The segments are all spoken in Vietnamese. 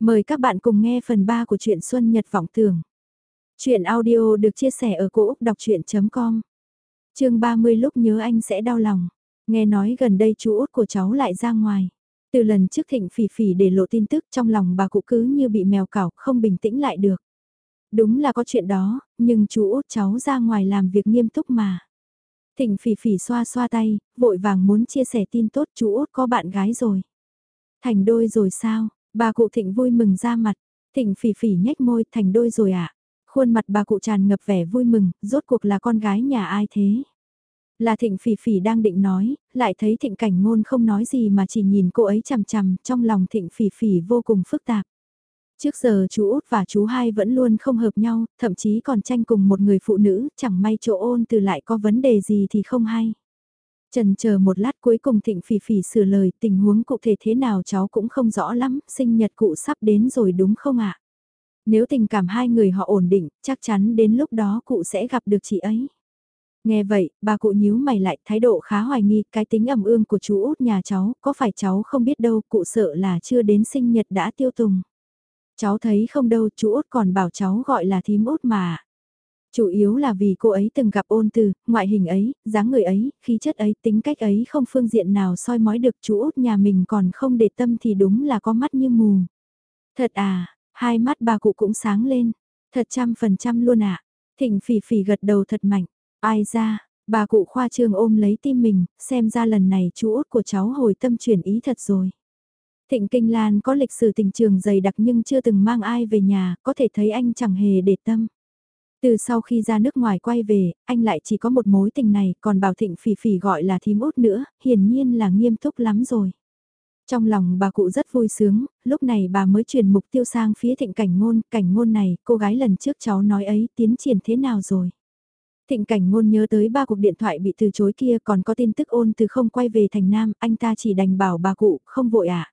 Mời các bạn cùng nghe phần 3 của truyện Xuân Nhật Vọng Tưởng. Chuyện audio được chia sẻ ở cỗ đọc chuyện.com Chương 30 lúc nhớ anh sẽ đau lòng. Nghe nói gần đây chú út của cháu lại ra ngoài. Từ lần trước thịnh phỉ phỉ để lộ tin tức trong lòng bà cụ cứ như bị mèo cào không bình tĩnh lại được. Đúng là có chuyện đó, nhưng chú út cháu ra ngoài làm việc nghiêm túc mà. Thịnh phỉ phỉ xoa xoa tay, vội vàng muốn chia sẻ tin tốt chú út có bạn gái rồi. Thành đôi rồi sao? Bà cụ thịnh vui mừng ra mặt, thịnh phỉ phỉ nhếch môi thành đôi rồi ạ. À? Khuôn mặt bà cụ tràn ngập vẻ vui mừng, rốt cuộc là con gái nhà ai thế? Là thịnh phỉ phỉ đang định nói, lại thấy thịnh cảnh ngôn không nói gì mà chỉ nhìn cô ấy chằm chằm, trong lòng thịnh phỉ phỉ vô cùng phức tạp. Trước giờ chú Út và chú hai vẫn luôn không hợp nhau, thậm chí còn tranh cùng một người phụ nữ, chẳng may chỗ ôn từ lại có vấn đề gì thì không hay. Trần chờ một lát cuối cùng thịnh phỉ phỉ sửa lời tình huống cụ thể thế nào cháu cũng không rõ lắm, sinh nhật cụ sắp đến rồi đúng không ạ? Nếu tình cảm hai người họ ổn định, chắc chắn đến lúc đó cụ sẽ gặp được chị ấy. Nghe vậy, bà cụ nhíu mày lại thái độ khá hoài nghi cái tính ẩm ương của chú út nhà cháu, có phải cháu không biết đâu, cụ sợ là chưa đến sinh nhật đã tiêu tùng. Cháu thấy không đâu, chú út còn bảo cháu gọi là thím út mà. Chủ yếu là vì cô ấy từng gặp ôn từ, ngoại hình ấy, dáng người ấy, khí chất ấy, tính cách ấy không phương diện nào soi mói được chú út nhà mình còn không để tâm thì đúng là có mắt như mù. Thật à, hai mắt bà cụ cũng sáng lên, thật trăm phần trăm luôn ạ. À. Thịnh phỉ phỉ gật đầu thật mạnh, ai ra, bà cụ khoa trương ôm lấy tim mình, xem ra lần này chú út của cháu hồi tâm chuyển ý thật rồi. Thịnh Kinh Lan có lịch sử tình trường dày đặc nhưng chưa từng mang ai về nhà, có thể thấy anh chẳng hề để tâm. Từ sau khi ra nước ngoài quay về, anh lại chỉ có một mối tình này, còn bảo thịnh phỉ phỉ gọi là thím út nữa, hiển nhiên là nghiêm túc lắm rồi. Trong lòng bà cụ rất vui sướng, lúc này bà mới chuyển mục tiêu sang phía thịnh cảnh ngôn, cảnh ngôn này, cô gái lần trước cháu nói ấy tiến triển thế nào rồi. Thịnh cảnh ngôn nhớ tới ba cuộc điện thoại bị từ chối kia còn có tin tức ôn từ không quay về thành Nam, anh ta chỉ đành bảo bà cụ, không vội ạ. À.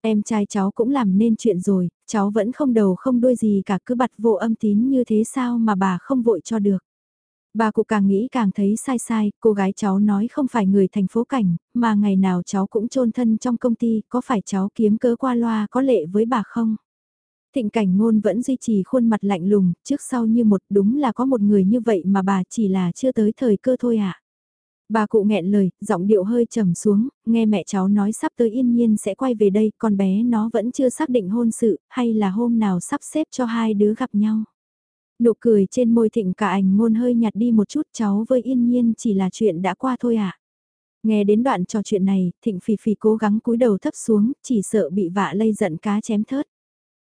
Em trai cháu cũng làm nên chuyện rồi, cháu vẫn không đầu không đuôi gì cả cứ bặt vô âm tín như thế sao mà bà không vội cho được. Bà cụ càng nghĩ càng thấy sai sai, cô gái cháu nói không phải người thành phố cảnh, mà ngày nào cháu cũng chôn thân trong công ty, có phải cháu kiếm cớ qua loa có lệ với bà không? Thịnh cảnh ngôn vẫn duy trì khuôn mặt lạnh lùng, trước sau như một đúng là có một người như vậy mà bà chỉ là chưa tới thời cơ thôi ạ. À? Bà cụ nghẹn lời, giọng điệu hơi trầm xuống, nghe mẹ cháu nói sắp tới yên nhiên sẽ quay về đây, con bé nó vẫn chưa xác định hôn sự, hay là hôm nào sắp xếp cho hai đứa gặp nhau. Nụ cười trên môi thịnh cả ảnh ngôn hơi nhạt đi một chút cháu với yên nhiên chỉ là chuyện đã qua thôi ạ. À. Nghe đến đoạn trò chuyện này, thịnh phì phì cố gắng cúi đầu thấp xuống, chỉ sợ bị vạ lây giận cá chém thớt.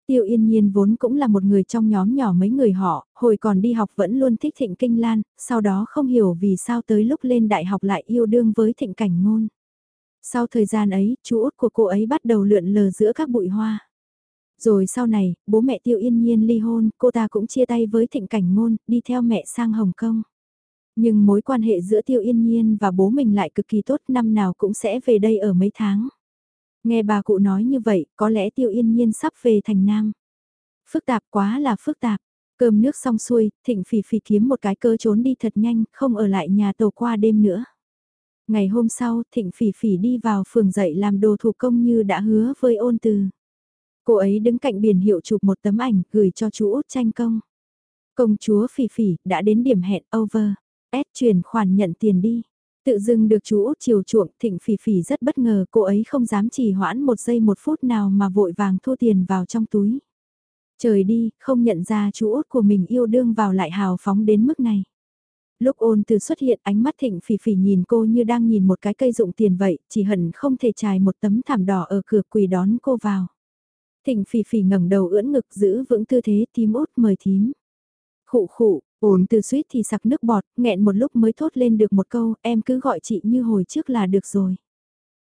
Tiêu Yên Nhiên vốn cũng là một người trong nhóm nhỏ mấy người họ, hồi còn đi học vẫn luôn thích Thịnh Kinh Lan, sau đó không hiểu vì sao tới lúc lên đại học lại yêu đương với Thịnh Cảnh Ngôn. Sau thời gian ấy, chú út của cô ấy bắt đầu lượn lờ giữa các bụi hoa. Rồi sau này, bố mẹ Tiêu Yên Nhiên ly hôn, cô ta cũng chia tay với Thịnh Cảnh Ngôn, đi theo mẹ sang Hồng Kông. Nhưng mối quan hệ giữa Tiêu Yên Nhiên và bố mình lại cực kỳ tốt, năm nào cũng sẽ về đây ở mấy tháng. Nghe bà cụ nói như vậy, có lẽ tiêu yên nhiên sắp về thành nam. Phức tạp quá là phức tạp. Cơm nước xong xuôi, thịnh phỉ phỉ kiếm một cái cơ trốn đi thật nhanh, không ở lại nhà tổ qua đêm nữa. Ngày hôm sau, thịnh phỉ phỉ đi vào phường dạy làm đồ thủ công như đã hứa với ôn từ. Cô ấy đứng cạnh biển hiệu chụp một tấm ảnh gửi cho chú út tranh công. Công chúa phỉ phỉ đã đến điểm hẹn over. S chuyển khoản nhận tiền đi. Tự dưng được chú út chiều chuộng, thịnh phỉ phỉ rất bất ngờ, cô ấy không dám trì hoãn một giây một phút nào mà vội vàng thu tiền vào trong túi. Trời đi, không nhận ra chú út của mình yêu đương vào lại hào phóng đến mức này. Lúc ôn từ xuất hiện ánh mắt thịnh phỉ phỉ nhìn cô như đang nhìn một cái cây dụng tiền vậy, chỉ hận không thể trải một tấm thảm đỏ ở cửa quỳ đón cô vào. Thịnh phỉ phỉ ngẩng đầu ưỡn ngực giữ vững tư thế tím út mời thím. Khụ khụ, Ổn từ suýt thì sặc nước bọt, nghẹn một lúc mới thốt lên được một câu, em cứ gọi chị như hồi trước là được rồi.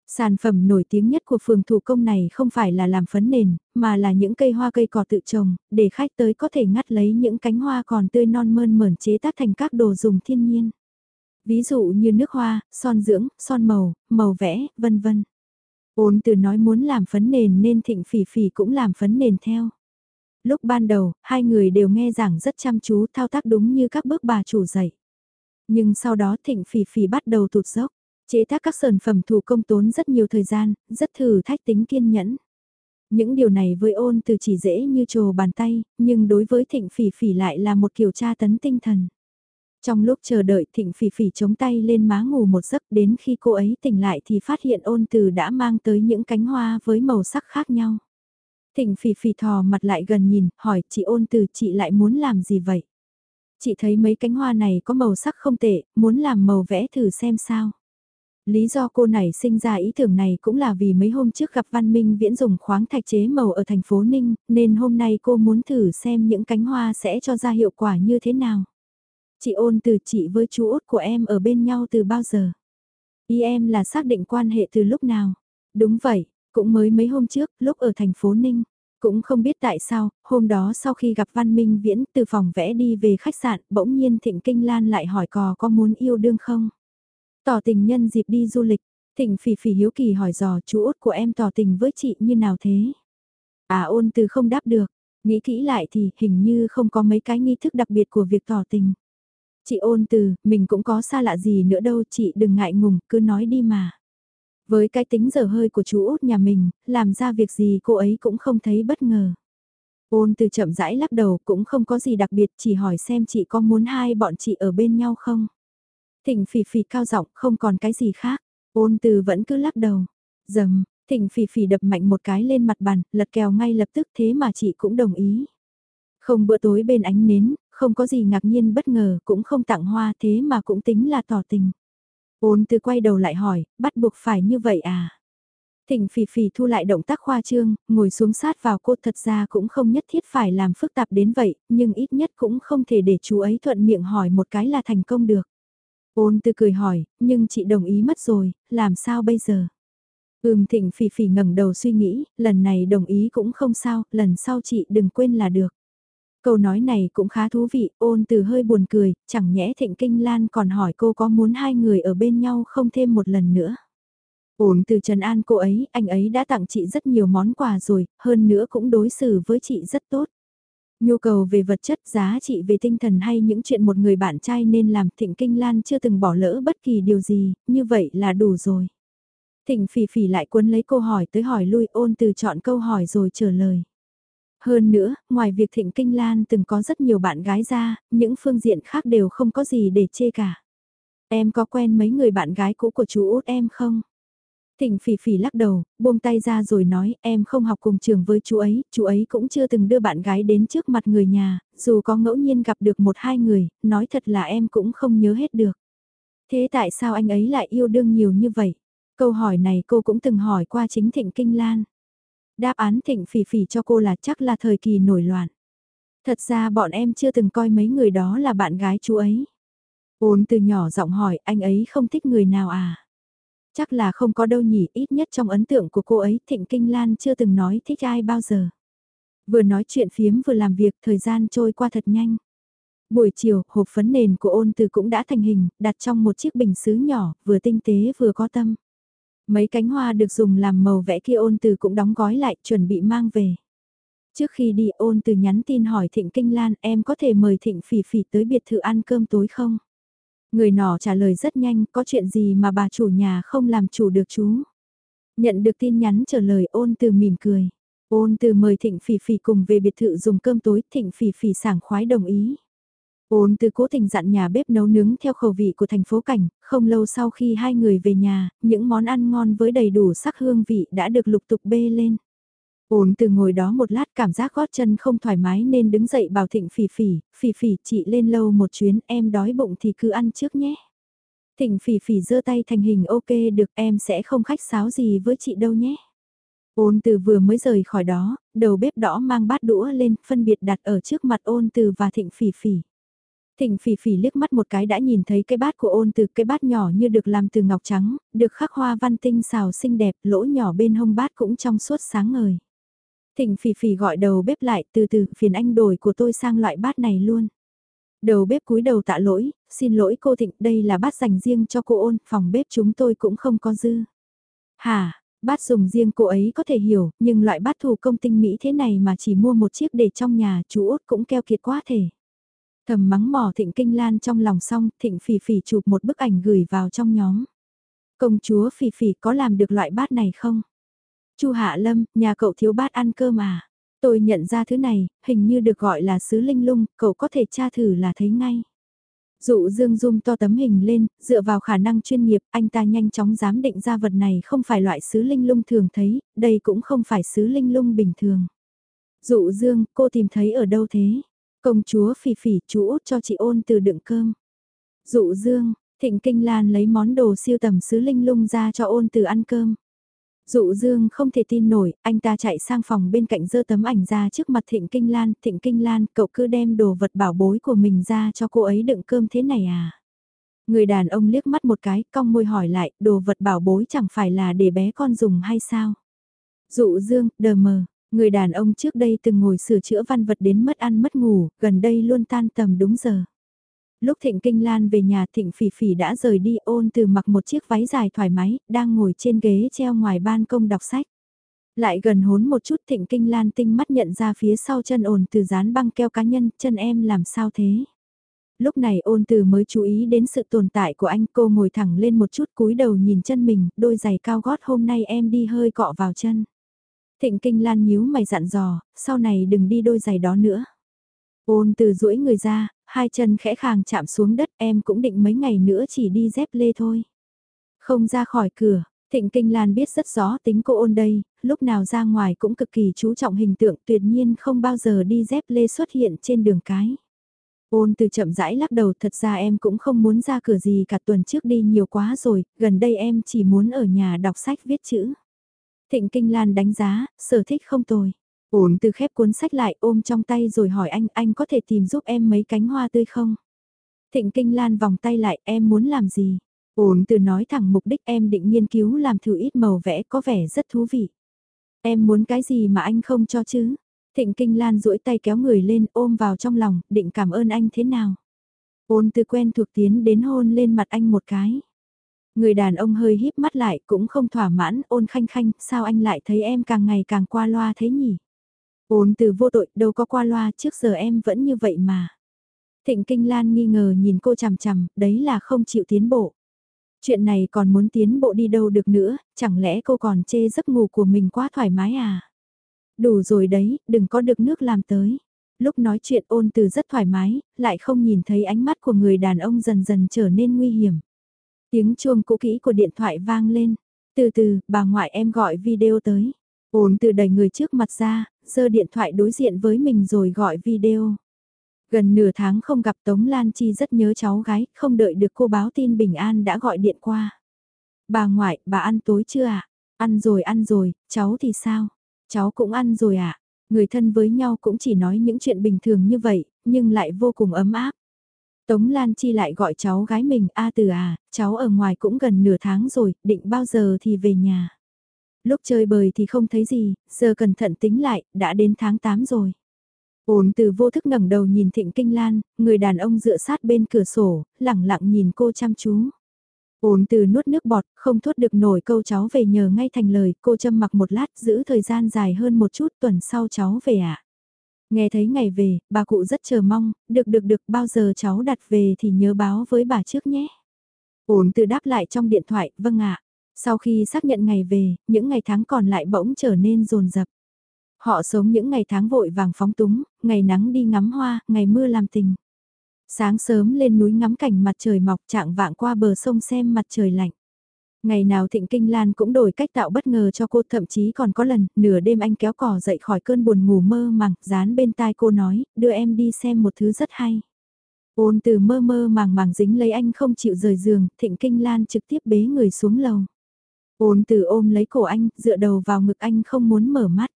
Sản phẩm nổi tiếng nhất của phường thủ công này không phải là làm phấn nền, mà là những cây hoa cây cỏ tự trồng, để khách tới có thể ngắt lấy những cánh hoa còn tươi non mơn mởn chế tác thành các đồ dùng thiên nhiên. Ví dụ như nước hoa, son dưỡng, son màu, màu vẽ, vân vân. Ôn từ nói muốn làm phấn nền nên thịnh phỉ phỉ cũng làm phấn nền theo. Lúc ban đầu, hai người đều nghe giảng rất chăm chú thao tác đúng như các bước bà chủ dạy. Nhưng sau đó thịnh phỉ phỉ bắt đầu tụt dốc, chế tác các sản phẩm thủ công tốn rất nhiều thời gian, rất thử thách tính kiên nhẫn. Những điều này với ôn từ chỉ dễ như trồ bàn tay, nhưng đối với thịnh phỉ phỉ lại là một kiểu tra tấn tinh thần. Trong lúc chờ đợi thịnh phỉ phỉ chống tay lên má ngủ một giấc đến khi cô ấy tỉnh lại thì phát hiện ôn từ đã mang tới những cánh hoa với màu sắc khác nhau. Thịnh phỉ phỉ thò mặt lại gần nhìn, hỏi chị ôn từ chị lại muốn làm gì vậy? Chị thấy mấy cánh hoa này có màu sắc không tệ, muốn làm màu vẽ thử xem sao. Lý do cô này sinh ra ý tưởng này cũng là vì mấy hôm trước gặp Văn Minh Viễn dùng khoáng thạch chế màu ở thành phố Ninh, nên hôm nay cô muốn thử xem những cánh hoa sẽ cho ra hiệu quả như thế nào. Chị ôn từ chị với chú út của em ở bên nhau từ bao giờ? Ý em là xác định quan hệ từ lúc nào? Đúng vậy, cũng mới mấy hôm trước, lúc ở thành phố Ninh. Cũng không biết tại sao, hôm đó sau khi gặp Văn Minh Viễn từ phòng vẽ đi về khách sạn, bỗng nhiên Thịnh Kinh Lan lại hỏi cò có muốn yêu đương không? Tỏ tình nhân dịp đi du lịch, Thịnh Phỉ Phỉ hiếu kỳ hỏi dò chú út của em tỏ tình với chị như nào thế? À ôn từ không đáp được, nghĩ kỹ lại thì hình như không có mấy cái nghi thức đặc biệt của việc tỏ tình. Chị ôn từ, mình cũng có xa lạ gì nữa đâu chị đừng ngại ngùng, cứ nói đi mà. Với cái tính dở hơi của chú út nhà mình, làm ra việc gì cô ấy cũng không thấy bất ngờ. Ôn từ chậm rãi lắc đầu cũng không có gì đặc biệt chỉ hỏi xem chị có muốn hai bọn chị ở bên nhau không. Thịnh phỉ phỉ cao giọng không còn cái gì khác. Ôn từ vẫn cứ lắc đầu. Dầm, thịnh phỉ phỉ đập mạnh một cái lên mặt bàn, lật kèo ngay lập tức thế mà chị cũng đồng ý. Không bữa tối bên ánh nến, không có gì ngạc nhiên bất ngờ, cũng không tặng hoa thế mà cũng tính là tỏ tình. Ôn từ quay đầu lại hỏi, bắt buộc phải như vậy à? Thịnh phỉ phỉ thu lại động tác khoa trương, ngồi xuống sát vào cô thật ra cũng không nhất thiết phải làm phức tạp đến vậy, nhưng ít nhất cũng không thể để chú ấy thuận miệng hỏi một cái là thành công được. Ôn từ cười hỏi, nhưng chị đồng ý mất rồi, làm sao bây giờ? Ừm thịnh phỉ phỉ ngẩng đầu suy nghĩ, lần này đồng ý cũng không sao, lần sau chị đừng quên là được. Câu nói này cũng khá thú vị, ôn từ hơi buồn cười, chẳng nhẽ Thịnh Kinh Lan còn hỏi cô có muốn hai người ở bên nhau không thêm một lần nữa. Ôn từ Trần An cô ấy, anh ấy đã tặng chị rất nhiều món quà rồi, hơn nữa cũng đối xử với chị rất tốt. Nhu cầu về vật chất, giá trị về tinh thần hay những chuyện một người bạn trai nên làm Thịnh Kinh Lan chưa từng bỏ lỡ bất kỳ điều gì, như vậy là đủ rồi. Thịnh phỉ phỉ lại cuốn lấy câu hỏi tới hỏi lui ôn từ chọn câu hỏi rồi trả lời. Hơn nữa, ngoài việc Thịnh Kinh Lan từng có rất nhiều bạn gái ra, những phương diện khác đều không có gì để chê cả. Em có quen mấy người bạn gái cũ của chú út em không? Thịnh phỉ phỉ lắc đầu, buông tay ra rồi nói em không học cùng trường với chú ấy, chú ấy cũng chưa từng đưa bạn gái đến trước mặt người nhà, dù có ngẫu nhiên gặp được một hai người, nói thật là em cũng không nhớ hết được. Thế tại sao anh ấy lại yêu đương nhiều như vậy? Câu hỏi này cô cũng từng hỏi qua chính Thịnh Kinh Lan. Đáp án thịnh phỉ phỉ cho cô là chắc là thời kỳ nổi loạn. Thật ra bọn em chưa từng coi mấy người đó là bạn gái chú ấy. Ôn từ nhỏ giọng hỏi anh ấy không thích người nào à? Chắc là không có đâu nhỉ, ít nhất trong ấn tượng của cô ấy Thịnh Kinh Lan chưa từng nói thích ai bao giờ. Vừa nói chuyện phiếm vừa làm việc thời gian trôi qua thật nhanh. Buổi chiều, hộp phấn nền của ôn từ cũng đã thành hình, đặt trong một chiếc bình xứ nhỏ, vừa tinh tế vừa có tâm. Mấy cánh hoa được dùng làm màu vẽ kia ôn từ cũng đóng gói lại chuẩn bị mang về. Trước khi đi ôn từ nhắn tin hỏi Thịnh Kinh Lan em có thể mời Thịnh Phỉ Phỉ tới biệt thự ăn cơm tối không? Người nọ trả lời rất nhanh có chuyện gì mà bà chủ nhà không làm chủ được chú. Nhận được tin nhắn trả lời ôn từ mỉm cười. Ôn từ mời Thịnh Phỉ Phỉ cùng về biệt thự dùng cơm tối, Thịnh Phỉ Phỉ sảng khoái đồng ý. Ôn từ cố tình dặn nhà bếp nấu nướng theo khẩu vị của thành phố cảnh, không lâu sau khi hai người về nhà, những món ăn ngon với đầy đủ sắc hương vị đã được lục tục bê lên. Ôn từ ngồi đó một lát cảm giác gót chân không thoải mái nên đứng dậy bảo thịnh phỉ phỉ, phỉ phỉ chị lên lâu một chuyến em đói bụng thì cứ ăn trước nhé. Thịnh phỉ phỉ giơ tay thành hình ok được em sẽ không khách sáo gì với chị đâu nhé. Ôn từ vừa mới rời khỏi đó, đầu bếp đỏ mang bát đũa lên phân biệt đặt ở trước mặt ôn từ và thịnh phỉ phỉ. Thịnh phỉ phỉ liếc mắt một cái đã nhìn thấy cái bát của ôn từ cái bát nhỏ như được làm từ ngọc trắng, được khắc hoa văn tinh xào xinh đẹp, lỗ nhỏ bên hông bát cũng trong suốt sáng ngời. Thịnh phỉ phỉ gọi đầu bếp lại từ từ phiền anh đổi của tôi sang loại bát này luôn. Đầu bếp cúi đầu tạ lỗi, xin lỗi cô Thịnh đây là bát dành riêng cho cô ôn, phòng bếp chúng tôi cũng không có dư. Hà, bát dùng riêng cô ấy có thể hiểu, nhưng loại bát thủ công tinh mỹ thế này mà chỉ mua một chiếc để trong nhà chú út cũng keo kiệt quá thể. Thầm mắng mỏ thịnh kinh lan trong lòng xong, thịnh phỉ phỉ chụp một bức ảnh gửi vào trong nhóm. Công chúa phỉ phỉ có làm được loại bát này không? Chu Hạ Lâm, nhà cậu thiếu bát ăn cơm à? Tôi nhận ra thứ này, hình như được gọi là sứ linh lung, cậu có thể tra thử là thấy ngay. Dụ Dương zoom to tấm hình lên, dựa vào khả năng chuyên nghiệp, anh ta nhanh chóng giám định ra vật này không phải loại sứ linh lung thường thấy, đây cũng không phải sứ linh lung bình thường. Dụ Dương, cô tìm thấy ở đâu thế? Công chúa phỉ phỉ chú út cho chị ôn từ đựng cơm. Dụ Dương, Thịnh Kinh Lan lấy món đồ siêu tầm sứ linh lung ra cho ôn từ ăn cơm. Dụ Dương không thể tin nổi, anh ta chạy sang phòng bên cạnh dơ tấm ảnh ra trước mặt Thịnh Kinh Lan, Thịnh Kinh Lan, cậu cứ đem đồ vật bảo bối của mình ra cho cô ấy đựng cơm thế này à? Người đàn ông liếc mắt một cái, cong môi hỏi lại, đồ vật bảo bối chẳng phải là để bé con dùng hay sao? Dụ Dương, đờ mờ, người đàn ông trước đây từng ngồi sửa chữa văn vật đến mất ăn mất ngủ, gần đây luôn tan tầm đúng giờ. Lúc Thịnh Kinh Lan về nhà Thịnh Phỉ Phỉ đã rời đi ôn từ mặc một chiếc váy dài thoải mái, đang ngồi trên ghế treo ngoài ban công đọc sách. Lại gần hốn một chút Thịnh Kinh Lan tinh mắt nhận ra phía sau chân ồn từ dán băng keo cá nhân, chân em làm sao thế? Lúc này ôn từ mới chú ý đến sự tồn tại của anh cô ngồi thẳng lên một chút cúi đầu nhìn chân mình, đôi giày cao gót hôm nay em đi hơi cọ vào chân. Thịnh Kinh Lan nhíu mày dặn dò, sau này đừng đi đôi giày đó nữa. Ôn từ duỗi người ra, hai chân khẽ khàng chạm xuống đất em cũng định mấy ngày nữa chỉ đi dép lê thôi. Không ra khỏi cửa, Thịnh Kinh Lan biết rất rõ tính cô ôn đây, lúc nào ra ngoài cũng cực kỳ chú trọng hình tượng tuyệt nhiên không bao giờ đi dép lê xuất hiện trên đường cái. Ôn từ chậm rãi lắc đầu thật ra em cũng không muốn ra cửa gì cả tuần trước đi nhiều quá rồi, gần đây em chỉ muốn ở nhà đọc sách viết chữ. Thịnh Kinh Lan đánh giá, sở thích không tồi. Ổn từ khép cuốn sách lại ôm trong tay rồi hỏi anh, anh có thể tìm giúp em mấy cánh hoa tươi không? Thịnh Kinh Lan vòng tay lại, em muốn làm gì? Ổn từ nói thẳng mục đích em định nghiên cứu làm thử ít màu vẽ có vẻ rất thú vị. Em muốn cái gì mà anh không cho chứ? Thịnh Kinh Lan duỗi tay kéo người lên ôm vào trong lòng, định cảm ơn anh thế nào? Ôn từ quen thuộc tiến đến hôn lên mặt anh một cái. Người đàn ông hơi híp mắt lại cũng không thỏa mãn ôn khanh khanh, sao anh lại thấy em càng ngày càng qua loa thế nhỉ? Ôn từ vô tội, đâu có qua loa, trước giờ em vẫn như vậy mà. Thịnh Kinh Lan nghi ngờ nhìn cô chằm chằm, đấy là không chịu tiến bộ. Chuyện này còn muốn tiến bộ đi đâu được nữa, chẳng lẽ cô còn chê giấc ngủ của mình quá thoải mái à? Đủ rồi đấy, đừng có được nước làm tới. Lúc nói chuyện ôn từ rất thoải mái, lại không nhìn thấy ánh mắt của người đàn ông dần dần trở nên nguy hiểm. Tiếng chuông cũ kỹ của điện thoại vang lên. Từ từ, bà ngoại em gọi video tới. Ôn từ đẩy người trước mặt ra, giơ điện thoại đối diện với mình rồi gọi video. Gần nửa tháng không gặp Tống Lan Chi rất nhớ cháu gái, không đợi được cô báo tin bình an đã gọi điện qua. Bà ngoại, bà ăn tối chưa ạ? À? Ăn rồi ăn rồi, cháu thì sao? Cháu cũng ăn rồi ạ. À? Người thân với nhau cũng chỉ nói những chuyện bình thường như vậy, nhưng lại vô cùng ấm áp. Tống Lan Chi lại gọi cháu gái mình, A từ à, cháu ở ngoài cũng gần nửa tháng rồi, định bao giờ thì về nhà. Lúc chơi bời thì không thấy gì, giờ cẩn thận tính lại, đã đến tháng 8 rồi. Ôn từ vô thức ngẩng đầu nhìn Thịnh Kinh Lan, người đàn ông dựa sát bên cửa sổ, lẳng lặng nhìn cô chăm chú. Ôn từ nuốt nước bọt, không thốt được nổi câu cháu về nhờ ngay thành lời, cô châm mặc một lát giữ thời gian dài hơn một chút tuần sau cháu về ạ. À? Nghe thấy ngày về, bà cụ rất chờ mong, được được được bao giờ cháu đặt về thì nhớ báo với bà trước nhé. ổn từ đáp lại trong điện thoại, vâng ạ. Sau khi xác nhận ngày về, những ngày tháng còn lại bỗng trở nên rồn rập. Họ sống những ngày tháng vội vàng phóng túng, ngày nắng đi ngắm hoa, ngày mưa làm tình. Sáng sớm lên núi ngắm cảnh mặt trời mọc trạng vạng qua bờ sông xem mặt trời lạnh. Ngày nào Thịnh Kinh Lan cũng đổi cách tạo bất ngờ cho cô thậm chí còn có lần, nửa đêm anh kéo cỏ dậy khỏi cơn buồn ngủ mơ màng, dán bên tai cô nói, đưa em đi xem một thứ rất hay. Ôn từ mơ mơ màng màng dính lấy anh không chịu rời giường, Thịnh Kinh Lan trực tiếp bế người xuống lầu. Ôn từ ôm lấy cổ anh, dựa đầu vào ngực anh không muốn mở mắt.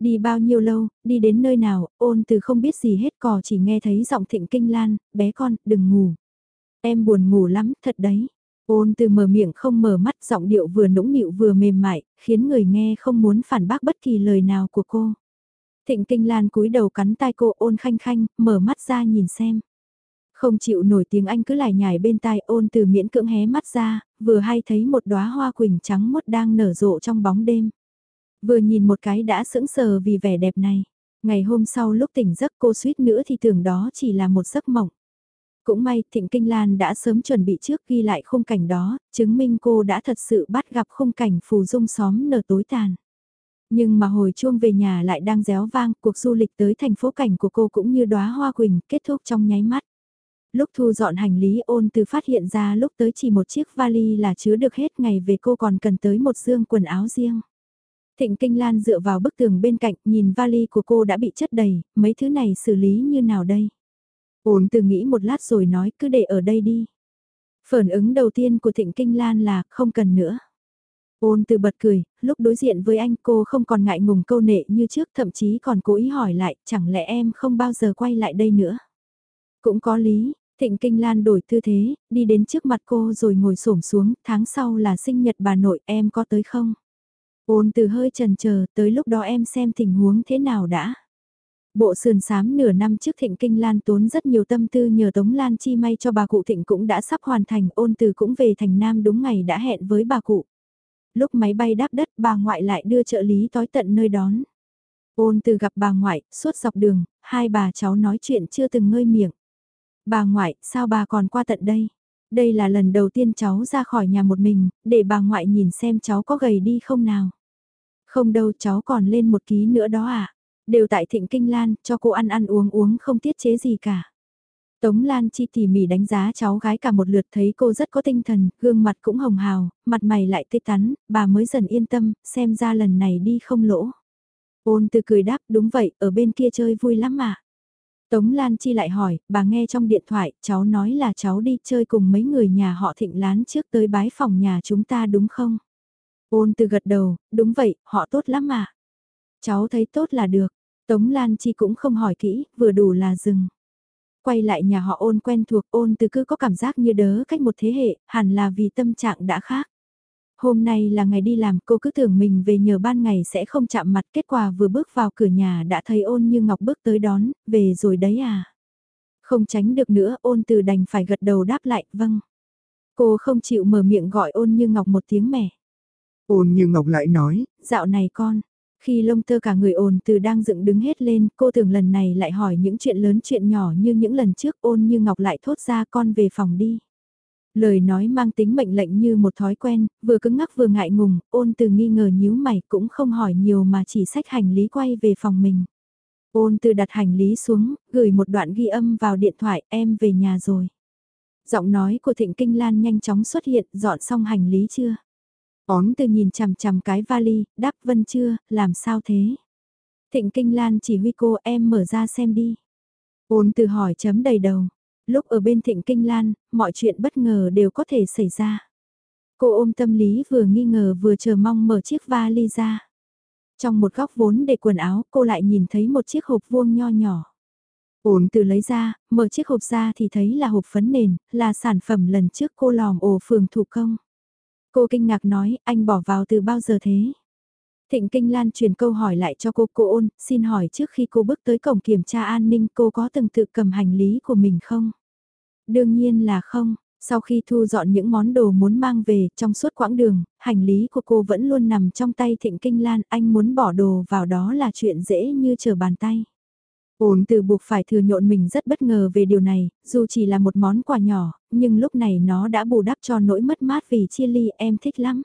Đi bao nhiêu lâu, đi đến nơi nào, ôn từ không biết gì hết cò chỉ nghe thấy giọng thịnh kinh lan, bé con, đừng ngủ. Em buồn ngủ lắm, thật đấy. Ôn từ mở miệng không mở mắt giọng điệu vừa nũng nịu vừa mềm mại, khiến người nghe không muốn phản bác bất kỳ lời nào của cô. Thịnh kinh lan cúi đầu cắn tai cô ôn khanh khanh, mở mắt ra nhìn xem. Không chịu nổi tiếng anh cứ lải nhải bên tai ôn từ miễn cưỡng hé mắt ra, vừa hay thấy một đóa hoa quỳnh trắng mốt đang nở rộ trong bóng đêm. Vừa nhìn một cái đã sững sờ vì vẻ đẹp này. Ngày hôm sau lúc tỉnh giấc cô suýt nữa thì tưởng đó chỉ là một giấc mộng. Cũng may Thịnh Kinh Lan đã sớm chuẩn bị trước ghi lại khung cảnh đó, chứng minh cô đã thật sự bắt gặp khung cảnh phù dung xóm nở tối tàn. Nhưng mà hồi chuông về nhà lại đang réo vang, cuộc du lịch tới thành phố cảnh của cô cũng như đóa hoa quỳnh kết thúc trong nháy mắt. Lúc thu dọn hành lý ôn từ phát hiện ra lúc tới chỉ một chiếc vali là chứa được hết ngày về cô còn cần tới một dương quần áo riêng. Thịnh Kinh Lan dựa vào bức tường bên cạnh nhìn vali của cô đã bị chất đầy, mấy thứ này xử lý như nào đây? Ôn từ nghĩ một lát rồi nói cứ để ở đây đi. Phản ứng đầu tiên của Thịnh Kinh Lan là không cần nữa. Ôn từ bật cười, lúc đối diện với anh cô không còn ngại ngùng câu nệ như trước thậm chí còn cố ý hỏi lại chẳng lẽ em không bao giờ quay lại đây nữa. Cũng có lý, Thịnh Kinh Lan đổi tư thế, đi đến trước mặt cô rồi ngồi xổm xuống, tháng sau là sinh nhật bà nội em có tới không? Ôn từ hơi trần chờ tới lúc đó em xem tình huống thế nào đã. Bộ sườn sám nửa năm trước Thịnh Kinh Lan tốn rất nhiều tâm tư nhờ Tống Lan chi may cho bà cụ Thịnh cũng đã sắp hoàn thành ôn từ cũng về thành Nam đúng ngày đã hẹn với bà cụ. Lúc máy bay đáp đất bà ngoại lại đưa trợ lý tối tận nơi đón. Ôn từ gặp bà ngoại, suốt dọc đường, hai bà cháu nói chuyện chưa từng ngơi miệng. Bà ngoại, sao bà còn qua tận đây? Đây là lần đầu tiên cháu ra khỏi nhà một mình, để bà ngoại nhìn xem cháu có gầy đi không nào. Không đâu cháu còn lên một ký nữa đó à. Đều tại thịnh kinh lan, cho cô ăn ăn uống uống không tiết chế gì cả. Tống Lan Chi tỉ mỉ đánh giá cháu gái cả một lượt thấy cô rất có tinh thần, gương mặt cũng hồng hào, mặt mày lại tê tắn, bà mới dần yên tâm, xem ra lần này đi không lỗ. Ôn từ cười đáp đúng vậy, ở bên kia chơi vui lắm mà. Tống Lan Chi lại hỏi, bà nghe trong điện thoại, cháu nói là cháu đi chơi cùng mấy người nhà họ thịnh lán trước tới bái phòng nhà chúng ta đúng không? Ôn từ gật đầu, đúng vậy, họ tốt lắm mà. Cháu thấy tốt là được, Tống Lan Chi cũng không hỏi kỹ, vừa đủ là dừng. Quay lại nhà họ ôn quen thuộc ôn từ cứ có cảm giác như đớ cách một thế hệ, hẳn là vì tâm trạng đã khác. Hôm nay là ngày đi làm cô cứ tưởng mình về nhờ ban ngày sẽ không chạm mặt kết quả vừa bước vào cửa nhà đã thấy ôn như ngọc bước tới đón, về rồi đấy à. Không tránh được nữa ôn từ đành phải gật đầu đáp lại, vâng. Cô không chịu mở miệng gọi ôn như ngọc một tiếng mẹ. Ôn như ngọc lại nói, dạo này con, khi lông tơ cả người ồn từ đang dựng đứng hết lên, cô tưởng lần này lại hỏi những chuyện lớn chuyện nhỏ như những lần trước ôn như ngọc lại thốt ra con về phòng đi. Lời nói mang tính mệnh lệnh như một thói quen, vừa cứng ngắc vừa ngại ngùng, ôn từ nghi ngờ nhíu mày cũng không hỏi nhiều mà chỉ xách hành lý quay về phòng mình. Ôn từ đặt hành lý xuống, gửi một đoạn ghi âm vào điện thoại em về nhà rồi. Giọng nói của Thịnh Kinh Lan nhanh chóng xuất hiện, dọn xong hành lý chưa? Ón từ nhìn chằm chằm cái vali, đáp vân chưa, làm sao thế? Thịnh Kinh Lan chỉ huy cô em mở ra xem đi. Ôn từ hỏi chấm đầy đầu. Lúc ở bên Thịnh Kinh Lan, mọi chuyện bất ngờ đều có thể xảy ra. Cô ôm tâm lý vừa nghi ngờ vừa chờ mong mở chiếc vali ra. Trong một góc vốn để quần áo cô lại nhìn thấy một chiếc hộp vuông nho nhỏ. Ổn từ lấy ra, mở chiếc hộp ra thì thấy là hộp phấn nền, là sản phẩm lần trước cô lòm ổ phường thủ công. Cô kinh ngạc nói, anh bỏ vào từ bao giờ thế? Thịnh Kinh Lan truyền câu hỏi lại cho cô, cô ôn, xin hỏi trước khi cô bước tới cổng kiểm tra an ninh cô có từng tự cầm hành lý của mình không? Đương nhiên là không, sau khi thu dọn những món đồ muốn mang về trong suốt quãng đường, hành lý của cô vẫn luôn nằm trong tay Thịnh Kinh Lan, anh muốn bỏ đồ vào đó là chuyện dễ như chờ bàn tay. Ổn từ buộc phải thừa nhộn mình rất bất ngờ về điều này, dù chỉ là một món quà nhỏ, nhưng lúc này nó đã bù đắp cho nỗi mất mát vì chia ly em thích lắm.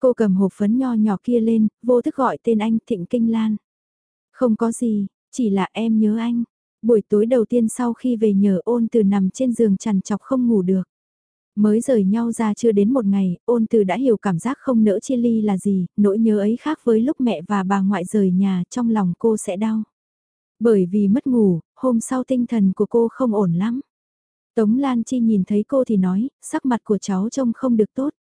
Cô cầm hộp phấn nho nhỏ kia lên, vô thức gọi tên anh Thịnh Kinh Lan. Không có gì, chỉ là em nhớ anh. Buổi tối đầu tiên sau khi về nhờ ôn từ nằm trên giường chằn chọc không ngủ được. Mới rời nhau ra chưa đến một ngày, ôn từ đã hiểu cảm giác không nỡ chia ly là gì, nỗi nhớ ấy khác với lúc mẹ và bà ngoại rời nhà trong lòng cô sẽ đau. Bởi vì mất ngủ, hôm sau tinh thần của cô không ổn lắm. Tống Lan Chi nhìn thấy cô thì nói, sắc mặt của cháu trông không được tốt.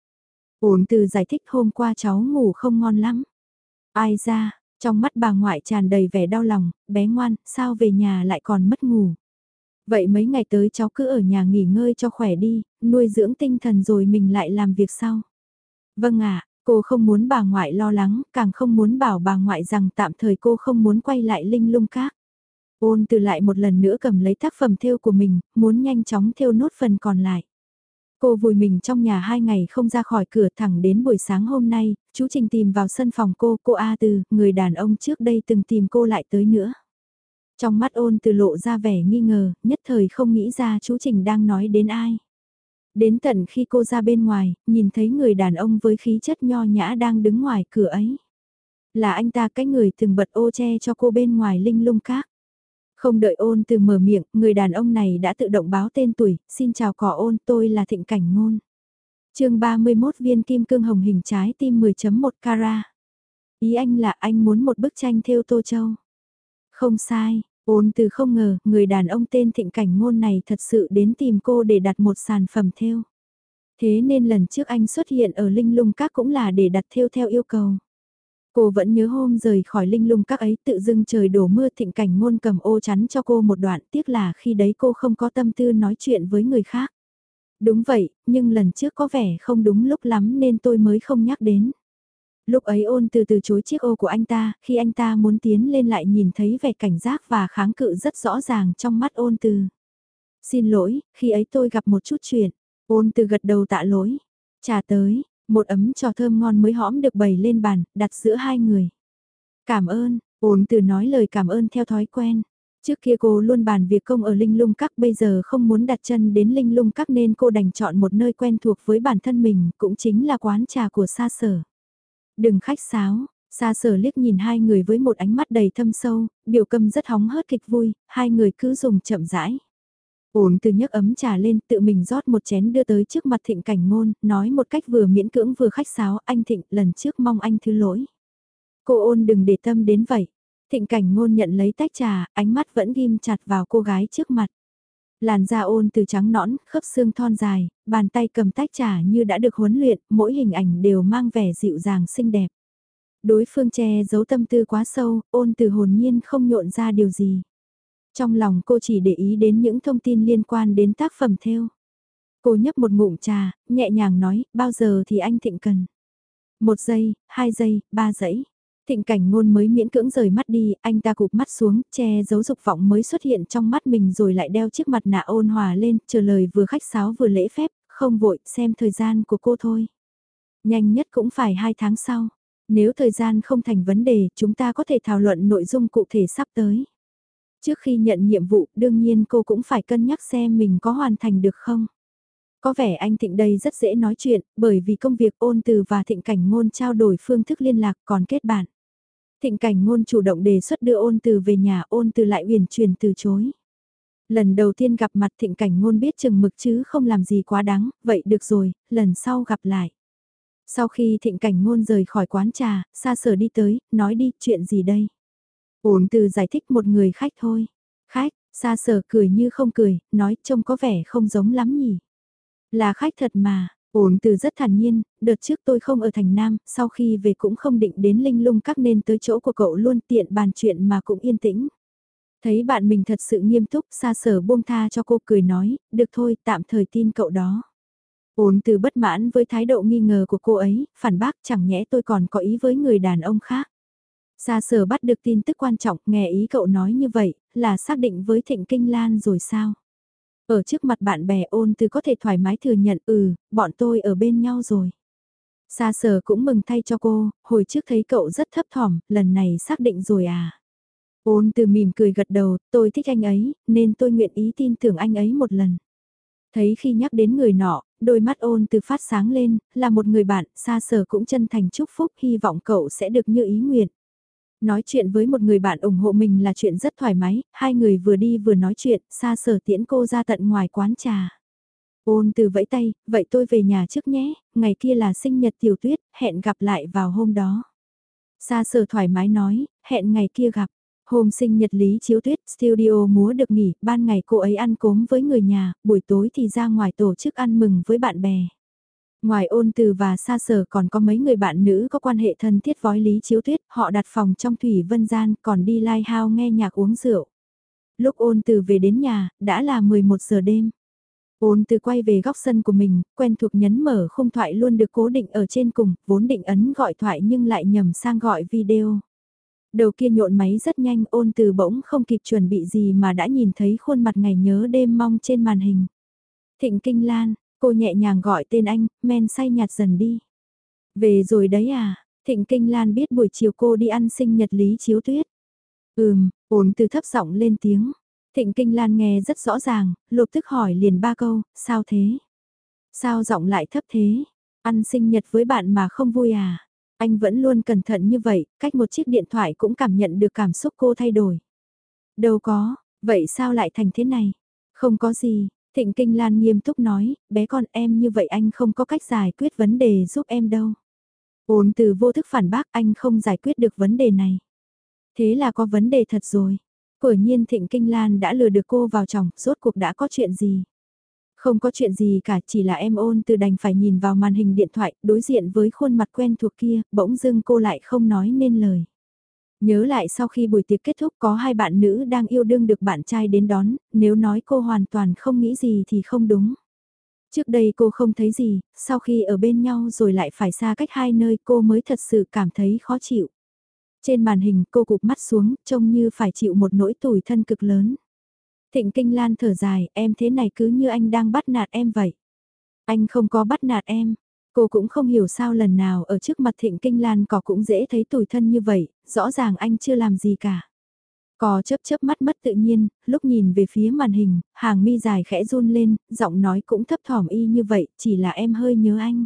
Ổn từ giải thích hôm qua cháu ngủ không ngon lắm. Ai ra, trong mắt bà ngoại tràn đầy vẻ đau lòng, bé ngoan, sao về nhà lại còn mất ngủ. Vậy mấy ngày tới cháu cứ ở nhà nghỉ ngơi cho khỏe đi, nuôi dưỡng tinh thần rồi mình lại làm việc sau. Vâng ạ, cô không muốn bà ngoại lo lắng, càng không muốn bảo bà ngoại rằng tạm thời cô không muốn quay lại linh lung các. Ôn từ lại một lần nữa cầm lấy tác phẩm thêu của mình, muốn nhanh chóng thêu nốt phần còn lại. Cô vùi mình trong nhà hai ngày không ra khỏi cửa thẳng đến buổi sáng hôm nay, chú Trình tìm vào sân phòng cô, cô A Từ, người đàn ông trước đây từng tìm cô lại tới nữa. Trong mắt ôn từ lộ ra vẻ nghi ngờ, nhất thời không nghĩ ra chú Trình đang nói đến ai. Đến tận khi cô ra bên ngoài, nhìn thấy người đàn ông với khí chất nho nhã đang đứng ngoài cửa ấy. Là anh ta cái người từng bật ô che cho cô bên ngoài linh lung các. Không đợi ôn từ mở miệng, người đàn ông này đã tự động báo tên tuổi, xin chào cỏ ôn, tôi là Thịnh Cảnh Ngôn. chương 31 viên kim cương hồng hình trái tim 10.1 cara. Ý anh là anh muốn một bức tranh theo Tô Châu. Không sai, ôn từ không ngờ, người đàn ông tên Thịnh Cảnh Ngôn này thật sự đến tìm cô để đặt một sản phẩm theo. Thế nên lần trước anh xuất hiện ở Linh Lung Các cũng là để đặt theo theo yêu cầu. Cô vẫn nhớ hôm rời khỏi linh lung các ấy tự dưng trời đổ mưa thịnh cảnh ngôn cầm ô chắn cho cô một đoạn tiếc là khi đấy cô không có tâm tư nói chuyện với người khác. Đúng vậy, nhưng lần trước có vẻ không đúng lúc lắm nên tôi mới không nhắc đến. Lúc ấy ôn từ từ chối chiếc ô của anh ta, khi anh ta muốn tiến lên lại nhìn thấy vẻ cảnh giác và kháng cự rất rõ ràng trong mắt ôn từ. Xin lỗi, khi ấy tôi gặp một chút chuyện. Ôn từ gật đầu tạ lỗi. Trả tới, một ấm trò thơm ngon mới hõm được bày lên bàn, đặt giữa hai người. Cảm ơn, ổn từ nói lời cảm ơn theo thói quen. Trước kia cô luôn bàn việc công ở Linh Lung Các bây giờ không muốn đặt chân đến Linh Lung Các nên cô đành chọn một nơi quen thuộc với bản thân mình, cũng chính là quán trà của Sa Sở. Đừng khách sáo, Sa Sở liếc nhìn hai người với một ánh mắt đầy thâm sâu, biểu câm rất hóng hớt kịch vui, hai người cứ dùng chậm rãi. Ổn từ nhấc ấm trà lên tự mình rót một chén đưa tới trước mặt thịnh cảnh ngôn, nói một cách vừa miễn cưỡng vừa khách sáo, anh thịnh lần trước mong anh thứ lỗi. Cô ôn đừng để tâm đến vậy. Thịnh cảnh ngôn nhận lấy tách trà, ánh mắt vẫn ghim chặt vào cô gái trước mặt. Làn da ôn từ trắng nõn, khớp xương thon dài, bàn tay cầm tách trà như đã được huấn luyện, mỗi hình ảnh đều mang vẻ dịu dàng xinh đẹp. Đối phương che giấu tâm tư quá sâu, ôn từ hồn nhiên không nhộn ra điều gì. Trong lòng cô chỉ để ý đến những thông tin liên quan đến tác phẩm theo. Cô nhấp một ngụm trà, nhẹ nhàng nói, bao giờ thì anh thịnh cần. Một giây, hai giây, ba giây. Thịnh cảnh ngôn mới miễn cưỡng rời mắt đi, anh ta cụp mắt xuống, che giấu dục vọng mới xuất hiện trong mắt mình rồi lại đeo chiếc mặt nạ ôn hòa lên, chờ lời vừa khách sáo vừa lễ phép, không vội, xem thời gian của cô thôi. Nhanh nhất cũng phải hai tháng sau. Nếu thời gian không thành vấn đề, chúng ta có thể thảo luận nội dung cụ thể sắp tới. Trước khi nhận nhiệm vụ, đương nhiên cô cũng phải cân nhắc xem mình có hoàn thành được không. Có vẻ anh Thịnh đây rất dễ nói chuyện, bởi vì công việc ôn từ và Thịnh Cảnh Ngôn trao đổi phương thức liên lạc còn kết bạn. Thịnh Cảnh Ngôn chủ động đề xuất đưa ôn từ về nhà ôn từ lại uyển chuyển từ chối. Lần đầu tiên gặp mặt Thịnh Cảnh Ngôn biết chừng mực chứ không làm gì quá đáng, vậy được rồi, lần sau gặp lại. Sau khi Thịnh Cảnh Ngôn rời khỏi quán trà, xa sở đi tới, nói đi, chuyện gì đây? Ổn từ giải thích một người khách thôi. Khách, xa sở cười như không cười, nói trông có vẻ không giống lắm nhỉ. Là khách thật mà, ổn từ rất thản nhiên, đợt trước tôi không ở thành Nam, sau khi về cũng không định đến linh lung các nên tới chỗ của cậu luôn tiện bàn chuyện mà cũng yên tĩnh. Thấy bạn mình thật sự nghiêm túc, xa sở buông tha cho cô cười nói, được thôi, tạm thời tin cậu đó. Ổn từ bất mãn với thái độ nghi ngờ của cô ấy, phản bác chẳng nhẽ tôi còn có ý với người đàn ông khác. Xa sở bắt được tin tức quan trọng, nghe ý cậu nói như vậy, là xác định với Thịnh Kinh Lan rồi sao? Ở trước mặt bạn bè ôn từ có thể thoải mái thừa nhận ừ, bọn tôi ở bên nhau rồi. Xa sở cũng mừng thay cho cô, hồi trước thấy cậu rất thấp thỏm, lần này xác định rồi à. Ôn từ mỉm cười gật đầu, tôi thích anh ấy, nên tôi nguyện ý tin tưởng anh ấy một lần. Thấy khi nhắc đến người nọ, đôi mắt ôn từ phát sáng lên, là một người bạn, xa sở cũng chân thành chúc phúc hy vọng cậu sẽ được như ý nguyện. Nói chuyện với một người bạn ủng hộ mình là chuyện rất thoải mái, hai người vừa đi vừa nói chuyện, xa sở tiễn cô ra tận ngoài quán trà. Ôn từ vẫy tay, vậy tôi về nhà trước nhé, ngày kia là sinh nhật tiểu tuyết, hẹn gặp lại vào hôm đó. Xa sở thoải mái nói, hẹn ngày kia gặp. Hôm sinh nhật Lý Chiếu Tuyết, studio múa được nghỉ, ban ngày cô ấy ăn cốm với người nhà, buổi tối thì ra ngoài tổ chức ăn mừng với bạn bè. Ngoài ôn từ và xa sở còn có mấy người bạn nữ có quan hệ thân thiết vói lý chiếu tuyết, họ đặt phòng trong thủy vân gian còn đi lai hao nghe nhạc uống rượu. Lúc ôn từ về đến nhà, đã là 11 giờ đêm. Ôn từ quay về góc sân của mình, quen thuộc nhấn mở khung thoại luôn được cố định ở trên cùng, vốn định ấn gọi thoại nhưng lại nhầm sang gọi video. Đầu kia nhộn máy rất nhanh ôn từ bỗng không kịp chuẩn bị gì mà đã nhìn thấy khuôn mặt ngày nhớ đêm mong trên màn hình. Thịnh Kinh Lan, Cô nhẹ nhàng gọi tên anh, men say nhạt dần đi. Về rồi đấy à, Thịnh Kinh Lan biết buổi chiều cô đi ăn sinh nhật Lý Chiếu Tuyết. Ừm, ổn từ thấp giọng lên tiếng. Thịnh Kinh Lan nghe rất rõ ràng, lục tức hỏi liền ba câu, sao thế? Sao giọng lại thấp thế? Ăn sinh nhật với bạn mà không vui à? Anh vẫn luôn cẩn thận như vậy, cách một chiếc điện thoại cũng cảm nhận được cảm xúc cô thay đổi. Đâu có, vậy sao lại thành thế này? Không có gì, Thịnh Kinh Lan nghiêm túc nói, bé con em như vậy anh không có cách giải quyết vấn đề giúp em đâu. Ôn từ vô thức phản bác anh không giải quyết được vấn đề này. Thế là có vấn đề thật rồi. Quả nhiên Thịnh Kinh Lan đã lừa được cô vào chồng, rốt cuộc đã có chuyện gì. Không có chuyện gì cả, chỉ là em ôn từ đành phải nhìn vào màn hình điện thoại, đối diện với khuôn mặt quen thuộc kia, bỗng dưng cô lại không nói nên lời. Nhớ lại sau khi buổi tiệc kết thúc có hai bạn nữ đang yêu đương được bạn trai đến đón, nếu nói cô hoàn toàn không nghĩ gì thì không đúng. Trước đây cô không thấy gì, sau khi ở bên nhau rồi lại phải xa cách hai nơi cô mới thật sự cảm thấy khó chịu. Trên màn hình cô cụp mắt xuống, trông như phải chịu một nỗi tủi thân cực lớn. Thịnh Kinh Lan thở dài, em thế này cứ như anh đang bắt nạt em vậy. Anh không có bắt nạt em. Cô cũng không hiểu sao lần nào ở trước mặt Thịnh Kinh Lan cỏ cũng dễ thấy tủi thân như vậy, rõ ràng anh chưa làm gì cả. Cò chớp chớp mắt mất tự nhiên, lúc nhìn về phía màn hình, hàng mi dài khẽ run lên, giọng nói cũng thấp thỏm y như vậy, chỉ là em hơi nhớ anh.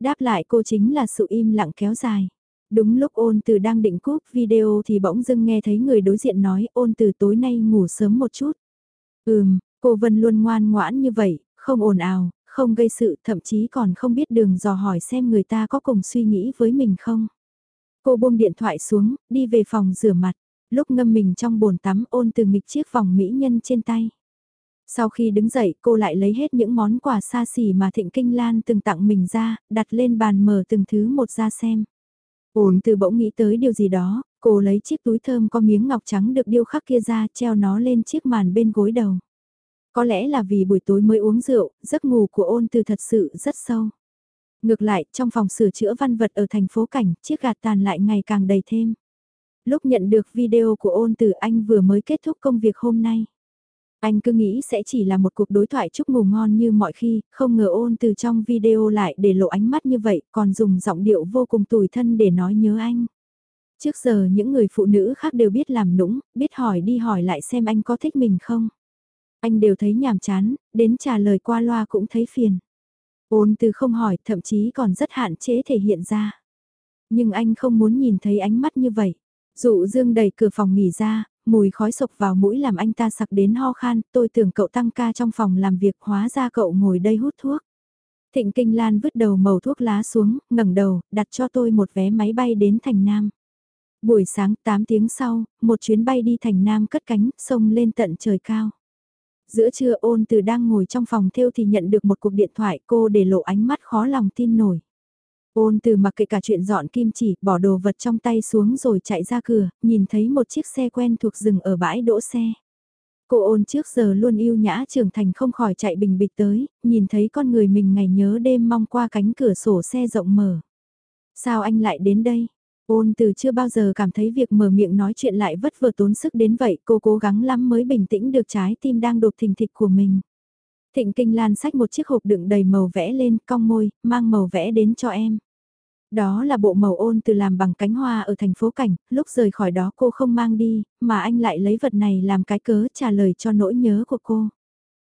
Đáp lại cô chính là sự im lặng kéo dài. Đúng lúc ôn từ đang định cúp video thì bỗng dưng nghe thấy người đối diện nói ôn từ tối nay ngủ sớm một chút. Ừm, cô Vân luôn ngoan ngoãn như vậy, không ồn ào, không gây sự, thậm chí còn không biết đường dò hỏi xem người ta có cùng suy nghĩ với mình không. Cô buông điện thoại xuống, đi về phòng rửa mặt, lúc ngâm mình trong bồn tắm ôn từ nghịch chiếc vòng mỹ nhân trên tay. Sau khi đứng dậy cô lại lấy hết những món quà xa xỉ mà Thịnh Kinh Lan từng tặng mình ra, đặt lên bàn mở từng thứ một ra xem. Ôn từ bỗng nghĩ tới điều gì đó, cô lấy chiếc túi thơm có miếng ngọc trắng được điêu khắc kia ra treo nó lên chiếc màn bên gối đầu. Có lẽ là vì buổi tối mới uống rượu, giấc ngủ của ôn từ thật sự rất sâu. Ngược lại, trong phòng sửa chữa văn vật ở thành phố cảnh, chiếc gạt tàn lại ngày càng đầy thêm. Lúc nhận được video của ôn từ anh vừa mới kết thúc công việc hôm nay. Anh cứ nghĩ sẽ chỉ là một cuộc đối thoại chúc ngủ ngon như mọi khi, không ngờ ôn từ trong video lại để lộ ánh mắt như vậy, còn dùng giọng điệu vô cùng tủi thân để nói nhớ anh. Trước giờ những người phụ nữ khác đều biết làm nũng, biết hỏi đi hỏi lại xem anh có thích mình không. Anh đều thấy nhàm chán, đến trả lời qua loa cũng thấy phiền. Ôn từ không hỏi, thậm chí còn rất hạn chế thể hiện ra. Nhưng anh không muốn nhìn thấy ánh mắt như vậy. Dụ dương đẩy cửa phòng nghỉ ra, mùi khói sộc vào mũi làm anh ta sặc đến ho khan, tôi tưởng cậu tăng ca trong phòng làm việc hóa ra cậu ngồi đây hút thuốc. Thịnh Kinh Lan vứt đầu màu thuốc lá xuống, ngẩng đầu, đặt cho tôi một vé máy bay đến Thành Nam. Buổi sáng 8 tiếng sau, một chuyến bay đi Thành Nam cất cánh, sông lên tận trời cao. Giữa trưa ôn từ đang ngồi trong phòng theo thì nhận được một cuộc điện thoại cô để lộ ánh mắt khó lòng tin nổi. Ôn từ mặc kệ cả chuyện dọn kim chỉ, bỏ đồ vật trong tay xuống rồi chạy ra cửa, nhìn thấy một chiếc xe quen thuộc rừng ở bãi đỗ xe. Cô ôn trước giờ luôn yêu nhã trưởng thành không khỏi chạy bình bịch tới, nhìn thấy con người mình ngày nhớ đêm mong qua cánh cửa sổ xe rộng mở. Sao anh lại đến đây? Ôn từ chưa bao giờ cảm thấy việc mở miệng nói chuyện lại vất vờ tốn sức đến vậy, cô cố gắng lắm mới bình tĩnh được trái tim đang đột thình thịch của mình. Thịnh Kinh Lan xách một chiếc hộp đựng đầy màu vẽ lên, cong môi, mang màu vẽ đến cho em. Đó là bộ màu ôn từ làm bằng cánh hoa ở thành phố Cảnh, lúc rời khỏi đó cô không mang đi, mà anh lại lấy vật này làm cái cớ trả lời cho nỗi nhớ của cô.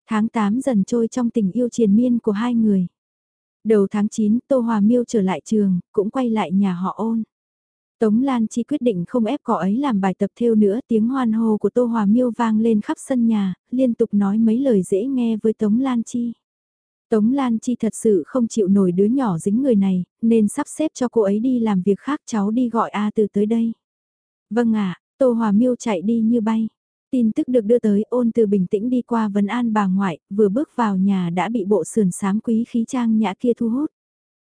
Tháng 8 dần trôi trong tình yêu triền miên của hai người. Đầu tháng 9, Tô Hòa Miêu trở lại trường, cũng quay lại nhà họ ôn. Tống Lan Chi quyết định không ép cỏ ấy làm bài tập theo nữa tiếng hoan hô của Tô Hòa Miêu vang lên khắp sân nhà, liên tục nói mấy lời dễ nghe với Tống Lan Chi. Tống Lan Chi thật sự không chịu nổi đứa nhỏ dính người này, nên sắp xếp cho cô ấy đi làm việc khác cháu đi gọi A từ tới đây. Vâng ạ, Tô Hòa Miêu chạy đi như bay. Tin tức được đưa tới ôn từ bình tĩnh đi qua vấn an bà ngoại, vừa bước vào nhà đã bị bộ sườn sám quý khí trang nhã kia thu hút.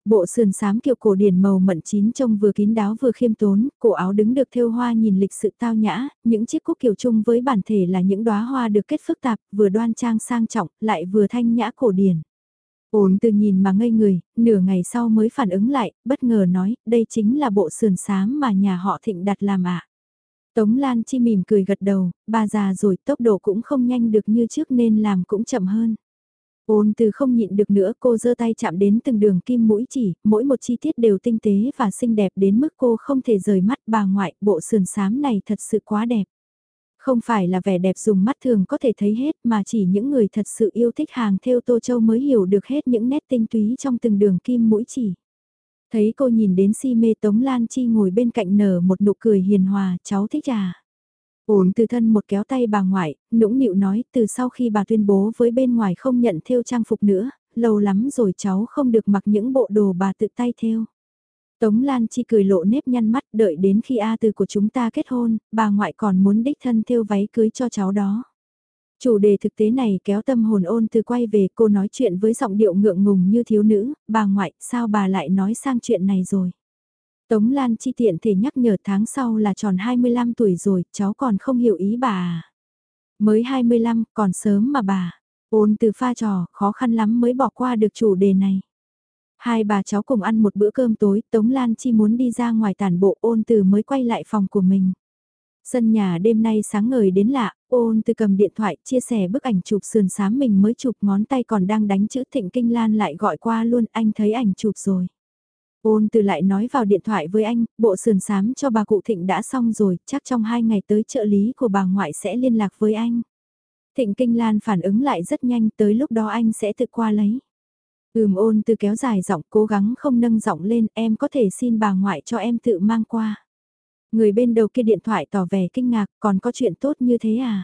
Bộ sườn xám kiểu cổ điển màu mận chín trông vừa kín đáo vừa khiêm tốn, cổ áo đứng được thêu hoa nhìn lịch sự tao nhã, những chiếc cúc kiều chung với bản thể là những đóa hoa được kết phức tạp, vừa đoan trang sang trọng, lại vừa thanh nhã cổ điển. Ổn từ nhìn mà ngây người, nửa ngày sau mới phản ứng lại, bất ngờ nói, đây chính là bộ sườn xám mà nhà họ thịnh đặt làm ạ. Tống Lan Chi mỉm cười gật đầu, bà già rồi tốc độ cũng không nhanh được như trước nên làm cũng chậm hơn. Ôn từ không nhịn được nữa cô giơ tay chạm đến từng đường kim mũi chỉ, mỗi một chi tiết đều tinh tế và xinh đẹp đến mức cô không thể rời mắt bà ngoại, bộ sườn xám này thật sự quá đẹp. Không phải là vẻ đẹp dùng mắt thường có thể thấy hết mà chỉ những người thật sự yêu thích hàng theo Tô Châu mới hiểu được hết những nét tinh túy trong từng đường kim mũi chỉ. Thấy cô nhìn đến si mê Tống Lan Chi ngồi bên cạnh nở một nụ cười hiền hòa, cháu thích à. Ổn từ thân một kéo tay bà ngoại, nũng nịu nói từ sau khi bà tuyên bố với bên ngoài không nhận thêu trang phục nữa, lâu lắm rồi cháu không được mặc những bộ đồ bà tự tay thêu. Tống Lan Chi cười lộ nếp nhăn mắt đợi đến khi A từ của chúng ta kết hôn, bà ngoại còn muốn đích thân thêu váy cưới cho cháu đó. Chủ đề thực tế này kéo tâm hồn ôn từ quay về cô nói chuyện với giọng điệu ngượng ngùng như thiếu nữ, bà ngoại, sao bà lại nói sang chuyện này rồi. Tống Lan chi tiện thể nhắc nhở tháng sau là tròn 25 tuổi rồi, cháu còn không hiểu ý bà à. Mới 25, còn sớm mà bà. Ôn từ pha trò, khó khăn lắm mới bỏ qua được chủ đề này. Hai bà cháu cùng ăn một bữa cơm tối, Tống Lan Chi muốn đi ra ngoài tản bộ ôn từ mới quay lại phòng của mình. Sân nhà đêm nay sáng ngời đến lạ, ôn từ cầm điện thoại chia sẻ bức ảnh chụp sườn sám mình mới chụp ngón tay còn đang đánh chữ thịnh kinh lan lại gọi qua luôn anh thấy ảnh chụp rồi. Ôn từ lại nói vào điện thoại với anh, bộ sườn sám cho bà cụ thịnh đã xong rồi, chắc trong hai ngày tới trợ lý của bà ngoại sẽ liên lạc với anh. Thịnh Kinh Lan phản ứng lại rất nhanh tới lúc đó anh sẽ tự qua lấy. Ừm ôn từ kéo dài giọng cố gắng không nâng giọng lên em có thể xin bà ngoại cho em tự mang qua. Người bên đầu kia điện thoại tỏ vẻ kinh ngạc còn có chuyện tốt như thế à?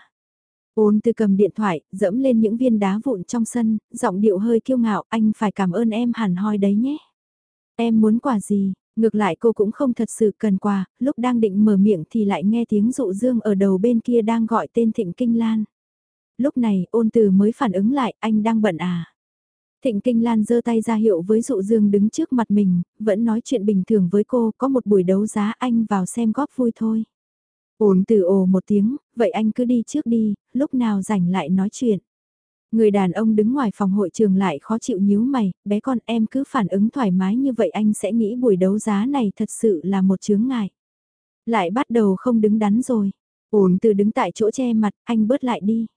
Ôn từ cầm điện thoại, dẫm lên những viên đá vụn trong sân, giọng điệu hơi kiêu ngạo, anh phải cảm ơn em hẳn hoi đấy nhé. Em muốn quà gì? Ngược lại cô cũng không thật sự cần quà, lúc đang định mở miệng thì lại nghe tiếng dụ dương ở đầu bên kia đang gọi tên Thịnh Kinh Lan. Lúc này ôn từ mới phản ứng lại, anh đang bận à? Thịnh Kinh Lan giơ tay ra hiệu với dụ dương đứng trước mặt mình, vẫn nói chuyện bình thường với cô, có một buổi đấu giá anh vào xem góp vui thôi. Ôn từ ồ một tiếng, vậy anh cứ đi trước đi, lúc nào rảnh lại nói chuyện. Người đàn ông đứng ngoài phòng hội trường lại khó chịu nhíu mày, bé con em cứ phản ứng thoải mái như vậy anh sẽ nghĩ buổi đấu giá này thật sự là một chướng ngại. Lại bắt đầu không đứng đắn rồi. Ổn từ đứng tại chỗ che mặt, anh bớt lại đi.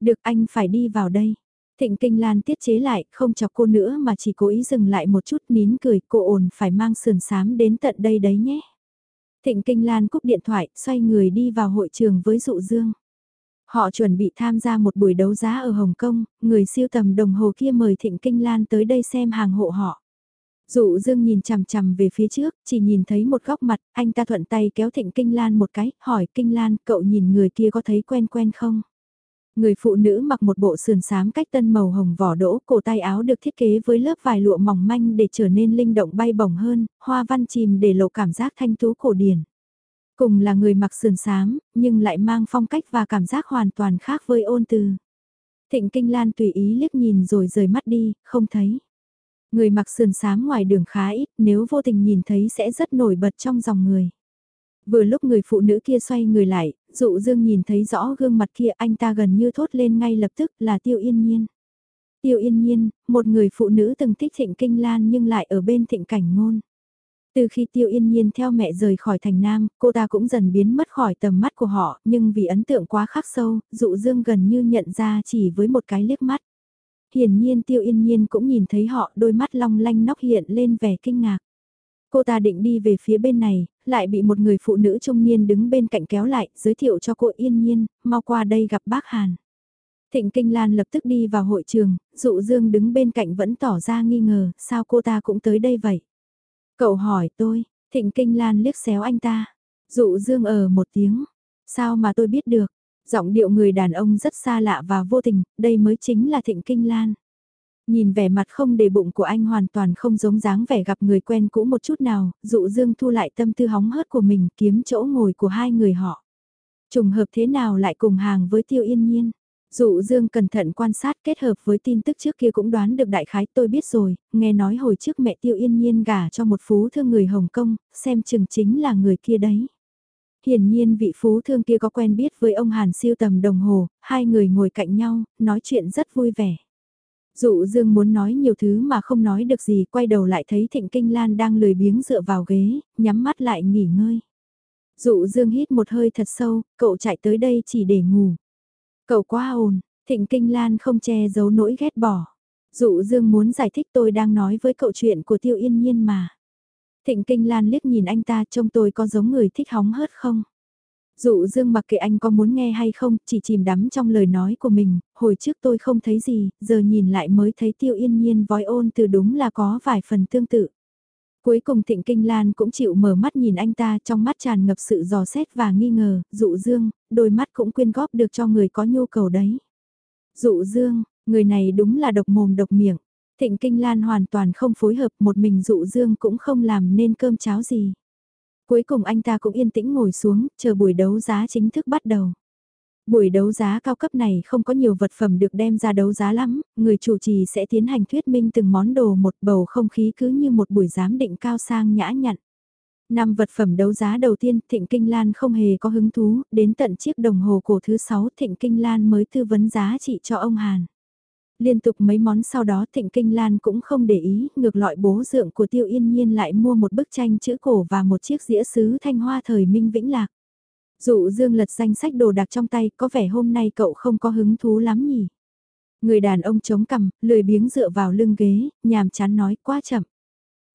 Được anh phải đi vào đây. Thịnh Kinh Lan tiết chế lại, không chọc cô nữa mà chỉ cố ý dừng lại một chút nín cười, cô ổn phải mang sườn sám đến tận đây đấy nhé. Thịnh Kinh Lan cúp điện thoại, xoay người đi vào hội trường với dụ dương. Họ chuẩn bị tham gia một buổi đấu giá ở Hồng Kông, người siêu tầm đồng hồ kia mời Thịnh Kinh Lan tới đây xem hàng hộ họ. Dụ Dương nhìn chằm chằm về phía trước, chỉ nhìn thấy một góc mặt, anh ta thuận tay kéo Thịnh Kinh Lan một cái, hỏi Kinh Lan, cậu nhìn người kia có thấy quen quen không? Người phụ nữ mặc một bộ sườn xám cách tân màu hồng vỏ đỗ, cổ tay áo được thiết kế với lớp vải lụa mỏng manh để trở nên linh động bay bổng hơn, hoa văn chìm để lộ cảm giác thanh tú cổ điển. Cùng là người mặc sườn xám, nhưng lại mang phong cách và cảm giác hoàn toàn khác với ôn từ. Thịnh Kinh Lan tùy ý liếc nhìn rồi rời mắt đi, không thấy. Người mặc sườn xám ngoài đường khá ít, nếu vô tình nhìn thấy sẽ rất nổi bật trong dòng người. Vừa lúc người phụ nữ kia xoay người lại, dụ dương nhìn thấy rõ gương mặt kia anh ta gần như thốt lên ngay lập tức là tiêu yên nhiên. Tiêu yên nhiên, một người phụ nữ từng thích thịnh kinh lan nhưng lại ở bên thịnh cảnh ngôn. Từ khi Tiêu Yên Nhiên theo mẹ rời khỏi thành Nam, cô ta cũng dần biến mất khỏi tầm mắt của họ, nhưng vì ấn tượng quá khắc sâu, dụ dương gần như nhận ra chỉ với một cái liếc mắt. Hiển nhiên Tiêu Yên Nhiên cũng nhìn thấy họ, đôi mắt long lanh nóc hiện lên vẻ kinh ngạc. Cô ta định đi về phía bên này, lại bị một người phụ nữ trung niên đứng bên cạnh kéo lại, giới thiệu cho cô Yên Nhiên, mau qua đây gặp bác Hàn. Thịnh Kinh Lan lập tức đi vào hội trường, dụ dương đứng bên cạnh vẫn tỏ ra nghi ngờ, sao cô ta cũng tới đây vậy? Cậu hỏi tôi, Thịnh Kinh Lan liếc xéo anh ta. Dụ dương ở một tiếng. Sao mà tôi biết được? Giọng điệu người đàn ông rất xa lạ và vô tình, đây mới chính là Thịnh Kinh Lan. Nhìn vẻ mặt không để bụng của anh hoàn toàn không giống dáng vẻ gặp người quen cũ một chút nào, dụ dương thu lại tâm tư hóng hớt của mình kiếm chỗ ngồi của hai người họ. Trùng hợp thế nào lại cùng hàng với tiêu yên nhiên? Dụ Dương cẩn thận quan sát kết hợp với tin tức trước kia cũng đoán được đại khái tôi biết rồi, nghe nói hồi trước mẹ Tiêu Yên Nhiên gả cho một phú thương người Hồng Kông, xem chừng chính là người kia đấy. Hiển nhiên vị phú thương kia có quen biết với ông Hàn siêu tầm đồng hồ, hai người ngồi cạnh nhau, nói chuyện rất vui vẻ. Dụ Dương muốn nói nhiều thứ mà không nói được gì, quay đầu lại thấy Thịnh Kinh Lan đang lười biếng dựa vào ghế, nhắm mắt lại nghỉ ngơi. Dụ Dương hít một hơi thật sâu, cậu chạy tới đây chỉ để ngủ. Cậu quá ồn, Thịnh Kinh Lan không che giấu nỗi ghét bỏ. Dụ Dương muốn giải thích tôi đang nói với cậu chuyện của Tiêu Yên Nhiên mà. Thịnh Kinh Lan liếc nhìn anh ta trông tôi có giống người thích hóng hớt không? Dụ Dương mặc kệ anh có muốn nghe hay không, chỉ chìm đắm trong lời nói của mình, hồi trước tôi không thấy gì, giờ nhìn lại mới thấy Tiêu Yên Nhiên vói ôn từ đúng là có vài phần tương tự. Cuối cùng Thịnh Kinh Lan cũng chịu mở mắt nhìn anh ta trong mắt tràn ngập sự dò xét và nghi ngờ, dụ dương, đôi mắt cũng quyên góp được cho người có nhu cầu đấy. Dụ dương, người này đúng là độc mồm độc miệng. Thịnh Kinh Lan hoàn toàn không phối hợp một mình dụ dương cũng không làm nên cơm cháo gì. Cuối cùng anh ta cũng yên tĩnh ngồi xuống, chờ buổi đấu giá chính thức bắt đầu. Buổi đấu giá cao cấp này không có nhiều vật phẩm được đem ra đấu giá lắm, người chủ trì sẽ tiến hành thuyết minh từng món đồ một bầu không khí cứ như một buổi giám định cao sang nhã nhặn. Năm vật phẩm đấu giá đầu tiên Thịnh Kinh Lan không hề có hứng thú, đến tận chiếc đồng hồ cổ thứ 6 Thịnh Kinh Lan mới tư vấn giá trị cho ông Hàn. Liên tục mấy món sau đó Thịnh Kinh Lan cũng không để ý, ngược lại bố dượng của Tiêu Yên Nhiên lại mua một bức tranh chữ cổ và một chiếc dĩa sứ thanh hoa thời Minh Vĩnh Lạc. Dụ Dương lật danh sách đồ đạc trong tay, có vẻ hôm nay cậu không có hứng thú lắm nhỉ. Người đàn ông chống cằm, lười biếng dựa vào lưng ghế, nhàm chán nói quá chậm.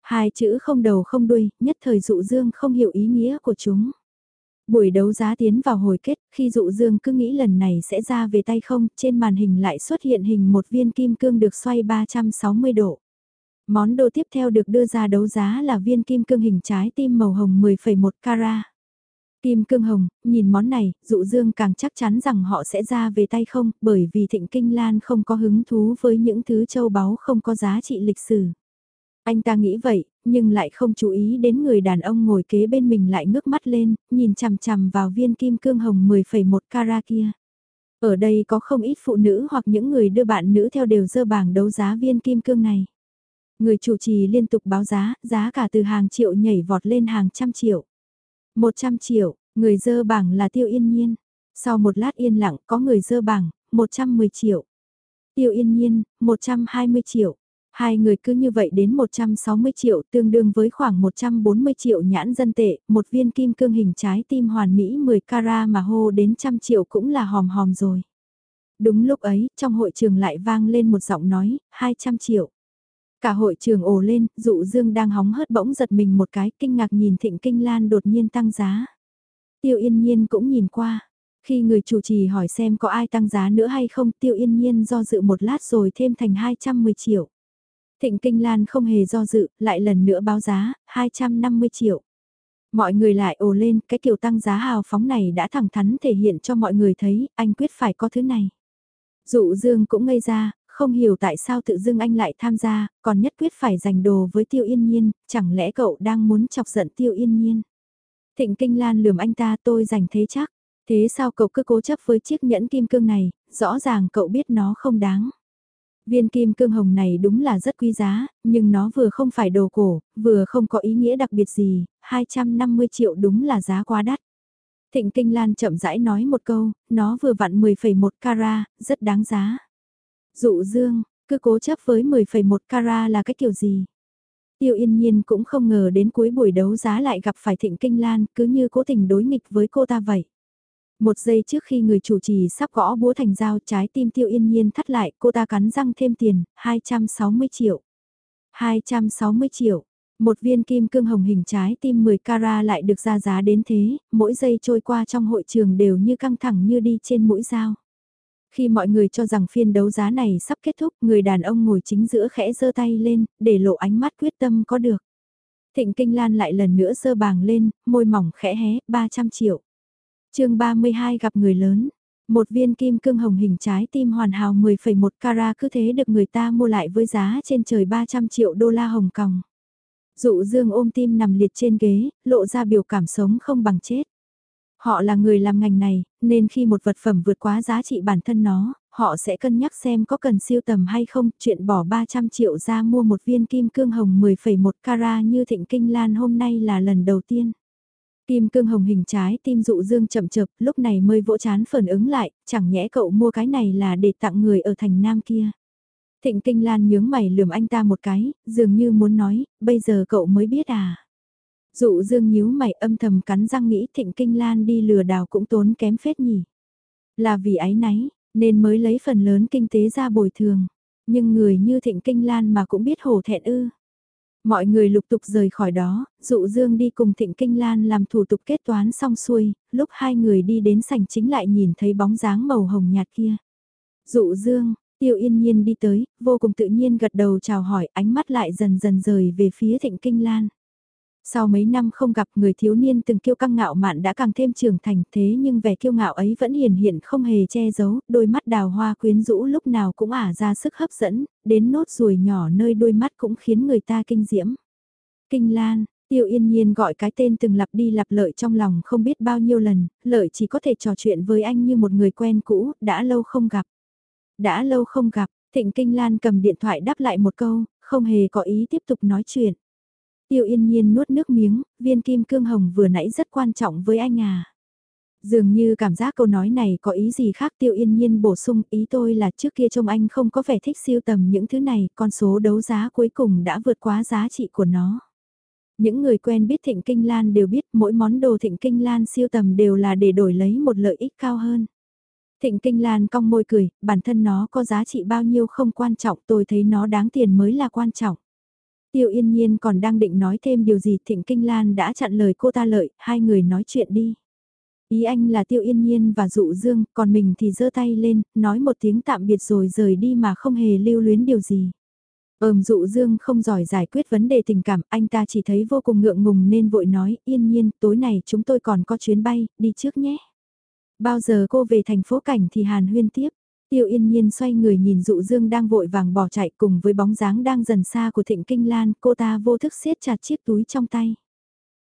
Hai chữ không đầu không đuôi, nhất thời dụ Dương không hiểu ý nghĩa của chúng. Buổi đấu giá tiến vào hồi kết, khi dụ dương cứ nghĩ lần này sẽ ra về tay không, trên màn hình lại xuất hiện hình một viên kim cương được xoay 360 độ. Món đồ tiếp theo được đưa ra đấu giá là viên kim cương hình trái tim màu hồng 10,1 carat. Kim cương hồng, nhìn món này, dụ dương càng chắc chắn rằng họ sẽ ra về tay không, bởi vì thịnh kinh lan không có hứng thú với những thứ châu báu không có giá trị lịch sử. Anh ta nghĩ vậy, nhưng lại không chú ý đến người đàn ông ngồi kế bên mình lại ngước mắt lên, nhìn chằm chằm vào viên kim cương hồng 10,1 carat kia. Ở đây có không ít phụ nữ hoặc những người đưa bạn nữ theo đều dơ bảng đấu giá viên kim cương này. Người chủ trì liên tục báo giá, giá cả từ hàng triệu nhảy vọt lên hàng trăm triệu. 100 triệu, người dơ bảng là tiêu yên nhiên. Sau một lát yên lặng có người dơ bảng, 110 triệu. Tiêu yên nhiên, 120 triệu. Hai người cứ như vậy đến 160 triệu tương đương với khoảng 140 triệu nhãn dân tệ, một viên kim cương hình trái tim hoàn mỹ 10 carat mà hô đến trăm triệu cũng là hòm hòm rồi. Đúng lúc ấy, trong hội trường lại vang lên một giọng nói, 200 triệu. Cả hội trường ồ lên, dụ dương đang hóng hớt bỗng giật mình một cái, kinh ngạc nhìn thịnh kinh lan đột nhiên tăng giá. Tiêu yên nhiên cũng nhìn qua. Khi người chủ trì hỏi xem có ai tăng giá nữa hay không, tiêu yên nhiên do dự một lát rồi thêm thành 210 triệu. Thịnh Kinh Lan không hề do dự, lại lần nữa báo giá, 250 triệu. Mọi người lại ồ lên, cái kiểu tăng giá hào phóng này đã thẳng thắn thể hiện cho mọi người thấy, anh quyết phải có thứ này. Dụ Dương cũng ngây ra, không hiểu tại sao tự dưng anh lại tham gia, còn nhất quyết phải giành đồ với Tiêu Yên Nhiên, chẳng lẽ cậu đang muốn chọc giận Tiêu Yên Nhiên. Thịnh Kinh Lan lườm anh ta tôi giành thế chắc, thế sao cậu cứ cố chấp với chiếc nhẫn kim cương này, rõ ràng cậu biết nó không đáng. Viên kim cương hồng này đúng là rất quý giá, nhưng nó vừa không phải đồ cổ, vừa không có ý nghĩa đặc biệt gì, 250 triệu đúng là giá quá đắt. Thịnh Kinh Lan chậm rãi nói một câu, nó vừa vặn 10,1 carat, rất đáng giá. Dụ dương, cứ cố chấp với 10,1 carat là cái kiểu gì? Tiêu yên nhiên cũng không ngờ đến cuối buổi đấu giá lại gặp phải Thịnh Kinh Lan, cứ như cố tình đối nghịch với cô ta vậy. Một giây trước khi người chủ trì sắp gõ búa thành dao trái tim tiêu yên nhiên thắt lại, cô ta cắn răng thêm tiền, 260 triệu. 260 triệu. Một viên kim cương hồng hình trái tim 10 carat lại được ra giá đến thế, mỗi giây trôi qua trong hội trường đều như căng thẳng như đi trên mũi dao. Khi mọi người cho rằng phiên đấu giá này sắp kết thúc, người đàn ông ngồi chính giữa khẽ giơ tay lên, để lộ ánh mắt quyết tâm có được. Thịnh Kinh Lan lại lần nữa giơ bàng lên, môi mỏng khẽ hé, 300 triệu chương 32 gặp người lớn, một viên kim cương hồng hình trái tim hoàn hảo 10,1 carat cứ thế được người ta mua lại với giá trên trời 300 triệu đô la Hồng Kông. Dụ dương ôm tim nằm liệt trên ghế, lộ ra biểu cảm sống không bằng chết. Họ là người làm ngành này, nên khi một vật phẩm vượt quá giá trị bản thân nó, họ sẽ cân nhắc xem có cần siêu tầm hay không, chuyện bỏ 300 triệu ra mua một viên kim cương hồng 10,1 carat như thịnh kinh lan hôm nay là lần đầu tiên. Kim cương hồng hình trái tim dụ dương chậm chập, lúc này mới vỗ chán phản ứng lại, chẳng nhẽ cậu mua cái này là để tặng người ở thành nam kia. Thịnh kinh lan nhướng mày lườm anh ta một cái, dường như muốn nói, bây giờ cậu mới biết à. Dụ dương nhíu mày âm thầm cắn răng nghĩ thịnh kinh lan đi lừa đảo cũng tốn kém phết nhỉ. Là vì ái náy, nên mới lấy phần lớn kinh tế ra bồi thường. Nhưng người như thịnh kinh lan mà cũng biết hổ thẹn ư. Mọi người lục tục rời khỏi đó, dụ dương đi cùng Thịnh Kinh Lan làm thủ tục kết toán xong xuôi, lúc hai người đi đến sảnh chính lại nhìn thấy bóng dáng màu hồng nhạt kia. Dụ dương, tiêu yên nhiên đi tới, vô cùng tự nhiên gật đầu chào hỏi, ánh mắt lại dần dần rời về phía Thịnh Kinh Lan. Sau mấy năm không gặp người thiếu niên từng kiêu căng ngạo mạn đã càng thêm trưởng thành thế nhưng vẻ kiêu ngạo ấy vẫn hiền hiện không hề che giấu, đôi mắt đào hoa quyến rũ lúc nào cũng ả ra sức hấp dẫn, đến nốt ruồi nhỏ nơi đôi mắt cũng khiến người ta kinh diễm. Kinh Lan, Tiêu yên nhiên gọi cái tên từng lặp đi lặp lợi trong lòng không biết bao nhiêu lần, lợi chỉ có thể trò chuyện với anh như một người quen cũ, đã lâu không gặp. Đã lâu không gặp, Thịnh Kinh Lan cầm điện thoại đáp lại một câu, không hề có ý tiếp tục nói chuyện. Tiêu yên nhiên nuốt nước miếng, viên kim cương hồng vừa nãy rất quan trọng với anh à. Dường như cảm giác câu nói này có ý gì khác tiêu yên nhiên bổ sung ý tôi là trước kia trông anh không có vẻ thích siêu tầm những thứ này, con số đấu giá cuối cùng đã vượt quá giá trị của nó. Những người quen biết Thịnh Kinh Lan đều biết mỗi món đồ Thịnh Kinh Lan siêu tầm đều là để đổi lấy một lợi ích cao hơn. Thịnh Kinh Lan cong môi cười, bản thân nó có giá trị bao nhiêu không quan trọng tôi thấy nó đáng tiền mới là quan trọng. Tiêu yên nhiên còn đang định nói thêm điều gì Thịnh Kinh Lan đã chặn lời cô ta lợi, hai người nói chuyện đi. Ý anh là Tiêu yên nhiên và dụ dương, còn mình thì giơ tay lên, nói một tiếng tạm biệt rồi rời đi mà không hề lưu luyến điều gì. Ờm dụ dương không giỏi giải quyết vấn đề tình cảm, anh ta chỉ thấy vô cùng ngượng ngùng nên vội nói, yên nhiên, tối nay chúng tôi còn có chuyến bay, đi trước nhé. Bao giờ cô về thành phố cảnh thì hàn huyên tiếp. Tiêu yên nhiên xoay người nhìn dụ dương đang vội vàng bỏ chạy cùng với bóng dáng đang dần xa của thịnh kinh lan, cô ta vô thức siết chặt chiếc túi trong tay.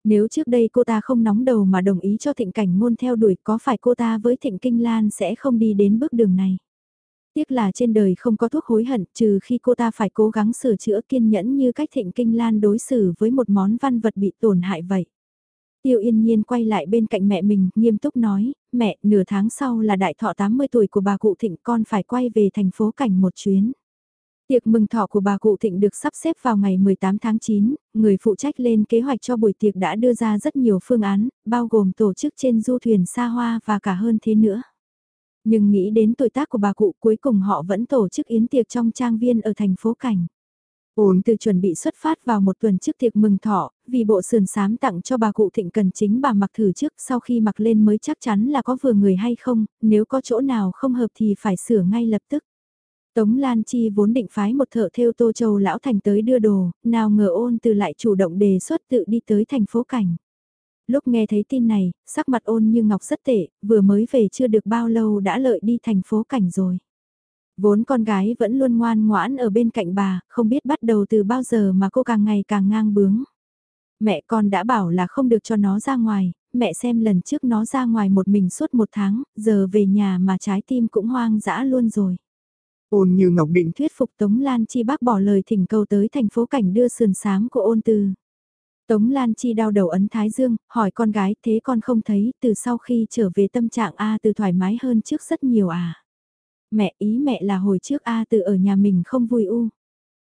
Nếu trước đây cô ta không nóng đầu mà đồng ý cho thịnh cảnh ngôn theo đuổi có phải cô ta với thịnh kinh lan sẽ không đi đến bước đường này. Tiếc là trên đời không có thuốc hối hận trừ khi cô ta phải cố gắng sửa chữa kiên nhẫn như cách thịnh kinh lan đối xử với một món văn vật bị tổn hại vậy. Tiêu yên nhiên quay lại bên cạnh mẹ mình, nghiêm túc nói, mẹ, nửa tháng sau là đại thọ 80 tuổi của bà cụ thịnh con phải quay về thành phố cảnh một chuyến. Tiệc mừng thọ của bà cụ Thịnh được sắp xếp vào ngày 18 tháng 9, người phụ trách lên kế hoạch cho buổi tiệc đã đưa ra rất nhiều phương án, bao gồm tổ chức trên du thuyền xa hoa và cả hơn thế nữa. Nhưng nghĩ đến tuổi tác của bà cụ cuối cùng họ vẫn tổ chức yến tiệc trong trang viên ở thành phố Cảnh. Ổn từ chuẩn bị xuất phát vào một tuần trước tiệc mừng thọ, vì bộ sườn sám tặng cho bà cụ thịnh cần chính bà mặc thử trước sau khi mặc lên mới chắc chắn là có vừa người hay không, nếu có chỗ nào không hợp thì phải sửa ngay lập tức. Tống Lan Chi vốn định phái một thợ theo Tô Châu Lão Thành tới đưa đồ, nào ngờ ôn từ lại chủ động đề xuất tự đi tới thành phố Cảnh. Lúc nghe thấy tin này, sắc mặt ôn như ngọc rất tệ, vừa mới về chưa được bao lâu đã lợi đi thành phố cảnh rồi. Vốn con gái vẫn luôn ngoan ngoãn ở bên cạnh bà, không biết bắt đầu từ bao giờ mà cô càng ngày càng ngang bướng. Mẹ con đã bảo là không được cho nó ra ngoài, mẹ xem lần trước nó ra ngoài một mình suốt một tháng, giờ về nhà mà trái tim cũng hoang dã luôn rồi. Ôn như Ngọc Định thuyết phục Tống Lan Chi bác bỏ lời thỉnh cầu tới thành phố cảnh đưa sườn sám của ôn từ. Tống Lan Chi đau đầu ấn Thái Dương, hỏi con gái thế con không thấy từ sau khi trở về tâm trạng A từ thoải mái hơn trước rất nhiều à. Mẹ ý mẹ là hồi trước A từ ở nhà mình không vui u.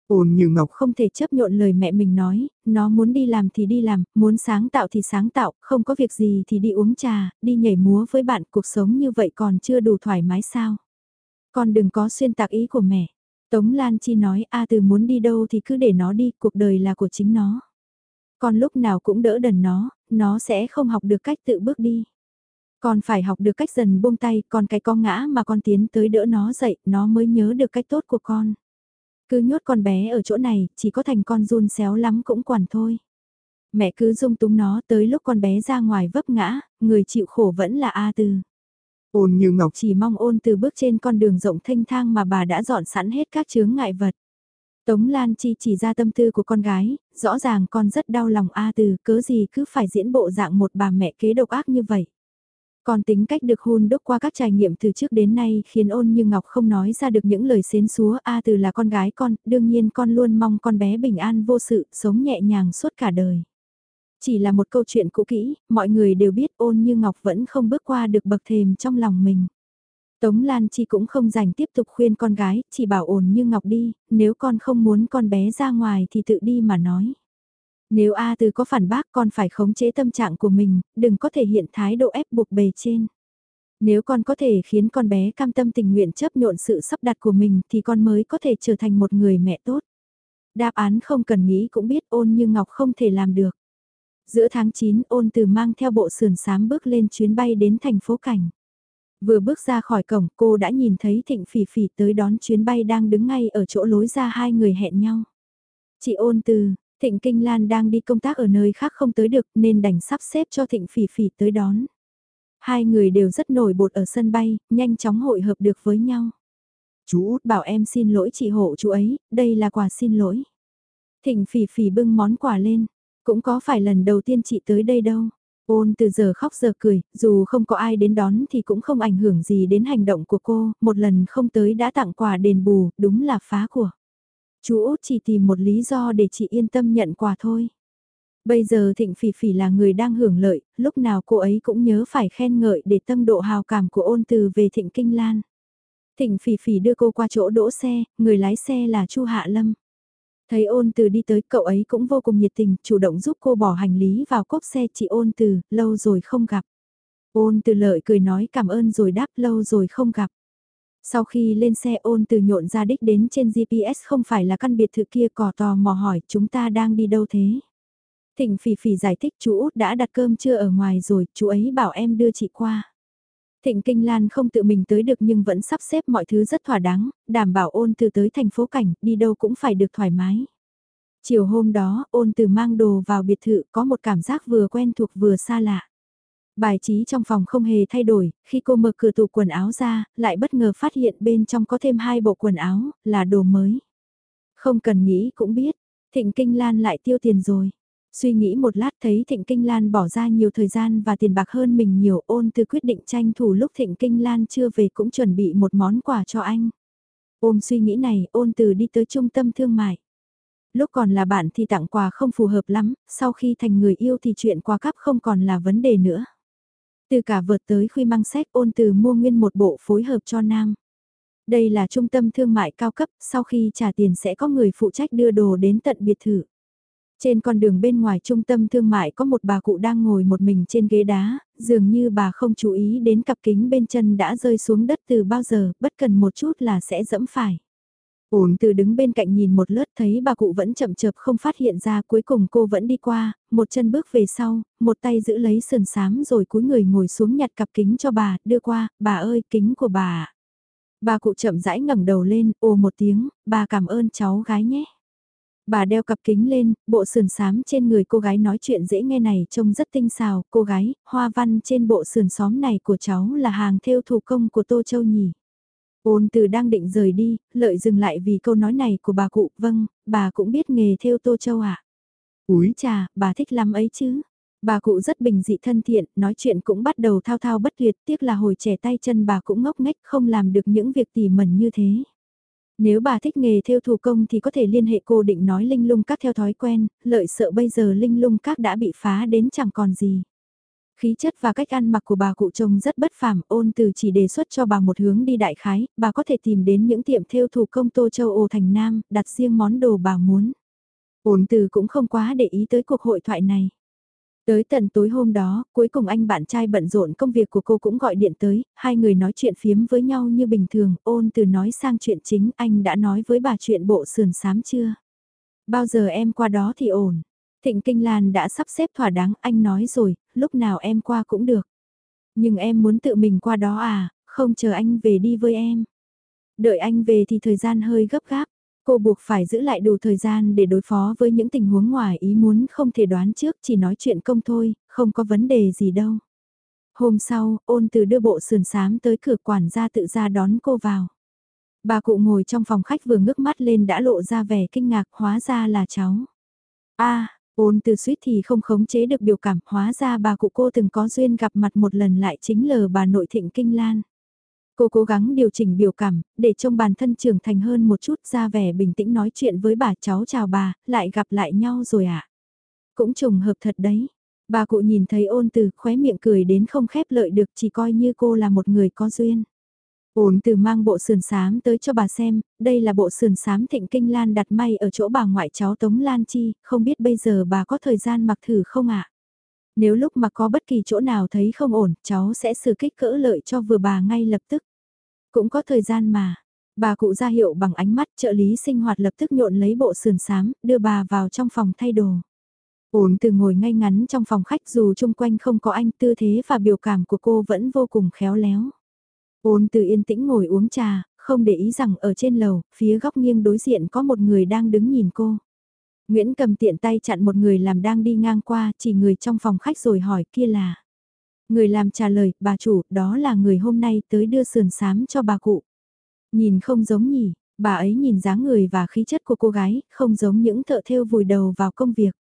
Ôn như Ngọc không thể chấp nhộn lời mẹ mình nói, nó muốn đi làm thì đi làm, muốn sáng tạo thì sáng tạo, không có việc gì thì đi uống trà, đi nhảy múa với bạn, cuộc sống như vậy còn chưa đủ thoải mái sao. Con đừng có xuyên tạc ý của mẹ. Tống Lan Chi nói A từ muốn đi đâu thì cứ để nó đi, cuộc đời là của chính nó. Con lúc nào cũng đỡ đần nó, nó sẽ không học được cách tự bước đi. Con phải học được cách dần buông tay, còn cái con ngã mà con tiến tới đỡ nó dậy, nó mới nhớ được cách tốt của con. Cứ nhốt con bé ở chỗ này, chỉ có thành con run xéo lắm cũng quản thôi. Mẹ cứ dung túng nó tới lúc con bé ra ngoài vấp ngã, người chịu khổ vẫn là A Tư. Ôn như ngọc chỉ mong ôn từ bước trên con đường rộng thanh thang mà bà đã dọn sẵn hết các chướng ngại vật. Tống Lan Chi chỉ ra tâm tư của con gái, rõ ràng con rất đau lòng A từ, cớ gì cứ phải diễn bộ dạng một bà mẹ kế độc ác như vậy. Con tính cách được hôn đúc qua các trải nghiệm từ trước đến nay khiến ôn như Ngọc không nói ra được những lời xến xúa A từ là con gái con, đương nhiên con luôn mong con bé bình an vô sự, sống nhẹ nhàng suốt cả đời. Chỉ là một câu chuyện cũ kỹ, mọi người đều biết ôn như Ngọc vẫn không bước qua được bậc thềm trong lòng mình. Tống Lan Chi cũng không dành tiếp tục khuyên con gái, chỉ bảo ổn như Ngọc đi, nếu con không muốn con bé ra ngoài thì tự đi mà nói. Nếu A từ có phản bác con phải khống chế tâm trạng của mình, đừng có thể hiện thái độ ép buộc bề trên. Nếu con có thể khiến con bé cam tâm tình nguyện chấp nhộn sự sắp đặt của mình thì con mới có thể trở thành một người mẹ tốt. Đáp án không cần nghĩ cũng biết ôn như Ngọc không thể làm được. Giữa tháng 9 ôn từ mang theo bộ sườn sám bước lên chuyến bay đến thành phố Cảnh. Vừa bước ra khỏi cổng cô đã nhìn thấy Thịnh Phỉ Phỉ tới đón chuyến bay đang đứng ngay ở chỗ lối ra hai người hẹn nhau. Chị ôn từ, Thịnh Kinh Lan đang đi công tác ở nơi khác không tới được nên đành sắp xếp cho Thịnh Phỉ Phỉ tới đón. Hai người đều rất nổi bột ở sân bay, nhanh chóng hội hợp được với nhau. Chú út bảo em xin lỗi chị hộ chú ấy, đây là quà xin lỗi. Thịnh Phỉ Phỉ bưng món quà lên, cũng có phải lần đầu tiên chị tới đây đâu. Ôn từ giờ khóc giờ cười, dù không có ai đến đón thì cũng không ảnh hưởng gì đến hành động của cô, một lần không tới đã tặng quà đền bù, đúng là phá của. Chú Út chỉ tìm một lý do để chị yên tâm nhận quà thôi. Bây giờ Thịnh Phỉ Phỉ là người đang hưởng lợi, lúc nào cô ấy cũng nhớ phải khen ngợi để tâm độ hào cảm của ôn từ về Thịnh Kinh Lan. Thịnh Phỉ Phỉ đưa cô qua chỗ đỗ xe, người lái xe là Chu Hạ Lâm. Thấy ôn từ đi tới cậu ấy cũng vô cùng nhiệt tình, chủ động giúp cô bỏ hành lý vào cốp xe chị ôn từ, lâu rồi không gặp. Ôn từ lợi cười nói cảm ơn rồi đáp lâu rồi không gặp. Sau khi lên xe ôn từ nhộn ra đích đến trên GPS không phải là căn biệt thự kia cỏ tò mò hỏi chúng ta đang đi đâu thế. Thịnh phỉ phỉ giải thích chú út đã đặt cơm trưa ở ngoài rồi, chú ấy bảo em đưa chị qua. Thịnh Kinh Lan không tự mình tới được nhưng vẫn sắp xếp mọi thứ rất thỏa đáng, đảm bảo ôn từ tới thành phố cảnh, đi đâu cũng phải được thoải mái. Chiều hôm đó, ôn từ mang đồ vào biệt thự có một cảm giác vừa quen thuộc vừa xa lạ. Bài trí trong phòng không hề thay đổi, khi cô mở cửa tủ quần áo ra, lại bất ngờ phát hiện bên trong có thêm hai bộ quần áo, là đồ mới. Không cần nghĩ cũng biết, Thịnh Kinh Lan lại tiêu tiền rồi. Suy nghĩ một lát thấy Thịnh Kinh Lan bỏ ra nhiều thời gian và tiền bạc hơn mình nhiều ôn từ quyết định tranh thủ lúc Thịnh Kinh Lan chưa về cũng chuẩn bị một món quà cho anh. Ôm suy nghĩ này ôn từ đi tới trung tâm thương mại. Lúc còn là bạn thì tặng quà không phù hợp lắm, sau khi thành người yêu thì chuyện quà cắp không còn là vấn đề nữa. Từ cả vợt tới khuy mang sách ôn từ mua nguyên một bộ phối hợp cho nam. Đây là trung tâm thương mại cao cấp, sau khi trả tiền sẽ có người phụ trách đưa đồ đến tận biệt thự. Trên con đường bên ngoài trung tâm thương mại có một bà cụ đang ngồi một mình trên ghế đá, dường như bà không chú ý đến cặp kính bên chân đã rơi xuống đất từ bao giờ, bất cần một chút là sẽ dẫm phải. Ổn từ đứng bên cạnh nhìn một lướt thấy bà cụ vẫn chậm chập không phát hiện ra cuối cùng cô vẫn đi qua, một chân bước về sau, một tay giữ lấy sườn sám rồi cúi người ngồi xuống nhặt cặp kính cho bà, đưa qua, bà ơi kính của bà. Bà cụ chậm rãi ngẩng đầu lên, ồ một tiếng, bà cảm ơn cháu gái nhé. Bà đeo cặp kính lên, bộ sườn sám trên người cô gái nói chuyện dễ nghe này trông rất tinh xào, cô gái, hoa văn trên bộ sườn xóm này của cháu là hàng thêu thủ công của Tô Châu nhỉ. Ôn từ đang định rời đi, lợi dừng lại vì câu nói này của bà cụ, vâng, bà cũng biết nghề thêu Tô Châu à. Úi trà, bà thích lắm ấy chứ. Bà cụ rất bình dị thân thiện, nói chuyện cũng bắt đầu thao thao bất tuyệt, tiếc là hồi trẻ tay chân bà cũng ngốc nghếch không làm được những việc tỉ mẩn như thế. Nếu bà thích nghề theo thủ công thì có thể liên hệ cô định nói linh lung các theo thói quen, lợi sợ bây giờ linh lung các đã bị phá đến chẳng còn gì. Khí chất và cách ăn mặc của bà cụ chồng rất bất phàm, ôn từ chỉ đề xuất cho bà một hướng đi đại khái, bà có thể tìm đến những tiệm theo thủ công Tô Châu Ồ Thành Nam, đặt riêng món đồ bà muốn. Ôn từ cũng không quá để ý tới cuộc hội thoại này. Tới tận tối hôm đó, cuối cùng anh bạn trai bận rộn công việc của cô cũng gọi điện tới, hai người nói chuyện phiếm với nhau như bình thường, ôn từ nói sang chuyện chính, anh đã nói với bà chuyện bộ sườn sám chưa? Bao giờ em qua đó thì ổn. Thịnh Kinh Lan đã sắp xếp thỏa đáng, anh nói rồi, lúc nào em qua cũng được. Nhưng em muốn tự mình qua đó à, không chờ anh về đi với em. Đợi anh về thì thời gian hơi gấp gáp. Cô buộc phải giữ lại đủ thời gian để đối phó với những tình huống ngoài ý muốn không thể đoán trước chỉ nói chuyện công thôi, không có vấn đề gì đâu. Hôm sau, ôn từ đưa bộ sườn sám tới cửa quản gia tự ra đón cô vào. Bà cụ ngồi trong phòng khách vừa ngước mắt lên đã lộ ra vẻ kinh ngạc hóa ra là cháu. a ôn từ suýt thì không khống chế được biểu cảm hóa ra bà cụ cô từng có duyên gặp mặt một lần lại chính lờ bà nội thịnh kinh lan. Cô cố gắng điều chỉnh biểu cảm, để trông bản thân trưởng thành hơn một chút ra vẻ bình tĩnh nói chuyện với bà cháu chào bà, lại gặp lại nhau rồi ạ. À? Cũng trùng hợp thật đấy. Bà cụ nhìn thấy ôn từ khóe miệng cười đến không khép lợi được chỉ coi như cô là một người có duyên. Ôn từ mang bộ sườn sám tới cho bà xem, đây là bộ sườn sám thịnh kinh lan đặt may ở chỗ bà ngoại cháu Tống Lan Chi, không biết bây giờ bà có thời gian mặc thử không ạ? Nếu lúc mà có bất kỳ chỗ nào thấy không ổn, cháu sẽ xử kích cỡ lợi cho vừa bà ngay lập tức. Cũng có thời gian mà. Bà cụ ra hiệu bằng ánh mắt trợ lý sinh hoạt lập tức nhộn lấy bộ sườn sám, đưa bà vào trong phòng thay đồ. Ổn từ ngồi ngay ngắn trong phòng khách dù chung quanh không có anh tư thế và biểu cảm của cô vẫn vô cùng khéo léo. Ôn từ yên tĩnh ngồi uống trà, không để ý rằng ở trên lầu, phía góc nghiêng đối diện có một người đang đứng nhìn cô. Nguyễn cầm tiện tay chặn một người làm đang đi ngang qua, chỉ người trong phòng khách rồi hỏi kia là. Người làm trả lời, bà chủ, đó là người hôm nay tới đưa sườn sám cho bà cụ. Nhìn không giống nhỉ, bà ấy nhìn dáng người và khí chất của cô gái, không giống những thợ thêu vùi đầu vào công việc.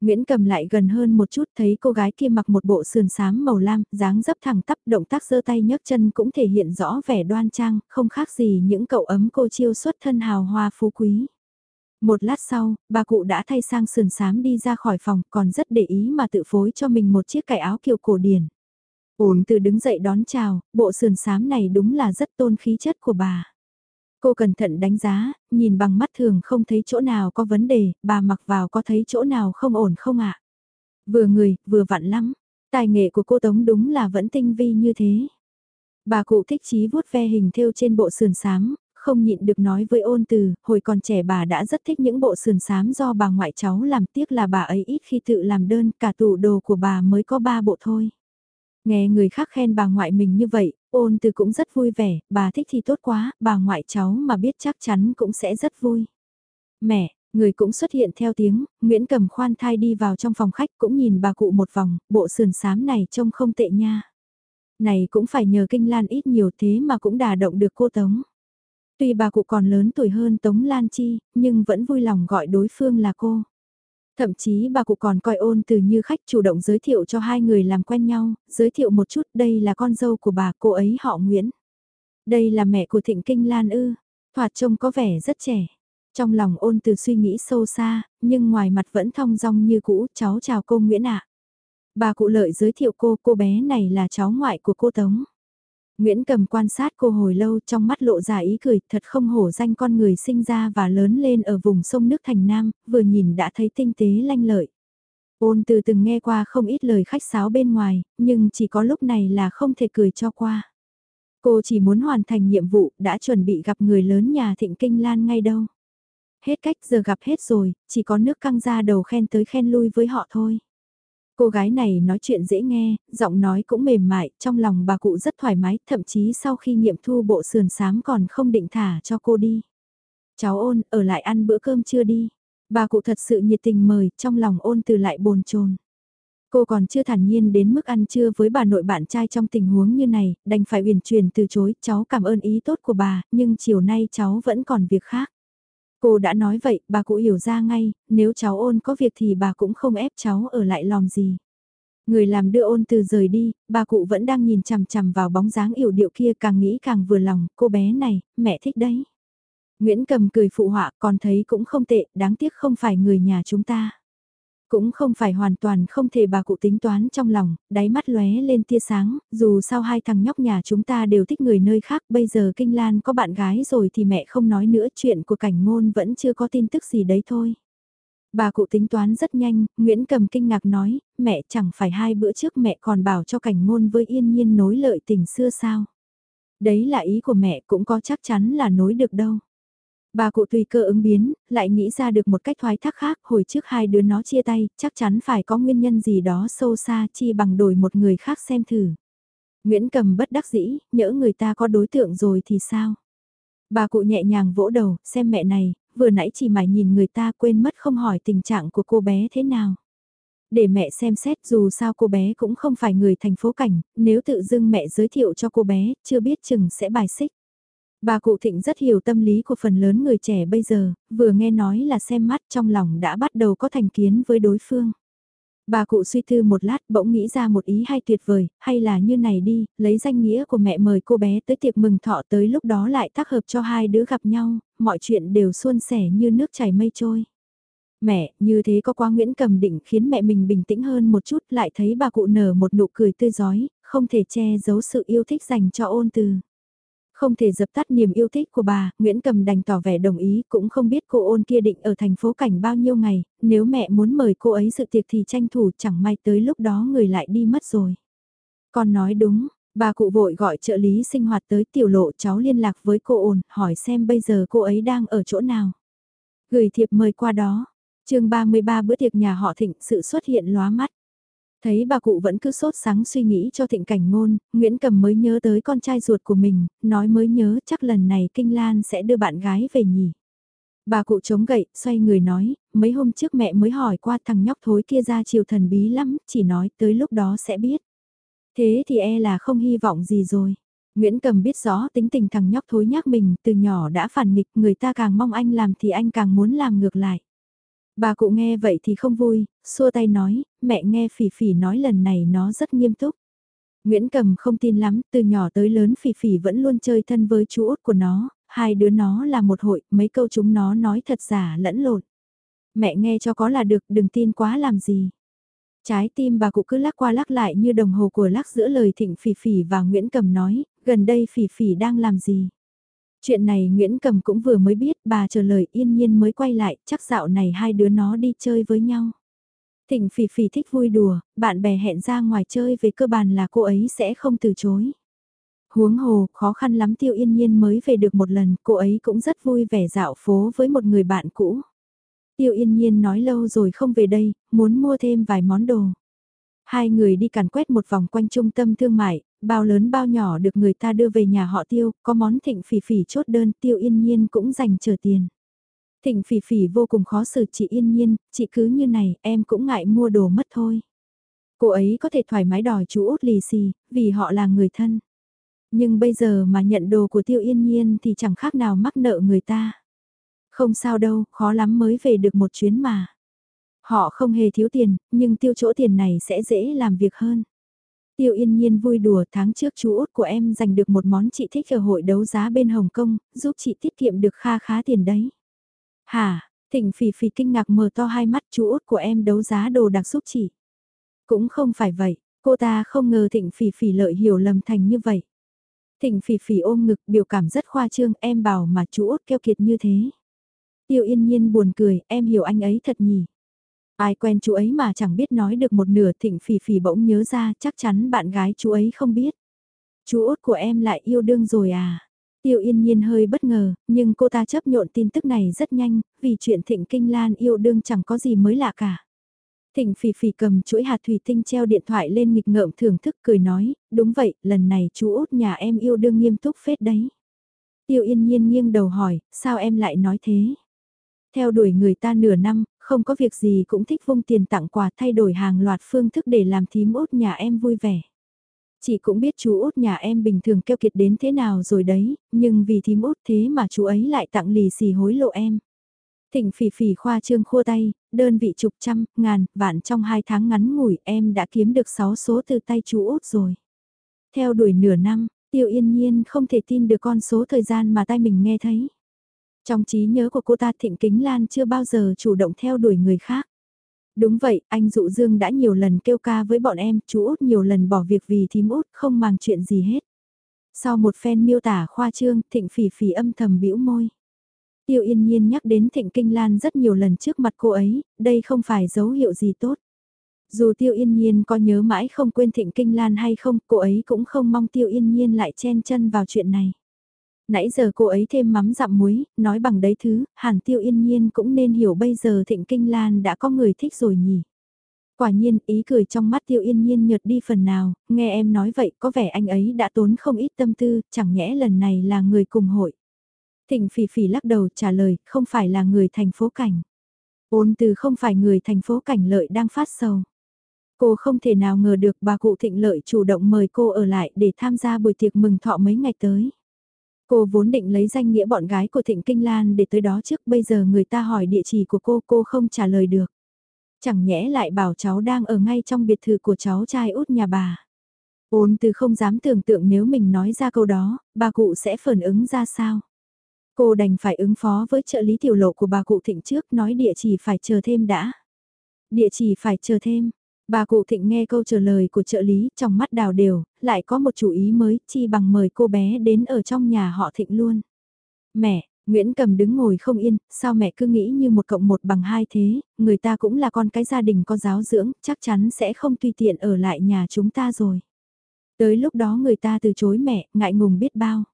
Nguyễn cầm lại gần hơn một chút thấy cô gái kia mặc một bộ sườn xám màu lam, dáng dấp thẳng tắp động tác giơ tay nhấc chân cũng thể hiện rõ vẻ đoan trang, không khác gì những cậu ấm cô chiêu xuất thân hào hoa phú quý. Một lát sau, bà cụ đã thay sang sườn xám đi ra khỏi phòng còn rất để ý mà tự phối cho mình một chiếc cải áo kiều cổ điển. Ổn từ đứng dậy đón chào, bộ sườn xám này đúng là rất tôn khí chất của bà. Cô cẩn thận đánh giá, nhìn bằng mắt thường không thấy chỗ nào có vấn đề, bà mặc vào có thấy chỗ nào không ổn không ạ? Vừa người, vừa vặn lắm. Tài nghệ của cô Tống đúng là vẫn tinh vi như thế. Bà cụ thích chí vuốt ve hình thêu trên bộ sườn xám, không nhịn được nói với ôn từ, hồi còn trẻ bà đã rất thích những bộ sườn xám do bà ngoại cháu làm tiếc là bà ấy ít khi tự làm đơn, cả tủ đồ của bà mới có ba bộ thôi. Nghe người khác khen bà ngoại mình như vậy, ôn từ cũng rất vui vẻ, bà thích thì tốt quá, bà ngoại cháu mà biết chắc chắn cũng sẽ rất vui. Mẹ, người cũng xuất hiện theo tiếng, Nguyễn cầm khoan thai đi vào trong phòng khách cũng nhìn bà cụ một vòng, bộ sườn xám này trông không tệ nha. Này cũng phải nhờ kinh lan ít nhiều thế mà cũng đả động được cô Tống. Tuy bà cụ còn lớn tuổi hơn Tống Lan Chi, nhưng vẫn vui lòng gọi đối phương là cô. Thậm chí bà cụ còn coi ôn từ như khách chủ động giới thiệu cho hai người làm quen nhau, giới thiệu một chút đây là con dâu của bà, cô ấy họ Nguyễn. Đây là mẹ của Thịnh Kinh Lan ư, thoạt trông có vẻ rất trẻ. Trong lòng ôn từ suy nghĩ sâu xa, nhưng ngoài mặt vẫn thong dong như cũ, cháu chào cô Nguyễn ạ. Bà cụ lợi giới thiệu cô, cô bé này là cháu ngoại của cô Tống. Nguyễn cầm quan sát cô hồi lâu trong mắt lộ ra ý cười thật không hổ danh con người sinh ra và lớn lên ở vùng sông nước thành Nam, vừa nhìn đã thấy tinh tế lanh lợi. Ôn từ từng nghe qua không ít lời khách sáo bên ngoài, nhưng chỉ có lúc này là không thể cười cho qua. Cô chỉ muốn hoàn thành nhiệm vụ, đã chuẩn bị gặp người lớn nhà thịnh kinh lan ngay đâu. Hết cách giờ gặp hết rồi, chỉ có nước căng ra đầu khen tới khen lui với họ thôi. Cô gái này nói chuyện dễ nghe, giọng nói cũng mềm mại, trong lòng bà cụ rất thoải mái, thậm chí sau khi nghiệm thu bộ sườn sám còn không định thả cho cô đi. Cháu ôn, ở lại ăn bữa cơm chưa đi. Bà cụ thật sự nhiệt tình mời, trong lòng ôn từ lại bồn chồn. Cô còn chưa thản nhiên đến mức ăn trưa với bà nội bạn trai trong tình huống như này, đành phải uyển chuyển từ chối, cháu cảm ơn ý tốt của bà, nhưng chiều nay cháu vẫn còn việc khác. Cô đã nói vậy, bà cụ hiểu ra ngay, nếu cháu ôn có việc thì bà cũng không ép cháu ở lại lòng gì. Người làm đưa ôn từ rời đi, bà cụ vẫn đang nhìn chằm chằm vào bóng dáng yểu điệu kia càng nghĩ càng vừa lòng, cô bé này, mẹ thích đấy. Nguyễn cầm cười phụ họa còn thấy cũng không tệ, đáng tiếc không phải người nhà chúng ta. Cũng không phải hoàn toàn không thể bà cụ tính toán trong lòng, đáy mắt lóe lên tia sáng, dù sao hai thằng nhóc nhà chúng ta đều thích người nơi khác, bây giờ Kinh Lan có bạn gái rồi thì mẹ không nói nữa chuyện của cảnh ngôn vẫn chưa có tin tức gì đấy thôi. Bà cụ tính toán rất nhanh, Nguyễn Cầm kinh ngạc nói, mẹ chẳng phải hai bữa trước mẹ còn bảo cho cảnh ngôn với yên nhiên nối lợi tình xưa sao. Đấy là ý của mẹ cũng có chắc chắn là nối được đâu. Bà cụ tùy cơ ứng biến, lại nghĩ ra được một cách thoái thác khác, hồi trước hai đứa nó chia tay, chắc chắn phải có nguyên nhân gì đó sâu xa chi bằng đổi một người khác xem thử. Nguyễn cầm bất đắc dĩ, nhỡ người ta có đối tượng rồi thì sao? Bà cụ nhẹ nhàng vỗ đầu, xem mẹ này, vừa nãy chỉ mải nhìn người ta quên mất không hỏi tình trạng của cô bé thế nào. Để mẹ xem xét dù sao cô bé cũng không phải người thành phố cảnh, nếu tự dưng mẹ giới thiệu cho cô bé, chưa biết chừng sẽ bài xích. Bà cụ thịnh rất hiểu tâm lý của phần lớn người trẻ bây giờ, vừa nghe nói là xem mắt trong lòng đã bắt đầu có thành kiến với đối phương. Bà cụ suy tư một lát bỗng nghĩ ra một ý hay tuyệt vời, hay là như này đi, lấy danh nghĩa của mẹ mời cô bé tới tiệc mừng thọ tới lúc đó lại tác hợp cho hai đứa gặp nhau, mọi chuyện đều suôn sẻ như nước chảy mây trôi. Mẹ, như thế có quá Nguyễn cầm định khiến mẹ mình bình tĩnh hơn một chút lại thấy bà cụ nở một nụ cười tươi giói, không thể che giấu sự yêu thích dành cho ôn từ. Không thể dập tắt niềm yêu thích của bà, Nguyễn Cầm đành tỏ vẻ đồng ý, cũng không biết cô ôn kia định ở thành phố cảnh bao nhiêu ngày, nếu mẹ muốn mời cô ấy dự tiệc thì tranh thủ chẳng may tới lúc đó người lại đi mất rồi. Con nói đúng, bà cụ vội gọi trợ lý sinh hoạt tới tiểu lộ cháu liên lạc với cô ôn, hỏi xem bây giờ cô ấy đang ở chỗ nào. Gửi thiệp mời qua đó, chương 33 bữa tiệc nhà họ thịnh sự xuất hiện lóa mắt. Thấy bà cụ vẫn cứ sốt sáng suy nghĩ cho thịnh cảnh ngôn, Nguyễn Cầm mới nhớ tới con trai ruột của mình, nói mới nhớ chắc lần này Kinh Lan sẽ đưa bạn gái về nhỉ. Bà cụ chống gậy, xoay người nói, mấy hôm trước mẹ mới hỏi qua thằng nhóc thối kia ra chiều thần bí lắm, chỉ nói tới lúc đó sẽ biết. Thế thì e là không hy vọng gì rồi. Nguyễn Cầm biết rõ tính tình thằng nhóc thối nhác mình từ nhỏ đã phản nghịch người ta càng mong anh làm thì anh càng muốn làm ngược lại. Bà cụ nghe vậy thì không vui, xua tay nói, mẹ nghe phỉ phỉ nói lần này nó rất nghiêm túc. Nguyễn Cầm không tin lắm, từ nhỏ tới lớn phỉ phỉ vẫn luôn chơi thân với chú út của nó, hai đứa nó là một hội, mấy câu chúng nó nói thật giả lẫn lộn. Mẹ nghe cho có là được, đừng tin quá làm gì. Trái tim bà cụ cứ lắc qua lắc lại như đồng hồ của lắc giữa lời thịnh phỉ phỉ và Nguyễn Cầm nói, gần đây phỉ phỉ đang làm gì. Chuyện này Nguyễn Cầm cũng vừa mới biết, bà chờ lời yên nhiên mới quay lại, chắc dạo này hai đứa nó đi chơi với nhau. Thịnh phỉ phỉ thích vui đùa, bạn bè hẹn ra ngoài chơi về cơ bản là cô ấy sẽ không từ chối. Huống hồ, khó khăn lắm tiêu yên nhiên mới về được một lần, cô ấy cũng rất vui vẻ dạo phố với một người bạn cũ. Tiêu yên nhiên nói lâu rồi không về đây, muốn mua thêm vài món đồ. Hai người đi càn quét một vòng quanh trung tâm thương mại, bao lớn bao nhỏ được người ta đưa về nhà họ tiêu, có món thịnh phỉ phỉ chốt đơn tiêu yên nhiên cũng dành chờ tiền. Thịnh phỉ phỉ vô cùng khó xử chị yên nhiên, chị cứ như này em cũng ngại mua đồ mất thôi. Cô ấy có thể thoải mái đòi chú út lì xì, vì họ là người thân. Nhưng bây giờ mà nhận đồ của tiêu yên nhiên thì chẳng khác nào mắc nợ người ta. Không sao đâu, khó lắm mới về được một chuyến mà. Họ không hề thiếu tiền, nhưng tiêu chỗ tiền này sẽ dễ làm việc hơn. Tiêu yên nhiên vui đùa tháng trước chú út của em giành được một món chị thích ở hội đấu giá bên Hồng Kông, giúp chị tiết kiệm được kha khá tiền đấy. Hả, thịnh phỉ phỉ kinh ngạc mở to hai mắt chú út của em đấu giá đồ đặc giúp chị. Cũng không phải vậy, cô ta không ngờ thịnh phỉ phỉ lợi hiểu lầm thành như vậy. Thịnh phỉ phỉ ôm ngực biểu cảm rất khoa trương em bảo mà chú út keo kiệt như thế. Tiêu yên nhiên buồn cười, em hiểu anh ấy thật nhỉ. Ai quen chú ấy mà chẳng biết nói được một nửa thịnh phỉ phỉ bỗng nhớ ra chắc chắn bạn gái chú ấy không biết. Chú út của em lại yêu đương rồi à? Tiêu yên nhiên hơi bất ngờ, nhưng cô ta chấp nhộn tin tức này rất nhanh, vì chuyện thịnh kinh lan yêu đương chẳng có gì mới lạ cả. Thịnh phỉ phỉ cầm chuỗi hạt thủy tinh treo điện thoại lên nghịch ngợm thưởng thức cười nói, đúng vậy, lần này chú út nhà em yêu đương nghiêm túc phết đấy. Tiêu yên nhiên nghiêng đầu hỏi, sao em lại nói thế? Theo đuổi người ta nửa năm, không có việc gì cũng thích vung tiền tặng quà thay đổi hàng loạt phương thức để làm thím út nhà em vui vẻ. Chị cũng biết chú út nhà em bình thường keo kiệt đến thế nào rồi đấy, nhưng vì thím út thế mà chú ấy lại tặng lì xì hối lộ em. Thịnh phỉ phỉ khoa trương khua tay, đơn vị chục trăm, ngàn, vạn trong hai tháng ngắn ngủi em đã kiếm được 6 số từ tay chú út rồi. Theo đuổi nửa năm, tiêu yên nhiên không thể tin được con số thời gian mà tay mình nghe thấy. Trong trí nhớ của cô ta Thịnh Kính Lan chưa bao giờ chủ động theo đuổi người khác. Đúng vậy, anh Dụ Dương đã nhiều lần kêu ca với bọn em, chú út nhiều lần bỏ việc vì thím út không màng chuyện gì hết. Sau một phen miêu tả khoa trương, Thịnh Phỉ Phỉ âm thầm bĩu môi. Tiêu Yên Nhiên nhắc đến Thịnh Kinh Lan rất nhiều lần trước mặt cô ấy, đây không phải dấu hiệu gì tốt. Dù Tiêu Yên Nhiên có nhớ mãi không quên Thịnh Kinh Lan hay không, cô ấy cũng không mong Tiêu Yên Nhiên lại chen chân vào chuyện này. Nãy giờ cô ấy thêm mắm dặm muối, nói bằng đấy thứ, hàn tiêu yên nhiên cũng nên hiểu bây giờ thịnh kinh lan đã có người thích rồi nhỉ. Quả nhiên, ý cười trong mắt tiêu yên nhiên nhợt đi phần nào, nghe em nói vậy có vẻ anh ấy đã tốn không ít tâm tư, chẳng nhẽ lần này là người cùng hội. Thịnh phỉ phỉ lắc đầu trả lời, không phải là người thành phố cảnh. Ôn từ không phải người thành phố cảnh lợi đang phát sầu. Cô không thể nào ngờ được bà cụ thịnh lợi chủ động mời cô ở lại để tham gia buổi tiệc mừng thọ mấy ngày tới. Cô vốn định lấy danh nghĩa bọn gái của Thịnh Kinh Lan để tới đó trước bây giờ người ta hỏi địa chỉ của cô cô không trả lời được. Chẳng nhẽ lại bảo cháu đang ở ngay trong biệt thự của cháu trai út nhà bà. Ôn từ không dám tưởng tượng nếu mình nói ra câu đó, bà cụ sẽ phản ứng ra sao. Cô đành phải ứng phó với trợ lý tiểu lộ của bà cụ thịnh trước nói địa chỉ phải chờ thêm đã. Địa chỉ phải chờ thêm, Bà cụ thịnh nghe câu trả lời của trợ lý trong mắt đào đều, lại có một chủ ý mới, chi bằng mời cô bé đến ở trong nhà họ thịnh luôn. Mẹ, Nguyễn Cầm đứng ngồi không yên, sao mẹ cứ nghĩ như một cộng một bằng hai thế, người ta cũng là con cái gia đình có giáo dưỡng, chắc chắn sẽ không tùy tiện ở lại nhà chúng ta rồi. Tới lúc đó người ta từ chối mẹ, ngại ngùng biết bao.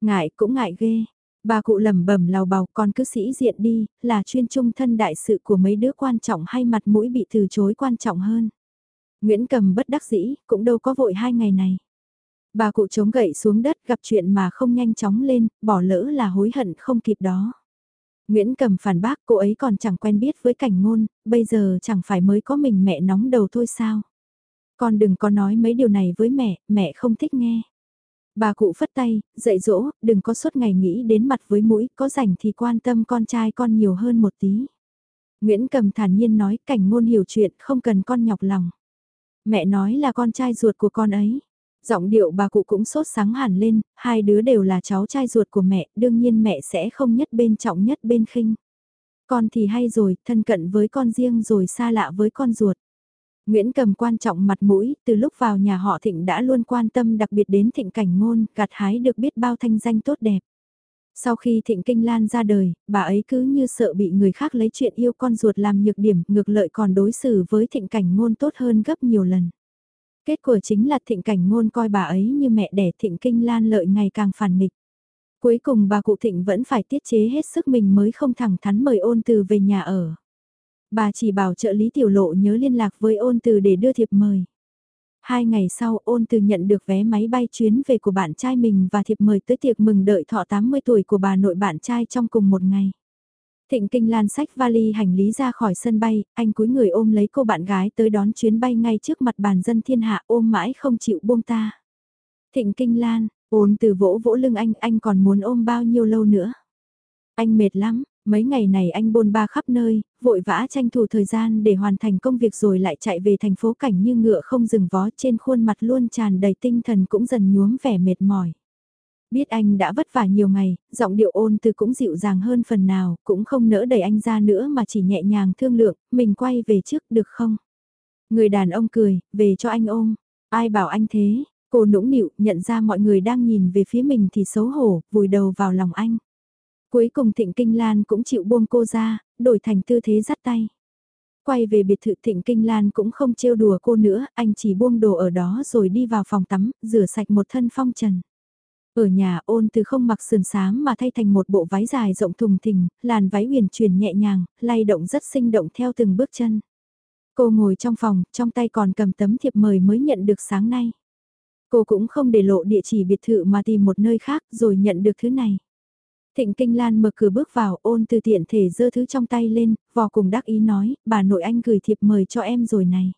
Ngại cũng ngại ghê, Bà cụ lẩm bẩm lào bào con cứ sĩ diện đi, là chuyên trung thân đại sự của mấy đứa quan trọng hay mặt mũi bị từ chối quan trọng hơn. Nguyễn cầm bất đắc dĩ, cũng đâu có vội hai ngày này. Bà cụ chống gậy xuống đất gặp chuyện mà không nhanh chóng lên, bỏ lỡ là hối hận không kịp đó. Nguyễn Cầm phản bác cô ấy còn chẳng quen biết với cảnh ngôn, bây giờ chẳng phải mới có mình mẹ nóng đầu thôi sao. Con đừng có nói mấy điều này với mẹ, mẹ không thích nghe. Bà cụ phất tay, dạy dỗ, đừng có suốt ngày nghĩ đến mặt với mũi, có rảnh thì quan tâm con trai con nhiều hơn một tí. Nguyễn Cầm thản nhiên nói cảnh ngôn hiểu chuyện không cần con nhọc lòng. Mẹ nói là con trai ruột của con ấy. Giọng điệu bà cụ cũng sốt sáng hẳn lên, hai đứa đều là cháu trai ruột của mẹ, đương nhiên mẹ sẽ không nhất bên trọng nhất bên khinh. Con thì hay rồi, thân cận với con riêng rồi xa lạ với con ruột. Nguyễn cầm quan trọng mặt mũi, từ lúc vào nhà họ Thịnh đã luôn quan tâm đặc biệt đến Thịnh Cảnh Ngôn, gặt hái được biết bao thanh danh tốt đẹp. Sau khi Thịnh Kinh Lan ra đời, bà ấy cứ như sợ bị người khác lấy chuyện yêu con ruột làm nhược điểm, ngược lợi còn đối xử với Thịnh Cảnh Ngôn tốt hơn gấp nhiều lần. Kết quả chính là Thịnh Cảnh Ngôn coi bà ấy như mẹ đẻ Thịnh Kinh Lan lợi ngày càng phản nghịch. Cuối cùng bà cụ Thịnh vẫn phải tiết chế hết sức mình mới không thẳng thắn mời ôn từ về nhà ở. Bà chỉ bảo trợ lý tiểu lộ nhớ liên lạc với ôn từ để đưa thiệp mời. Hai ngày sau ôn từ nhận được vé máy bay chuyến về của bạn trai mình và thiệp mời tới tiệc mừng đợi thọ 80 tuổi của bà nội bạn trai trong cùng một ngày. Thịnh Kinh Lan sách vali hành lý ra khỏi sân bay, anh cúi người ôm lấy cô bạn gái tới đón chuyến bay ngay trước mặt bàn dân thiên hạ ôm mãi không chịu buông ta. Thịnh Kinh Lan, ôn từ vỗ vỗ lưng anh, anh còn muốn ôm bao nhiêu lâu nữa. Anh mệt lắm, Mấy ngày này anh bôn ba khắp nơi, vội vã tranh thủ thời gian để hoàn thành công việc rồi lại chạy về thành phố cảnh như ngựa không dừng vó trên khuôn mặt luôn tràn đầy tinh thần cũng dần nhuốm vẻ mệt mỏi. Biết anh đã vất vả nhiều ngày, giọng điệu ôn từ cũng dịu dàng hơn phần nào, cũng không nỡ đẩy anh ra nữa mà chỉ nhẹ nhàng thương lượng, mình quay về trước được không? Người đàn ông cười, về cho anh ôm, ai bảo anh thế, cô nũng nịu nhận ra mọi người đang nhìn về phía mình thì xấu hổ, vùi đầu vào lòng anh. Cuối cùng Thịnh Kinh Lan cũng chịu buông cô ra, đổi thành tư thế dắt tay. Quay về biệt thự Thịnh Kinh Lan cũng không trêu đùa cô nữa, anh chỉ buông đồ ở đó rồi đi vào phòng tắm, rửa sạch một thân phong trần. Ở nhà ôn từ không mặc sườn xám mà thay thành một bộ váy dài rộng thùng thình, làn váy huyền chuyển nhẹ nhàng, lay động rất sinh động theo từng bước chân. Cô ngồi trong phòng, trong tay còn cầm tấm thiệp mời mới nhận được sáng nay. Cô cũng không để lộ địa chỉ biệt thự mà tìm một nơi khác rồi nhận được thứ này. Thịnh Kinh Lan mở cửa bước vào ôn từ tiện thể dơ thứ trong tay lên, vò cùng đắc ý nói, bà nội anh gửi thiệp mời cho em rồi này.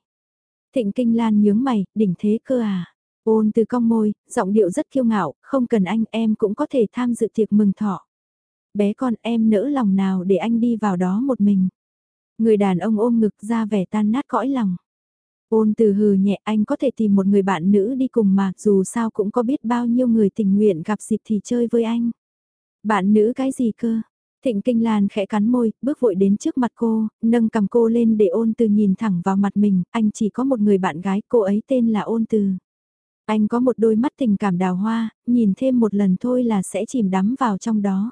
Thịnh Kinh Lan nhướng mày, đỉnh thế cơ à. Ôn từ cong môi, giọng điệu rất kiêu ngạo, không cần anh em cũng có thể tham dự tiệc mừng thọ. Bé con em nỡ lòng nào để anh đi vào đó một mình. Người đàn ông ôm ngực ra vẻ tan nát cõi lòng. Ôn từ hừ nhẹ anh có thể tìm một người bạn nữ đi cùng mà dù sao cũng có biết bao nhiêu người tình nguyện gặp dịp thì chơi với anh. Bạn nữ cái gì cơ? Thịnh Kinh Lan khẽ cắn môi, bước vội đến trước mặt cô, nâng cầm cô lên để ôn từ nhìn thẳng vào mặt mình, anh chỉ có một người bạn gái, cô ấy tên là ôn từ. Anh có một đôi mắt tình cảm đào hoa, nhìn thêm một lần thôi là sẽ chìm đắm vào trong đó.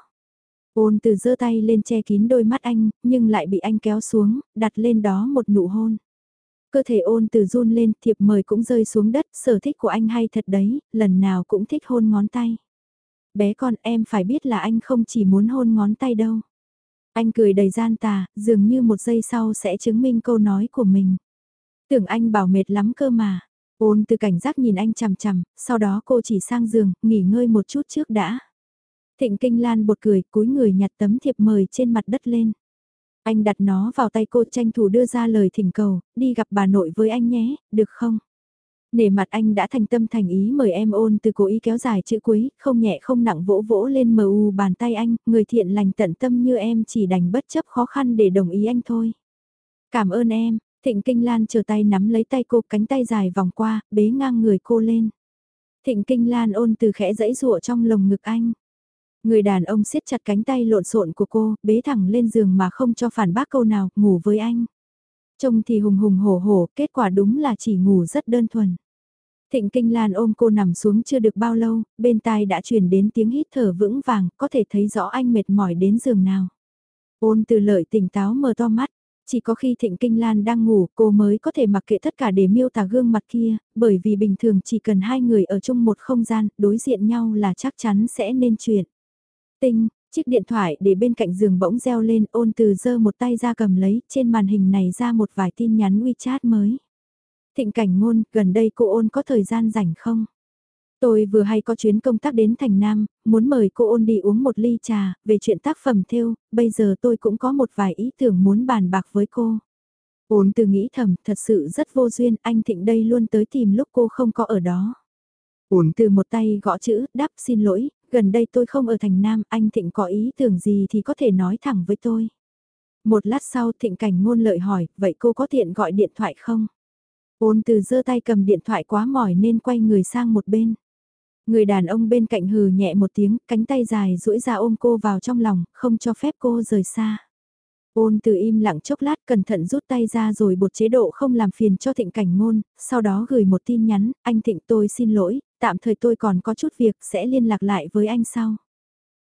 Ôn từ giơ tay lên che kín đôi mắt anh, nhưng lại bị anh kéo xuống, đặt lên đó một nụ hôn. Cơ thể ôn từ run lên, thiệp mời cũng rơi xuống đất, sở thích của anh hay thật đấy, lần nào cũng thích hôn ngón tay bé con em phải biết là anh không chỉ muốn hôn ngón tay đâu. Anh cười đầy gian tà, dường như một giây sau sẽ chứng minh câu nói của mình. Tưởng anh bảo mệt lắm cơ mà. Ôn từ cảnh giác nhìn anh chằm chằm, sau đó cô chỉ sang giường, nghỉ ngơi một chút trước đã. Thịnh Kinh Lan bột cười, cúi người nhặt tấm thiệp mời trên mặt đất lên. Anh đặt nó vào tay cô tranh thủ đưa ra lời thỉnh cầu, đi gặp bà nội với anh nhé, được không? Nể mặt anh đã thành tâm thành ý mời em ôn từ cố ý kéo dài chữ cuối, không nhẹ không nặng vỗ vỗ lên mờ u bàn tay anh, người thiện lành tận tâm như em chỉ đành bất chấp khó khăn để đồng ý anh thôi. Cảm ơn em, Thịnh Kinh Lan chờ tay nắm lấy tay cô cánh tay dài vòng qua, bế ngang người cô lên. Thịnh Kinh Lan ôn từ khẽ dẫy rụa trong lồng ngực anh. Người đàn ông siết chặt cánh tay lộn xộn của cô, bế thẳng lên giường mà không cho phản bác câu nào, ngủ với anh. Trông thì hùng hùng hổ hổ, kết quả đúng là chỉ ngủ rất đơn thuần. Thịnh Kinh Lan ôm cô nằm xuống chưa được bao lâu, bên tai đã truyền đến tiếng hít thở vững vàng, có thể thấy rõ anh mệt mỏi đến giường nào. Ôn từ lợi tỉnh táo mở to mắt, chỉ có khi Thịnh Kinh Lan đang ngủ cô mới có thể mặc kệ tất cả để miêu tả gương mặt kia, bởi vì bình thường chỉ cần hai người ở chung một không gian, đối diện nhau là chắc chắn sẽ nên chuyện. Tinh, chiếc điện thoại để bên cạnh giường bỗng reo lên ôn từ giơ một tay ra cầm lấy, trên màn hình này ra một vài tin nhắn WeChat mới. Thịnh cảnh ngôn, gần đây cô ôn có thời gian rảnh không? Tôi vừa hay có chuyến công tác đến Thành Nam, muốn mời cô ôn đi uống một ly trà, về chuyện tác phẩm theo, bây giờ tôi cũng có một vài ý tưởng muốn bàn bạc với cô. Ôn từ nghĩ thầm, thật sự rất vô duyên, anh Thịnh đây luôn tới tìm lúc cô không có ở đó. Ôn từ một tay gõ chữ, đáp xin lỗi, gần đây tôi không ở Thành Nam, anh Thịnh có ý tưởng gì thì có thể nói thẳng với tôi. Một lát sau Thịnh Cảnh ngôn lợi hỏi, vậy cô có tiện gọi điện thoại không? Ôn từ giơ tay cầm điện thoại quá mỏi nên quay người sang một bên. Người đàn ông bên cạnh hừ nhẹ một tiếng, cánh tay dài duỗi ra ôm cô vào trong lòng, không cho phép cô rời xa. Ôn từ im lặng chốc lát cẩn thận rút tay ra rồi bột chế độ không làm phiền cho thịnh cảnh ngôn, sau đó gửi một tin nhắn, anh thịnh tôi xin lỗi, tạm thời tôi còn có chút việc sẽ liên lạc lại với anh sau.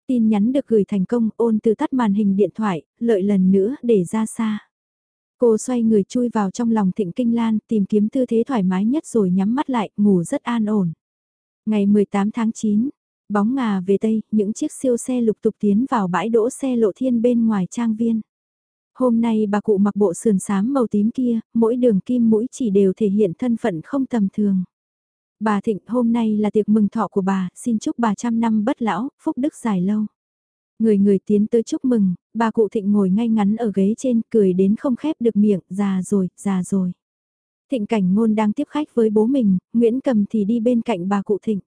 Tin nhắn được gửi thành công ôn từ tắt màn hình điện thoại, lợi lần nữa để ra xa. Cô xoay người chui vào trong lòng thịnh kinh lan tìm kiếm tư thế thoải mái nhất rồi nhắm mắt lại, ngủ rất an ổn. Ngày 18 tháng 9, bóng ngà về Tây, những chiếc siêu xe lục tục tiến vào bãi đỗ xe lộ thiên bên ngoài trang viên. Hôm nay bà cụ mặc bộ sườn xám màu tím kia, mỗi đường kim mũi chỉ đều thể hiện thân phận không tầm thường. Bà Thịnh hôm nay là tiệc mừng thọ của bà, xin chúc bà trăm năm bất lão, phúc đức dài lâu. Người người tiến tới chúc mừng, bà cụ Thịnh ngồi ngay ngắn ở ghế trên, cười đến không khép được miệng, già rồi, già rồi. Thịnh cảnh ngôn đang tiếp khách với bố mình, Nguyễn Cầm thì đi bên cạnh bà cụ Thịnh.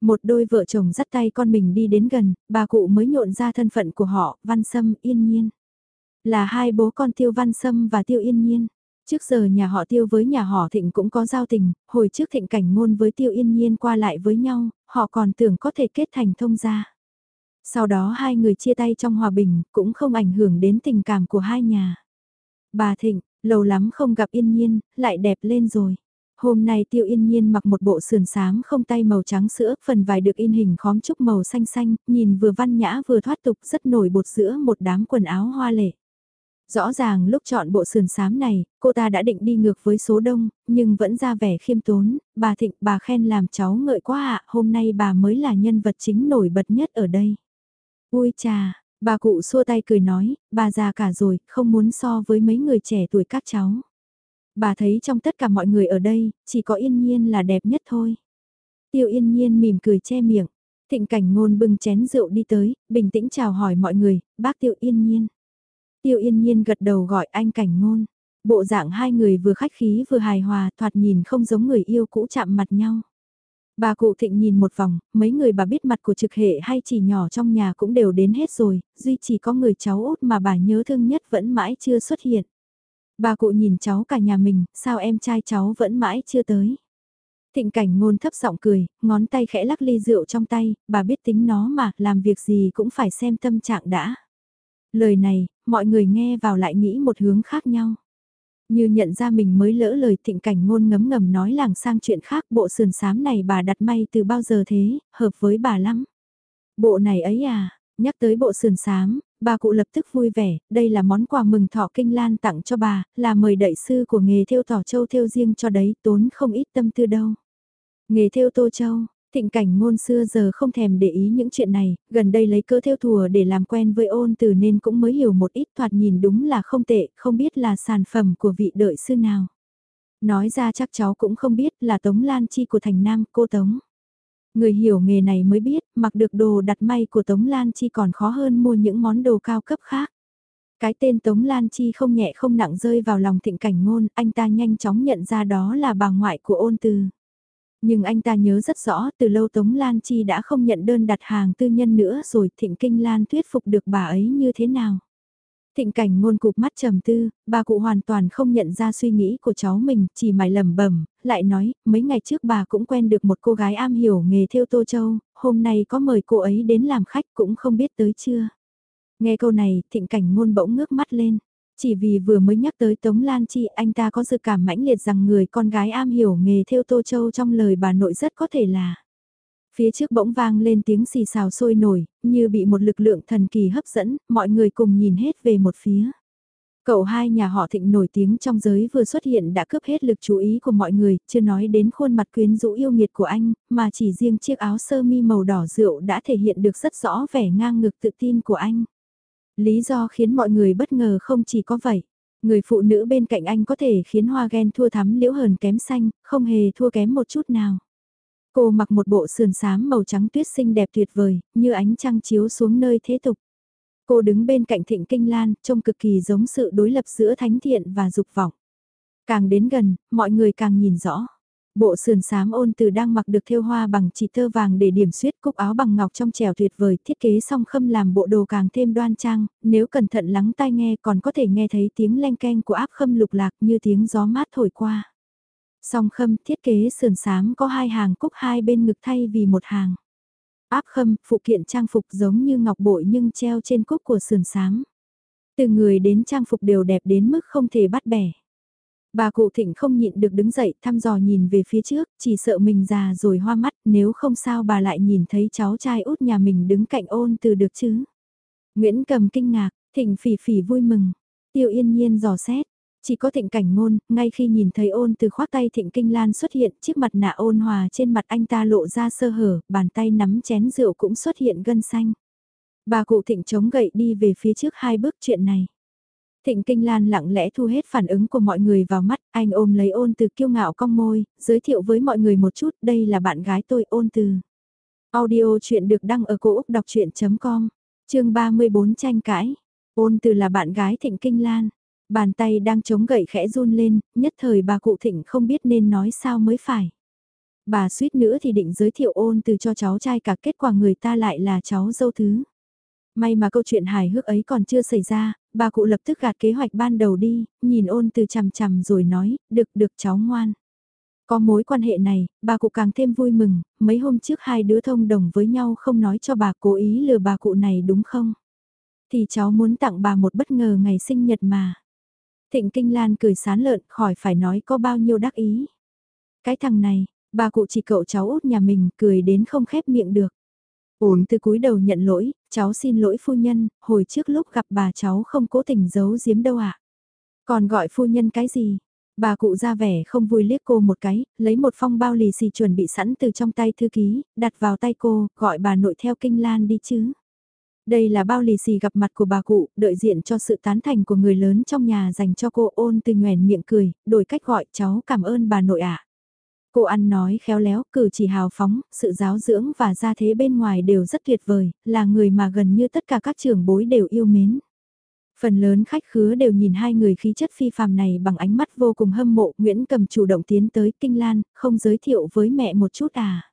Một đôi vợ chồng dắt tay con mình đi đến gần, bà cụ mới nhộn ra thân phận của họ, Văn Sâm, Yên Nhiên. Là hai bố con Tiêu Văn Sâm và Tiêu Yên Nhiên. Trước giờ nhà họ Tiêu với nhà họ Thịnh cũng có giao tình, hồi trước Thịnh cảnh ngôn với Tiêu Yên Nhiên qua lại với nhau, họ còn tưởng có thể kết thành thông gia. Sau đó hai người chia tay trong hòa bình, cũng không ảnh hưởng đến tình cảm của hai nhà. Bà Thịnh, lâu lắm không gặp Yên Nhiên, lại đẹp lên rồi. Hôm nay Tiêu Yên Nhiên mặc một bộ sườn sáng không tay màu trắng sữa, phần vải được in hình khóm trúc màu xanh xanh, nhìn vừa văn nhã vừa thoát tục rất nổi bột giữa một đám quần áo hoa lệ. Rõ ràng lúc chọn bộ sườn xám này, cô ta đã định đi ngược với số đông, nhưng vẫn ra vẻ khiêm tốn, bà Thịnh bà khen làm cháu ngợi quá ạ, hôm nay bà mới là nhân vật chính nổi bật nhất ở đây. Ui chà, bà cụ xua tay cười nói, bà già cả rồi, không muốn so với mấy người trẻ tuổi các cháu. Bà thấy trong tất cả mọi người ở đây, chỉ có yên nhiên là đẹp nhất thôi. Tiêu yên nhiên mỉm cười che miệng, thịnh cảnh ngôn bưng chén rượu đi tới, bình tĩnh chào hỏi mọi người, bác tiêu yên nhiên. Tiêu yên nhiên gật đầu gọi anh cảnh ngôn. Bộ dạng hai người vừa khách khí vừa hài hòa thoạt nhìn không giống người yêu cũ chạm mặt nhau. Bà cụ thịnh nhìn một vòng, mấy người bà biết mặt của trực hệ hay chỉ nhỏ trong nhà cũng đều đến hết rồi, duy chỉ có người cháu út mà bà nhớ thương nhất vẫn mãi chưa xuất hiện. Bà cụ nhìn cháu cả nhà mình, sao em trai cháu vẫn mãi chưa tới. Thịnh cảnh ngôn thấp giọng cười, ngón tay khẽ lắc ly rượu trong tay, bà biết tính nó mà, làm việc gì cũng phải xem tâm trạng đã. Lời này, mọi người nghe vào lại nghĩ một hướng khác nhau. Như nhận ra mình mới lỡ lời thịnh cảnh ngôn ngấm ngầm nói làng sang chuyện khác bộ sườn sám này bà đặt may từ bao giờ thế, hợp với bà lắm. Bộ này ấy à, nhắc tới bộ sườn sám, bà cụ lập tức vui vẻ, đây là món quà mừng thọ kinh lan tặng cho bà, là mời đậy sư của nghề theo tỏ châu theo riêng cho đấy, tốn không ít tâm tư đâu. Nghề theo tô châu, Thịnh cảnh ngôn xưa giờ không thèm để ý những chuyện này, gần đây lấy cơ theo thùa để làm quen với ôn từ nên cũng mới hiểu một ít thoạt nhìn đúng là không tệ, không biết là sản phẩm của vị đợi sư nào. Nói ra chắc cháu cũng không biết là Tống Lan Chi của Thành Nam, cô Tống. Người hiểu nghề này mới biết, mặc được đồ đặt may của Tống Lan Chi còn khó hơn mua những món đồ cao cấp khác. Cái tên Tống Lan Chi không nhẹ không nặng rơi vào lòng thịnh cảnh ngôn, anh ta nhanh chóng nhận ra đó là bà ngoại của ôn từ. Nhưng anh ta nhớ rất rõ từ lâu Tống Lan Chi đã không nhận đơn đặt hàng tư nhân nữa rồi Thịnh Kinh Lan thuyết phục được bà ấy như thế nào. Thịnh cảnh ngôn cục mắt trầm tư, bà cụ hoàn toàn không nhận ra suy nghĩ của cháu mình, chỉ mải lẩm bẩm, lại nói, mấy ngày trước bà cũng quen được một cô gái am hiểu nghề theo Tô Châu, hôm nay có mời cô ấy đến làm khách cũng không biết tới chưa. Nghe câu này, thịnh cảnh ngôn bỗng ngước mắt lên. Chỉ vì vừa mới nhắc tới Tống Lan Chi anh ta có dự cảm mãnh liệt rằng người con gái am hiểu nghề theo Tô Châu trong lời bà nội rất có thể là. Phía trước bỗng vang lên tiếng xì xào sôi nổi, như bị một lực lượng thần kỳ hấp dẫn, mọi người cùng nhìn hết về một phía. Cậu hai nhà họ thịnh nổi tiếng trong giới vừa xuất hiện đã cướp hết lực chú ý của mọi người, chưa nói đến khuôn mặt quyến rũ yêu nghiệt của anh, mà chỉ riêng chiếc áo sơ mi màu đỏ rượu đã thể hiện được rất rõ vẻ ngang ngực tự tin của anh. Lý do khiến mọi người bất ngờ không chỉ có vậy. Người phụ nữ bên cạnh anh có thể khiến hoa ghen thua thắm liễu hờn kém xanh, không hề thua kém một chút nào. Cô mặc một bộ sườn xám màu trắng tuyết xinh đẹp tuyệt vời, như ánh trăng chiếu xuống nơi thế tục. Cô đứng bên cạnh thịnh kinh lan, trông cực kỳ giống sự đối lập giữa thánh thiện và dục vọng. Càng đến gần, mọi người càng nhìn rõ. Bộ sườn xám ôn từ đang mặc được thêu hoa bằng chỉ tơ vàng để điểm xuyết cúc áo bằng ngọc trong trèo tuyệt vời thiết kế song khâm làm bộ đồ càng thêm đoan trang, nếu cẩn thận lắng tai nghe còn có thể nghe thấy tiếng len keng của áp khâm lục lạc như tiếng gió mát thổi qua. Song khâm thiết kế sườn xám có hai hàng cúc hai bên ngực thay vì một hàng. Áp khâm, phụ kiện trang phục giống như ngọc bội nhưng treo trên cúc của sườn xám. Từ người đến trang phục đều đẹp đến mức không thể bắt bẻ. Bà cụ thịnh không nhịn được đứng dậy thăm dò nhìn về phía trước, chỉ sợ mình già rồi hoa mắt, nếu không sao bà lại nhìn thấy cháu trai út nhà mình đứng cạnh ôn từ được chứ. Nguyễn cầm kinh ngạc, thịnh phỉ phỉ vui mừng, tiêu yên nhiên dò xét, chỉ có thịnh cảnh ngôn, ngay khi nhìn thấy ôn từ khoác tay thịnh kinh lan xuất hiện, chiếc mặt nạ ôn hòa trên mặt anh ta lộ ra sơ hở, bàn tay nắm chén rượu cũng xuất hiện gân xanh. Bà cụ thịnh chống gậy đi về phía trước hai bước chuyện này. Thịnh Kinh Lan lặng lẽ thu hết phản ứng của mọi người vào mắt, anh ôm lấy ôn từ kiêu ngạo cong môi, giới thiệu với mọi người một chút, đây là bạn gái tôi ôn từ. Audio chuyện được đăng ở cổ Úc đọc chuyện.com, chương 34 tranh cãi. Ôn từ là bạn gái Thịnh Kinh Lan. Bàn tay đang chống gậy khẽ run lên, nhất thời bà cụ Thịnh không biết nên nói sao mới phải. Bà suýt nữa thì định giới thiệu ôn từ cho cháu trai cả kết quả người ta lại là cháu dâu thứ. May mà câu chuyện hài hước ấy còn chưa xảy ra, bà cụ lập tức gạt kế hoạch ban đầu đi, nhìn ôn từ chằm chằm rồi nói, được được cháu ngoan. Có mối quan hệ này, bà cụ càng thêm vui mừng, mấy hôm trước hai đứa thông đồng với nhau không nói cho bà cố ý lừa bà cụ này đúng không? Thì cháu muốn tặng bà một bất ngờ ngày sinh nhật mà. Thịnh Kinh Lan cười sán lợn khỏi phải nói có bao nhiêu đắc ý. Cái thằng này, bà cụ chỉ cậu cháu út nhà mình cười đến không khép miệng được. Ổn từ cúi đầu nhận lỗi, cháu xin lỗi phu nhân, hồi trước lúc gặp bà cháu không cố tình giấu giếm đâu ạ. À? Còn gọi phu nhân cái gì? Bà cụ ra vẻ không vui liếc cô một cái, lấy một phong bao lì xì chuẩn bị sẵn từ trong tay thư ký, đặt vào tay cô, gọi bà nội theo kinh lan đi chứ. Đây là bao lì xì gặp mặt của bà cụ, đợi diện cho sự tán thành của người lớn trong nhà dành cho cô ôn từ nhoèn miệng cười, đổi cách gọi cháu cảm ơn bà nội ạ. Cô ăn nói khéo léo, cử chỉ hào phóng, sự giáo dưỡng và gia thế bên ngoài đều rất tuyệt vời, là người mà gần như tất cả các trưởng bối đều yêu mến. Phần lớn khách khứa đều nhìn hai người khí chất phi phàm này bằng ánh mắt vô cùng hâm mộ, Nguyễn Cầm chủ động tiến tới Kinh Lan, không giới thiệu với mẹ một chút à.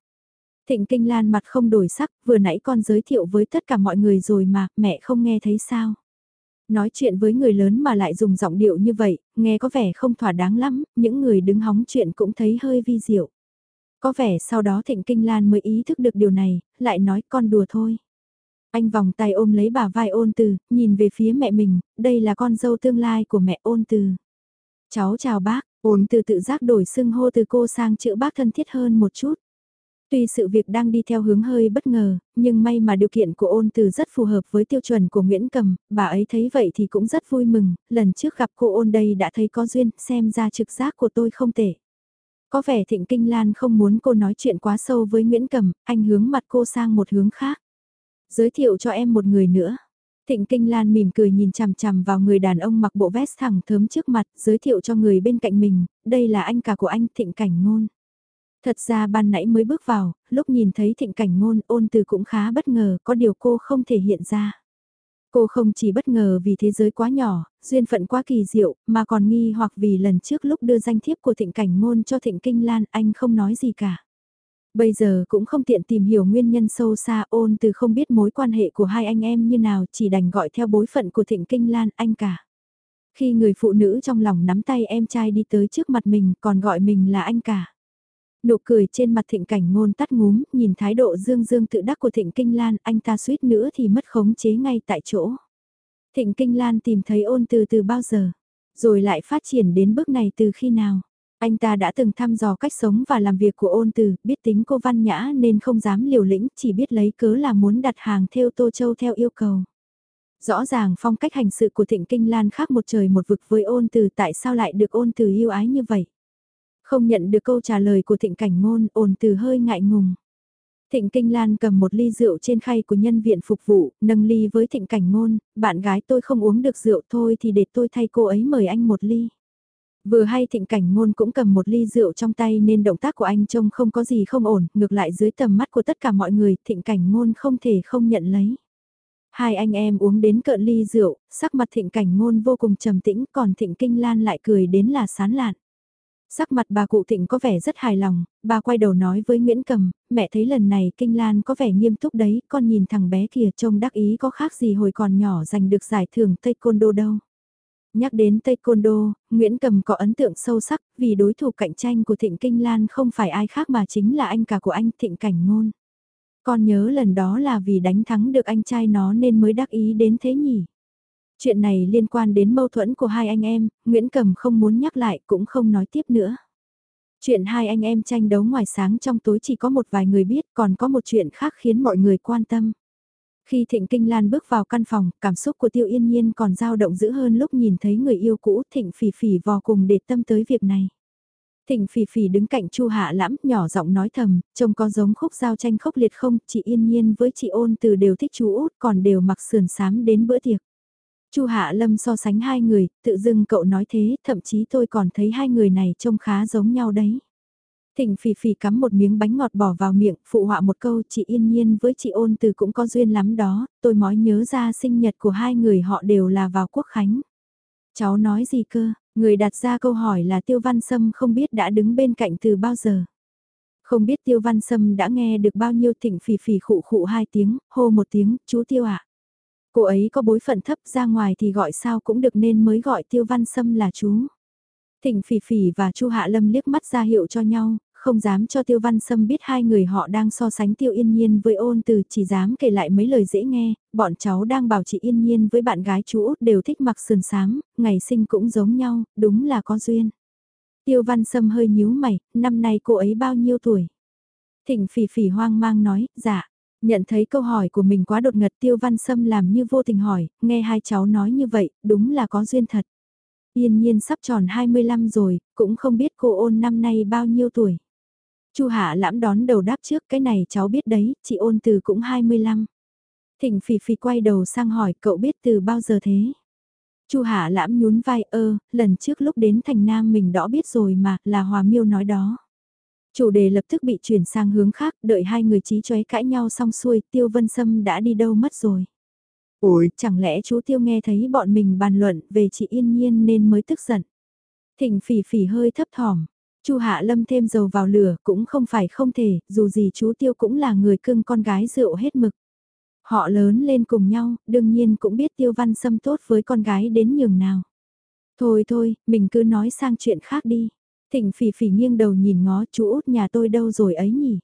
Thịnh Kinh Lan mặt không đổi sắc, vừa nãy con giới thiệu với tất cả mọi người rồi mà, mẹ không nghe thấy sao. Nói chuyện với người lớn mà lại dùng giọng điệu như vậy, nghe có vẻ không thỏa đáng lắm, những người đứng hóng chuyện cũng thấy hơi vi diệu. Có vẻ sau đó Thịnh Kinh Lan mới ý thức được điều này, lại nói con đùa thôi. Anh vòng tay ôm lấy bà vai ôn từ, nhìn về phía mẹ mình, đây là con dâu tương lai của mẹ ôn từ. Cháu chào bác, ôn từ tự giác đổi xưng hô từ cô sang chữ bác thân thiết hơn một chút. Tuy sự việc đang đi theo hướng hơi bất ngờ, nhưng may mà điều kiện của ôn từ rất phù hợp với tiêu chuẩn của Nguyễn Cầm, bà ấy thấy vậy thì cũng rất vui mừng, lần trước gặp cô ôn đây đã thấy có duyên, xem ra trực giác của tôi không tệ. Có vẻ Thịnh Kinh Lan không muốn cô nói chuyện quá sâu với Nguyễn Cầm, anh hướng mặt cô sang một hướng khác. Giới thiệu cho em một người nữa. Thịnh Kinh Lan mỉm cười nhìn chằm chằm vào người đàn ông mặc bộ vest thẳng thớm trước mặt, giới thiệu cho người bên cạnh mình, đây là anh cả của anh Thịnh Cảnh Ngôn. Thật ra ban nãy mới bước vào, lúc nhìn thấy thịnh cảnh ngôn ôn từ cũng khá bất ngờ, có điều cô không thể hiện ra. Cô không chỉ bất ngờ vì thế giới quá nhỏ, duyên phận quá kỳ diệu, mà còn nghi hoặc vì lần trước lúc đưa danh thiếp của thịnh cảnh ngôn cho thịnh kinh lan anh không nói gì cả. Bây giờ cũng không tiện tìm hiểu nguyên nhân sâu xa ôn từ không biết mối quan hệ của hai anh em như nào chỉ đành gọi theo bối phận của thịnh kinh lan anh cả. Khi người phụ nữ trong lòng nắm tay em trai đi tới trước mặt mình còn gọi mình là anh cả. Nụ cười trên mặt thịnh cảnh ngôn tắt ngúm, nhìn thái độ dương dương tự đắc của thịnh kinh lan, anh ta suýt nữa thì mất khống chế ngay tại chỗ. Thịnh kinh lan tìm thấy ôn từ từ bao giờ, rồi lại phát triển đến bước này từ khi nào. Anh ta đã từng thăm dò cách sống và làm việc của ôn từ, biết tính cô văn nhã nên không dám liều lĩnh, chỉ biết lấy cớ là muốn đặt hàng theo Tô Châu theo yêu cầu. Rõ ràng phong cách hành sự của Thịnh Kinh Lan khác một trời một vực với ôn từ tại sao lại được ôn từ yêu ái như vậy. Không nhận được câu trả lời của thịnh cảnh ngôn, ồn từ hơi ngại ngùng. Thịnh Kinh Lan cầm một ly rượu trên khay của nhân viện phục vụ, nâng ly với thịnh cảnh ngôn, bạn gái tôi không uống được rượu thôi thì để tôi thay cô ấy mời anh một ly. Vừa hay thịnh cảnh ngôn cũng cầm một ly rượu trong tay nên động tác của anh trông không có gì không ổn, ngược lại dưới tầm mắt của tất cả mọi người, thịnh cảnh ngôn không thể không nhận lấy. Hai anh em uống đến cợn ly rượu, sắc mặt thịnh cảnh ngôn vô cùng trầm tĩnh, còn thịnh kinh lan lại cười đến là sán lạn. Sắc mặt bà cụ thịnh có vẻ rất hài lòng, bà quay đầu nói với Nguyễn Cầm, mẹ thấy lần này Kinh Lan có vẻ nghiêm túc đấy, con nhìn thằng bé kia trông đắc ý có khác gì hồi còn nhỏ giành được giải thưởng Taekwondo đâu. Nhắc đến Taekwondo, Nguyễn Cầm có ấn tượng sâu sắc vì đối thủ cạnh tranh của Thịnh Kinh Lan không phải ai khác mà chính là anh cả của anh Thịnh Cảnh Ngôn. Con nhớ lần đó là vì đánh thắng được anh trai nó nên mới đắc ý đến thế nhỉ. Chuyện này liên quan đến mâu thuẫn của hai anh em, Nguyễn Cầm không muốn nhắc lại cũng không nói tiếp nữa. Chuyện hai anh em tranh đấu ngoài sáng trong tối chỉ có một vài người biết còn có một chuyện khác khiến mọi người quan tâm. Khi Thịnh Kinh Lan bước vào căn phòng, cảm xúc của Tiêu Yên Nhiên còn dao động dữ hơn lúc nhìn thấy người yêu cũ Thịnh Phỉ Phỉ vò cùng để tâm tới việc này. Thịnh Phỉ Phỉ đứng cạnh Chu Hạ Lãm, nhỏ giọng nói thầm, trông có giống khúc giao tranh khốc liệt không, chị Yên Nhiên với chị Ôn Từ đều thích chú út, còn đều mặc sườn xám đến bữa tiệc. Chu Hạ Lâm so sánh hai người, tự dưng cậu nói thế, thậm chí tôi còn thấy hai người này trông khá giống nhau đấy. Thịnh phỉ phỉ cắm một miếng bánh ngọt bỏ vào miệng, phụ họa một câu chị yên nhiên với chị ôn từ cũng có duyên lắm đó, tôi mới nhớ ra sinh nhật của hai người họ đều là vào quốc khánh. Cháu nói gì cơ, người đặt ra câu hỏi là Tiêu Văn Sâm không biết đã đứng bên cạnh từ bao giờ. Không biết Tiêu Văn Sâm đã nghe được bao nhiêu thịnh phỉ phỉ khụ khụ hai tiếng, hô một tiếng, chú Tiêu ạ. Cô ấy có bối phận thấp ra ngoài thì gọi sao cũng được nên mới gọi Tiêu Văn Sâm là chú. Thịnh Phỉ Phỉ và Chu Hạ Lâm liếc mắt ra hiệu cho nhau, không dám cho Tiêu Văn Sâm biết hai người họ đang so sánh Tiêu Yên Nhiên với ôn từ chỉ dám kể lại mấy lời dễ nghe, bọn cháu đang bảo chị Yên Nhiên với bạn gái chú Út đều thích mặc sườn sáng, ngày sinh cũng giống nhau, đúng là có duyên. Tiêu Văn Sâm hơi nhíu mày, năm nay cô ấy bao nhiêu tuổi? Thịnh Phỉ Phỉ hoang mang nói, dạ. Nhận thấy câu hỏi của mình quá đột ngật Tiêu Văn Sâm làm như vô tình hỏi, nghe hai cháu nói như vậy, đúng là có duyên thật. Yên nhiên sắp tròn 25 rồi, cũng không biết cô ôn năm nay bao nhiêu tuổi. Chu Hạ lãm đón đầu đáp trước cái này cháu biết đấy, chị ôn từ cũng 25. Thịnh phì phì quay đầu sang hỏi cậu biết từ bao giờ thế? Chu Hạ lãm nhún vai ơ, lần trước lúc đến thành Nam mình đã biết rồi mà, là Hòa Miêu nói đó. Chủ đề lập tức bị chuyển sang hướng khác, đợi hai người trí chóe cãi nhau xong xuôi, Tiêu Vân Sâm đã đi đâu mất rồi. Ôi, chẳng lẽ chú Tiêu nghe thấy bọn mình bàn luận về chị Yên Nhiên nên mới tức giận. Thịnh phỉ phỉ hơi thấp thỏm, Chu Hạ Lâm thêm dầu vào lửa cũng không phải không thể, dù gì chú Tiêu cũng là người cưng con gái rượu hết mực. Họ lớn lên cùng nhau, đương nhiên cũng biết Tiêu Văn Sâm tốt với con gái đến nhường nào. Thôi thôi, mình cứ nói sang chuyện khác đi. Thịnh phỉ phỉ nghiêng đầu nhìn ngó chú út nhà tôi đâu rồi ấy nhỉ?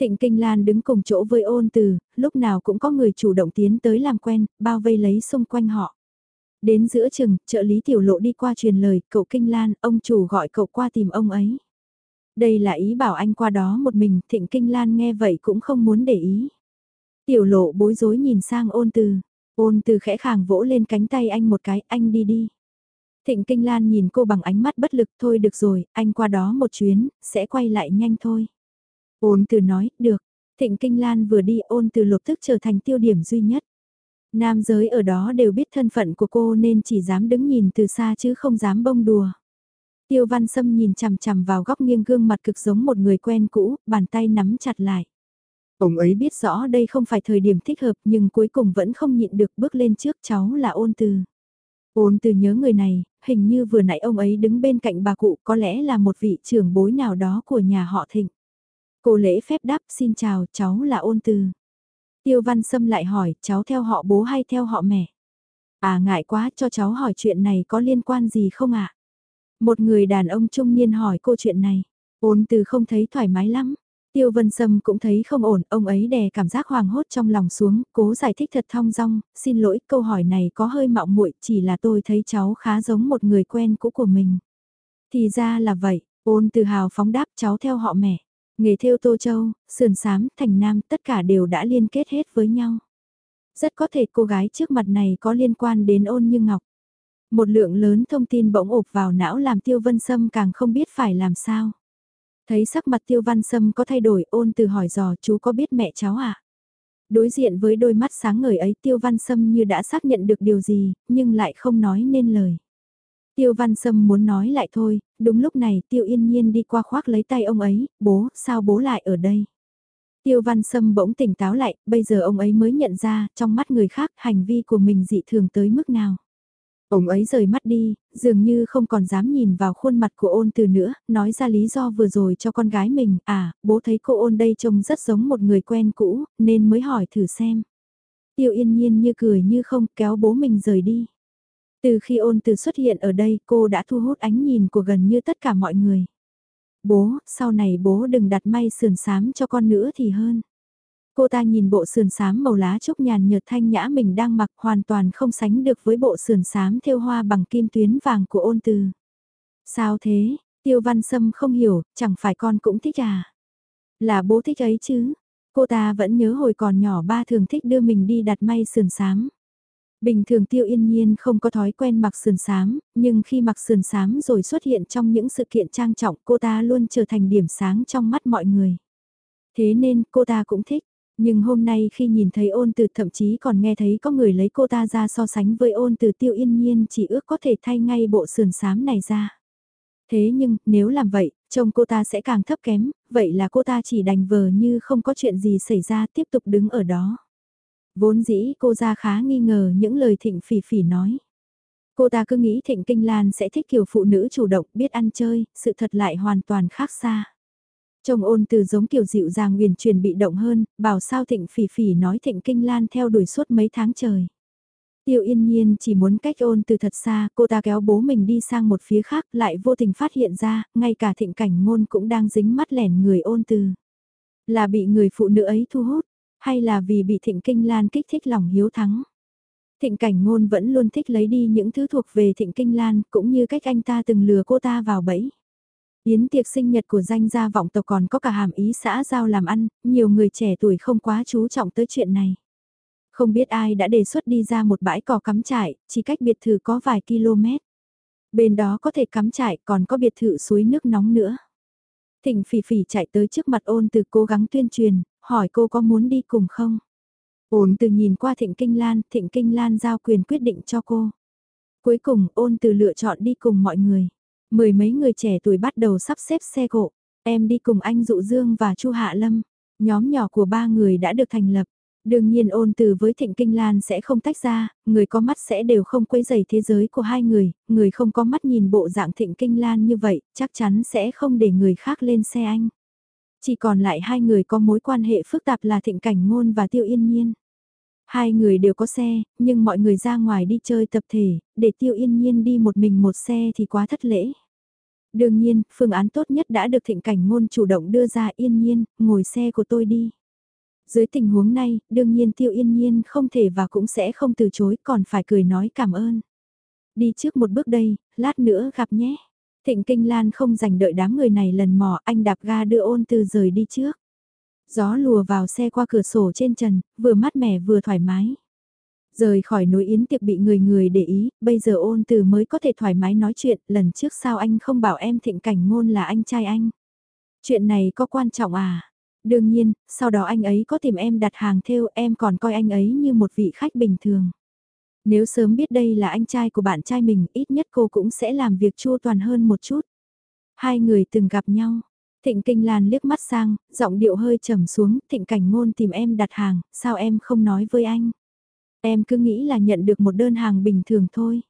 Thịnh Kinh Lan đứng cùng chỗ với ôn từ, lúc nào cũng có người chủ động tiến tới làm quen, bao vây lấy xung quanh họ. Đến giữa chừng, trợ lý tiểu lộ đi qua truyền lời, cậu Kinh Lan, ông chủ gọi cậu qua tìm ông ấy. Đây là ý bảo anh qua đó một mình, Thịnh Kinh Lan nghe vậy cũng không muốn để ý. Tiểu lộ bối rối nhìn sang ôn từ, ôn từ khẽ khàng vỗ lên cánh tay anh một cái, anh đi đi. Thịnh Kinh Lan nhìn cô bằng ánh mắt bất lực thôi được rồi, anh qua đó một chuyến, sẽ quay lại nhanh thôi. Ôn từ nói, được. Thịnh Kinh Lan vừa đi ôn từ lập tức trở thành tiêu điểm duy nhất. Nam giới ở đó đều biết thân phận của cô nên chỉ dám đứng nhìn từ xa chứ không dám bông đùa. Tiêu Văn Sâm nhìn chằm chằm vào góc nghiêng gương mặt cực giống một người quen cũ, bàn tay nắm chặt lại. Ông ấy biết rõ đây không phải thời điểm thích hợp nhưng cuối cùng vẫn không nhịn được bước lên trước cháu là ôn từ. Ôn từ nhớ người này, hình như vừa nãy ông ấy đứng bên cạnh bà cụ có lẽ là một vị trưởng bối nào đó của nhà họ thịnh. Cô lễ phép đáp xin chào cháu là ôn từ. Tiêu văn sâm lại hỏi cháu theo họ bố hay theo họ mẹ. À ngại quá cho cháu hỏi chuyện này có liên quan gì không ạ? Một người đàn ông trung niên hỏi cô chuyện này. Ôn từ không thấy thoải mái lắm. Tiêu Vân Sâm cũng thấy không ổn, ông ấy đè cảm giác hoàng hốt trong lòng xuống, cố giải thích thật thong dong, xin lỗi, câu hỏi này có hơi mạo muội, chỉ là tôi thấy cháu khá giống một người quen cũ của mình. Thì ra là vậy, ôn từ hào phóng đáp cháu theo họ mẹ. Nghề theo Tô Châu, Sườn Sám, Thành Nam tất cả đều đã liên kết hết với nhau. Rất có thể cô gái trước mặt này có liên quan đến ôn như ngọc. Một lượng lớn thông tin bỗng ộp vào não làm Tiêu Vân Sâm càng không biết phải làm sao. Thấy sắc mặt Tiêu Văn Sâm có thay đổi ôn từ hỏi dò chú có biết mẹ cháu à? Đối diện với đôi mắt sáng ngời ấy Tiêu Văn Sâm như đã xác nhận được điều gì, nhưng lại không nói nên lời. Tiêu Văn Sâm muốn nói lại thôi, đúng lúc này Tiêu Yên Nhiên đi qua khoác lấy tay ông ấy, bố, sao bố lại ở đây? Tiêu Văn Sâm bỗng tỉnh táo lại, bây giờ ông ấy mới nhận ra, trong mắt người khác, hành vi của mình dị thường tới mức nào. Ông ấy rời mắt đi, dường như không còn dám nhìn vào khuôn mặt của ôn từ nữa, nói ra lý do vừa rồi cho con gái mình, à, bố thấy cô ôn đây trông rất giống một người quen cũ, nên mới hỏi thử xem. Tiêu yên nhiên như cười như không kéo bố mình rời đi. Từ khi ôn từ xuất hiện ở đây cô đã thu hút ánh nhìn của gần như tất cả mọi người. Bố, sau này bố đừng đặt may sườn sám cho con nữa thì hơn. Cô ta nhìn bộ sườn xám màu lá trúc nhàn nhợt thanh nhã mình đang mặc hoàn toàn không sánh được với bộ sườn xám thêu hoa bằng kim tuyến vàng của ôn từ. Sao thế, tiêu văn sâm không hiểu, chẳng phải con cũng thích à? Là bố thích ấy chứ? Cô ta vẫn nhớ hồi còn nhỏ ba thường thích đưa mình đi đặt may sườn xám Bình thường tiêu yên nhiên không có thói quen mặc sườn xám nhưng khi mặc sườn xám rồi xuất hiện trong những sự kiện trang trọng cô ta luôn trở thành điểm sáng trong mắt mọi người. Thế nên cô ta cũng thích. Nhưng hôm nay khi nhìn thấy ôn từ thậm chí còn nghe thấy có người lấy cô ta ra so sánh với ôn từ tiêu yên nhiên chỉ ước có thể thay ngay bộ sườn xám này ra. Thế nhưng, nếu làm vậy, trông cô ta sẽ càng thấp kém, vậy là cô ta chỉ đành vờ như không có chuyện gì xảy ra tiếp tục đứng ở đó. Vốn dĩ cô ra khá nghi ngờ những lời thịnh phỉ phỉ nói. Cô ta cứ nghĩ thịnh kinh lan sẽ thích kiểu phụ nữ chủ động biết ăn chơi, sự thật lại hoàn toàn khác xa. Trông ôn từ giống kiểu dịu dàng uyển truyền bị động hơn, bảo sao thịnh phỉ phỉ nói thịnh kinh lan theo đuổi suốt mấy tháng trời. Tiêu yên nhiên chỉ muốn cách ôn từ thật xa, cô ta kéo bố mình đi sang một phía khác lại vô tình phát hiện ra, ngay cả thịnh cảnh ngôn cũng đang dính mắt lẻn người ôn từ. Là bị người phụ nữ ấy thu hút, hay là vì bị thịnh kinh lan kích thích lòng hiếu thắng. Thịnh cảnh ngôn vẫn luôn thích lấy đi những thứ thuộc về thịnh kinh lan, cũng như cách anh ta từng lừa cô ta vào bẫy. Yến tiệc sinh nhật của danh gia vọng tộc còn có cả hàm ý xã giao làm ăn, nhiều người trẻ tuổi không quá chú trọng tới chuyện này. Không biết ai đã đề xuất đi ra một bãi cỏ cắm trại, chỉ cách biệt thự có vài km. Bên đó có thể cắm trại còn có biệt thự suối nước nóng nữa. Thịnh phỉ phỉ chạy tới trước mặt ôn từ cố gắng tuyên truyền, hỏi cô có muốn đi cùng không? Ôn từ nhìn qua Thịnh Kinh Lan, Thịnh Kinh Lan giao quyền quyết định cho cô. Cuối cùng ôn từ lựa chọn đi cùng mọi người. Mười mấy người trẻ tuổi bắt đầu sắp xếp xe cộ. Em đi cùng anh Dụ Dương và Chu Hạ Lâm. Nhóm nhỏ của ba người đã được thành lập. Đương nhiên ôn từ với Thịnh Kinh Lan sẽ không tách ra, người có mắt sẽ đều không quấy dày thế giới của hai người, người không có mắt nhìn bộ dạng Thịnh Kinh Lan như vậy, chắc chắn sẽ không để người khác lên xe anh. Chỉ còn lại hai người có mối quan hệ phức tạp là Thịnh Cảnh Ngôn và Tiêu Yên Nhiên. Hai người đều có xe, nhưng mọi người ra ngoài đi chơi tập thể, để Tiêu Yên Nhiên đi một mình một xe thì quá thất lễ. Đương nhiên, phương án tốt nhất đã được Thịnh Cảnh Ngôn chủ động đưa ra Yên Nhiên, ngồi xe của tôi đi. Dưới tình huống này, đương nhiên Tiêu Yên Nhiên không thể và cũng sẽ không từ chối còn phải cười nói cảm ơn. Đi trước một bước đây, lát nữa gặp nhé. Thịnh Kinh Lan không dành đợi đám người này lần mò anh đạp ga đưa ôn từ rời đi trước. Gió lùa vào xe qua cửa sổ trên trần, vừa mát mẻ vừa thoải mái. Rời khỏi núi yến tiệc bị người người để ý, bây giờ ôn từ mới có thể thoải mái nói chuyện, lần trước sao anh không bảo em thịnh cảnh ngôn là anh trai anh. Chuyện này có quan trọng à? Đương nhiên, sau đó anh ấy có tìm em đặt hàng theo em còn coi anh ấy như một vị khách bình thường. Nếu sớm biết đây là anh trai của bạn trai mình, ít nhất cô cũng sẽ làm việc chua toàn hơn một chút. Hai người từng gặp nhau. Thịnh Kinh Lan liếc mắt sang, giọng điệu hơi trầm xuống, Thịnh Cảnh Ngôn tìm em đặt hàng, sao em không nói với anh? Em cứ nghĩ là nhận được một đơn hàng bình thường thôi.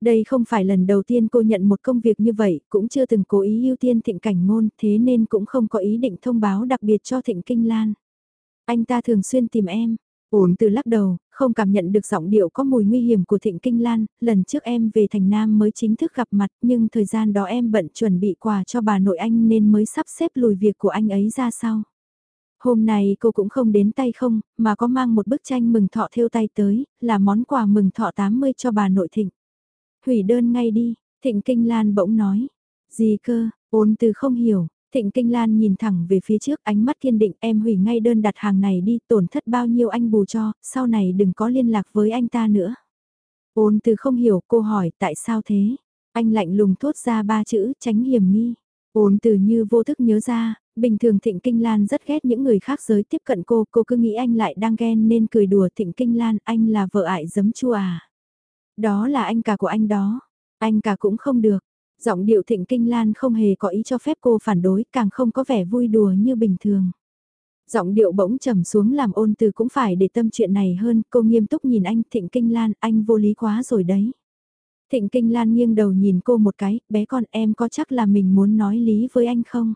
Đây không phải lần đầu tiên cô nhận một công việc như vậy, cũng chưa từng cố ý ưu tiên Thịnh Cảnh Ngôn, thế nên cũng không có ý định thông báo đặc biệt cho Thịnh Kinh Lan. Anh ta thường xuyên tìm em, Ổn từ lắc đầu, không cảm nhận được giọng điệu có mùi nguy hiểm của Thịnh Kinh Lan, lần trước em về thành Nam mới chính thức gặp mặt nhưng thời gian đó em bận chuẩn bị quà cho bà nội anh nên mới sắp xếp lùi việc của anh ấy ra sau. Hôm nay cô cũng không đến tay không, mà có mang một bức tranh mừng thọ theo tay tới, là món quà mừng thọ 80 cho bà nội Thịnh. Hủy đơn ngay đi, Thịnh Kinh Lan bỗng nói. Gì cơ, ôn từ không hiểu, Thịnh Kinh Lan nhìn thẳng về phía trước ánh mắt kiên định em hủy ngay đơn đặt hàng này đi tổn thất bao nhiêu anh bù cho, sau này đừng có liên lạc với anh ta nữa. Ôn từ không hiểu cô hỏi tại sao thế. Anh lạnh lùng thốt ra ba chữ tránh hiểm nghi. Ôn từ như vô thức nhớ ra, bình thường Thịnh Kinh Lan rất ghét những người khác giới tiếp cận cô, cô cứ nghĩ anh lại đang ghen nên cười đùa Thịnh Kinh Lan, anh là vợ ải giấm chua à. Đó là anh cả của anh đó. Anh cả cũng không được. Giọng điệu thịnh kinh lan không hề có ý cho phép cô phản đối, càng không có vẻ vui đùa như bình thường. Giọng điệu bỗng trầm xuống làm ôn từ cũng phải để tâm chuyện này hơn, cô nghiêm túc nhìn anh, thịnh kinh lan, anh vô lý quá rồi đấy. Thịnh kinh lan nghiêng đầu nhìn cô một cái, bé con em có chắc là mình muốn nói lý với anh không?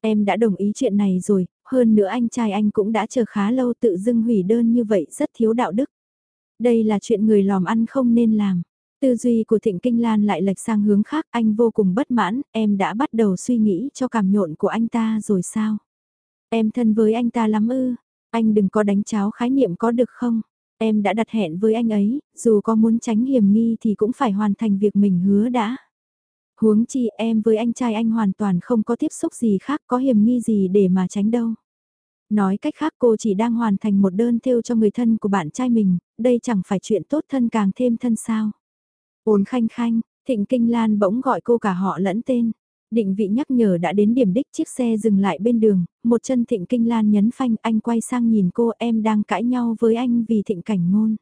Em đã đồng ý chuyện này rồi, hơn nữa anh trai anh cũng đã chờ khá lâu tự dưng hủy đơn như vậy rất thiếu đạo đức. Đây là chuyện người lòm ăn không nên làm. Tư duy của Thịnh Kinh Lan lại lệch sang hướng khác, anh vô cùng bất mãn, em đã bắt đầu suy nghĩ cho cảm nhộn của anh ta rồi sao? Em thân với anh ta lắm ư, anh đừng có đánh cháo khái niệm có được không? Em đã đặt hẹn với anh ấy, dù có muốn tránh hiểm nghi thì cũng phải hoàn thành việc mình hứa đã. Huống chi em với anh trai anh hoàn toàn không có tiếp xúc gì khác có hiểm nghi gì để mà tránh đâu. Nói cách khác cô chỉ đang hoàn thành một đơn thêu cho người thân của bạn trai mình, đây chẳng phải chuyện tốt thân càng thêm thân sao. Ôn khanh khanh, thịnh kinh lan bỗng gọi cô cả họ lẫn tên. Định vị nhắc nhở đã đến điểm đích chiếc xe dừng lại bên đường, một chân thịnh kinh lan nhấn phanh anh quay sang nhìn cô em đang cãi nhau với anh vì thịnh cảnh ngôn.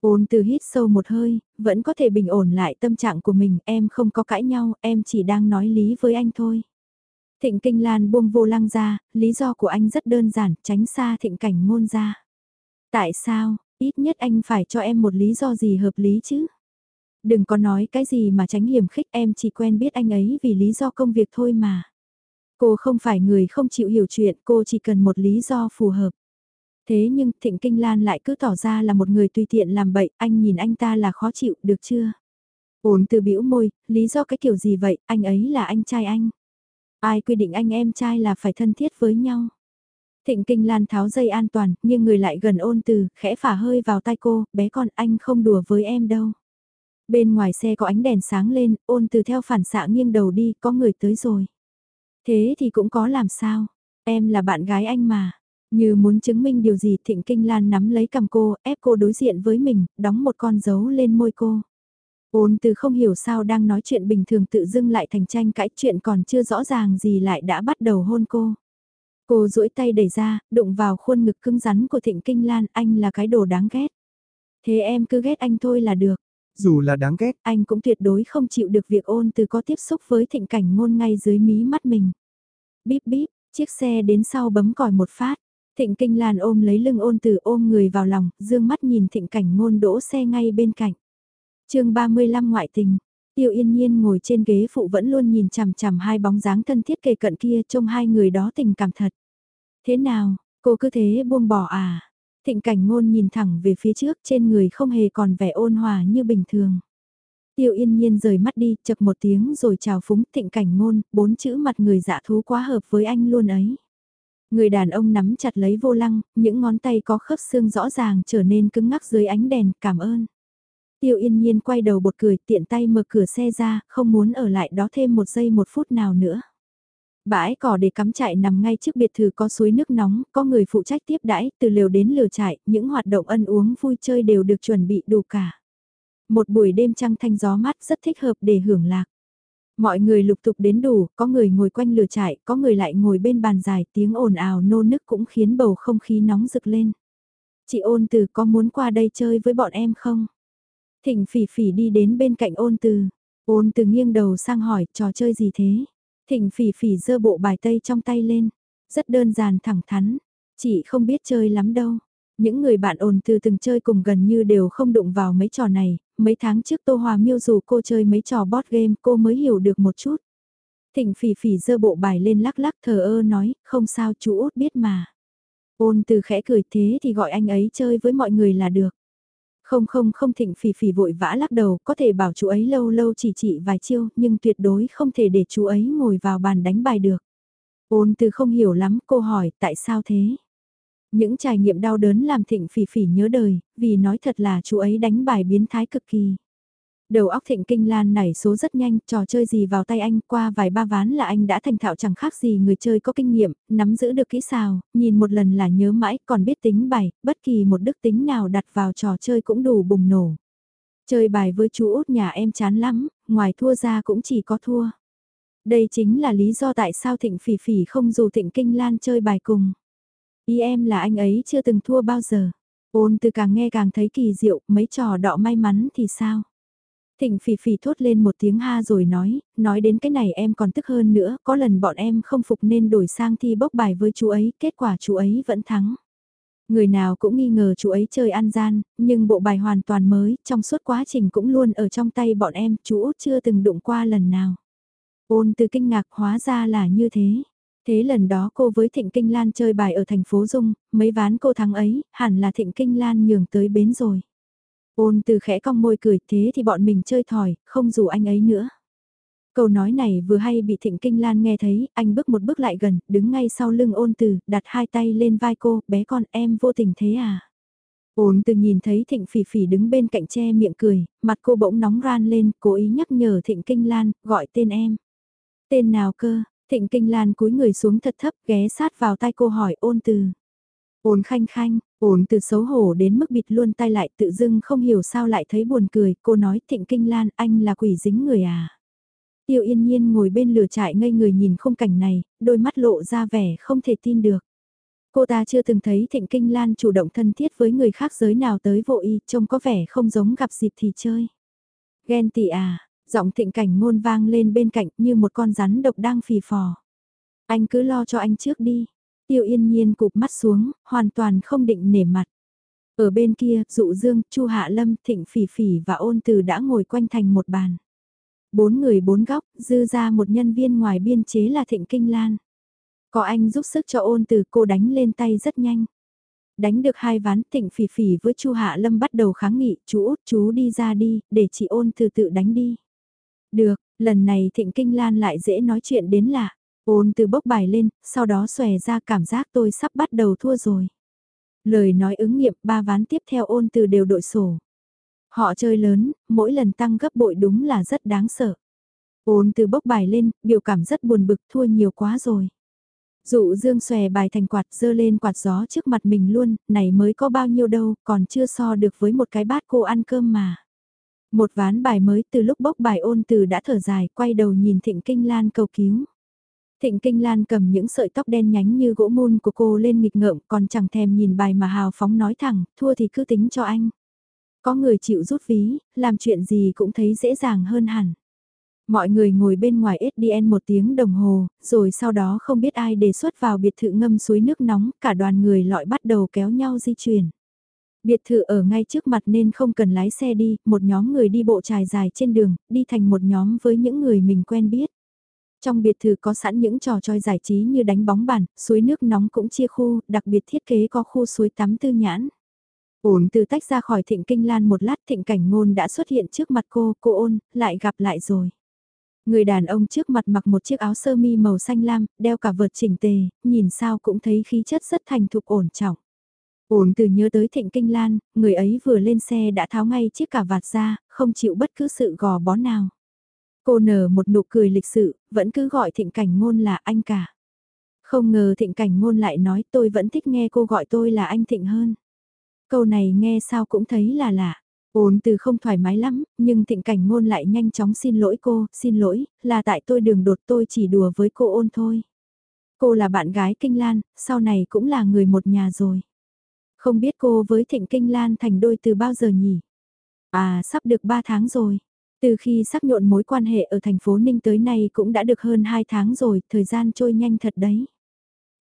Ôn từ hít sâu một hơi, vẫn có thể bình ổn lại tâm trạng của mình, em không có cãi nhau, em chỉ đang nói lý với anh thôi. Thịnh Kinh Lan buông vô lăng ra, lý do của anh rất đơn giản, tránh xa thịnh cảnh ngôn ra. Tại sao, ít nhất anh phải cho em một lý do gì hợp lý chứ? Đừng có nói cái gì mà tránh hiểm khích em chỉ quen biết anh ấy vì lý do công việc thôi mà. Cô không phải người không chịu hiểu chuyện, cô chỉ cần một lý do phù hợp. Thế nhưng Thịnh Kinh Lan lại cứ tỏ ra là một người tùy tiện làm bậy, anh nhìn anh ta là khó chịu, được chưa? Ôn từ bĩu môi, lý do cái kiểu gì vậy, anh ấy là anh trai anh. Ai quy định anh em trai là phải thân thiết với nhau? Thịnh Kinh Lan tháo dây an toàn, nhưng người lại gần ôn từ, khẽ phả hơi vào tay cô, bé con anh không đùa với em đâu. Bên ngoài xe có ánh đèn sáng lên, ôn từ theo phản xạ nghiêng đầu đi, có người tới rồi. Thế thì cũng có làm sao, em là bạn gái anh mà. Như muốn chứng minh điều gì Thịnh Kinh Lan nắm lấy cầm cô, ép cô đối diện với mình, đóng một con dấu lên môi cô. Ôn từ không hiểu sao đang nói chuyện bình thường tự dưng lại thành tranh cãi chuyện còn chưa rõ ràng gì lại đã bắt đầu hôn cô. Cô duỗi tay đẩy ra, đụng vào khuôn ngực cứng rắn của Thịnh Kinh Lan, anh là cái đồ đáng ghét. Thế em cứ ghét anh thôi là được. Dù là đáng ghét, anh cũng tuyệt đối không chịu được việc ôn từ có tiếp xúc với thịnh cảnh ngôn ngay dưới mí mắt mình. Bíp bíp, chiếc xe đến sau bấm còi một phát. Thịnh Kinh Lan ôm lấy lưng ôn từ ôm người vào lòng, dương mắt nhìn thịnh cảnh ngôn đỗ xe ngay bên cạnh. chương 35 ngoại tình, Tiêu yên nhiên ngồi trên ghế phụ vẫn luôn nhìn chằm chằm hai bóng dáng thân thiết kề cận kia trông hai người đó tình cảm thật. Thế nào, cô cứ thế buông bỏ à? Thịnh cảnh ngôn nhìn thẳng về phía trước trên người không hề còn vẻ ôn hòa như bình thường. Tiêu yên nhiên rời mắt đi, chật một tiếng rồi chào phúng thịnh cảnh ngôn, bốn chữ mặt người dạ thú quá hợp với anh luôn ấy. Người đàn ông nắm chặt lấy vô lăng, những ngón tay có khớp xương rõ ràng trở nên cứng ngắc dưới ánh đèn, cảm ơn. Tiêu yên nhiên quay đầu bột cười tiện tay mở cửa xe ra, không muốn ở lại đó thêm một giây một phút nào nữa. Bãi cỏ để cắm trại nằm ngay trước biệt thự có suối nước nóng, có người phụ trách tiếp đãi, từ lều đến lều trại, những hoạt động ăn uống vui chơi đều được chuẩn bị đủ cả. Một buổi đêm trăng thanh gió mát rất thích hợp để hưởng lạc. Mọi người lục tục đến đủ, có người ngồi quanh lửa trại, có người lại ngồi bên bàn dài, tiếng ồn ào nô nức cũng khiến bầu không khí nóng rực lên. Chị ôn từ có muốn qua đây chơi với bọn em không? Thịnh phỉ phỉ đi đến bên cạnh ôn từ. Ôn từ nghiêng đầu sang hỏi, trò chơi gì thế? Thịnh phỉ phỉ giơ bộ bài tây trong tay lên. Rất đơn giản thẳng thắn. Chị không biết chơi lắm đâu. Những người bạn ồn từ từng chơi cùng gần như đều không đụng vào mấy trò này. Mấy tháng trước Tô Hòa Miêu dù cô chơi mấy trò board game cô mới hiểu được một chút. Thịnh phỉ phỉ giơ bộ bài lên lắc lắc thờ ơ nói, không sao chú út biết mà. Ôn từ khẽ cười thế thì gọi anh ấy chơi với mọi người là được. Không không không thịnh phỉ phỉ vội vã lắc đầu, có thể bảo chú ấy lâu lâu chỉ chỉ vài chiêu, nhưng tuyệt đối không thể để chú ấy ngồi vào bàn đánh bài được. Ôn từ không hiểu lắm, cô hỏi tại sao thế? Những trải nghiệm đau đớn làm thịnh phỉ phỉ nhớ đời, vì nói thật là chú ấy đánh bài biến thái cực kỳ. Đầu óc thịnh kinh lan nảy số rất nhanh, trò chơi gì vào tay anh qua vài ba ván là anh đã thành thạo chẳng khác gì người chơi có kinh nghiệm, nắm giữ được kỹ xào, nhìn một lần là nhớ mãi, còn biết tính bài, bất kỳ một đức tính nào đặt vào trò chơi cũng đủ bùng nổ. Chơi bài với chú út nhà em chán lắm, ngoài thua ra cũng chỉ có thua. Đây chính là lý do tại sao thịnh phỉ phỉ không dù thịnh kinh lan chơi bài cùng. Ý em là anh ấy chưa từng thua bao giờ. Ôn từ càng nghe càng thấy kỳ diệu, mấy trò đọ may mắn thì sao? Thịnh phỉ phỉ thốt lên một tiếng ha rồi nói, nói đến cái này em còn tức hơn nữa, có lần bọn em không phục nên đổi sang thi bốc bài với chú ấy, kết quả chú ấy vẫn thắng. Người nào cũng nghi ngờ chú ấy chơi ăn gian, nhưng bộ bài hoàn toàn mới, trong suốt quá trình cũng luôn ở trong tay bọn em, chú Út chưa từng đụng qua lần nào. Ôn từ kinh ngạc hóa ra là như thế. Thế lần đó cô với Thịnh Kinh Lan chơi bài ở thành phố Dung, mấy ván cô thắng ấy, hẳn là Thịnh Kinh Lan nhường tới bến rồi. Ôn từ khẽ cong môi cười thế thì bọn mình chơi thỏi, không dù anh ấy nữa. Câu nói này vừa hay bị Thịnh Kinh Lan nghe thấy, anh bước một bước lại gần, đứng ngay sau lưng ôn từ, đặt hai tay lên vai cô, bé con em vô tình thế à? Ôn từ nhìn thấy Thịnh Phỉ Phỉ đứng bên cạnh che miệng cười, mặt cô bỗng nóng ran lên, cố ý nhắc nhở Thịnh Kinh Lan, gọi tên em. Tên nào cơ? Thịnh Kinh Lan cúi người xuống thật thấp, ghé sát vào tai cô hỏi ôn từ. Ôn khanh khanh, Ổn từ xấu hổ đến mức bịt luôn tay lại tự dưng không hiểu sao lại thấy buồn cười, cô nói Thịnh Kinh Lan anh là quỷ dính người à. Tiêu yên nhiên ngồi bên lửa trại ngây người nhìn khung cảnh này, đôi mắt lộ ra vẻ không thể tin được. Cô ta chưa từng thấy Thịnh Kinh Lan chủ động thân thiết với người khác giới nào tới vô y, trông có vẻ không giống gặp dịp thì chơi. Ghen tị à, giọng thịnh cảnh ngôn vang lên bên cạnh như một con rắn độc đang phì phò. Anh cứ lo cho anh trước đi. Tiêu yên nhiên cụp mắt xuống, hoàn toàn không định nể mặt. Ở bên kia, dụ dương, chu Hạ Lâm, Thịnh Phỉ Phỉ và ôn từ đã ngồi quanh thành một bàn. Bốn người bốn góc, dư ra một nhân viên ngoài biên chế là Thịnh Kinh Lan. Có anh giúp sức cho ôn từ cô đánh lên tay rất nhanh. Đánh được hai ván Thịnh Phỉ Phỉ với chu Hạ Lâm bắt đầu kháng nghị, chú út chú đi ra đi, để chị ôn từ tự đánh đi. Được, lần này Thịnh Kinh Lan lại dễ nói chuyện đến lạ. Ôn từ bốc bài lên, sau đó xòe ra cảm giác tôi sắp bắt đầu thua rồi. Lời nói ứng nghiệm ba ván tiếp theo ôn từ đều đội sổ. Họ chơi lớn, mỗi lần tăng gấp bội đúng là rất đáng sợ. Ôn từ bốc bài lên, biểu cảm rất buồn bực thua nhiều quá rồi. Dụ dương xòe bài thành quạt dơ lên quạt gió trước mặt mình luôn, này mới có bao nhiêu đâu, còn chưa so được với một cái bát cô ăn cơm mà. Một ván bài mới từ lúc bốc bài ôn từ đã thở dài, quay đầu nhìn Thịnh Kinh Lan cầu cứu. Thịnh Kinh Lan cầm những sợi tóc đen nhánh như gỗ môn của cô lên nghịch ngợm còn chẳng thèm nhìn bài mà hào phóng nói thẳng, thua thì cứ tính cho anh. Có người chịu rút ví, làm chuyện gì cũng thấy dễ dàng hơn hẳn. Mọi người ngồi bên ngoài SDN một tiếng đồng hồ, rồi sau đó không biết ai đề xuất vào biệt thự ngâm suối nước nóng, cả đoàn người lọi bắt đầu kéo nhau di chuyển. Biệt thự ở ngay trước mặt nên không cần lái xe đi, một nhóm người đi bộ trải dài trên đường, đi thành một nhóm với những người mình quen biết. Trong biệt thự có sẵn những trò chơi giải trí như đánh bóng bàn, suối nước nóng cũng chia khu, đặc biệt thiết kế có khu suối tắm tư nhãn. Ổn từ tách ra khỏi thịnh kinh lan một lát thịnh cảnh ngôn đã xuất hiện trước mặt cô, cô ôn, lại gặp lại rồi. Người đàn ông trước mặt mặc một chiếc áo sơ mi màu xanh lam, đeo cả vợt chỉnh tề, nhìn sao cũng thấy khí chất rất thành thục ổn trọng. Ổn từ nhớ tới thịnh kinh lan, người ấy vừa lên xe đã tháo ngay chiếc cà vạt ra, không chịu bất cứ sự gò bó nào. Cô nở một nụ cười lịch sự, vẫn cứ gọi thịnh cảnh ngôn là anh cả. Không ngờ thịnh cảnh ngôn lại nói tôi vẫn thích nghe cô gọi tôi là anh thịnh hơn. Câu này nghe sao cũng thấy là lạ. Ôn từ không thoải mái lắm, nhưng thịnh cảnh ngôn lại nhanh chóng xin lỗi cô, xin lỗi, là tại tôi đường đột tôi chỉ đùa với cô ôn thôi. Cô là bạn gái Kinh Lan, sau này cũng là người một nhà rồi. Không biết cô với Thịnh Kinh Lan thành đôi từ bao giờ nhỉ? À, sắp được 3 tháng rồi. Từ khi xác nhộn mối quan hệ ở thành phố Ninh tới nay cũng đã được hơn 2 tháng rồi, thời gian trôi nhanh thật đấy.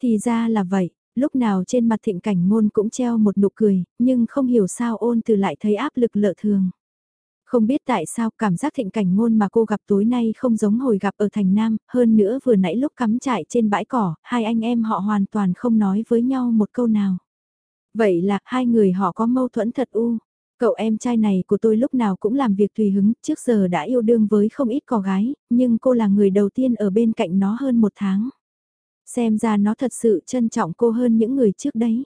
Thì ra là vậy, lúc nào trên mặt thịnh cảnh ngôn cũng treo một nụ cười, nhưng không hiểu sao ôn từ lại thấy áp lực lợ thường. Không biết tại sao cảm giác thịnh cảnh ngôn mà cô gặp tối nay không giống hồi gặp ở thành Nam, hơn nữa vừa nãy lúc cắm trại trên bãi cỏ, hai anh em họ hoàn toàn không nói với nhau một câu nào. Vậy là hai người họ có mâu thuẫn thật u. Cậu em trai này của tôi lúc nào cũng làm việc tùy hứng, trước giờ đã yêu đương với không ít cò gái, nhưng cô là người đầu tiên ở bên cạnh nó hơn một tháng. Xem ra nó thật sự trân trọng cô hơn những người trước đấy.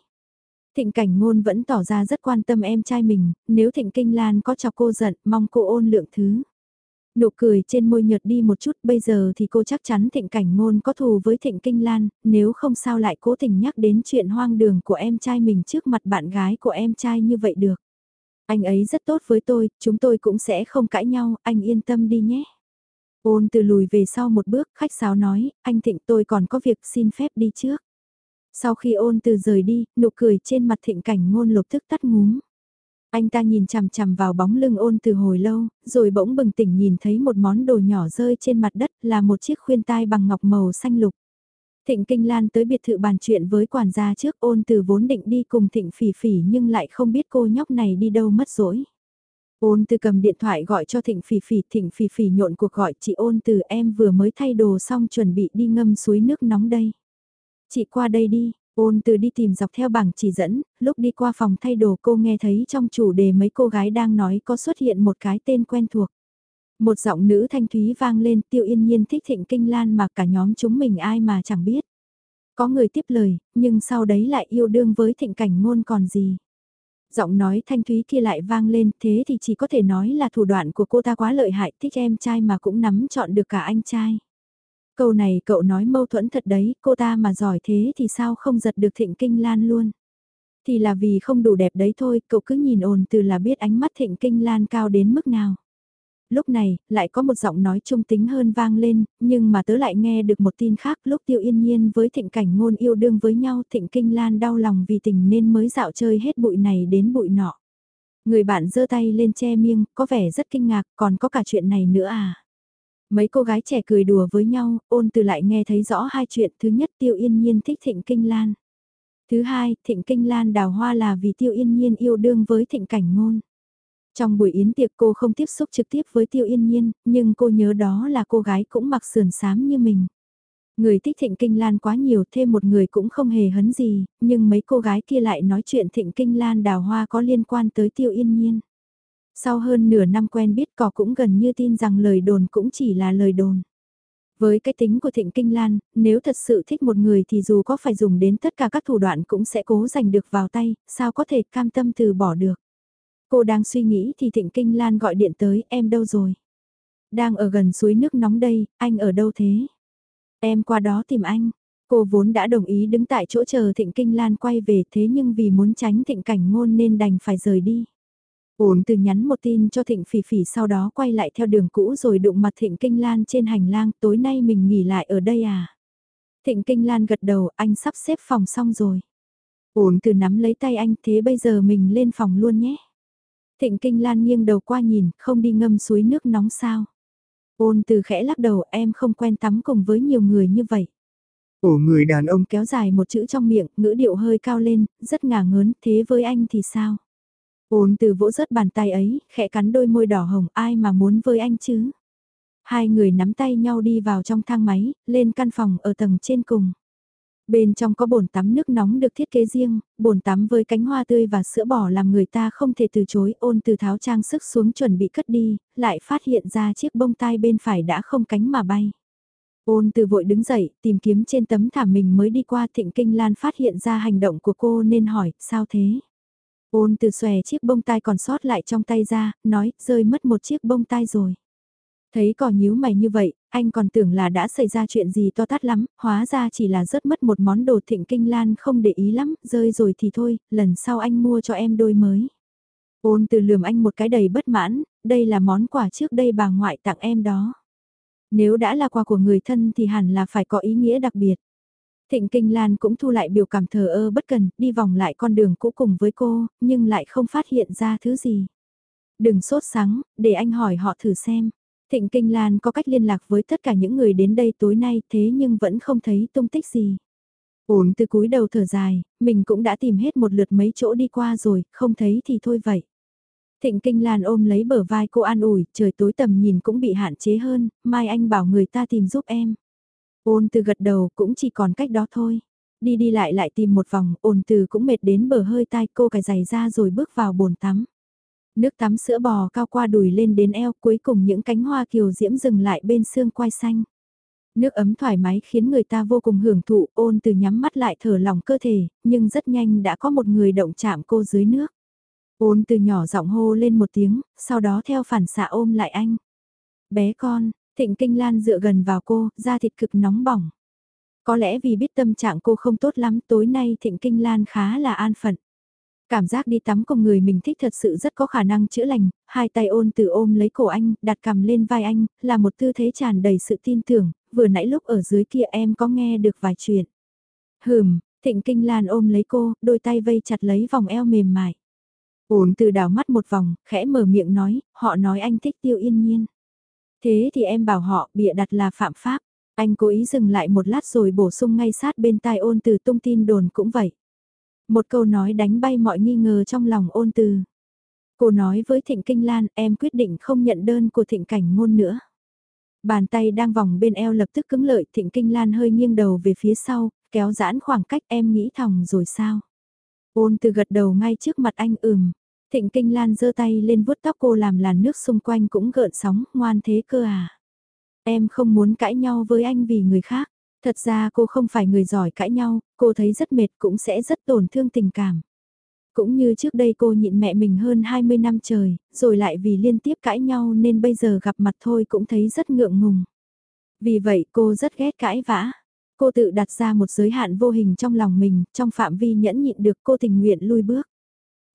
Thịnh cảnh ngôn vẫn tỏ ra rất quan tâm em trai mình, nếu thịnh kinh lan có chọc cô giận, mong cô ôn lượng thứ. Nụ cười trên môi nhợt đi một chút bây giờ thì cô chắc chắn thịnh cảnh ngôn có thù với thịnh kinh lan, nếu không sao lại cố tình nhắc đến chuyện hoang đường của em trai mình trước mặt bạn gái của em trai như vậy được. Anh ấy rất tốt với tôi, chúng tôi cũng sẽ không cãi nhau, anh yên tâm đi nhé. Ôn từ lùi về sau một bước, khách sáo nói, anh thịnh tôi còn có việc xin phép đi trước. Sau khi ôn từ rời đi, nụ cười trên mặt thịnh cảnh ngôn lục tức tắt ngúm. Anh ta nhìn chằm chằm vào bóng lưng ôn từ hồi lâu, rồi bỗng bừng tỉnh nhìn thấy một món đồ nhỏ rơi trên mặt đất là một chiếc khuyên tai bằng ngọc màu xanh lục. Thịnh Kinh Lan tới biệt thự bàn chuyện với quản gia trước ôn từ vốn định đi cùng Thịnh Phỉ Phỉ nhưng lại không biết cô nhóc này đi đâu mất rồi. Ôn từ cầm điện thoại gọi cho Thịnh Phỉ Phỉ, Thịnh Phỉ Phỉ nhộn cuộc gọi chị ôn từ em vừa mới thay đồ xong chuẩn bị đi ngâm suối nước nóng đây. Chị qua đây đi, ôn từ đi tìm dọc theo bảng chỉ dẫn, lúc đi qua phòng thay đồ cô nghe thấy trong chủ đề mấy cô gái đang nói có xuất hiện một cái tên quen thuộc. Một giọng nữ thanh thúy vang lên tiêu yên nhiên thích thịnh kinh lan mà cả nhóm chúng mình ai mà chẳng biết. Có người tiếp lời, nhưng sau đấy lại yêu đương với thịnh cảnh ngôn còn gì. Giọng nói thanh thúy kia lại vang lên thế thì chỉ có thể nói là thủ đoạn của cô ta quá lợi hại thích em trai mà cũng nắm chọn được cả anh trai. Câu này cậu nói mâu thuẫn thật đấy, cô ta mà giỏi thế thì sao không giật được thịnh kinh lan luôn. Thì là vì không đủ đẹp đấy thôi, cậu cứ nhìn ồn từ là biết ánh mắt thịnh kinh lan cao đến mức nào lúc này, lại có một giọng nói trung tính hơn vang lên, nhưng mà tớ lại nghe được một tin khác lúc tiêu yên nhiên với thịnh cảnh ngôn yêu đương với nhau thịnh kinh lan đau lòng vì tình nên mới dạo chơi hết bụi này đến bụi nọ. Người bạn giơ tay lên che miêng, có vẻ rất kinh ngạc, còn có cả chuyện này nữa à? Mấy cô gái trẻ cười đùa với nhau, ôn từ lại nghe thấy rõ hai chuyện. Thứ nhất Tiêu Yên Nhiên thích Thịnh Kinh Lan. Thứ hai, Thịnh Kinh Lan đào hoa là vì Tiêu Yên Nhiên yêu đương với Thịnh Cảnh Ngôn. Trong buổi yến tiệc cô không tiếp xúc trực tiếp với Tiêu Yên Nhiên, nhưng cô nhớ đó là cô gái cũng mặc sườn xám như mình. Người thích thịnh kinh lan quá nhiều thêm một người cũng không hề hấn gì, nhưng mấy cô gái kia lại nói chuyện thịnh kinh lan đào hoa có liên quan tới Tiêu Yên Nhiên. Sau hơn nửa năm quen biết cò cũng gần như tin rằng lời đồn cũng chỉ là lời đồn. Với cái tính của Thịnh Kinh Lan, nếu thật sự thích một người thì dù có phải dùng đến tất cả các thủ đoạn cũng sẽ cố giành được vào tay, sao có thể cam tâm từ bỏ được. Cô đang suy nghĩ thì Thịnh Kinh Lan gọi điện tới, em đâu rồi? Đang ở gần suối nước nóng đây, anh ở đâu thế? Em qua đó tìm anh. Cô vốn đã đồng ý đứng tại chỗ chờ Thịnh Kinh Lan quay về thế nhưng vì muốn tránh Thịnh Cảnh Ngôn nên đành phải rời đi. Ổn từ nhắn một tin cho Thịnh Phỉ Phỉ sau đó quay lại theo đường cũ rồi đụng mặt Thịnh Kinh Lan trên hành lang tối nay mình nghỉ lại ở đây à? Thịnh Kinh Lan gật đầu anh sắp xếp phòng xong rồi. Ổn từ nắm lấy tay anh thế bây giờ mình lên phòng luôn nhé. Thịnh Kinh Lan nghiêng đầu qua nhìn, không đi ngâm suối nước nóng sao. Ôn từ khẽ lắc đầu em không quen tắm cùng với nhiều người như vậy. Ổ người đàn ông kéo dài một chữ trong miệng, ngữ điệu hơi cao lên, rất ngả ngớn, thế với anh thì sao? Ôn từ vỗ rớt bàn tay ấy, khẽ cắn đôi môi đỏ hồng, ai mà muốn với anh chứ? Hai người nắm tay nhau đi vào trong thang máy, lên căn phòng ở tầng trên cùng. Bên trong có bồn tắm nước nóng được thiết kế riêng, bồn tắm với cánh hoa tươi và sữa bò làm người ta không thể từ chối ôn từ tháo trang sức xuống chuẩn bị cất đi, lại phát hiện ra chiếc bông tai bên phải đã không cánh mà bay. Ôn từ vội đứng dậy, tìm kiếm trên tấm thảm mình mới đi qua thịnh kinh lan phát hiện ra hành động của cô nên hỏi, sao thế? Ôn từ xòe chiếc bông tai còn sót lại trong tay ra, nói, rơi mất một chiếc bông tai rồi. Thấy cỏ nhíu mày như vậy, anh còn tưởng là đã xảy ra chuyện gì to tát lắm, hóa ra chỉ là rớt mất một món đồ thịnh kinh lan không để ý lắm, rơi rồi thì thôi, lần sau anh mua cho em đôi mới. Ôn từ lườm anh một cái đầy bất mãn, đây là món quà trước đây bà ngoại tặng em đó. Nếu đã là quà của người thân thì hẳn là phải có ý nghĩa đặc biệt. Thịnh Kinh Lan cũng thu lại biểu cảm thờ ơ bất cần, đi vòng lại con đường cũ cùng với cô, nhưng lại không phát hiện ra thứ gì. Đừng sốt sắng, để anh hỏi họ thử xem. Thịnh Kinh Lan có cách liên lạc với tất cả những người đến đây tối nay thế nhưng vẫn không thấy tung tích gì. Ổn từ cúi đầu thở dài, mình cũng đã tìm hết một lượt mấy chỗ đi qua rồi, không thấy thì thôi vậy. Thịnh Kinh Lan ôm lấy bờ vai cô an ủi, trời tối tầm nhìn cũng bị hạn chế hơn, mai anh bảo người ta tìm giúp em. Ôn từ gật đầu cũng chỉ còn cách đó thôi. Đi đi lại lại tìm một vòng, ôn từ cũng mệt đến bờ hơi tai cô cài giày ra rồi bước vào bồn tắm. Nước tắm sữa bò cao qua đùi lên đến eo cuối cùng những cánh hoa kiều diễm dừng lại bên xương quai xanh. Nước ấm thoải mái khiến người ta vô cùng hưởng thụ ôn từ nhắm mắt lại thở lòng cơ thể, nhưng rất nhanh đã có một người động chạm cô dưới nước. Ôn từ nhỏ giọng hô lên một tiếng, sau đó theo phản xạ ôm lại anh. Bé con, thịnh kinh lan dựa gần vào cô, da thịt cực nóng bỏng. Có lẽ vì biết tâm trạng cô không tốt lắm tối nay thịnh kinh lan khá là an phận. Cảm giác đi tắm cùng người mình thích thật sự rất có khả năng chữa lành, hai tay ôn từ ôm lấy cổ anh, đặt cầm lên vai anh, là một tư thế tràn đầy sự tin tưởng, vừa nãy lúc ở dưới kia em có nghe được vài chuyện. Hừm, thịnh kinh lan ôm lấy cô, đôi tay vây chặt lấy vòng eo mềm mại. Ôn từ đảo mắt một vòng, khẽ mở miệng nói, họ nói anh thích tiêu yên nhiên. Thế thì em bảo họ bịa đặt là phạm pháp. Anh cố ý dừng lại một lát rồi bổ sung ngay sát bên tai ôn từ tung tin đồn cũng vậy. Một câu nói đánh bay mọi nghi ngờ trong lòng ôn từ. Cô nói với Thịnh Kinh Lan em quyết định không nhận đơn của Thịnh Cảnh Ngôn nữa. Bàn tay đang vòng bên eo lập tức cứng lợi Thịnh Kinh Lan hơi nghiêng đầu về phía sau, kéo giãn khoảng cách em nghĩ thòng rồi sao. Ôn từ gật đầu ngay trước mặt anh ừm. Thịnh Kinh Lan giơ tay lên vuốt tóc cô làm làn nước xung quanh cũng gợn sóng, ngoan thế cơ à. Em không muốn cãi nhau với anh vì người khác. Thật ra cô không phải người giỏi cãi nhau, cô thấy rất mệt cũng sẽ rất tổn thương tình cảm. Cũng như trước đây cô nhịn mẹ mình hơn 20 năm trời, rồi lại vì liên tiếp cãi nhau nên bây giờ gặp mặt thôi cũng thấy rất ngượng ngùng. Vì vậy cô rất ghét cãi vã. Cô tự đặt ra một giới hạn vô hình trong lòng mình, trong phạm vi nhẫn nhịn được cô tình nguyện lui bước.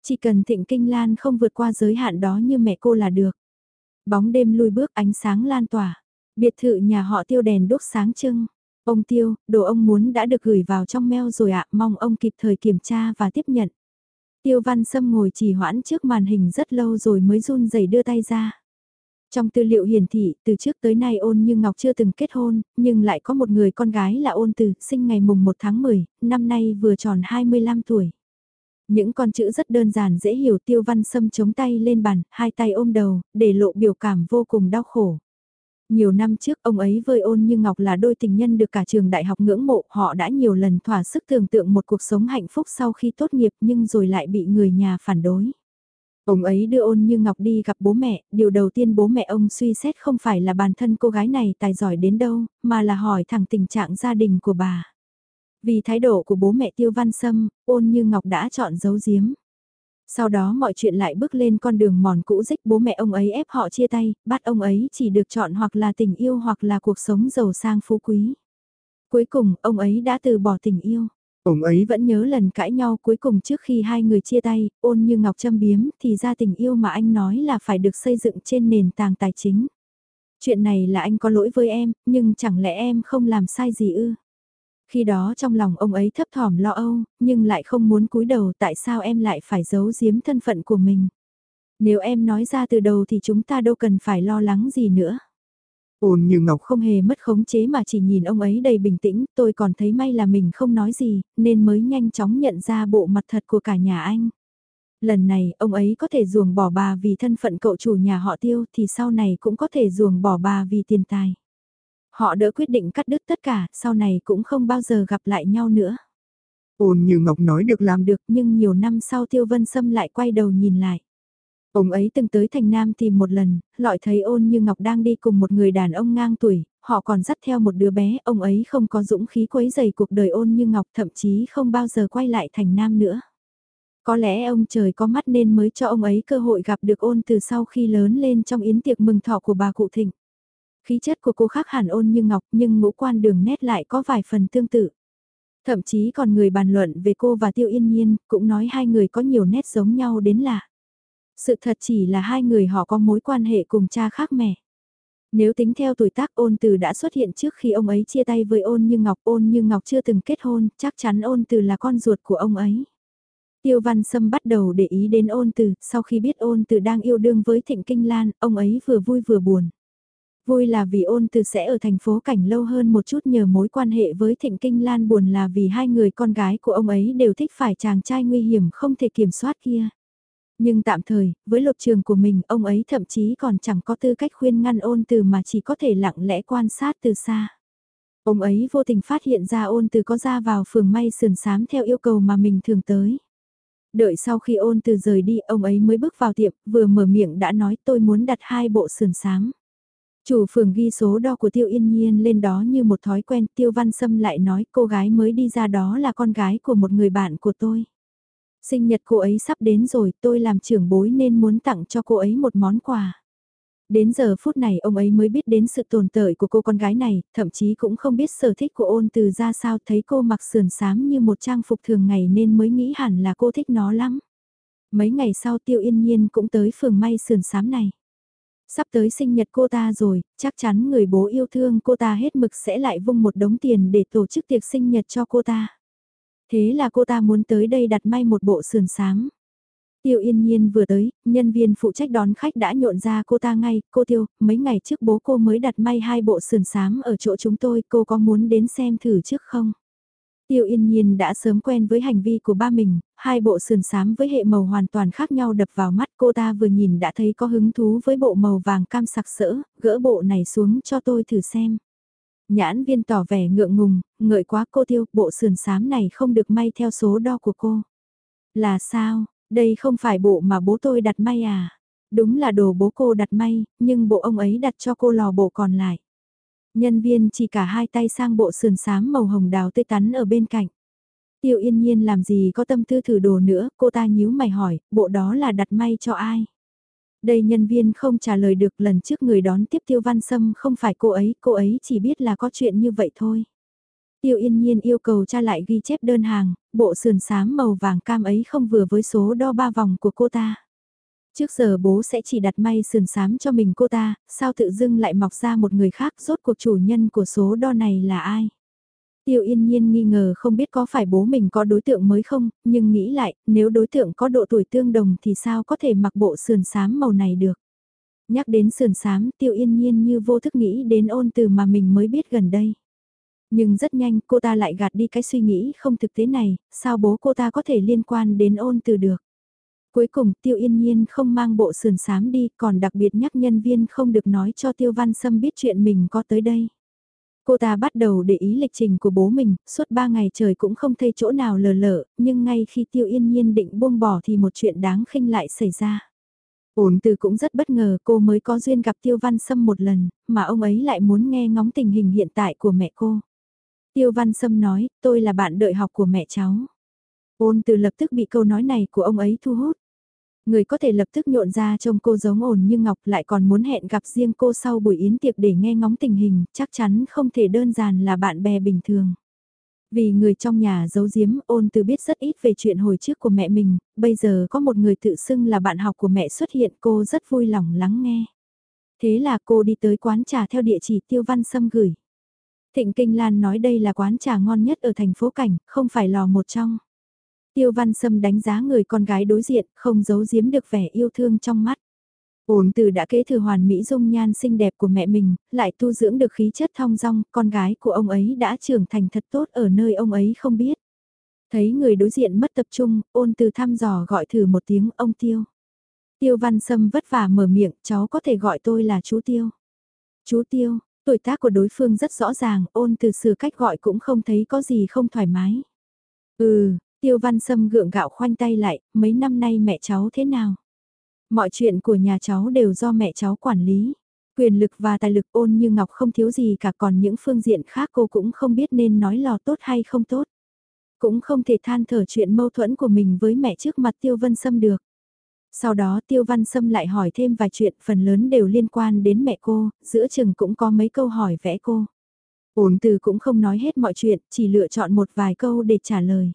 Chỉ cần thịnh kinh lan không vượt qua giới hạn đó như mẹ cô là được. Bóng đêm lui bước ánh sáng lan tỏa. Biệt thự nhà họ tiêu đèn đốt sáng trưng. Ông tiêu, đồ ông muốn đã được gửi vào trong mail rồi ạ, mong ông kịp thời kiểm tra và tiếp nhận. Tiêu văn sâm ngồi trì hoãn trước màn hình rất lâu rồi mới run rẩy đưa tay ra. Trong tư liệu hiển thị, từ trước tới nay ôn như Ngọc chưa từng kết hôn, nhưng lại có một người con gái là ôn từ, sinh ngày mùng 1 tháng 10, năm nay vừa tròn 25 tuổi. Những con chữ rất đơn giản dễ hiểu tiêu văn sâm chống tay lên bàn, hai tay ôm đầu, để lộ biểu cảm vô cùng đau khổ. Nhiều năm trước ông ấy với ôn như Ngọc là đôi tình nhân được cả trường đại học ngưỡng mộ, họ đã nhiều lần thỏa sức tưởng tượng một cuộc sống hạnh phúc sau khi tốt nghiệp nhưng rồi lại bị người nhà phản đối. Ông ấy đưa ôn như Ngọc đi gặp bố mẹ, điều đầu tiên bố mẹ ông suy xét không phải là bản thân cô gái này tài giỏi đến đâu, mà là hỏi thẳng tình trạng gia đình của bà. Vì thái độ của bố mẹ Tiêu Văn Sâm, ôn như Ngọc đã chọn giấu giếm. Sau đó mọi chuyện lại bước lên con đường mòn cũ dích bố mẹ ông ấy ép họ chia tay, bắt ông ấy chỉ được chọn hoặc là tình yêu hoặc là cuộc sống giàu sang phú quý. Cuối cùng, ông ấy đã từ bỏ tình yêu. Ông ấy vẫn nhớ lần cãi nhau cuối cùng trước khi hai người chia tay, ôn như ngọc châm biếm thì ra tình yêu mà anh nói là phải được xây dựng trên nền tảng tài chính. Chuyện này là anh có lỗi với em, nhưng chẳng lẽ em không làm sai gì ư? Khi đó trong lòng ông ấy thấp thỏm lo âu, nhưng lại không muốn cúi đầu tại sao em lại phải giấu giếm thân phận của mình. Nếu em nói ra từ đầu thì chúng ta đâu cần phải lo lắng gì nữa. Ôn như Ngọc không hề mất khống chế mà chỉ nhìn ông ấy đầy bình tĩnh, tôi còn thấy may là mình không nói gì, nên mới nhanh chóng nhận ra bộ mặt thật của cả nhà anh. Lần này, ông ấy có thể ruồng bỏ bà vì thân phận cậu chủ nhà họ tiêu thì sau này cũng có thể ruồng bỏ bà vì tiền tài. Họ đỡ quyết định cắt đứt tất cả, sau này cũng không bao giờ gặp lại nhau nữa. Ôn như Ngọc nói được làm được nhưng nhiều năm sau Tiêu Vân Sâm lại quay đầu nhìn lại. Ông ấy từng tới Thành Nam tìm một lần, lọi thấy ôn như Ngọc đang đi cùng một người đàn ông ngang tuổi, họ còn dắt theo một đứa bé, ông ấy không có dũng khí quấy dày cuộc đời ôn như Ngọc thậm chí không bao giờ quay lại Thành Nam nữa. Có lẽ ông trời có mắt nên mới cho ông ấy cơ hội gặp được ôn từ sau khi lớn lên trong yến tiệc mừng thọ của bà cụ thịnh. Khí chất của cô khác hẳn ôn như ngọc nhưng ngũ quan đường nét lại có vài phần tương tự. Thậm chí còn người bàn luận về cô và Tiêu Yên Nhiên cũng nói hai người có nhiều nét giống nhau đến lạ. Sự thật chỉ là hai người họ có mối quan hệ cùng cha khác mẹ. Nếu tính theo tuổi tác ôn từ đã xuất hiện trước khi ông ấy chia tay với ôn như ngọc ôn như ngọc chưa từng kết hôn, chắc chắn ôn từ là con ruột của ông ấy. Tiêu Văn Sâm bắt đầu để ý đến ôn từ, sau khi biết ôn từ đang yêu đương với Thịnh Kinh Lan, ông ấy vừa vui vừa buồn. Vui là vì ôn từ sẽ ở thành phố cảnh lâu hơn một chút nhờ mối quan hệ với Thịnh Kinh Lan buồn là vì hai người con gái của ông ấy đều thích phải chàng trai nguy hiểm không thể kiểm soát kia. Nhưng tạm thời, với lập trường của mình, ông ấy thậm chí còn chẳng có tư cách khuyên ngăn ôn từ mà chỉ có thể lặng lẽ quan sát từ xa. Ông ấy vô tình phát hiện ra ôn từ có ra vào phường may sườn sám theo yêu cầu mà mình thường tới. Đợi sau khi ôn từ rời đi, ông ấy mới bước vào tiệm, vừa mở miệng đã nói tôi muốn đặt hai bộ sườn sám. Chủ phường ghi số đo của Tiêu Yên Nhiên lên đó như một thói quen, Tiêu Văn Sâm lại nói cô gái mới đi ra đó là con gái của một người bạn của tôi. Sinh nhật cô ấy sắp đến rồi, tôi làm trưởng bối nên muốn tặng cho cô ấy một món quà. Đến giờ phút này ông ấy mới biết đến sự tồn tại của cô con gái này, thậm chí cũng không biết sở thích của ôn từ ra sao thấy cô mặc sườn xám như một trang phục thường ngày nên mới nghĩ hẳn là cô thích nó lắm. Mấy ngày sau Tiêu Yên Nhiên cũng tới phường may sườn xám này. Sắp tới sinh nhật cô ta rồi, chắc chắn người bố yêu thương cô ta hết mực sẽ lại vung một đống tiền để tổ chức tiệc sinh nhật cho cô ta. Thế là cô ta muốn tới đây đặt may một bộ sườn sáng. Tiêu yên nhiên vừa tới, nhân viên phụ trách đón khách đã nhộn ra cô ta ngay, cô Tiêu, mấy ngày trước bố cô mới đặt may hai bộ sườn sám ở chỗ chúng tôi, cô có muốn đến xem thử trước không? Tiêu yên nhiên đã sớm quen với hành vi của ba mình, hai bộ sườn xám với hệ màu hoàn toàn khác nhau đập vào mắt cô ta vừa nhìn đã thấy có hứng thú với bộ màu vàng cam sặc sỡ, gỡ bộ này xuống cho tôi thử xem. Nhãn viên tỏ vẻ ngượng ngùng, ngợi quá cô tiêu, bộ sườn xám này không được may theo số đo của cô. Là sao, đây không phải bộ mà bố tôi đặt may à? Đúng là đồ bố cô đặt may, nhưng bộ ông ấy đặt cho cô lò bộ còn lại. Nhân viên chỉ cả hai tay sang bộ sườn xám màu hồng đào tươi tắn ở bên cạnh. Tiêu yên nhiên làm gì có tâm tư thử đồ nữa, cô ta nhíu mày hỏi, bộ đó là đặt may cho ai? Đây nhân viên không trả lời được lần trước người đón tiếp Tiêu Văn Sâm không phải cô ấy, cô ấy chỉ biết là có chuyện như vậy thôi. Tiêu yên nhiên yêu cầu cha lại ghi chép đơn hàng, bộ sườn xám màu vàng cam ấy không vừa với số đo ba vòng của cô ta. Trước giờ bố sẽ chỉ đặt may sườn sám cho mình cô ta, sao tự dưng lại mọc ra một người khác rốt cuộc chủ nhân của số đo này là ai? Tiêu yên nhiên nghi ngờ không biết có phải bố mình có đối tượng mới không, nhưng nghĩ lại, nếu đối tượng có độ tuổi tương đồng thì sao có thể mặc bộ sườn sám màu này được. Nhắc đến sườn sám tiêu yên nhiên như vô thức nghĩ đến ôn từ mà mình mới biết gần đây. Nhưng rất nhanh cô ta lại gạt đi cái suy nghĩ không thực tế này, sao bố cô ta có thể liên quan đến ôn từ được. Cuối cùng tiêu yên nhiên không mang bộ sườn xám đi còn đặc biệt nhắc nhân viên không được nói cho tiêu văn sâm biết chuyện mình có tới đây. Cô ta bắt đầu để ý lịch trình của bố mình, suốt ba ngày trời cũng không thấy chỗ nào lờ lở, nhưng ngay khi tiêu yên nhiên định buông bỏ thì một chuyện đáng khinh lại xảy ra. Ổn từ cũng rất bất ngờ cô mới có duyên gặp Tiêu Văn Sâm một lần, mà ông ấy lại muốn nghe ngóng tình hình hiện tại của mẹ cô. Tiêu Văn Sâm nói, tôi là bạn đợi học của mẹ cháu. Ôn từ lập tức bị câu nói này của ông ấy thu hút. Người có thể lập tức nhộn ra trông cô giống ổn như ngọc lại còn muốn hẹn gặp riêng cô sau buổi yến tiệc để nghe ngóng tình hình, chắc chắn không thể đơn giản là bạn bè bình thường. Vì người trong nhà giấu giếm ôn từ biết rất ít về chuyện hồi trước của mẹ mình, bây giờ có một người tự xưng là bạn học của mẹ xuất hiện cô rất vui lòng lắng nghe. Thế là cô đi tới quán trà theo địa chỉ tiêu văn sâm gửi. Thịnh Kinh Lan nói đây là quán trà ngon nhất ở thành phố Cảnh, không phải lò một trong. Tiêu Văn Sâm đánh giá người con gái đối diện, không giấu giếm được vẻ yêu thương trong mắt. Ổn từ đã kế thừa hoàn mỹ dung nhan xinh đẹp của mẹ mình, lại tu dưỡng được khí chất thong dong, con gái của ông ấy đã trưởng thành thật tốt ở nơi ông ấy không biết. Thấy người đối diện mất tập trung, ôn từ thăm dò gọi thử một tiếng ông Tiêu. Tiêu Văn Sâm vất vả mở miệng, cháu có thể gọi tôi là chú Tiêu. Chú Tiêu, tuổi tác của đối phương rất rõ ràng, ôn từ sự cách gọi cũng không thấy có gì không thoải mái. Ừ, Tiêu Văn Sâm gượng gạo khoanh tay lại, mấy năm nay mẹ cháu thế nào? Mọi chuyện của nhà cháu đều do mẹ cháu quản lý. Quyền lực và tài lực ôn như ngọc không thiếu gì cả còn những phương diện khác cô cũng không biết nên nói lò tốt hay không tốt. Cũng không thể than thở chuyện mâu thuẫn của mình với mẹ trước mặt Tiêu Văn Sâm được. Sau đó Tiêu Văn Sâm lại hỏi thêm vài chuyện phần lớn đều liên quan đến mẹ cô, giữa chừng cũng có mấy câu hỏi vẽ cô. Ổn từ cũng không nói hết mọi chuyện, chỉ lựa chọn một vài câu để trả lời.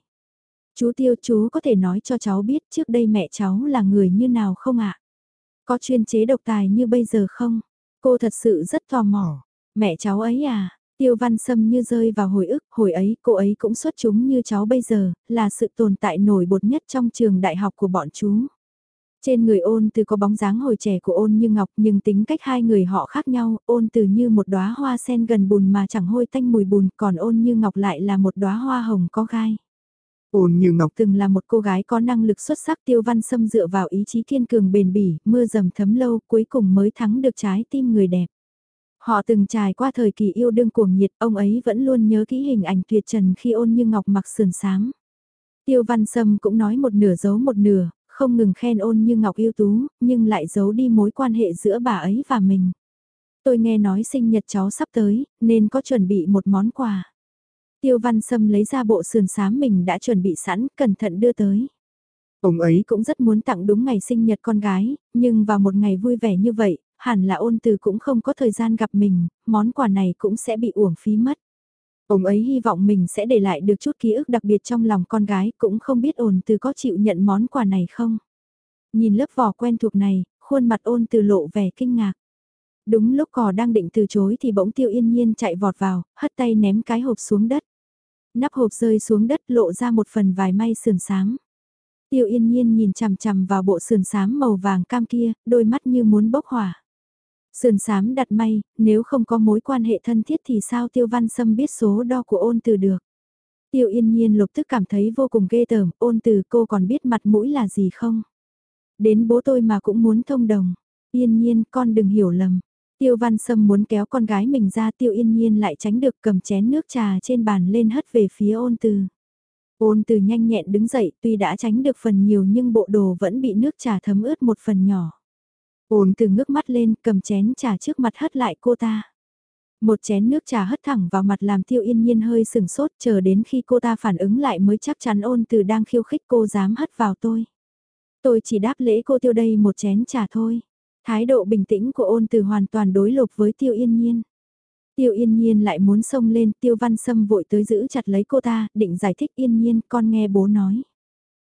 Chú Tiêu chú có thể nói cho cháu biết trước đây mẹ cháu là người như nào không ạ? Có chuyên chế độc tài như bây giờ không? Cô thật sự rất tò mò. Mẹ cháu ấy à? Tiêu Văn Sâm như rơi vào hồi ức, hồi ấy cô ấy cũng xuất chúng như cháu bây giờ, là sự tồn tại nổi bật nhất trong trường đại học của bọn chú. Trên người ôn từ có bóng dáng hồi trẻ của ôn như ngọc nhưng tính cách hai người họ khác nhau, ôn từ như một đóa hoa sen gần bùn mà chẳng hôi tanh mùi bùn, còn ôn như ngọc lại là một đóa hoa hồng có gai. Ôn như ngọc từng là một cô gái có năng lực xuất sắc tiêu văn xâm dựa vào ý chí kiên cường bền bỉ, mưa dầm thấm lâu cuối cùng mới thắng được trái tim người đẹp. Họ từng trải qua thời kỳ yêu đương cuồng nhiệt, ông ấy vẫn luôn nhớ kỹ hình ảnh tuyệt trần khi ôn như ngọc mặc sườn sáng. Tiêu văn sâm cũng nói một nửa giấu một nửa, không ngừng khen ôn như ngọc yêu tú, nhưng lại giấu đi mối quan hệ giữa bà ấy và mình. Tôi nghe nói sinh nhật cháu sắp tới, nên có chuẩn bị một món quà. Tiêu Văn Sâm lấy ra bộ sườn sám mình đã chuẩn bị sẵn, cẩn thận đưa tới. Ông ấy cũng rất muốn tặng đúng ngày sinh nhật con gái, nhưng vào một ngày vui vẻ như vậy, hẳn là ôn từ cũng không có thời gian gặp mình, món quà này cũng sẽ bị uổng phí mất. Ông ấy hy vọng mình sẽ để lại được chút ký ức đặc biệt trong lòng con gái, cũng không biết ôn từ có chịu nhận món quà này không. Nhìn lớp vỏ quen thuộc này, khuôn mặt ôn từ lộ vẻ kinh ngạc. Đúng lúc cò đang định từ chối thì bỗng tiêu yên nhiên chạy vọt vào, hất tay ném cái hộp xuống đất. Nắp hộp rơi xuống đất lộ ra một phần vài may sườn sáng. Tiêu yên nhiên nhìn chằm chằm vào bộ sườn sám màu vàng cam kia, đôi mắt như muốn bốc hỏa. Sườn sám đặt may, nếu không có mối quan hệ thân thiết thì sao Tiêu Văn Sâm biết số đo của ôn từ được. Tiêu yên nhiên lục tức cảm thấy vô cùng ghê tởm, ôn từ cô còn biết mặt mũi là gì không? Đến bố tôi mà cũng muốn thông đồng. Yên nhiên, con đừng hiểu lầm. Tiêu Văn Sâm muốn kéo con gái mình ra Tiêu Yên Nhiên lại tránh được cầm chén nước trà trên bàn lên hất về phía ôn từ. Ôn từ nhanh nhẹn đứng dậy, tuy đã tránh được phần nhiều nhưng bộ đồ vẫn bị nước trà thấm ướt một phần nhỏ. Ôn từ ngước mắt lên, cầm chén trà trước mặt hất lại cô ta. Một chén nước trà hất thẳng vào mặt làm tiêu yên nhiên hơi sừng sốt, chờ đến khi cô ta phản ứng lại mới chắc chắn ôn từ đang khiêu khích cô dám hất vào tôi. Tôi chỉ đáp lễ cô tiêu đây một chén trà thôi. Thái độ bình tĩnh của ôn từ hoàn toàn đối lập với tiêu yên nhiên. Tiêu yên nhiên lại muốn xông lên, tiêu văn sâm vội tới giữ chặt lấy cô ta, định giải thích yên nhiên, con nghe bố nói.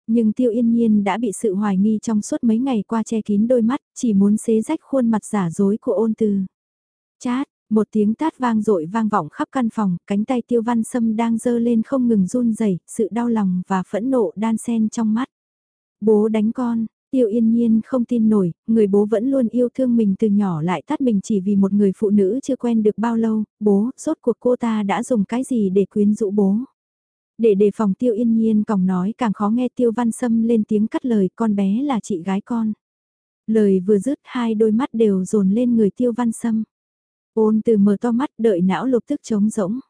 Nhưng tiêu yên nhiên đã bị sự hoài nghi trong suốt mấy ngày qua che kín đôi mắt, chỉ muốn xế rách khuôn mặt giả dối của ôn từ. Chát, một tiếng tát vang dội vang vọng khắp căn phòng, cánh tay tiêu văn sâm đang dơ lên không ngừng run rẩy sự đau lòng và phẫn nộ đan xen trong mắt. Bố đánh con, Tiêu yên nhiên không tin nổi, người bố vẫn luôn yêu thương mình từ nhỏ lại tắt mình chỉ vì một người phụ nữ chưa quen được bao lâu, bố, rốt cuộc cô ta đã dùng cái gì để quyến rũ bố. Để đề phòng tiêu yên nhiên còng nói càng khó nghe tiêu văn sâm lên tiếng cắt lời con bé là chị gái con. Lời vừa dứt hai đôi mắt đều dồn lên người tiêu văn sâm. Ôn từ mở to mắt đợi não lục tức trống rỗng.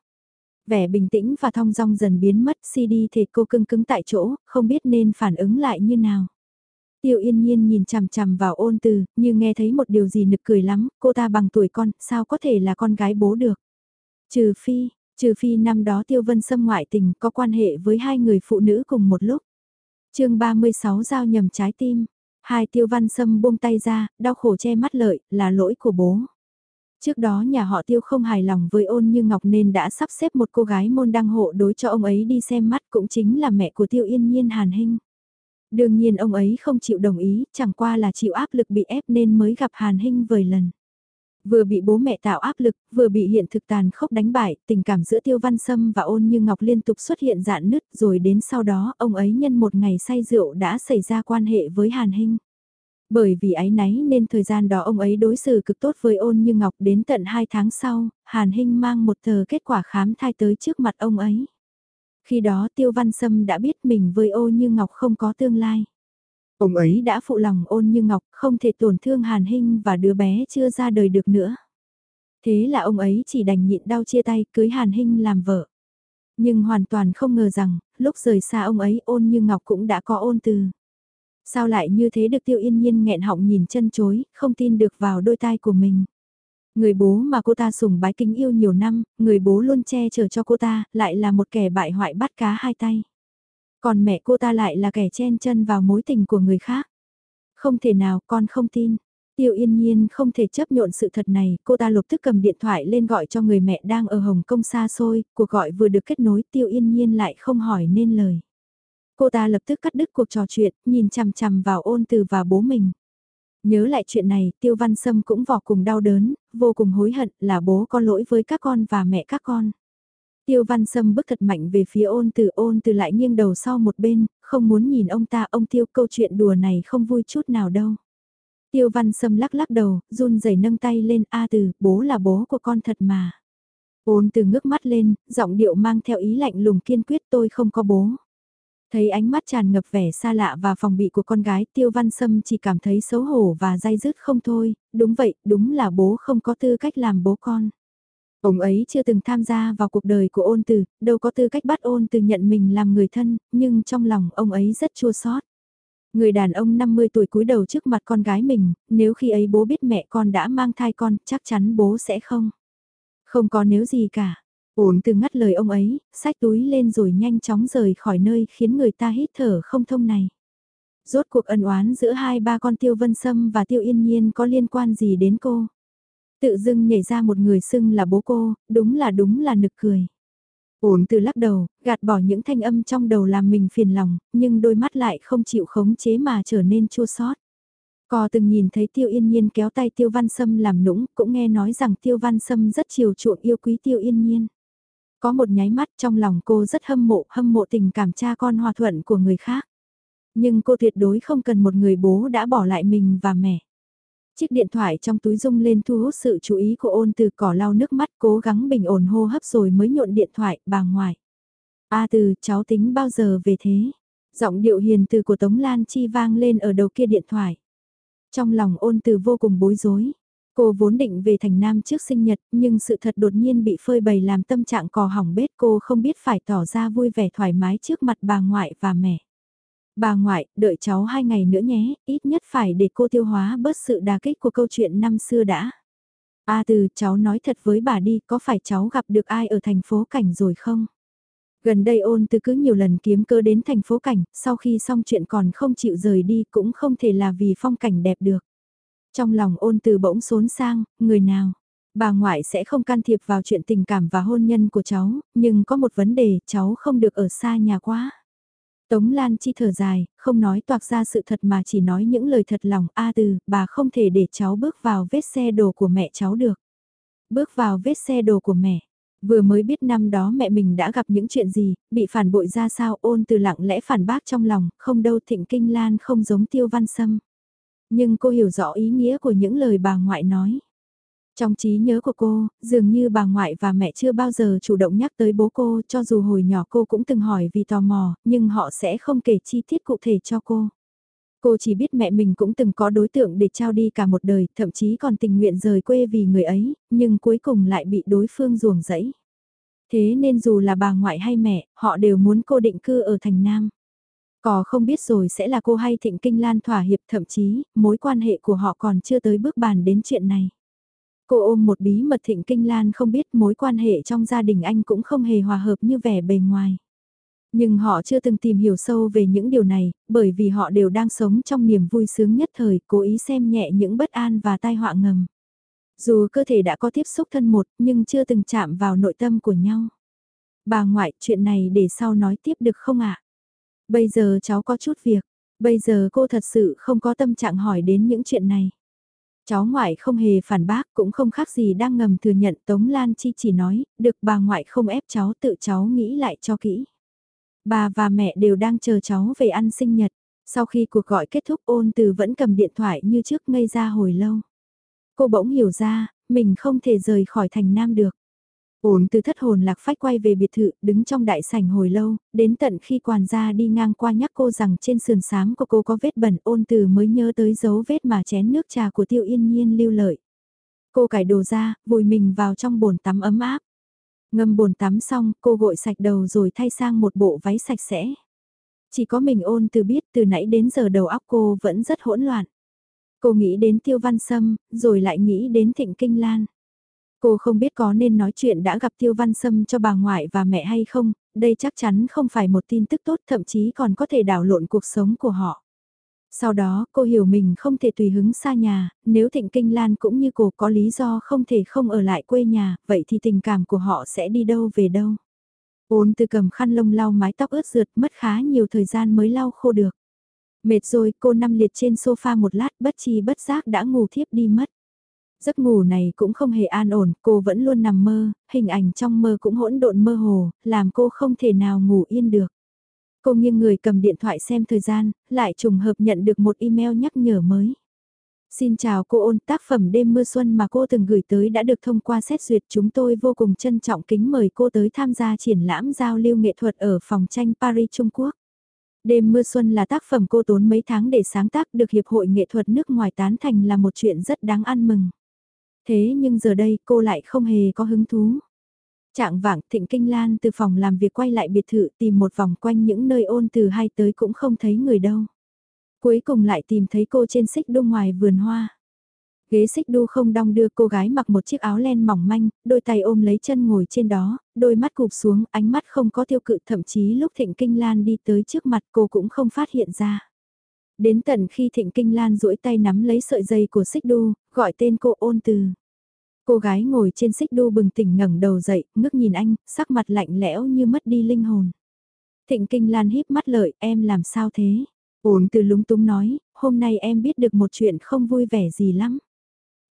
Vẻ bình tĩnh và thong dong dần biến mất CD thì cô cưng cứng tại chỗ, không biết nên phản ứng lại như nào. Tiêu yên nhiên nhìn chằm chằm vào ôn từ, như nghe thấy một điều gì nực cười lắm, cô ta bằng tuổi con, sao có thể là con gái bố được. Trừ phi, trừ phi năm đó Tiêu Vân Sâm ngoại tình có quan hệ với hai người phụ nữ cùng một lúc. chương 36 giao nhầm trái tim, hai Tiêu Văn Sâm buông tay ra, đau khổ che mắt lợi, là lỗi của bố. Trước đó nhà họ Tiêu không hài lòng với ôn như Ngọc nên đã sắp xếp một cô gái môn đăng hộ đối cho ông ấy đi xem mắt cũng chính là mẹ của Tiêu Yên Nhiên Hàn Hinh. Đương nhiên ông ấy không chịu đồng ý, chẳng qua là chịu áp lực bị ép nên mới gặp Hàn Hinh vời lần. Vừa bị bố mẹ tạo áp lực, vừa bị hiện thực tàn khốc đánh bại, tình cảm giữa Tiêu Văn Sâm và Ôn Như Ngọc liên tục xuất hiện dạn nứt rồi đến sau đó ông ấy nhân một ngày say rượu đã xảy ra quan hệ với Hàn Hinh. Bởi vì ái náy nên thời gian đó ông ấy đối xử cực tốt với Ôn Như Ngọc đến tận 2 tháng sau, Hàn Hinh mang một tờ kết quả khám thai tới trước mặt ông ấy. Khi đó Tiêu Văn Sâm đã biết mình với ô như Ngọc không có tương lai. Ông ấy đã phụ lòng ôn như Ngọc không thể tổn thương Hàn Hinh và đứa bé chưa ra đời được nữa. Thế là ông ấy chỉ đành nhịn đau chia tay cưới Hàn Hinh làm vợ. Nhưng hoàn toàn không ngờ rằng, lúc rời xa ông ấy ôn như Ngọc cũng đã có ôn từ. Sao lại như thế được tiêu yên nhiên nghẹn họng nhìn chân chối, không tin được vào đôi tai của mình. Người bố mà cô ta sùng bái kính yêu nhiều năm, người bố luôn che chở cho cô ta, lại là một kẻ bại hoại bắt cá hai tay. Còn mẹ cô ta lại là kẻ chen chân vào mối tình của người khác. Không thể nào, con không tin. Tiêu yên nhiên không thể chấp nhộn sự thật này, cô ta lập tức cầm điện thoại lên gọi cho người mẹ đang ở Hồng Kông xa xôi, cuộc gọi vừa được kết nối tiêu yên nhiên lại không hỏi nên lời. Cô ta lập tức cắt đứt cuộc trò chuyện, nhìn chằm chằm vào ôn từ và bố mình. Nhớ lại chuyện này, Tiêu Văn Sâm cũng vò cùng đau đớn, vô cùng hối hận là bố có lỗi với các con và mẹ các con. Tiêu Văn Sâm bước thật mạnh về phía ôn từ ôn từ lại nghiêng đầu sau một bên, không muốn nhìn ông ta ông Tiêu câu chuyện đùa này không vui chút nào đâu. Tiêu Văn Sâm lắc lắc đầu, run rẩy nâng tay lên A từ, bố là bố của con thật mà. Ôn từ ngước mắt lên, giọng điệu mang theo ý lạnh lùng kiên quyết tôi không có bố. Thấy ánh mắt tràn ngập vẻ xa lạ và phòng bị của con gái Tiêu Văn Sâm chỉ cảm thấy xấu hổ và dai dứt không thôi, đúng vậy, đúng là bố không có tư cách làm bố con. Ông ấy chưa từng tham gia vào cuộc đời của ôn từ, đâu có tư cách bắt ôn từ nhận mình làm người thân, nhưng trong lòng ông ấy rất chua xót. Người đàn ông 50 tuổi cúi đầu trước mặt con gái mình, nếu khi ấy bố biết mẹ con đã mang thai con, chắc chắn bố sẽ không. Không có nếu gì cả, Ổn từ ngắt lời ông ấy, xách túi lên rồi nhanh chóng rời khỏi nơi khiến người ta hít thở không thông này. Rốt cuộc ân oán giữa hai ba con tiêu vân sâm và tiêu yên nhiên có liên quan gì đến cô? Tự dưng nhảy ra một người xưng là bố cô, đúng là đúng là nực cười. Ổn từ lắc đầu, gạt bỏ những thanh âm trong đầu làm mình phiền lòng, nhưng đôi mắt lại không chịu khống chế mà trở nên chua xót. Cò từng nhìn thấy Tiêu Yên Nhiên kéo tay Tiêu Văn Sâm làm nũng, cũng nghe nói rằng Tiêu Văn Sâm rất chiều chuộng yêu quý Tiêu Yên Nhiên. Có một nháy mắt trong lòng cô rất hâm mộ, hâm mộ tình cảm cha con hòa thuận của người khác. Nhưng cô tuyệt đối không cần một người bố đã bỏ lại mình và mẹ. Chiếc điện thoại trong túi rung lên thu hút sự chú ý của ôn từ cỏ lau nước mắt cố gắng bình ổn hô hấp rồi mới nhộn điện thoại bà ngoại. A từ cháu tính bao giờ về thế? Giọng điệu hiền từ của Tống Lan Chi vang lên ở đầu kia điện thoại. Trong lòng ôn từ vô cùng bối rối. Cô vốn định về thành Nam trước sinh nhật, nhưng sự thật đột nhiên bị phơi bày làm tâm trạng cò hỏng bết cô không biết phải tỏ ra vui vẻ thoải mái trước mặt bà ngoại và mẹ. Bà ngoại, đợi cháu hai ngày nữa nhé, ít nhất phải để cô tiêu hóa bớt sự đà kích của câu chuyện năm xưa đã. A từ, cháu nói thật với bà đi, có phải cháu gặp được ai ở thành phố cảnh rồi không? Gần đây ôn từ cứ nhiều lần kiếm cơ đến thành phố cảnh, sau khi xong chuyện còn không chịu rời đi cũng không thể là vì phong cảnh đẹp được. Trong lòng ôn từ bỗng xốn sang, người nào? Bà ngoại sẽ không can thiệp vào chuyện tình cảm và hôn nhân của cháu, nhưng có một vấn đề, cháu không được ở xa nhà quá. Tống Lan Chi thở dài, không nói toạc ra sự thật mà chỉ nói những lời thật lòng. A từ, bà không thể để cháu bước vào vết xe đồ của mẹ cháu được. Bước vào vết xe đồ của mẹ. Vừa mới biết năm đó mẹ mình đã gặp những chuyện gì, bị phản bội ra sao ôn từ lặng lẽ phản bác trong lòng, không đâu thịnh kinh lan không giống tiêu văn sâm. Nhưng cô hiểu rõ ý nghĩa của những lời bà ngoại nói. Trong trí nhớ của cô, dường như bà ngoại và mẹ chưa bao giờ chủ động nhắc tới bố cô cho dù hồi nhỏ cô cũng từng hỏi vì tò mò, nhưng họ sẽ không kể chi tiết cụ thể cho cô. Cô chỉ biết mẹ mình cũng từng có đối tượng để trao đi cả một đời, thậm chí còn tình nguyện rời quê vì người ấy, nhưng cuối cùng lại bị đối phương ruồng rẫy. Thế nên dù là bà ngoại hay mẹ, họ đều muốn cô định cư ở thành Nam. Cò không biết rồi sẽ là cô hay Thịnh Kinh Lan thỏa hiệp thậm chí, mối quan hệ của họ còn chưa tới bước bàn đến chuyện này. Cô ôm một bí mật Thịnh Kinh Lan không biết mối quan hệ trong gia đình anh cũng không hề hòa hợp như vẻ bề ngoài. Nhưng họ chưa từng tìm hiểu sâu về những điều này, bởi vì họ đều đang sống trong niềm vui sướng nhất thời, cố ý xem nhẹ những bất an và tai họa ngầm. Dù cơ thể đã có tiếp xúc thân một, nhưng chưa từng chạm vào nội tâm của nhau. Bà ngoại, chuyện này để sau nói tiếp được không ạ? Bây giờ cháu có chút việc, bây giờ cô thật sự không có tâm trạng hỏi đến những chuyện này. Cháu ngoại không hề phản bác cũng không khác gì đang ngầm thừa nhận Tống Lan Chi chỉ nói, được bà ngoại không ép cháu tự cháu nghĩ lại cho kỹ. Bà và mẹ đều đang chờ cháu về ăn sinh nhật. Sau khi cuộc gọi kết thúc ôn từ vẫn cầm điện thoại như trước ngây ra hồi lâu. Cô bỗng hiểu ra, mình không thể rời khỏi thành Nam được. Ôn từ thất hồn lạc phách quay về biệt thự, đứng trong đại sảnh hồi lâu, đến tận khi quản gia đi ngang qua nhắc cô rằng trên sườn sám của cô có vết bẩn ôn từ mới nhớ tới dấu vết mà chén nước trà của tiêu yên nhiên lưu lợi. Cô cải đồ ra, vùi mình vào trong bồn tắm ấm áp. Ngâm bồn tắm xong, cô gội sạch đầu rồi thay sang một bộ váy sạch sẽ. Chỉ có mình ôn từ biết từ nãy đến giờ đầu óc cô vẫn rất hỗn loạn. Cô nghĩ đến Tiêu Văn Sâm, rồi lại nghĩ đến Thịnh Kinh Lan. Cô không biết có nên nói chuyện đã gặp Tiêu Văn Sâm cho bà ngoại và mẹ hay không, đây chắc chắn không phải một tin tức tốt thậm chí còn có thể đảo lộn cuộc sống của họ. Sau đó, cô hiểu mình không thể tùy hứng xa nhà, nếu Thịnh Kinh Lan cũng như cô có lý do không thể không ở lại quê nhà, vậy thì tình cảm của họ sẽ đi đâu về đâu. Ôn từ cầm khăn lông lau mái tóc ướt rượt mất khá nhiều thời gian mới lau khô được. Mệt rồi, cô nằm liệt trên sofa một lát bất chi bất giác đã ngủ thiếp đi mất. Giấc ngủ này cũng không hề an ổn, cô vẫn luôn nằm mơ, hình ảnh trong mơ cũng hỗn độn mơ hồ, làm cô không thể nào ngủ yên được. Cô nghiêng người cầm điện thoại xem thời gian, lại trùng hợp nhận được một email nhắc nhở mới. Xin chào cô ôn tác phẩm đêm mưa xuân mà cô từng gửi tới đã được thông qua xét duyệt chúng tôi vô cùng trân trọng kính mời cô tới tham gia triển lãm giao lưu nghệ thuật ở phòng tranh Paris Trung Quốc. Đêm mưa xuân là tác phẩm cô tốn mấy tháng để sáng tác được Hiệp hội Nghệ thuật nước ngoài tán thành là một chuyện rất đáng ăn mừng. Thế nhưng giờ đây cô lại không hề có hứng thú. Trạng vạng Thịnh Kinh Lan từ phòng làm việc quay lại biệt thự tìm một vòng quanh những nơi ôn từ hay tới cũng không thấy người đâu. Cuối cùng lại tìm thấy cô trên xích đu ngoài vườn hoa. Ghế xích đu không đong đưa cô gái mặc một chiếc áo len mỏng manh, đôi tay ôm lấy chân ngồi trên đó, đôi mắt cụp xuống, ánh mắt không có tiêu cự thậm chí lúc Thịnh Kinh Lan đi tới trước mặt cô cũng không phát hiện ra. Đến tận khi Thịnh Kinh Lan duỗi tay nắm lấy sợi dây của xích đu, gọi tên cô ôn từ. Cô gái ngồi trên xích đu bừng tỉnh ngẩng đầu dậy, ngước nhìn anh, sắc mặt lạnh lẽo như mất đi linh hồn. Thịnh Kinh Lan híp mắt lợi, em làm sao thế? Ôn từ lúng túng nói, hôm nay em biết được một chuyện không vui vẻ gì lắm.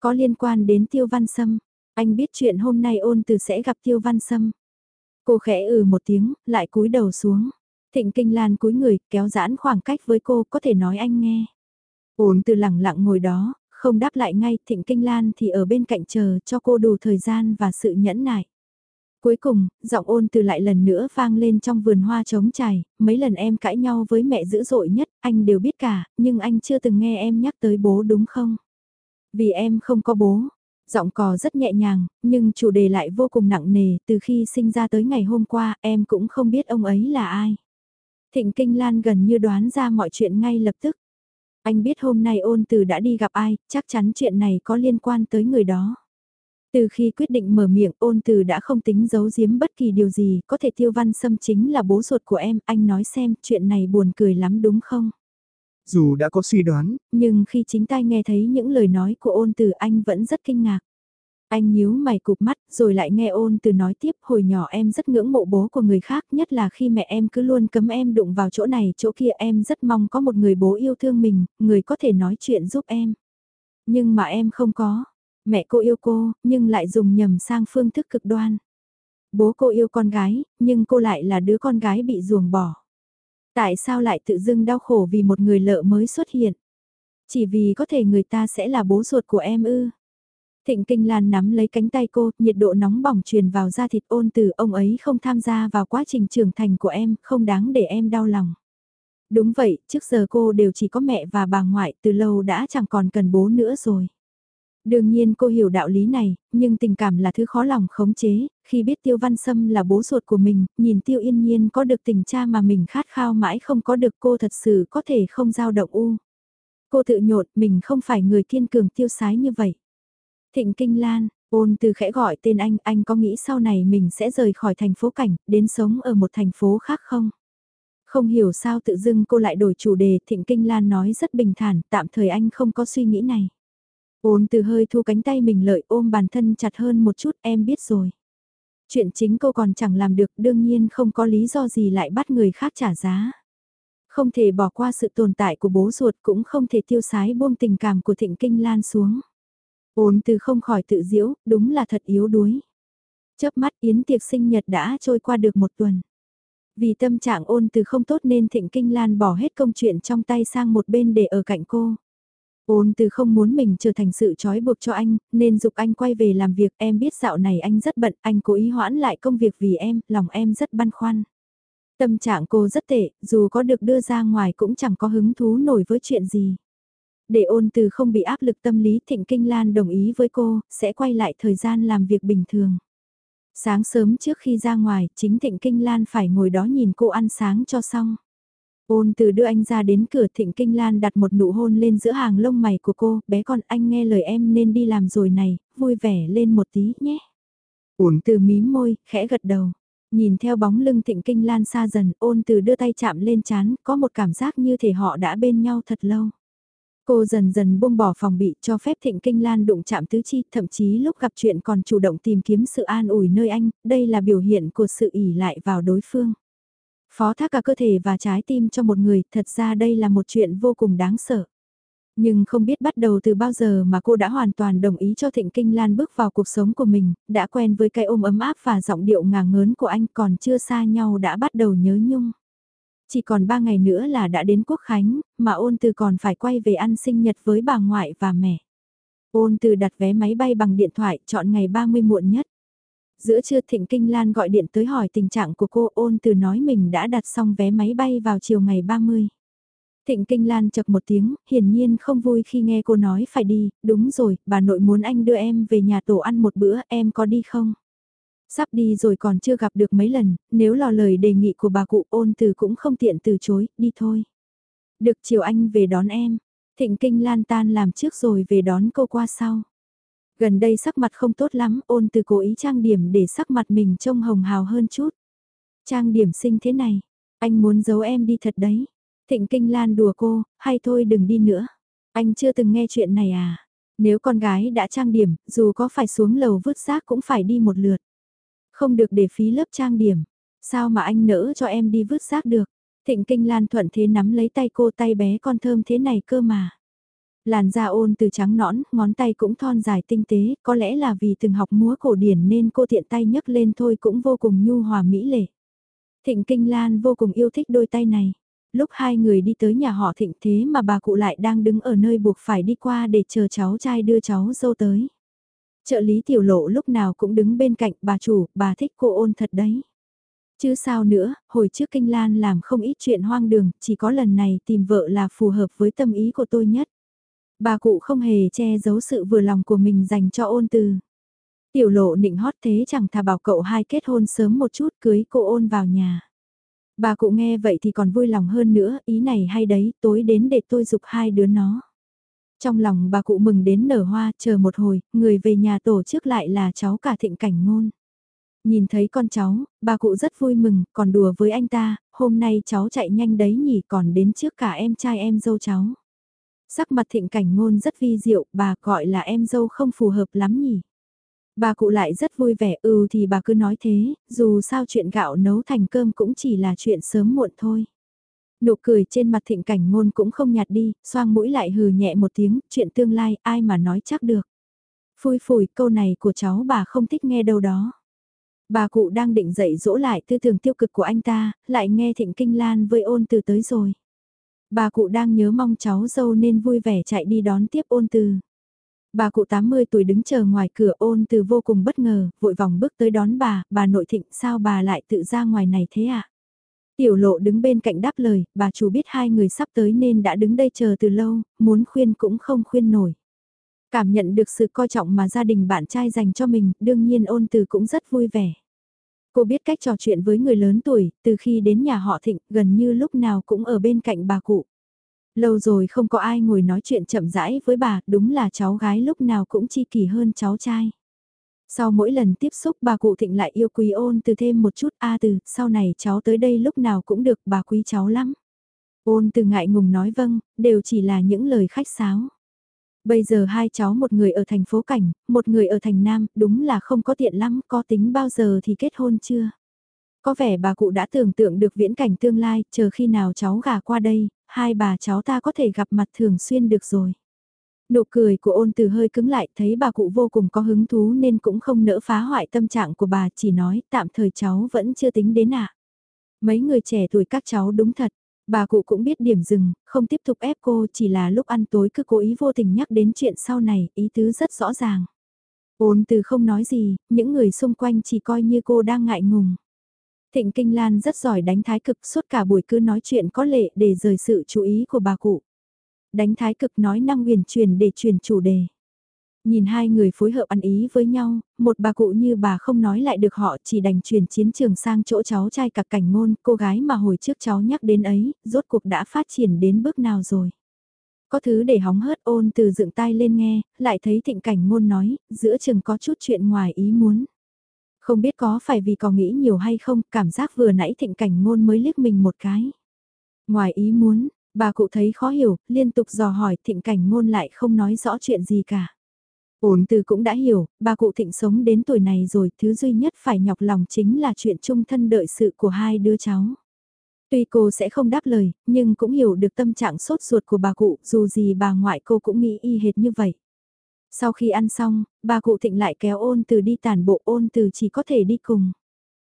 Có liên quan đến Tiêu Văn Sâm, anh biết chuyện hôm nay ôn từ sẽ gặp Tiêu Văn Sâm. Cô khẽ ừ một tiếng, lại cúi đầu xuống. Thịnh Kinh Lan cúi người, kéo giãn khoảng cách với cô, có thể nói anh nghe. Ôn từ lặng lặng ngồi đó, không đáp lại ngay, Thịnh Kinh Lan thì ở bên cạnh chờ cho cô đủ thời gian và sự nhẫn nại. Cuối cùng, giọng ôn từ lại lần nữa vang lên trong vườn hoa trống trải, mấy lần em cãi nhau với mẹ dữ dội nhất, anh đều biết cả, nhưng anh chưa từng nghe em nhắc tới bố đúng không? Vì em không có bố. Giọng cò rất nhẹ nhàng, nhưng chủ đề lại vô cùng nặng nề, từ khi sinh ra tới ngày hôm qua, em cũng không biết ông ấy là ai. Thịnh Kinh Lan gần như đoán ra mọi chuyện ngay lập tức. Anh biết hôm nay ôn từ đã đi gặp ai, chắc chắn chuyện này có liên quan tới người đó. Từ khi quyết định mở miệng ôn từ đã không tính giấu giếm bất kỳ điều gì, có thể tiêu văn xâm chính là bố ruột của em, anh nói xem chuyện này buồn cười lắm đúng không? Dù đã có suy đoán, nhưng khi chính tai nghe thấy những lời nói của ôn từ anh vẫn rất kinh ngạc. Anh nhíu mày cụp mắt, rồi lại nghe ôn từ nói tiếp, hồi nhỏ em rất ngưỡng mộ bố của người khác, nhất là khi mẹ em cứ luôn cấm em đụng vào chỗ này chỗ kia em rất mong có một người bố yêu thương mình, người có thể nói chuyện giúp em. Nhưng mà em không có, mẹ cô yêu cô, nhưng lại dùng nhầm sang phương thức cực đoan. Bố cô yêu con gái, nhưng cô lại là đứa con gái bị ruồng bỏ. Tại sao lại tự dưng đau khổ vì một người lợ mới xuất hiện? Chỉ vì có thể người ta sẽ là bố ruột của em ư. Thịnh Kinh Lan nắm lấy cánh tay cô, nhiệt độ nóng bỏng truyền vào da thịt ôn từ ông ấy không tham gia vào quá trình trưởng thành của em, không đáng để em đau lòng. Đúng vậy, trước giờ cô đều chỉ có mẹ và bà ngoại, từ lâu đã chẳng còn cần bố nữa rồi. Đương nhiên cô hiểu đạo lý này, nhưng tình cảm là thứ khó lòng khống chế, khi biết Tiêu Văn Sâm là bố ruột của mình, nhìn Tiêu Yên Nhiên có được tình cha mà mình khát khao mãi không có được cô thật sự có thể không giao động u. Cô tự nhột mình không phải người kiên cường tiêu sái như vậy. Thịnh Kinh Lan, ôn từ khẽ gọi tên anh, anh có nghĩ sau này mình sẽ rời khỏi thành phố cảnh, đến sống ở một thành phố khác không? Không hiểu sao tự dưng cô lại đổi chủ đề, Thịnh Kinh Lan nói rất bình thản, tạm thời anh không có suy nghĩ này. Ôn từ hơi thu cánh tay mình lợi ôm bản thân chặt hơn một chút em biết rồi. Chuyện chính cô còn chẳng làm được đương nhiên không có lý do gì lại bắt người khác trả giá. Không thể bỏ qua sự tồn tại của bố ruột cũng không thể tiêu sái buông tình cảm của thịnh kinh lan xuống. Ôn từ không khỏi tự diễu, đúng là thật yếu đuối. Chớp mắt yến tiệc sinh nhật đã trôi qua được một tuần. Vì tâm trạng ôn từ không tốt nên thịnh kinh lan bỏ hết công chuyện trong tay sang một bên để ở cạnh cô. Ôn từ không muốn mình trở thành sự trói buộc cho anh, nên dục anh quay về làm việc, em biết dạo này anh rất bận, anh cố ý hoãn lại công việc vì em, lòng em rất băn khoăn. Tâm trạng cô rất tệ, dù có được đưa ra ngoài cũng chẳng có hứng thú nổi với chuyện gì. Để ôn từ không bị áp lực tâm lý Thịnh Kinh Lan đồng ý với cô, sẽ quay lại thời gian làm việc bình thường. Sáng sớm trước khi ra ngoài, chính Thịnh Kinh Lan phải ngồi đó nhìn cô ăn sáng cho xong. Ôn từ đưa anh ra đến cửa thịnh kinh lan đặt một nụ hôn lên giữa hàng lông mày của cô, bé con anh nghe lời em nên đi làm rồi này, vui vẻ lên một tí nhé. Ôn từ mím môi, khẽ gật đầu. Nhìn theo bóng lưng thịnh kinh lan xa dần, ôn từ đưa tay chạm lên chán, có một cảm giác như thể họ đã bên nhau thật lâu. Cô dần dần buông bỏ phòng bị cho phép thịnh kinh lan đụng chạm tứ chi, thậm chí lúc gặp chuyện còn chủ động tìm kiếm sự an ủi nơi anh, đây là biểu hiện của sự ỉ lại vào đối phương. Phó thác cả cơ thể và trái tim cho một người, thật ra đây là một chuyện vô cùng đáng sợ. Nhưng không biết bắt đầu từ bao giờ mà cô đã hoàn toàn đồng ý cho Thịnh Kinh Lan bước vào cuộc sống của mình, đã quen với cái ôm ấm áp và giọng điệu ngả ngớn của anh còn chưa xa nhau đã bắt đầu nhớ nhung. Chỉ còn ba ngày nữa là đã đến Quốc Khánh, mà ôn từ còn phải quay về ăn sinh nhật với bà ngoại và mẹ. Ôn từ đặt vé máy bay bằng điện thoại chọn ngày 30 muộn nhất. Giữa trưa Thịnh Kinh Lan gọi điện tới hỏi tình trạng của cô ôn từ nói mình đã đặt xong vé máy bay vào chiều ngày 30. Thịnh Kinh Lan chật một tiếng, hiển nhiên không vui khi nghe cô nói phải đi, đúng rồi, bà nội muốn anh đưa em về nhà tổ ăn một bữa, em có đi không? Sắp đi rồi còn chưa gặp được mấy lần, nếu lò lời đề nghị của bà cụ ôn từ cũng không tiện từ chối, đi thôi. Được chiều anh về đón em, Thịnh Kinh Lan tan làm trước rồi về đón cô qua sau. Gần đây sắc mặt không tốt lắm, ôn từ cố ý trang điểm để sắc mặt mình trông hồng hào hơn chút. Trang điểm xinh thế này, anh muốn giấu em đi thật đấy. Thịnh Kinh Lan đùa cô, hay thôi đừng đi nữa. Anh chưa từng nghe chuyện này à? Nếu con gái đã trang điểm, dù có phải xuống lầu vứt rác cũng phải đi một lượt. Không được để phí lớp trang điểm. Sao mà anh nỡ cho em đi vứt rác được? Thịnh Kinh Lan thuận thế nắm lấy tay cô tay bé con thơm thế này cơ mà. Làn da ôn từ trắng nõn, ngón tay cũng thon dài tinh tế, có lẽ là vì từng học múa cổ điển nên cô tiện tay nhấc lên thôi cũng vô cùng nhu hòa mỹ lệ. Thịnh Kinh Lan vô cùng yêu thích đôi tay này. Lúc hai người đi tới nhà họ thịnh thế mà bà cụ lại đang đứng ở nơi buộc phải đi qua để chờ cháu trai đưa cháu dâu tới. Trợ lý tiểu lộ lúc nào cũng đứng bên cạnh bà chủ, bà thích cô ôn thật đấy. Chứ sao nữa, hồi trước Kinh Lan làm không ít chuyện hoang đường, chỉ có lần này tìm vợ là phù hợp với tâm ý của tôi nhất. Bà cụ không hề che giấu sự vừa lòng của mình dành cho ôn từ. Tiểu lộ nịnh hót thế chẳng thà bảo cậu hai kết hôn sớm một chút cưới cô ôn vào nhà. Bà cụ nghe vậy thì còn vui lòng hơn nữa, ý này hay đấy, tối đến để tôi dục hai đứa nó. Trong lòng bà cụ mừng đến nở hoa, chờ một hồi, người về nhà tổ chức lại là cháu cả thịnh cảnh ngôn. Nhìn thấy con cháu, bà cụ rất vui mừng, còn đùa với anh ta, hôm nay cháu chạy nhanh đấy nhỉ còn đến trước cả em trai em dâu cháu. Sắc mặt thịnh cảnh ngôn rất vi diệu, bà gọi là em dâu không phù hợp lắm nhỉ. Bà cụ lại rất vui vẻ, ừ thì bà cứ nói thế, dù sao chuyện gạo nấu thành cơm cũng chỉ là chuyện sớm muộn thôi. Nụ cười trên mặt thịnh cảnh ngôn cũng không nhạt đi, xoang mũi lại hừ nhẹ một tiếng, chuyện tương lai ai mà nói chắc được. Phui phủi câu này của cháu bà không thích nghe đâu đó. Bà cụ đang định dạy dỗ lại tư tưởng tiêu cực của anh ta, lại nghe thịnh kinh lan với ôn từ tới rồi. Bà cụ đang nhớ mong cháu dâu nên vui vẻ chạy đi đón tiếp ôn từ. Bà cụ 80 tuổi đứng chờ ngoài cửa ôn từ vô cùng bất ngờ, vội vòng bước tới đón bà, bà nội thịnh sao bà lại tự ra ngoài này thế ạ? À? Tiểu lộ đứng bên cạnh đáp lời, bà chủ biết hai người sắp tới nên đã đứng đây chờ từ lâu, muốn khuyên cũng không khuyên nổi. Cảm nhận được sự coi trọng mà gia đình bạn trai dành cho mình, đương nhiên ôn từ cũng rất vui vẻ. Cô biết cách trò chuyện với người lớn tuổi, từ khi đến nhà họ thịnh, gần như lúc nào cũng ở bên cạnh bà cụ. Lâu rồi không có ai ngồi nói chuyện chậm rãi với bà, đúng là cháu gái lúc nào cũng chi kỷ hơn cháu trai. Sau mỗi lần tiếp xúc bà cụ thịnh lại yêu quý ôn từ thêm một chút a từ, sau này cháu tới đây lúc nào cũng được bà quý cháu lắm. Ôn từ ngại ngùng nói vâng, đều chỉ là những lời khách sáo. Bây giờ hai cháu một người ở thành phố Cảnh, một người ở thành Nam, đúng là không có tiện lắm, có tính bao giờ thì kết hôn chưa? Có vẻ bà cụ đã tưởng tượng được viễn cảnh tương lai, chờ khi nào cháu gà qua đây, hai bà cháu ta có thể gặp mặt thường xuyên được rồi. Nụ cười của ôn từ hơi cứng lại thấy bà cụ vô cùng có hứng thú nên cũng không nỡ phá hoại tâm trạng của bà chỉ nói tạm thời cháu vẫn chưa tính đến ạ. À. Mấy người trẻ tuổi các cháu đúng thật, bà cụ cũng biết điểm dừng, không tiếp tục ép cô chỉ là lúc ăn tối cứ cố ý vô tình nhắc đến chuyện sau này, ý tứ rất rõ ràng. Ôn từ không nói gì, những người xung quanh chỉ coi như cô đang ngại ngùng. Thịnh Kinh Lan rất giỏi đánh thái cực suốt cả buổi cứ nói chuyện có lệ để rời sự chú ý của bà cụ. Đánh thái cực nói năng huyền truyền để truyền chủ đề. Nhìn hai người phối hợp ăn ý với nhau, một bà cụ như bà không nói lại được họ chỉ đành truyền chiến trường sang chỗ cháu trai cả cảnh ngôn, cô gái mà hồi trước cháu nhắc đến ấy, rốt cuộc đã phát triển đến bước nào rồi. Có thứ để hóng hớt ôn từ dựng tai lên nghe, lại thấy thịnh cảnh ngôn nói, giữa chừng có chút chuyện ngoài ý muốn. Không biết có phải vì có nghĩ nhiều hay không, cảm giác vừa nãy thịnh cảnh ngôn mới liếc mình một cái. Ngoài ý muốn, bà cụ thấy khó hiểu, liên tục dò hỏi thịnh cảnh ngôn lại không nói rõ chuyện gì cả. Ổn từ cũng đã hiểu, bà cụ thịnh sống đến tuổi này rồi, thứ duy nhất phải nhọc lòng chính là chuyện chung thân đợi sự của hai đứa cháu. Tuy cô sẽ không đáp lời, nhưng cũng hiểu được tâm trạng sốt ruột của bà cụ, dù gì bà ngoại cô cũng nghĩ y hệt như vậy. Sau khi ăn xong, bà cụ thịnh lại kéo ôn từ đi tàn bộ ôn từ chỉ có thể đi cùng.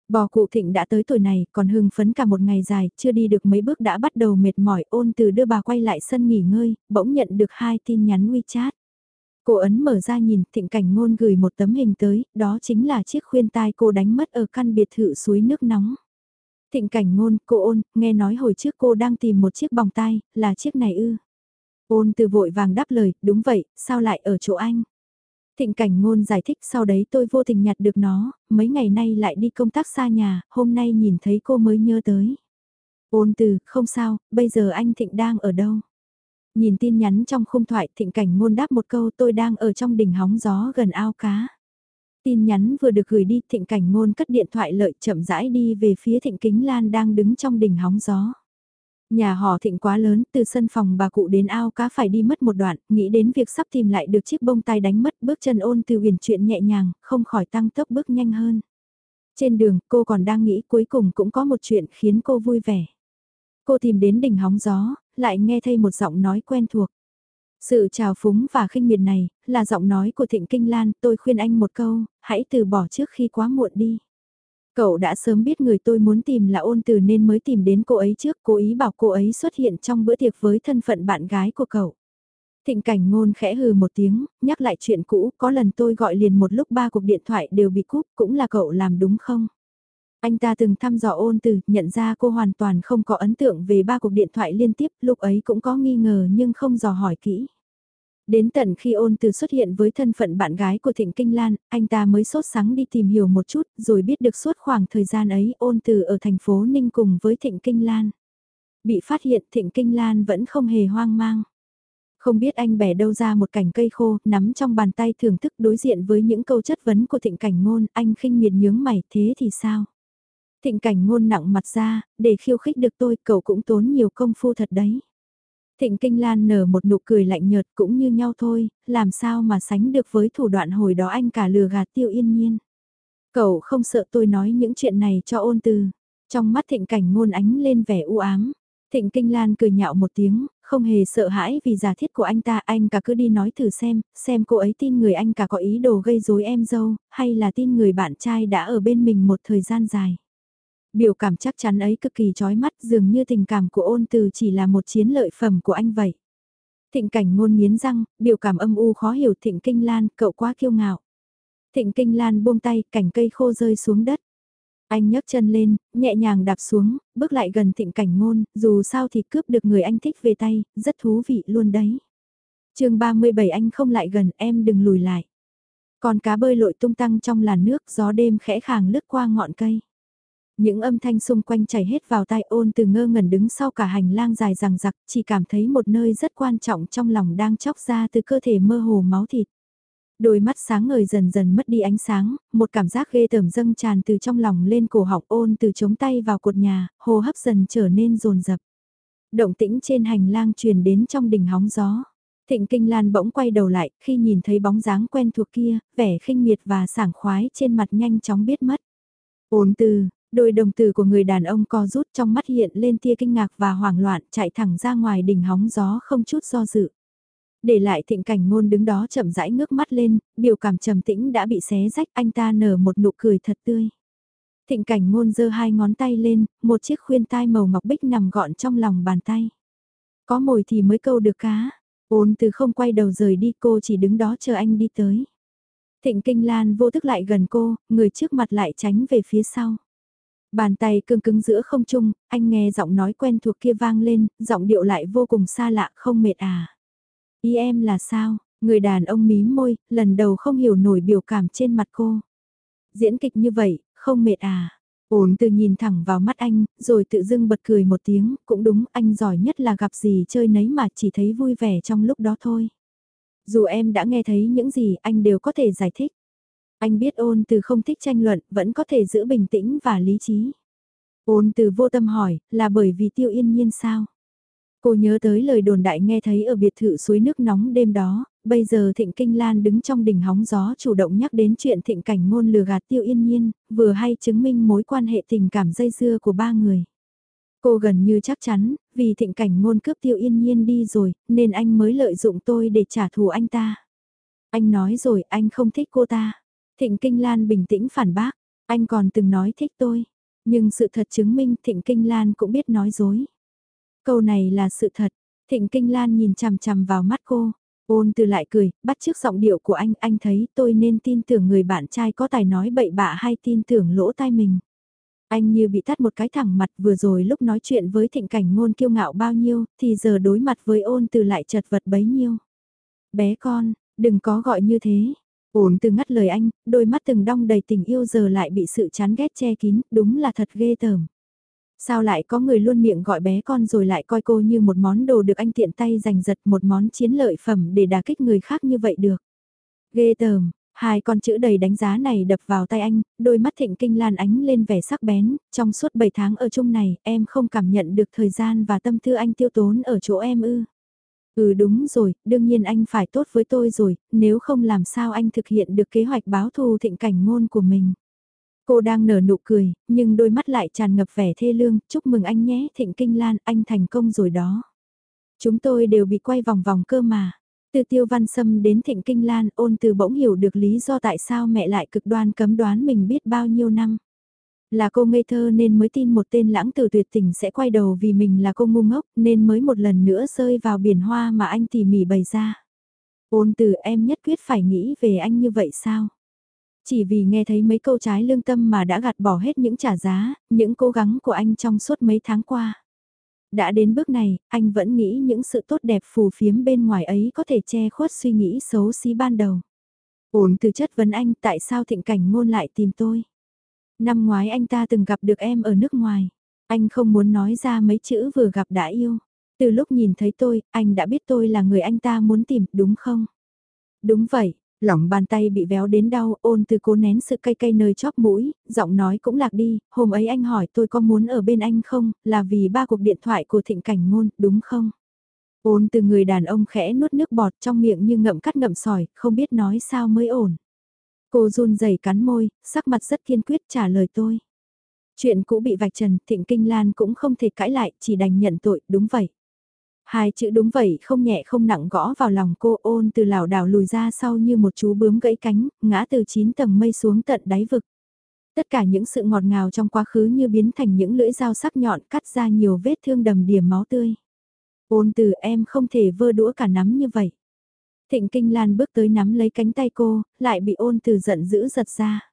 Bò cụ thịnh đã tới tuổi này, còn hưng phấn cả một ngày dài, chưa đi được mấy bước đã bắt đầu mệt mỏi ôn từ đưa bà quay lại sân nghỉ ngơi, bỗng nhận được hai tin nhắn WeChat. Cô ấn mở ra nhìn thịnh cảnh ngôn gửi một tấm hình tới, đó chính là chiếc khuyên tai cô đánh mất ở căn biệt thự suối nước nóng. Thịnh cảnh ngôn, cô ôn, nghe nói hồi trước cô đang tìm một chiếc vòng tai, là chiếc này ư. Ôn từ vội vàng đáp lời, đúng vậy, sao lại ở chỗ anh? Thịnh cảnh ngôn giải thích sau đấy tôi vô tình nhặt được nó, mấy ngày nay lại đi công tác xa nhà, hôm nay nhìn thấy cô mới nhớ tới. Ôn từ, không sao, bây giờ anh Thịnh đang ở đâu? Nhìn tin nhắn trong khung thoại Thịnh cảnh ngôn đáp một câu tôi đang ở trong đỉnh hóng gió gần ao cá. Tin nhắn vừa được gửi đi Thịnh cảnh ngôn cất điện thoại lợi chậm rãi đi về phía Thịnh Kính Lan đang đứng trong đỉnh hóng gió. Nhà họ thịnh quá lớn, từ sân phòng bà cụ đến ao cá phải đi mất một đoạn, nghĩ đến việc sắp tìm lại được chiếc bông tai đánh mất bước chân ôn từ huyền chuyện nhẹ nhàng, không khỏi tăng tốc bước nhanh hơn. Trên đường, cô còn đang nghĩ cuối cùng cũng có một chuyện khiến cô vui vẻ. Cô tìm đến đỉnh hóng gió, lại nghe thấy một giọng nói quen thuộc. Sự trào phúng và khinh miệt này, là giọng nói của Thịnh Kinh Lan, tôi khuyên anh một câu, hãy từ bỏ trước khi quá muộn đi. Cậu đã sớm biết người tôi muốn tìm là ôn từ nên mới tìm đến cô ấy trước, cố ý bảo cô ấy xuất hiện trong bữa tiệc với thân phận bạn gái của cậu. Thịnh cảnh ngôn khẽ hừ một tiếng, nhắc lại chuyện cũ, có lần tôi gọi liền một lúc ba cuộc điện thoại đều bị cúp, cũng là cậu làm đúng không? Anh ta từng thăm dò ôn từ, nhận ra cô hoàn toàn không có ấn tượng về ba cuộc điện thoại liên tiếp, lúc ấy cũng có nghi ngờ nhưng không dò hỏi kỹ. Đến tận khi ôn từ xuất hiện với thân phận bạn gái của Thịnh Kinh Lan, anh ta mới sốt sắng đi tìm hiểu một chút, rồi biết được suốt khoảng thời gian ấy ôn từ ở thành phố Ninh cùng với Thịnh Kinh Lan. Bị phát hiện Thịnh Kinh Lan vẫn không hề hoang mang. Không biết anh bẻ đâu ra một cành cây khô, nắm trong bàn tay thưởng thức đối diện với những câu chất vấn của thịnh cảnh ngôn, anh khinh miệt nhướng mày, thế thì sao? Thịnh cảnh ngôn nặng mặt ra, để khiêu khích được tôi, cậu cũng tốn nhiều công phu thật đấy. Thịnh Kinh Lan nở một nụ cười lạnh nhợt cũng như nhau thôi, làm sao mà sánh được với thủ đoạn hồi đó anh cả lừa gạt tiêu yên nhiên. Cậu không sợ tôi nói những chuyện này cho ôn từ. Trong mắt thịnh cảnh ngôn ánh lên vẻ u ám. Thịnh Kinh Lan cười nhạo một tiếng, không hề sợ hãi vì giả thiết của anh ta, anh cả cứ đi nói thử xem, xem cô ấy tin người anh cả có ý đồ gây rối em dâu, hay là tin người bạn trai đã ở bên mình một thời gian dài. Biểu cảm chắc chắn ấy cực kỳ chói mắt dường như tình cảm của ôn từ chỉ là một chiến lợi phẩm của anh vậy. Thịnh cảnh ngôn miến răng, biểu cảm âm u khó hiểu thịnh kinh lan, cậu quá kiêu ngạo. Thịnh kinh lan buông tay, cảnh cây khô rơi xuống đất. Anh nhấc chân lên, nhẹ nhàng đạp xuống, bước lại gần thịnh cảnh ngôn, dù sao thì cướp được người anh thích về tay, rất thú vị luôn đấy. chương 37 anh không lại gần, em đừng lùi lại. Còn cá bơi lội tung tăng trong làn nước, gió đêm khẽ khàng lướt qua ngọn cây. Những âm thanh xung quanh chảy hết vào tai ôn từ ngơ ngẩn đứng sau cả hành lang dài rằng rặc, chỉ cảm thấy một nơi rất quan trọng trong lòng đang chóc ra từ cơ thể mơ hồ máu thịt. Đôi mắt sáng ngời dần dần mất đi ánh sáng, một cảm giác ghê tởm dâng tràn từ trong lòng lên cổ họng ôn từ chống tay vào cột nhà, hô hấp dần trở nên rồn rập. Động tĩnh trên hành lang truyền đến trong đỉnh hóng gió. Thịnh Kinh Lan bỗng quay đầu lại, khi nhìn thấy bóng dáng quen thuộc kia, vẻ khinh miệt và sảng khoái trên mặt nhanh chóng biết mất. Ôn từ, đôi đồng tử của người đàn ông co rút trong mắt hiện lên tia kinh ngạc và hoảng loạn chạy thẳng ra ngoài đỉnh hóng gió không chút do dự. Để lại thịnh cảnh ngôn đứng đó chậm rãi ngước mắt lên, biểu cảm trầm tĩnh đã bị xé rách anh ta nở một nụ cười thật tươi. Thịnh cảnh ngôn giơ hai ngón tay lên, một chiếc khuyên tai màu ngọc bích nằm gọn trong lòng bàn tay. Có mồi thì mới câu được cá. Ôn từ không quay đầu rời đi cô chỉ đứng đó chờ anh đi tới. Thịnh kinh lan vô thức lại gần cô, người trước mặt lại tránh về phía sau. Bàn tay cương cứng giữa không trung, anh nghe giọng nói quen thuộc kia vang lên, giọng điệu lại vô cùng xa lạ không mệt à. Ý em là sao? Người đàn ông mím môi, lần đầu không hiểu nổi biểu cảm trên mặt cô. Diễn kịch như vậy, không mệt à? Ổn từ nhìn thẳng vào mắt anh, rồi tự dưng bật cười một tiếng, cũng đúng anh giỏi nhất là gặp gì chơi nấy mà chỉ thấy vui vẻ trong lúc đó thôi. Dù em đã nghe thấy những gì anh đều có thể giải thích. Anh biết ôn từ không thích tranh luận, vẫn có thể giữ bình tĩnh và lý trí. Ôn từ vô tâm hỏi, là bởi vì tiêu yên nhiên sao? Cô nhớ tới lời đồn đại nghe thấy ở biệt thự suối nước nóng đêm đó, bây giờ Thịnh Kinh Lan đứng trong đỉnh hóng gió chủ động nhắc đến chuyện Thịnh Cảnh Ngôn lừa gạt Tiêu Yên Nhiên, vừa hay chứng minh mối quan hệ tình cảm dây dưa của ba người. Cô gần như chắc chắn, vì Thịnh Cảnh Ngôn cướp Tiêu Yên Nhiên đi rồi, nên anh mới lợi dụng tôi để trả thù anh ta. Anh nói rồi anh không thích cô ta. Thịnh Kinh Lan bình tĩnh phản bác, anh còn từng nói thích tôi. Nhưng sự thật chứng minh Thịnh Kinh Lan cũng biết nói dối. Câu này là sự thật. Thịnh Kinh Lan nhìn chằm chằm vào mắt cô. Ôn từ lại cười, bắt trước giọng điệu của anh, anh thấy tôi nên tin tưởng người bạn trai có tài nói bậy bạ hay tin tưởng lỗ tai mình. Anh như bị tắt một cái thẳng mặt vừa rồi lúc nói chuyện với thịnh cảnh ngôn kiêu ngạo bao nhiêu, thì giờ đối mặt với ôn từ lại chật vật bấy nhiêu. Bé con, đừng có gọi như thế ổn từ ngắt lời anh, đôi mắt từng đong đầy tình yêu giờ lại bị sự chán ghét che kín, đúng là thật ghê tởm. Sao lại có người luôn miệng gọi bé con rồi lại coi cô như một món đồ được anh tiện tay giành giật một món chiến lợi phẩm để đả kích người khác như vậy được. Ghê tởm, hai con chữ đầy đánh giá này đập vào tay anh, đôi mắt thịnh kinh lan ánh lên vẻ sắc bén, trong suốt 7 tháng ở chung này em không cảm nhận được thời gian và tâm tư anh tiêu tốn ở chỗ em ư. Ừ đúng rồi, đương nhiên anh phải tốt với tôi rồi, nếu không làm sao anh thực hiện được kế hoạch báo thù thịnh cảnh ngôn của mình. Cô đang nở nụ cười, nhưng đôi mắt lại tràn ngập vẻ thê lương, chúc mừng anh nhé Thịnh Kinh Lan, anh thành công rồi đó. Chúng tôi đều bị quay vòng vòng cơ mà. Từ tiêu văn sâm đến Thịnh Kinh Lan ôn từ bỗng hiểu được lý do tại sao mẹ lại cực đoan cấm đoán mình biết bao nhiêu năm. Là cô ngây thơ nên mới tin một tên lãng tử tuyệt tình sẽ quay đầu vì mình là cô ngu ngốc nên mới một lần nữa rơi vào biển hoa mà anh tỉ mỉ bày ra. Ôn từ em nhất quyết phải nghĩ về anh như vậy sao? Chỉ vì nghe thấy mấy câu trái lương tâm mà đã gạt bỏ hết những trả giá, những cố gắng của anh trong suốt mấy tháng qua. Đã đến bước này, anh vẫn nghĩ những sự tốt đẹp phù phiếm bên ngoài ấy có thể che khuất suy nghĩ xấu xí ban đầu. Ổn từ chất vấn anh tại sao thịnh cảnh ngôn lại tìm tôi. Năm ngoái anh ta từng gặp được em ở nước ngoài. Anh không muốn nói ra mấy chữ vừa gặp đã yêu. Từ lúc nhìn thấy tôi, anh đã biết tôi là người anh ta muốn tìm, đúng không? Đúng vậy, Lỏng bàn tay bị véo đến đau, ôn từ cố nén sự cay cay nơi chóp mũi, giọng nói cũng lạc đi, hôm ấy anh hỏi tôi có muốn ở bên anh không, là vì ba cuộc điện thoại của thịnh cảnh ngôn, đúng không? Ôn từ người đàn ông khẽ nuốt nước bọt trong miệng như ngậm cắt ngậm sỏi, không biết nói sao mới ổn. Cô run rẩy cắn môi, sắc mặt rất kiên quyết trả lời tôi. Chuyện cũ bị vạch trần, thịnh kinh lan cũng không thể cãi lại, chỉ đành nhận tội, đúng vậy. Hai chữ đúng vậy không nhẹ không nặng gõ vào lòng cô ôn từ lảo đảo lùi ra sau như một chú bướm gãy cánh, ngã từ 9 tầng mây xuống tận đáy vực. Tất cả những sự ngọt ngào trong quá khứ như biến thành những lưỡi dao sắc nhọn cắt ra nhiều vết thương đầm điểm máu tươi. Ôn từ em không thể vơ đũa cả nắm như vậy. Thịnh Kinh Lan bước tới nắm lấy cánh tay cô, lại bị ôn từ giận dữ giật ra.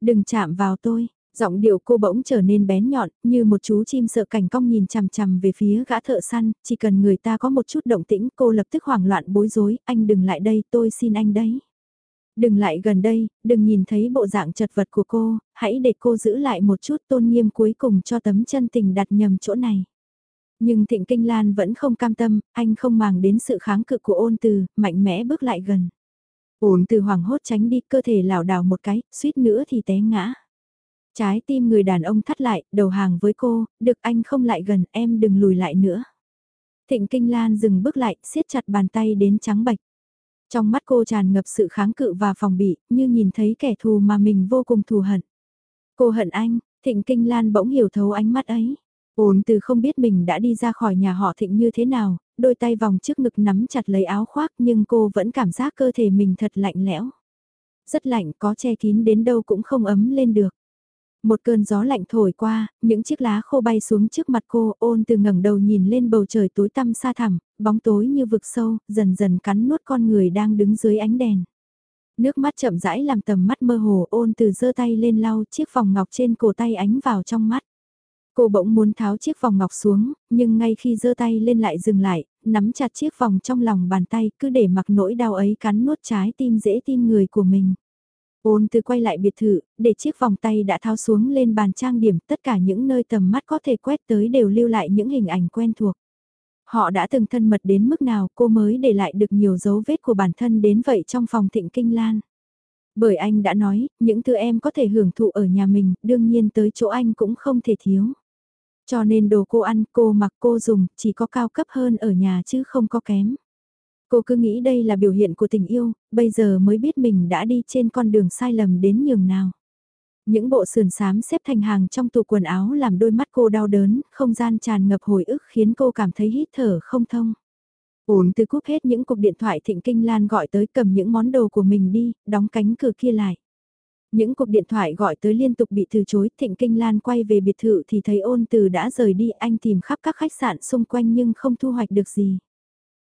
Đừng chạm vào tôi, Giọng điệu cô bỗng trở nên bén nhọn, như một chú chim sợ cảnh cong nhìn chằm chằm về phía gã thợ săn, chỉ cần người ta có một chút động tĩnh cô lập tức hoảng loạn bối rối, anh đừng lại đây, tôi xin anh đấy. Đừng lại gần đây, đừng nhìn thấy bộ dạng chật vật của cô, hãy để cô giữ lại một chút tôn nghiêm cuối cùng cho tấm chân tình đặt nhầm chỗ này. Nhưng Thịnh Kinh Lan vẫn không cam tâm, anh không màng đến sự kháng cự của ôn từ, mạnh mẽ bước lại gần. Ôn từ hoảng hốt tránh đi, cơ thể lảo đảo một cái, suýt nữa thì té ngã. Trái tim người đàn ông thắt lại, đầu hàng với cô, được anh không lại gần, em đừng lùi lại nữa. Thịnh Kinh Lan dừng bước lại, siết chặt bàn tay đến trắng bạch. Trong mắt cô tràn ngập sự kháng cự và phòng bị, như nhìn thấy kẻ thù mà mình vô cùng thù hận. Cô hận anh, Thịnh Kinh Lan bỗng hiểu thấu ánh mắt ấy. Ôn từ không biết mình đã đi ra khỏi nhà họ Thịnh như thế nào, đôi tay vòng trước ngực nắm chặt lấy áo khoác nhưng cô vẫn cảm giác cơ thể mình thật lạnh lẽo. Rất lạnh có che kín đến đâu cũng không ấm lên được. Một cơn gió lạnh thổi qua, những chiếc lá khô bay xuống trước mặt cô, ôn từ ngẩng đầu nhìn lên bầu trời tối tăm xa thẳm, bóng tối như vực sâu, dần dần cắn nuốt con người đang đứng dưới ánh đèn. Nước mắt chậm rãi làm tầm mắt mơ hồ ôn từ giơ tay lên lau chiếc vòng ngọc trên cổ tay ánh vào trong mắt. Cô bỗng muốn tháo chiếc vòng ngọc xuống, nhưng ngay khi giơ tay lên lại dừng lại, nắm chặt chiếc vòng trong lòng bàn tay cứ để mặc nỗi đau ấy cắn nuốt trái tim dễ tin người của mình. Ôn từ quay lại biệt thự, để chiếc vòng tay đã tháo xuống lên bàn trang điểm, tất cả những nơi tầm mắt có thể quét tới đều lưu lại những hình ảnh quen thuộc. Họ đã từng thân mật đến mức nào cô mới để lại được nhiều dấu vết của bản thân đến vậy trong phòng thịnh kinh lan. Bởi anh đã nói, những thứ em có thể hưởng thụ ở nhà mình, đương nhiên tới chỗ anh cũng không thể thiếu. Cho nên đồ cô ăn, cô mặc cô dùng, chỉ có cao cấp hơn ở nhà chứ không có kém. Cô cứ nghĩ đây là biểu hiện của tình yêu, bây giờ mới biết mình đã đi trên con đường sai lầm đến nhường nào. Những bộ sườn xám xếp thành hàng trong tủ quần áo làm đôi mắt cô đau đớn, không gian tràn ngập hồi ức khiến cô cảm thấy hít thở không thông. Ổn từ cúp hết những cuộc điện thoại Thịnh Kinh Lan gọi tới cầm những món đồ của mình đi, đóng cánh cửa kia lại. Những cuộc điện thoại gọi tới liên tục bị từ chối, Thịnh Kinh Lan quay về biệt thự thì thấy ôn từ đã rời đi, anh tìm khắp các khách sạn xung quanh nhưng không thu hoạch được gì.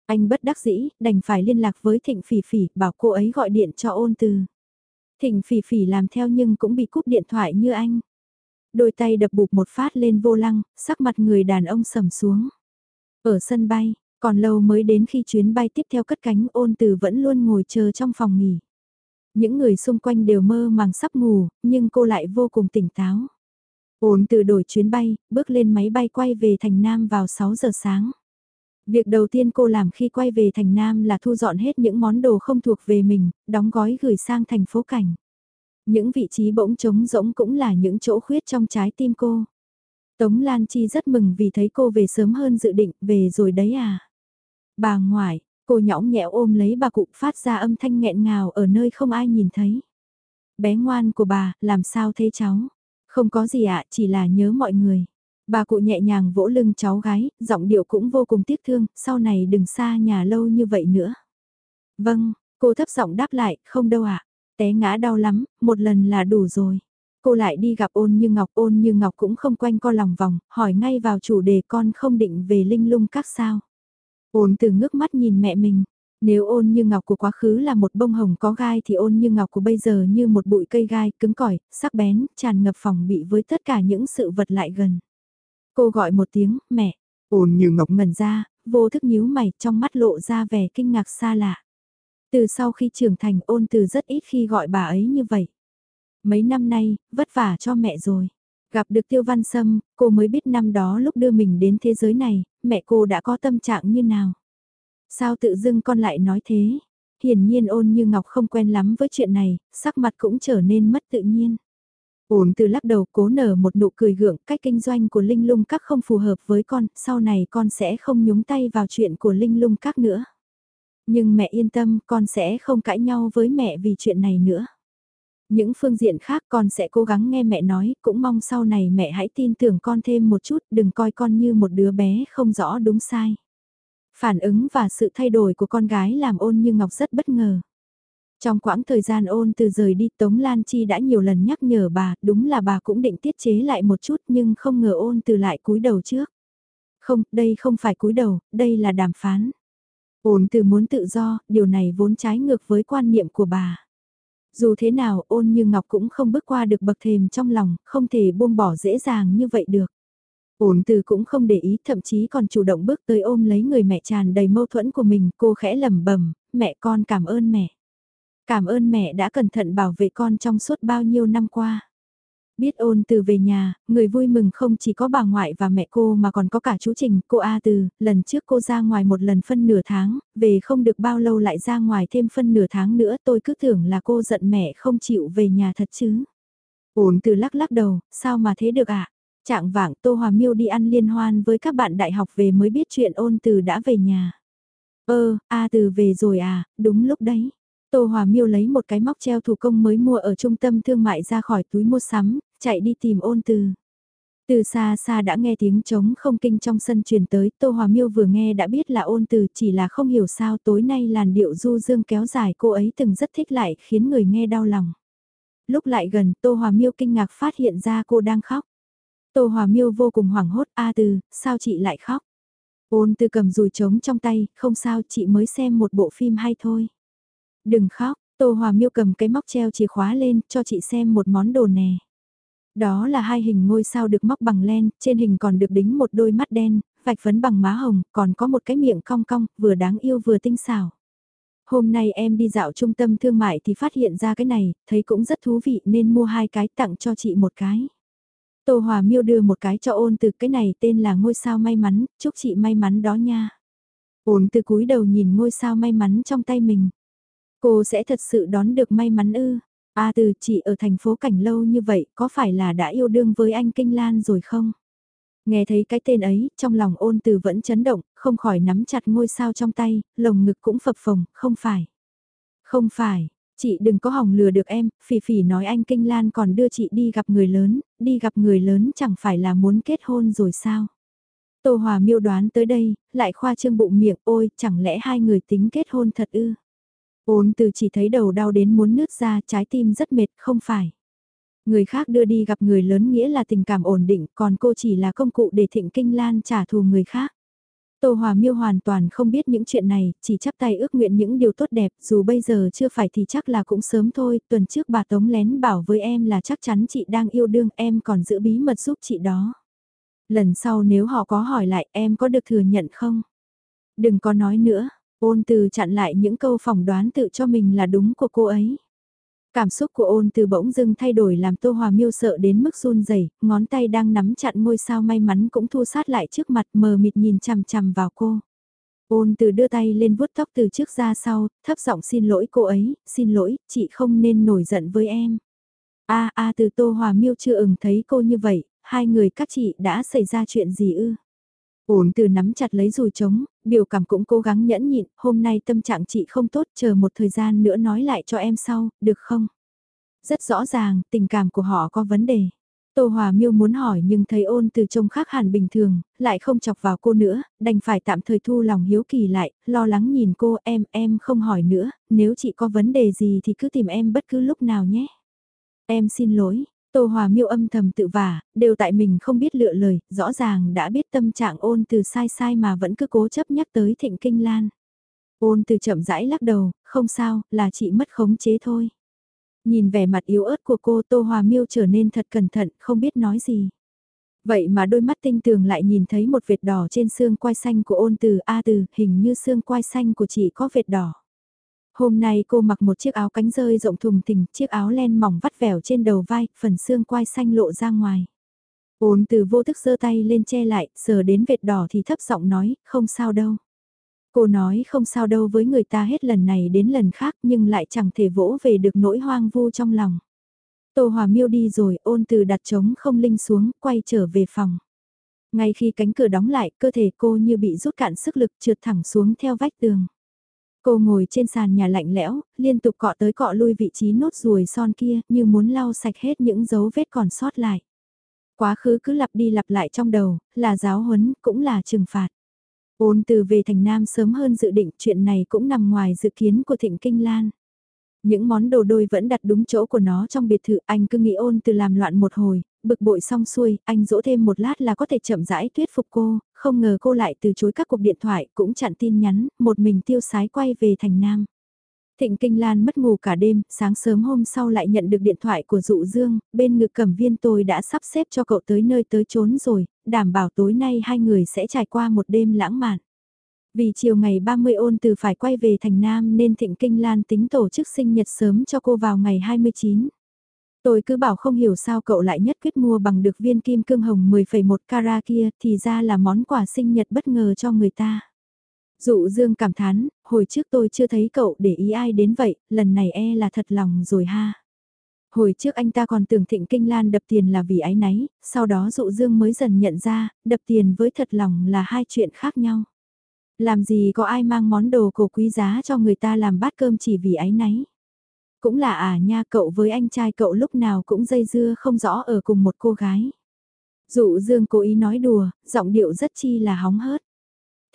Anh bất đắc dĩ, đành phải liên lạc với Thịnh Phỉ Phỉ, bảo cô ấy gọi điện cho ôn từ. Thịnh Phỉ Phỉ làm theo nhưng cũng bị cúp điện thoại như anh. Đôi tay đập bụp một phát lên vô lăng, sắc mặt người đàn ông sầm xuống. Ở sân bay, còn lâu mới đến khi chuyến bay tiếp theo cất cánh ôn từ vẫn luôn ngồi chờ trong phòng nghỉ. Những người xung quanh đều mơ màng sắp ngủ, nhưng cô lại vô cùng tỉnh táo. Ôn từ đổi chuyến bay, bước lên máy bay quay về thành Nam vào 6 giờ sáng. Việc đầu tiên cô làm khi quay về thành Nam là thu dọn hết những món đồ không thuộc về mình, đóng gói gửi sang thành phố cảnh. Những vị trí bỗng trống rỗng cũng là những chỗ khuyết trong trái tim cô. Tống Lan Chi rất mừng vì thấy cô về sớm hơn dự định, về rồi đấy à. Bà ngoại, cô nhõng nhẽo ôm lấy bà cụ phát ra âm thanh nghẹn ngào ở nơi không ai nhìn thấy. Bé ngoan của bà, làm sao thế cháu? Không có gì ạ, chỉ là nhớ mọi người. Bà cụ nhẹ nhàng vỗ lưng cháu gái, giọng điệu cũng vô cùng tiếc thương, sau này đừng xa nhà lâu như vậy nữa. Vâng, cô thấp giọng đáp lại, không đâu ạ, té ngã đau lắm, một lần là đủ rồi. Cô lại đi gặp ôn như ngọc, ôn như ngọc cũng không quanh co lòng vòng, hỏi ngay vào chủ đề con không định về linh lung các sao. Ôn từ ngước mắt nhìn mẹ mình, nếu ôn như ngọc của quá khứ là một bông hồng có gai thì ôn như ngọc của bây giờ như một bụi cây gai cứng cỏi, sắc bén, tràn ngập phòng bị với tất cả những sự vật lại gần. Cô gọi một tiếng, mẹ. Ôn như ngọc ngẩn ra, vô thức nhíu mày, trong mắt lộ ra vẻ kinh ngạc xa lạ. Từ sau khi trưởng thành ôn từ rất ít khi gọi bà ấy như vậy. Mấy năm nay, vất vả cho mẹ rồi. Gặp được Tiêu Văn Sâm, cô mới biết năm đó lúc đưa mình đến thế giới này, mẹ cô đã có tâm trạng như nào. Sao tự dưng con lại nói thế? Hiển nhiên ôn như Ngọc không quen lắm với chuyện này, sắc mặt cũng trở nên mất tự nhiên. Ôn từ lắc đầu cố nở một nụ cười gượng, cách kinh doanh của Linh Lung Các không phù hợp với con, sau này con sẽ không nhúng tay vào chuyện của Linh Lung Các nữa. Nhưng mẹ yên tâm, con sẽ không cãi nhau với mẹ vì chuyện này nữa. Những phương diện khác con sẽ cố gắng nghe mẹ nói, cũng mong sau này mẹ hãy tin tưởng con thêm một chút, đừng coi con như một đứa bé không rõ đúng sai. Phản ứng và sự thay đổi của con gái làm ôn như Ngọc rất bất ngờ. Trong quãng thời gian ôn từ rời đi Tống Lan Chi đã nhiều lần nhắc nhở bà, đúng là bà cũng định tiết chế lại một chút nhưng không ngờ ôn từ lại cúi đầu trước. Không, đây không phải cúi đầu, đây là đàm phán. Ôn từ muốn tự do, điều này vốn trái ngược với quan niệm của bà. Dù thế nào ôn như Ngọc cũng không bước qua được bậc thềm trong lòng, không thể buông bỏ dễ dàng như vậy được. Ôn từ cũng không để ý thậm chí còn chủ động bước tới ôm lấy người mẹ tràn đầy mâu thuẫn của mình, cô khẽ lẩm bẩm mẹ con cảm ơn mẹ. Cảm ơn mẹ đã cẩn thận bảo vệ con trong suốt bao nhiêu năm qua. Biết ôn từ về nhà, người vui mừng không chỉ có bà ngoại và mẹ cô mà còn có cả chú Trình, cô A từ, lần trước cô ra ngoài một lần phân nửa tháng, về không được bao lâu lại ra ngoài thêm phân nửa tháng nữa tôi cứ tưởng là cô giận mẹ không chịu về nhà thật chứ. Ôn từ lắc lắc đầu, sao mà thế được ạ? À? Trạng vạng Tô Hòa Miêu đi ăn liên hoan với các bạn đại học về mới biết chuyện ôn từ đã về nhà. Ơ, A từ về rồi à, đúng lúc đấy. Tô Hòa Miêu lấy một cái móc treo thủ công mới mua ở trung tâm thương mại ra khỏi túi mua sắm, chạy đi tìm ôn từ. Từ xa xa đã nghe tiếng trống không kinh trong sân truyền tới, Tô Hòa Miêu vừa nghe đã biết là ôn từ chỉ là không hiểu sao tối nay làn điệu du dương kéo dài cô ấy từng rất thích lại khiến người nghe đau lòng. Lúc lại gần Tô Hòa Miêu kinh ngạc phát hiện ra cô đang khóc. Tô Hòa Miêu vô cùng hoảng hốt, A từ, sao chị lại khóc? Ôn từ cầm rùi trống trong tay, không sao chị mới xem một bộ phim hay thôi. Đừng khóc, Tô Hòa Miêu cầm cái móc treo chìa khóa lên, cho chị xem một món đồ nè. Đó là hai hình ngôi sao được móc bằng len, trên hình còn được đính một đôi mắt đen, vạch phấn bằng má hồng, còn có một cái miệng cong cong, vừa đáng yêu vừa tinh xảo. Hôm nay em đi dạo trung tâm thương mại thì phát hiện ra cái này, thấy cũng rất thú vị nên mua hai cái tặng cho chị một cái. Tô Hòa Miêu đưa một cái cho ôn từ cái này tên là ngôi sao may mắn, chúc chị may mắn đó nha. Ôn từ cúi đầu nhìn ngôi sao may mắn trong tay mình. Cô sẽ thật sự đón được may mắn ư. A từ chị ở thành phố cảnh lâu như vậy có phải là đã yêu đương với anh Kinh Lan rồi không? Nghe thấy cái tên ấy, trong lòng ôn từ vẫn chấn động, không khỏi nắm chặt ngôi sao trong tay, lồng ngực cũng phập phồng, không phải. Không phải, chị đừng có hỏng lừa được em, phỉ phỉ nói anh Kinh Lan còn đưa chị đi gặp người lớn, đi gặp người lớn chẳng phải là muốn kết hôn rồi sao? Tô Hòa miêu đoán tới đây, lại khoa trương bụng miệng, ôi, chẳng lẽ hai người tính kết hôn thật ư? Ôn từ chỉ thấy đầu đau đến muốn nứt ra, trái tim rất mệt, không phải. Người khác đưa đi gặp người lớn nghĩa là tình cảm ổn định, còn cô chỉ là công cụ để thịnh kinh lan trả thù người khác. Tô Hòa Miêu hoàn toàn không biết những chuyện này, chỉ chắp tay ước nguyện những điều tốt đẹp, dù bây giờ chưa phải thì chắc là cũng sớm thôi, tuần trước bà Tống lén bảo với em là chắc chắn chị đang yêu đương, em còn giữ bí mật giúp chị đó. Lần sau nếu họ có hỏi lại em có được thừa nhận không? Đừng có nói nữa, ôn từ chặn lại những câu phỏng đoán tự cho mình là đúng của cô ấy. Cảm xúc của ôn từ bỗng dưng thay đổi làm Tô Hòa Miêu sợ đến mức run rẩy, ngón tay đang nắm chặn ngôi sao may mắn cũng thu sát lại trước mặt mờ mịt nhìn chằm chằm vào cô. Ôn từ đưa tay lên vuốt tóc từ trước ra sau, thấp giọng xin lỗi cô ấy, xin lỗi, chị không nên nổi giận với em. a a từ Tô Hòa Miêu chưa ừng thấy cô như vậy, hai người các chị đã xảy ra chuyện gì ư? Ổn từ nắm chặt lấy rùi trống, biểu cảm cũng cố gắng nhẫn nhịn, hôm nay tâm trạng chị không tốt, chờ một thời gian nữa nói lại cho em sau, được không? Rất rõ ràng, tình cảm của họ có vấn đề. Tô Hòa Miêu muốn hỏi nhưng thấy ôn từ trông khác hẳn bình thường, lại không chọc vào cô nữa, đành phải tạm thời thu lòng hiếu kỳ lại, lo lắng nhìn cô em, em không hỏi nữa, nếu chị có vấn đề gì thì cứ tìm em bất cứ lúc nào nhé. Em xin lỗi, Tô Hòa miêu âm thầm tự vả, đều tại mình không biết lựa lời, rõ ràng đã biết tâm trạng ôn từ sai sai mà vẫn cứ cố chấp nhắc tới thịnh kinh lan. Ôn từ chậm rãi lắc đầu, không sao, là chị mất khống chế thôi. Nhìn vẻ mặt yếu ớt của cô Tô Hòa miêu trở nên thật cẩn thận, không biết nói gì. Vậy mà đôi mắt tinh tường lại nhìn thấy một vệt đỏ trên xương quai xanh của ôn từ A từ, hình như xương quai xanh của chị có vệt đỏ. Hôm nay cô mặc một chiếc áo cánh rơi rộng thùng thình, chiếc áo len mỏng vắt vẻo trên đầu vai, phần xương quai xanh lộ ra ngoài. Ôn từ vô thức giơ tay lên che lại, sờ đến vệt đỏ thì thấp giọng nói, không sao đâu. Cô nói không sao đâu với người ta hết lần này đến lần khác nhưng lại chẳng thể vỗ về được nỗi hoang vu trong lòng. Tô Hòa Miêu đi rồi, ôn từ đặt trống không linh xuống, quay trở về phòng. Ngay khi cánh cửa đóng lại, cơ thể cô như bị rút cạn sức lực trượt thẳng xuống theo vách tường. Cô ngồi trên sàn nhà lạnh lẽo, liên tục cọ tới cọ lui vị trí nốt ruồi son kia như muốn lau sạch hết những dấu vết còn sót lại. Quá khứ cứ lặp đi lặp lại trong đầu, là giáo huấn, cũng là trừng phạt. Ôn từ về thành Nam sớm hơn dự định chuyện này cũng nằm ngoài dự kiến của Thịnh Kinh Lan. Những món đồ đôi vẫn đặt đúng chỗ của nó trong biệt thự anh cứ nghĩ ôn từ làm loạn một hồi, bực bội xong xuôi, anh dỗ thêm một lát là có thể chậm rãi thuyết phục cô, không ngờ cô lại từ chối các cuộc điện thoại cũng chặn tin nhắn, một mình tiêu sái quay về thành Nam. Thịnh Kinh Lan mất ngủ cả đêm, sáng sớm hôm sau lại nhận được điện thoại của Dụ Dương, bên ngực cầm viên tôi đã sắp xếp cho cậu tới nơi tới chốn rồi, đảm bảo tối nay hai người sẽ trải qua một đêm lãng mạn. Vì chiều ngày 30 ôn từ phải quay về thành Nam nên Thịnh Kinh Lan tính tổ chức sinh nhật sớm cho cô vào ngày 29. Tôi cứ bảo không hiểu sao cậu lại nhất quyết mua bằng được viên kim cương hồng 10,1 carat kia thì ra là món quà sinh nhật bất ngờ cho người ta. Dụ Dương cảm thán, hồi trước tôi chưa thấy cậu để ý ai đến vậy, lần này e là thật lòng rồi ha. Hồi trước anh ta còn tưởng Thịnh Kinh Lan đập tiền là vì ái náy, sau đó Dụ Dương mới dần nhận ra, đập tiền với thật lòng là hai chuyện khác nhau. Làm gì có ai mang món đồ cổ quý giá cho người ta làm bát cơm chỉ vì ái náy. Cũng là à nha cậu với anh trai cậu lúc nào cũng dây dưa không rõ ở cùng một cô gái. Dụ Dương cố ý nói đùa, giọng điệu rất chi là hóng hớt.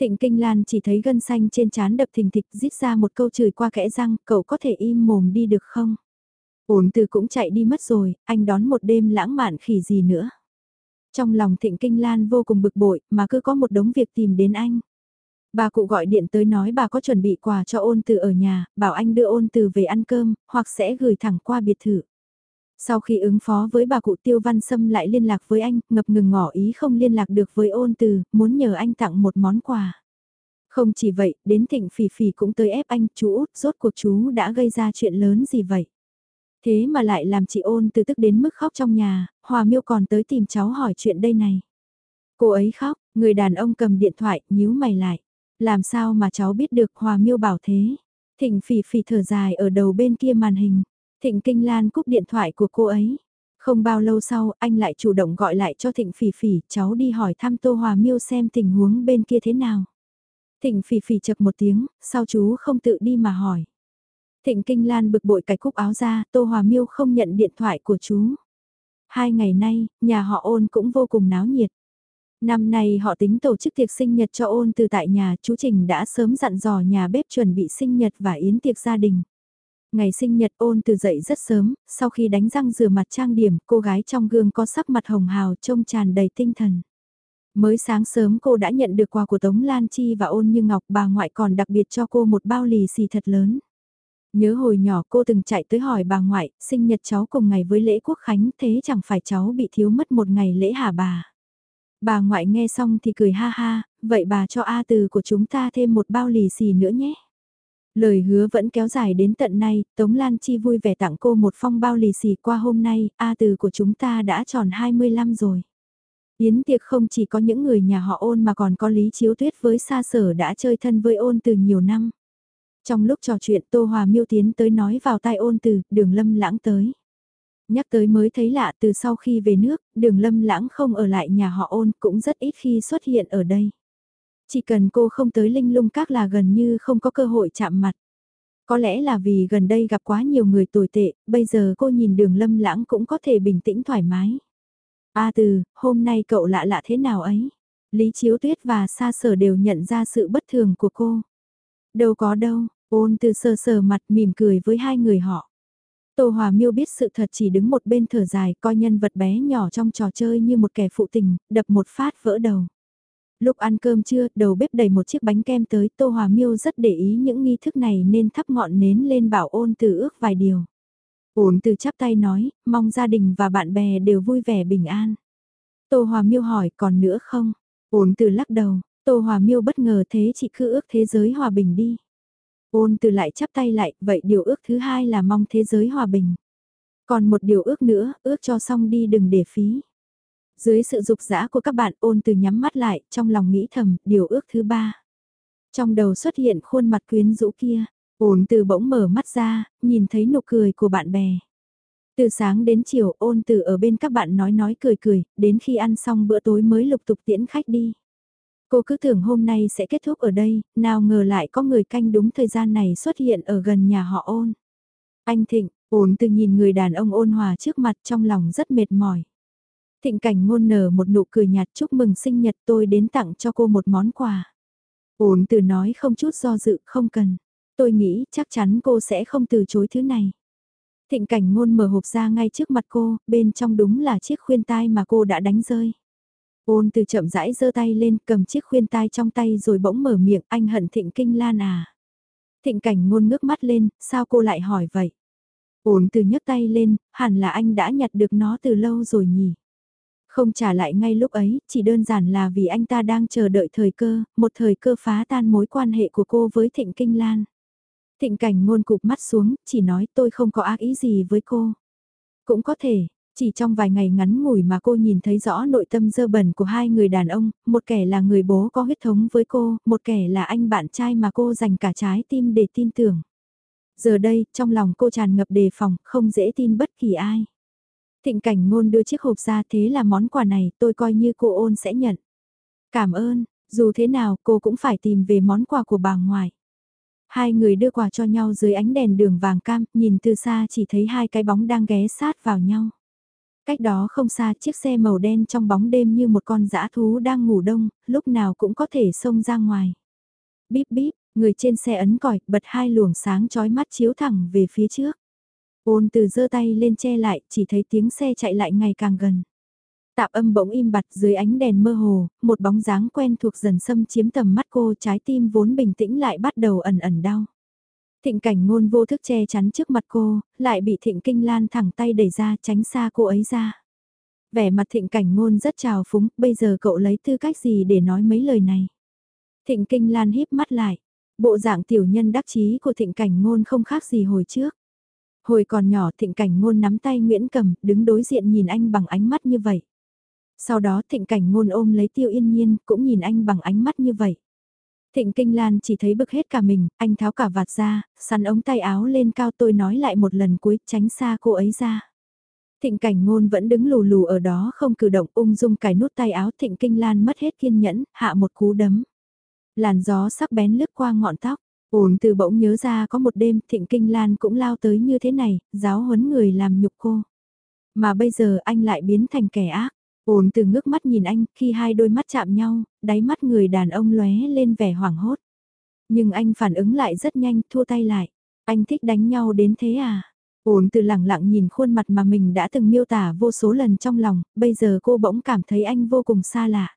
Thịnh Kinh Lan chỉ thấy gân xanh trên trán đập thình thịch rít ra một câu chửi qua kẽ răng, cậu có thể im mồm đi được không? Ổn từ cũng chạy đi mất rồi, anh đón một đêm lãng mạn khỉ gì nữa. Trong lòng Thịnh Kinh Lan vô cùng bực bội, mà cứ có một đống việc tìm đến anh. Bà cụ gọi điện tới nói bà có chuẩn bị quà cho ôn từ ở nhà, bảo anh đưa ôn từ về ăn cơm, hoặc sẽ gửi thẳng qua biệt thự. Sau khi ứng phó với bà cụ Tiêu Văn Sâm lại liên lạc với anh, ngập ngừng ngỏ ý không liên lạc được với ôn từ, muốn nhờ anh tặng một món quà. Không chỉ vậy, đến thịnh phỉ phỉ cũng tới ép anh, chú út, rốt cuộc chú đã gây ra chuyện lớn gì vậy? Thế mà lại làm chị ôn từ tức đến mức khóc trong nhà, Hòa Miêu còn tới tìm cháu hỏi chuyện đây này. Cô ấy khóc, người đàn ông cầm điện thoại, nhíu mày lại. Làm sao mà cháu biết được Hòa Miêu bảo thế? Thịnh phỉ phỉ thở dài ở đầu bên kia màn hình. Thịnh Kinh Lan cúp điện thoại của cô ấy. Không bao lâu sau, anh lại chủ động gọi lại cho Thịnh Phỉ Phỉ, cháu đi hỏi thăm Tô Hòa Miêu xem tình huống bên kia thế nào. Thịnh Phỉ Phỉ chập một tiếng, sao chú không tự đi mà hỏi. Thịnh Kinh Lan bực bội cái cúc áo ra, Tô Hòa Miêu không nhận điện thoại của chú. Hai ngày nay, nhà họ ôn cũng vô cùng náo nhiệt. Năm nay họ tính tổ chức tiệc sinh nhật cho ôn từ tại nhà, chú Trình đã sớm dặn dò nhà bếp chuẩn bị sinh nhật và yến tiệc gia đình. Ngày sinh nhật ôn từ dậy rất sớm, sau khi đánh răng rửa mặt trang điểm, cô gái trong gương có sắc mặt hồng hào trông tràn đầy tinh thần. Mới sáng sớm cô đã nhận được quà của Tống Lan Chi và ôn như ngọc bà ngoại còn đặc biệt cho cô một bao lì xì thật lớn. Nhớ hồi nhỏ cô từng chạy tới hỏi bà ngoại, sinh nhật cháu cùng ngày với lễ quốc khánh thế chẳng phải cháu bị thiếu mất một ngày lễ hả bà. Bà ngoại nghe xong thì cười ha ha, vậy bà cho A từ của chúng ta thêm một bao lì xì nữa nhé. Lời hứa vẫn kéo dài đến tận nay, Tống Lan Chi vui vẻ tặng cô một phong bao lì xì qua hôm nay, A từ của chúng ta đã tròn 25 rồi. Yến tiệc không chỉ có những người nhà họ ôn mà còn có Lý Chiếu Tuyết với xa Sở đã chơi thân với ôn từ nhiều năm. Trong lúc trò chuyện Tô Hòa miêu tiến tới nói vào tai ôn từ, đường lâm lãng tới. Nhắc tới mới thấy lạ từ sau khi về nước, đường lâm lãng không ở lại nhà họ ôn cũng rất ít khi xuất hiện ở đây. Chỉ cần cô không tới linh lung các là gần như không có cơ hội chạm mặt. Có lẽ là vì gần đây gặp quá nhiều người tồi tệ, bây giờ cô nhìn đường lâm lãng cũng có thể bình tĩnh thoải mái. A từ, hôm nay cậu lạ lạ thế nào ấy? Lý Chiếu Tuyết và Sa Sở đều nhận ra sự bất thường của cô. Đâu có đâu, ôn từ sờ sờ mặt mỉm cười với hai người họ. Tô Hòa Miêu biết sự thật chỉ đứng một bên thở dài coi nhân vật bé nhỏ trong trò chơi như một kẻ phụ tình, đập một phát vỡ đầu. Lúc ăn cơm trưa, đầu bếp đầy một chiếc bánh kem tới, Tô Hòa Miêu rất để ý những nghi thức này nên thắp ngọn nến lên bảo ôn từ ước vài điều. Ôn từ chắp tay nói, mong gia đình và bạn bè đều vui vẻ bình an. Tô Hòa Miêu hỏi còn nữa không? Ôn từ lắc đầu, Tô Hòa Miêu bất ngờ thế chị cứ ước thế giới hòa bình đi. Ôn từ lại chắp tay lại, vậy điều ước thứ hai là mong thế giới hòa bình. Còn một điều ước nữa, ước cho xong đi đừng để phí. Dưới sự dục dã của các bạn ôn từ nhắm mắt lại, trong lòng nghĩ thầm, điều ước thứ ba. Trong đầu xuất hiện khuôn mặt quyến rũ kia, ôn từ bỗng mở mắt ra, nhìn thấy nụ cười của bạn bè. Từ sáng đến chiều ôn từ ở bên các bạn nói nói cười cười, đến khi ăn xong bữa tối mới lục tục tiễn khách đi. Cô cứ tưởng hôm nay sẽ kết thúc ở đây, nào ngờ lại có người canh đúng thời gian này xuất hiện ở gần nhà họ ôn. Anh Thịnh, ổn từ nhìn người đàn ông ôn hòa trước mặt trong lòng rất mệt mỏi. Thịnh cảnh ngôn nở một nụ cười nhạt chúc mừng sinh nhật tôi đến tặng cho cô một món quà. ổn từ nói không chút do dự không cần. Tôi nghĩ chắc chắn cô sẽ không từ chối thứ này. Thịnh cảnh ngôn mở hộp ra ngay trước mặt cô, bên trong đúng là chiếc khuyên tai mà cô đã đánh rơi. Ôn từ chậm rãi giơ tay lên cầm chiếc khuyên tai trong tay rồi bỗng mở miệng anh hận thịnh kinh lan à. Thịnh cảnh ngôn ngước mắt lên, sao cô lại hỏi vậy? Ôn từ nhấc tay lên, hẳn là anh đã nhặt được nó từ lâu rồi nhỉ? Không trả lại ngay lúc ấy, chỉ đơn giản là vì anh ta đang chờ đợi thời cơ, một thời cơ phá tan mối quan hệ của cô với Thịnh Kinh Lan. Thịnh cảnh ngôn cụp mắt xuống, chỉ nói tôi không có ác ý gì với cô. Cũng có thể, chỉ trong vài ngày ngắn ngủi mà cô nhìn thấy rõ nội tâm dơ bẩn của hai người đàn ông, một kẻ là người bố có huyết thống với cô, một kẻ là anh bạn trai mà cô dành cả trái tim để tin tưởng. Giờ đây, trong lòng cô tràn ngập đề phòng, không dễ tin bất kỳ ai. Thịnh cảnh ngôn đưa chiếc hộp ra thế là món quà này tôi coi như cô ôn sẽ nhận. Cảm ơn, dù thế nào cô cũng phải tìm về món quà của bà ngoại. Hai người đưa quà cho nhau dưới ánh đèn đường vàng cam, nhìn từ xa chỉ thấy hai cái bóng đang ghé sát vào nhau. Cách đó không xa chiếc xe màu đen trong bóng đêm như một con dã thú đang ngủ đông, lúc nào cũng có thể xông ra ngoài. Bíp bíp, người trên xe ấn còi, bật hai luồng sáng chói mắt chiếu thẳng về phía trước. Ôn từ giơ tay lên che lại, chỉ thấy tiếng xe chạy lại ngày càng gần. Tạp âm bỗng im bặt dưới ánh đèn mơ hồ, một bóng dáng quen thuộc dần xâm chiếm tầm mắt cô trái tim vốn bình tĩnh lại bắt đầu ẩn ẩn đau. Thịnh cảnh ngôn vô thức che chắn trước mặt cô, lại bị thịnh kinh lan thẳng tay đẩy ra tránh xa cô ấy ra. Vẻ mặt thịnh cảnh ngôn rất trào phúng, bây giờ cậu lấy tư cách gì để nói mấy lời này. Thịnh kinh lan híp mắt lại, bộ dạng tiểu nhân đắc chí của thịnh cảnh ngôn không khác gì hồi trước. Hồi còn nhỏ thịnh cảnh ngôn nắm tay Nguyễn Cầm, đứng đối diện nhìn anh bằng ánh mắt như vậy. Sau đó thịnh cảnh ngôn ôm lấy tiêu yên nhiên, cũng nhìn anh bằng ánh mắt như vậy. Thịnh Kinh Lan chỉ thấy bực hết cả mình, anh tháo cả vạt ra, sắn ống tay áo lên cao tôi nói lại một lần cuối, tránh xa cô ấy ra. Thịnh cảnh ngôn vẫn đứng lù lù ở đó không cử động ung dung cài nút tay áo Thịnh Kinh Lan mất hết kiên nhẫn, hạ một cú đấm. Làn gió sắc bén lướt qua ngọn tóc, ổn từ bỗng nhớ ra có một đêm Thịnh Kinh Lan cũng lao tới như thế này, giáo huấn người làm nhục cô. Mà bây giờ anh lại biến thành kẻ ác. Ôn từ ngước mắt nhìn anh, khi hai đôi mắt chạm nhau, đáy mắt người đàn ông lóe lên vẻ hoảng hốt. Nhưng anh phản ứng lại rất nhanh, thua tay lại. Anh thích đánh nhau đến thế à? Ôn từ lặng lặng nhìn khuôn mặt mà mình đã từng miêu tả vô số lần trong lòng, bây giờ cô bỗng cảm thấy anh vô cùng xa lạ.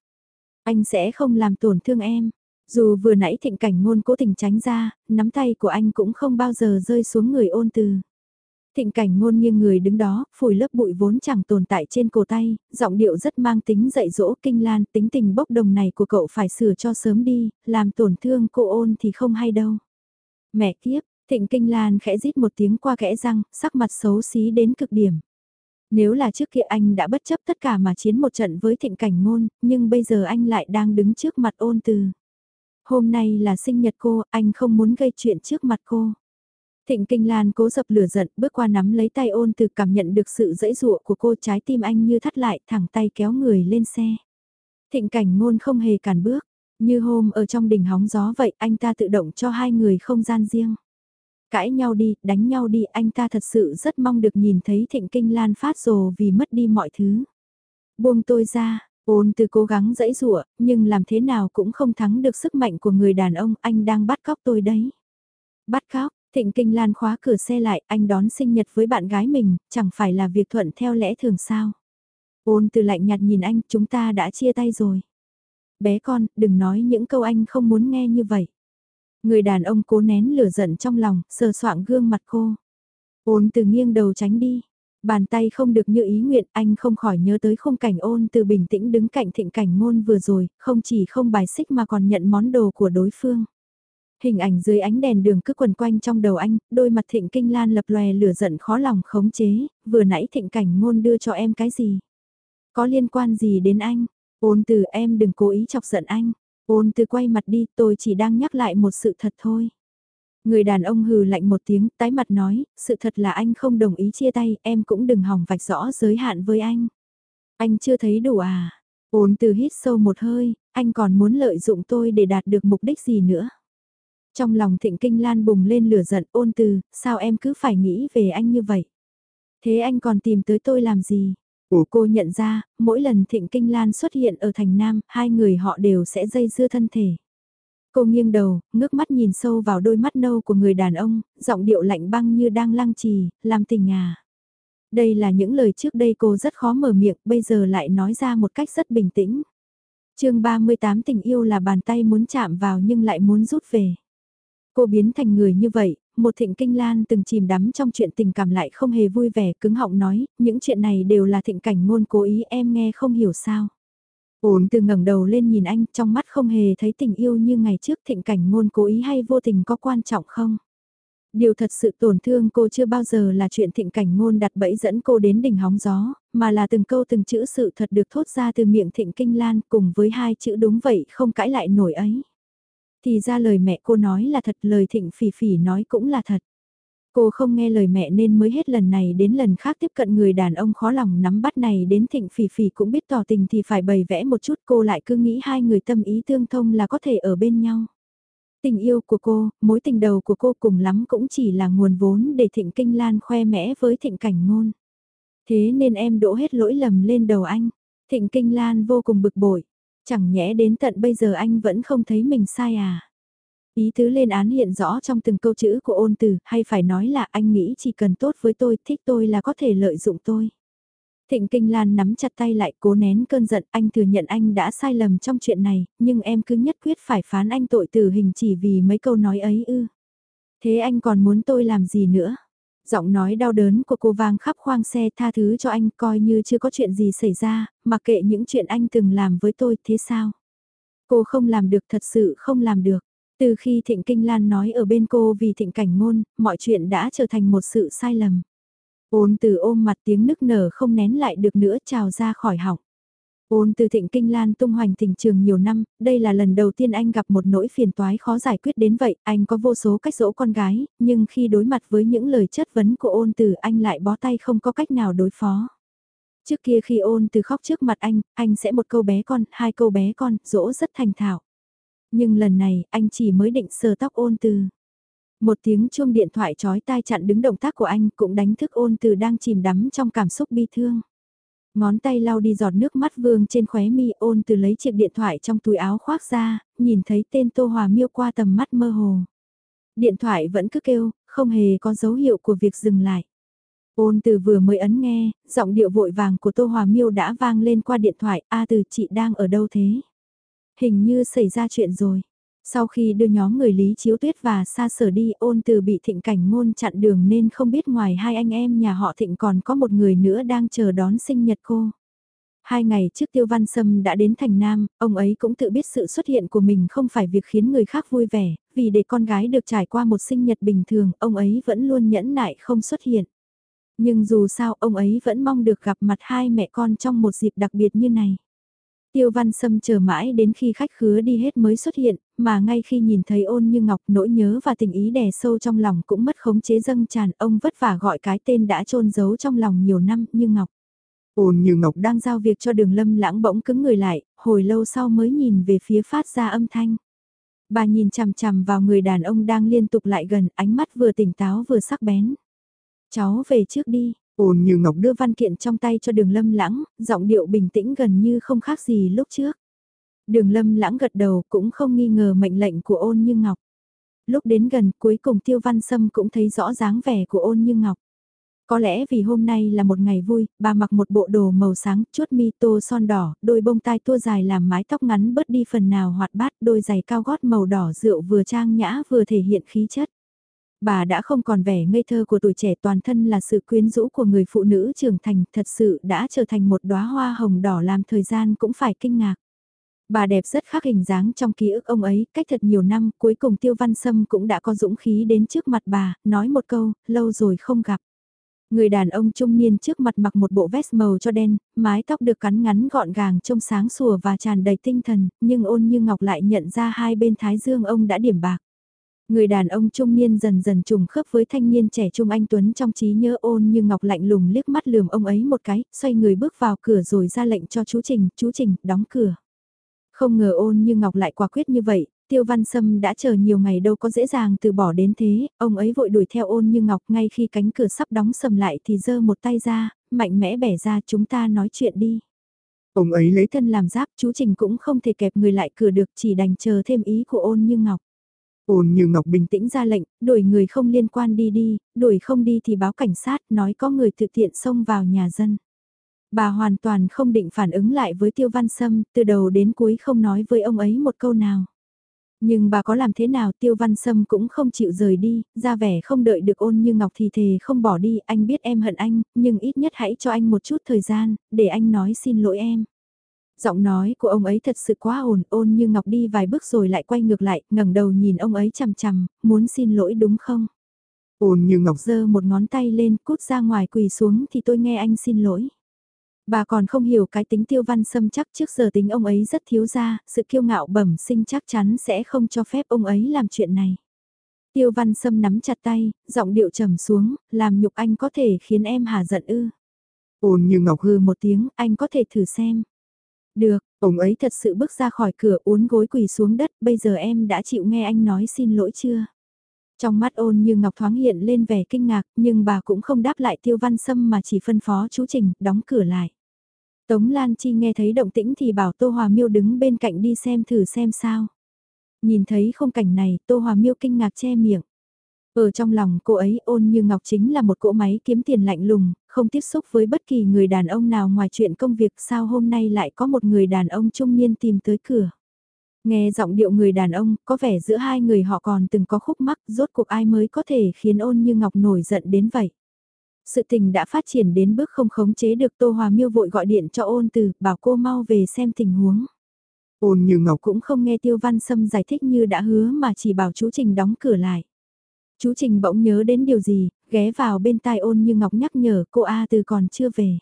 Anh sẽ không làm tổn thương em. Dù vừa nãy thịnh cảnh ngôn cố tình tránh ra, nắm tay của anh cũng không bao giờ rơi xuống người ôn từ. Thịnh cảnh ngôn nghiêng người đứng đó, phủi lớp bụi vốn chẳng tồn tại trên cổ tay, giọng điệu rất mang tính dạy dỗ kinh lan, tính tình bốc đồng này của cậu phải sửa cho sớm đi, làm tổn thương cô ôn thì không hay đâu. Mẹ kiếp, thịnh kinh lan khẽ rít một tiếng qua kẽ răng, sắc mặt xấu xí đến cực điểm. Nếu là trước kia anh đã bất chấp tất cả mà chiến một trận với thịnh cảnh ngôn, nhưng bây giờ anh lại đang đứng trước mặt ôn từ. Hôm nay là sinh nhật cô, anh không muốn gây chuyện trước mặt cô. Thịnh Kinh Lan cố dập lửa giận, bước qua nắm lấy tay ôn từ cảm nhận được sự dẫy dụa của cô trái tim anh như thắt lại, thẳng tay kéo người lên xe. Thịnh cảnh ngôn không hề cản bước, như hôm ở trong đỉnh hóng gió vậy, anh ta tự động cho hai người không gian riêng. Cãi nhau đi, đánh nhau đi, anh ta thật sự rất mong được nhìn thấy Thịnh Kinh Lan phát rồ vì mất đi mọi thứ. Buông tôi ra, ôn từ cố gắng dẫy dụa, nhưng làm thế nào cũng không thắng được sức mạnh của người đàn ông, anh đang bắt cóc tôi đấy. Bắt cóc, Thịnh Kinh Lan khóa cửa xe lại, anh đón sinh nhật với bạn gái mình, chẳng phải là việc thuận theo lẽ thường sao. Ôn từ lạnh nhạt nhìn anh, chúng ta đã chia tay rồi. Bé con, đừng nói những câu anh không muốn nghe như vậy. Người đàn ông cố nén lửa giận trong lòng, sờ soạng gương mặt cô. Ôn từ nghiêng đầu tránh đi. Bàn tay không được như ý nguyện, anh không khỏi nhớ tới khung cảnh ôn từ bình tĩnh đứng cạnh thịnh cảnh ngôn vừa rồi, không chỉ không bài xích mà còn nhận món đồ của đối phương. Hình ảnh dưới ánh đèn đường cứ quần quanh trong đầu anh, đôi mặt thịnh kinh lan lập lòe lửa giận khó lòng khống chế, vừa nãy thịnh cảnh ngôn đưa cho em cái gì? Có liên quan gì đến anh? Ôn từ em đừng cố ý chọc giận anh. Ôn từ quay mặt đi, tôi chỉ đang nhắc lại một sự thật thôi. Người đàn ông hừ lạnh một tiếng, tái mặt nói, sự thật là anh không đồng ý chia tay, em cũng đừng hỏng vạch rõ giới hạn với anh. Anh chưa thấy đủ à? Ôn từ hít sâu một hơi, anh còn muốn lợi dụng tôi để đạt được mục đích gì nữa? Trong lòng thịnh kinh lan bùng lên lửa giận ôn từ, sao em cứ phải nghĩ về anh như vậy? Thế anh còn tìm tới tôi làm gì? Ủa cô nhận ra, mỗi lần thịnh kinh lan xuất hiện ở thành Nam, hai người họ đều sẽ dây dưa thân thể. Cô nghiêng đầu, ngước mắt nhìn sâu vào đôi mắt nâu của người đàn ông, giọng điệu lạnh băng như đang lăng trì, làm tình à. Đây là những lời trước đây cô rất khó mở miệng, bây giờ lại nói ra một cách rất bình tĩnh. chương 38 tình yêu là bàn tay muốn chạm vào nhưng lại muốn rút về. Cô biến thành người như vậy, một thịnh kinh lan từng chìm đắm trong chuyện tình cảm lại không hề vui vẻ cứng họng nói, những chuyện này đều là thịnh cảnh ngôn cố ý em nghe không hiểu sao. Ổn từ ngẩng đầu lên nhìn anh trong mắt không hề thấy tình yêu như ngày trước thịnh cảnh ngôn cố ý hay vô tình có quan trọng không? Điều thật sự tổn thương cô chưa bao giờ là chuyện thịnh cảnh ngôn đặt bẫy dẫn cô đến đỉnh hóng gió, mà là từng câu từng chữ sự thật được thốt ra từ miệng thịnh kinh lan cùng với hai chữ đúng vậy không cãi lại nổi ấy. Thì ra lời mẹ cô nói là thật, lời thịnh phỉ phỉ nói cũng là thật. Cô không nghe lời mẹ nên mới hết lần này đến lần khác tiếp cận người đàn ông khó lòng nắm bắt này đến thịnh phỉ phỉ cũng biết tỏ tình thì phải bày vẽ một chút cô lại cứ nghĩ hai người tâm ý tương thông là có thể ở bên nhau. Tình yêu của cô, mối tình đầu của cô cùng lắm cũng chỉ là nguồn vốn để thịnh kinh lan khoe mẽ với thịnh cảnh ngôn. Thế nên em đổ hết lỗi lầm lên đầu anh. Thịnh kinh lan vô cùng bực bội. Chẳng nhẽ đến tận bây giờ anh vẫn không thấy mình sai à? Ý tứ lên án hiện rõ trong từng câu chữ của ôn từ, hay phải nói là anh nghĩ chỉ cần tốt với tôi, thích tôi là có thể lợi dụng tôi. Thịnh Kinh Lan nắm chặt tay lại cố nén cơn giận anh thừa nhận anh đã sai lầm trong chuyện này, nhưng em cứ nhất quyết phải phán anh tội tử hình chỉ vì mấy câu nói ấy ư. Thế anh còn muốn tôi làm gì nữa? Giọng nói đau đớn của cô vang khắp khoang xe tha thứ cho anh coi như chưa có chuyện gì xảy ra, mặc kệ những chuyện anh từng làm với tôi thế sao? Cô không làm được thật sự không làm được. Từ khi Thịnh Kinh Lan nói ở bên cô vì Thịnh Cảnh Ngôn, mọi chuyện đã trở thành một sự sai lầm. Ôn từ ôm mặt tiếng nức nở không nén lại được nữa trào ra khỏi họng. Ôn từ thịnh kinh lan tung hoành tình trường nhiều năm, đây là lần đầu tiên anh gặp một nỗi phiền toái khó giải quyết đến vậy, anh có vô số cách dỗ con gái, nhưng khi đối mặt với những lời chất vấn của ôn từ anh lại bó tay không có cách nào đối phó. Trước kia khi ôn từ khóc trước mặt anh, anh sẽ một câu bé con, hai câu bé con, dỗ rất thành thạo. Nhưng lần này, anh chỉ mới định sờ tóc ôn từ. Một tiếng chuông điện thoại chói tai chặn đứng động tác của anh cũng đánh thức ôn từ đang chìm đắm trong cảm xúc bi thương. Ngón tay lau đi giọt nước mắt vương trên khóe mi ôn từ lấy chiếc điện thoại trong túi áo khoác ra, nhìn thấy tên Tô Hòa miêu qua tầm mắt mơ hồ. Điện thoại vẫn cứ kêu, không hề có dấu hiệu của việc dừng lại. Ôn từ vừa mới ấn nghe, giọng điệu vội vàng của Tô Hòa miêu đã vang lên qua điện thoại, A từ chị đang ở đâu thế? Hình như xảy ra chuyện rồi. Sau khi đưa nhóm người Lý Chiếu Tuyết và xa sở đi ôn từ bị thịnh cảnh ngôn chặn đường nên không biết ngoài hai anh em nhà họ thịnh còn có một người nữa đang chờ đón sinh nhật cô. Hai ngày trước Tiêu Văn Sâm đã đến thành Nam, ông ấy cũng tự biết sự xuất hiện của mình không phải việc khiến người khác vui vẻ, vì để con gái được trải qua một sinh nhật bình thường, ông ấy vẫn luôn nhẫn nại không xuất hiện. Nhưng dù sao, ông ấy vẫn mong được gặp mặt hai mẹ con trong một dịp đặc biệt như này. Tiêu Văn Sâm chờ mãi đến khi khách khứa đi hết mới xuất hiện, mà ngay khi nhìn thấy ôn như ngọc nỗi nhớ và tình ý đè sâu trong lòng cũng mất khống chế dâng tràn ông vất vả gọi cái tên đã trôn giấu trong lòng nhiều năm như ngọc. Ôn như ngọc đang giao việc cho đường lâm lãng bỗng cứng người lại, hồi lâu sau mới nhìn về phía phát ra âm thanh. Bà nhìn chằm chằm vào người đàn ông đang liên tục lại gần, ánh mắt vừa tỉnh táo vừa sắc bén. Cháu về trước đi, Ôn như ngọc đưa văn kiện trong tay cho đường lâm lãng, giọng điệu bình tĩnh gần như không khác gì lúc trước. Đường lâm lãng gật đầu cũng không nghi ngờ mệnh lệnh của ôn như ngọc. lúc đến gần cuối cùng Tiêu Văn Sâm cũng thấy rõ dáng vẻ của ôn như ngọc. Có lẽ vì hôm nay là một ngày vui, bà mặc một bộ đồ màu sáng, chuốt mi tô son đỏ, đôi bông tai tua dài làm mái tóc ngắn bớt đi phần nào hoạt bát, đôi giày cao gót màu đỏ rượu vừa trang nhã vừa thể hiện khí chất. Bà đã không còn vẻ ngây thơ của tuổi trẻ toàn thân là sự quyến rũ của người phụ nữ trưởng thành, thật sự đã trở thành một đóa hoa hồng đỏ làm thời gian cũng phải kinh ngạc. Bà đẹp rất khác hình dáng trong ký ức ông ấy, cách thật nhiều năm, cuối cùng Tiêu Văn Sâm cũng đã có dũng khí đến trước mặt bà, nói một câu, lâu rồi không gặp. Người đàn ông trung niên trước mặt mặc một bộ vest màu cho đen, mái tóc được cắn ngắn gọn gàng trông sáng sủa và tràn đầy tinh thần, nhưng ôn như ngọc lại nhận ra hai bên thái dương ông đã điểm bạc. Người đàn ông trung niên dần dần trùng khớp với thanh niên trẻ trung anh Tuấn trong trí nhớ ôn như ngọc lạnh lùng liếc mắt lườm ông ấy một cái, xoay người bước vào cửa rồi ra lệnh cho chú Trình, chú Trình, đóng cửa. Không ngờ ôn như ngọc lại quả quyết như vậy, Tiêu Văn Sâm đã chờ nhiều ngày đâu có dễ dàng từ bỏ đến thế, ông ấy vội đuổi theo ôn như ngọc ngay khi cánh cửa sắp đóng sầm lại thì giơ một tay ra, mạnh mẽ bẻ ra chúng ta nói chuyện đi. Ông ấy lấy thân làm giáp, chú Trình cũng không thể kẹp người lại cửa được chỉ đành chờ thêm ý của ôn như ngọc. Ôn như ngọc bình tĩnh ra lệnh, đuổi người không liên quan đi đi, đuổi không đi thì báo cảnh sát nói có người tự tiện xông vào nhà dân. Bà hoàn toàn không định phản ứng lại với Tiêu Văn Sâm, từ đầu đến cuối không nói với ông ấy một câu nào. Nhưng bà có làm thế nào Tiêu Văn Sâm cũng không chịu rời đi, ra vẻ không đợi được ôn như ngọc thì thề không bỏ đi, anh biết em hận anh, nhưng ít nhất hãy cho anh một chút thời gian, để anh nói xin lỗi em. Giọng nói của ông ấy thật sự quá ổn, ôn như ngọc đi vài bước rồi lại quay ngược lại, ngẩng đầu nhìn ông ấy chằm chằm, muốn xin lỗi đúng không? Ôn như ngọc giơ một ngón tay lên, cút ra ngoài quỳ xuống thì tôi nghe anh xin lỗi. Bà còn không hiểu cái tính tiêu văn xâm chắc trước giờ tính ông ấy rất thiếu ra, sự kiêu ngạo bẩm sinh chắc chắn sẽ không cho phép ông ấy làm chuyện này. Tiêu văn sâm nắm chặt tay, giọng điệu trầm xuống, làm nhục anh có thể khiến em hà giận ư. Ôn như ngọc hư một tiếng, anh có thể thử xem. Được, ông ấy thật sự bước ra khỏi cửa uốn gối quỳ xuống đất, bây giờ em đã chịu nghe anh nói xin lỗi chưa? Trong mắt ôn như ngọc thoáng hiện lên vẻ kinh ngạc, nhưng bà cũng không đáp lại tiêu văn sâm mà chỉ phân phó chú Trình, đóng cửa lại. Tống Lan Chi nghe thấy động tĩnh thì bảo Tô Hòa Miêu đứng bên cạnh đi xem thử xem sao. Nhìn thấy khung cảnh này, Tô Hòa Miêu kinh ngạc che miệng. Ở trong lòng cô ấy ôn như ngọc chính là một cỗ máy kiếm tiền lạnh lùng, không tiếp xúc với bất kỳ người đàn ông nào ngoài chuyện công việc sao hôm nay lại có một người đàn ông trung niên tìm tới cửa. Nghe giọng điệu người đàn ông, có vẻ giữa hai người họ còn từng có khúc mắc, rốt cuộc ai mới có thể khiến ôn như ngọc nổi giận đến vậy. Sự tình đã phát triển đến bước không khống chế được Tô Hòa Miêu vội gọi điện cho ôn từ, bảo cô mau về xem tình huống. Ôn như ngọc cũng không nghe Tiêu Văn Sâm giải thích như đã hứa mà chỉ bảo chú Trình đóng cửa lại. Chú Trình bỗng nhớ đến điều gì, ghé vào bên tai ôn như ngọc nhắc nhở cô A từ còn chưa về.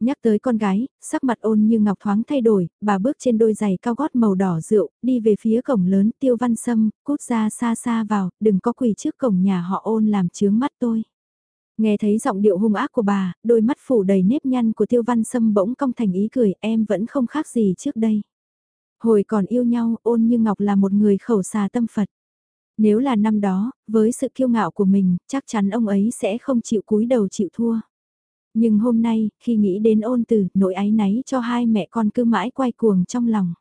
Nhắc tới con gái, sắc mặt ôn như ngọc thoáng thay đổi, bà bước trên đôi giày cao gót màu đỏ rượu, đi về phía cổng lớn tiêu văn sâm, cút ra xa xa vào, đừng có quỳ trước cổng nhà họ ôn làm chướng mắt tôi. Nghe thấy giọng điệu hung ác của bà, đôi mắt phủ đầy nếp nhăn của tiêu văn sâm bỗng cong thành ý cười em vẫn không khác gì trước đây. Hồi còn yêu nhau, ôn như ngọc là một người khẩu xà tâm Phật. Nếu là năm đó, với sự kiêu ngạo của mình, chắc chắn ông ấy sẽ không chịu cúi đầu chịu thua. Nhưng hôm nay, khi nghĩ đến ôn từ, nỗi áy náy cho hai mẹ con cứ mãi quay cuồng trong lòng.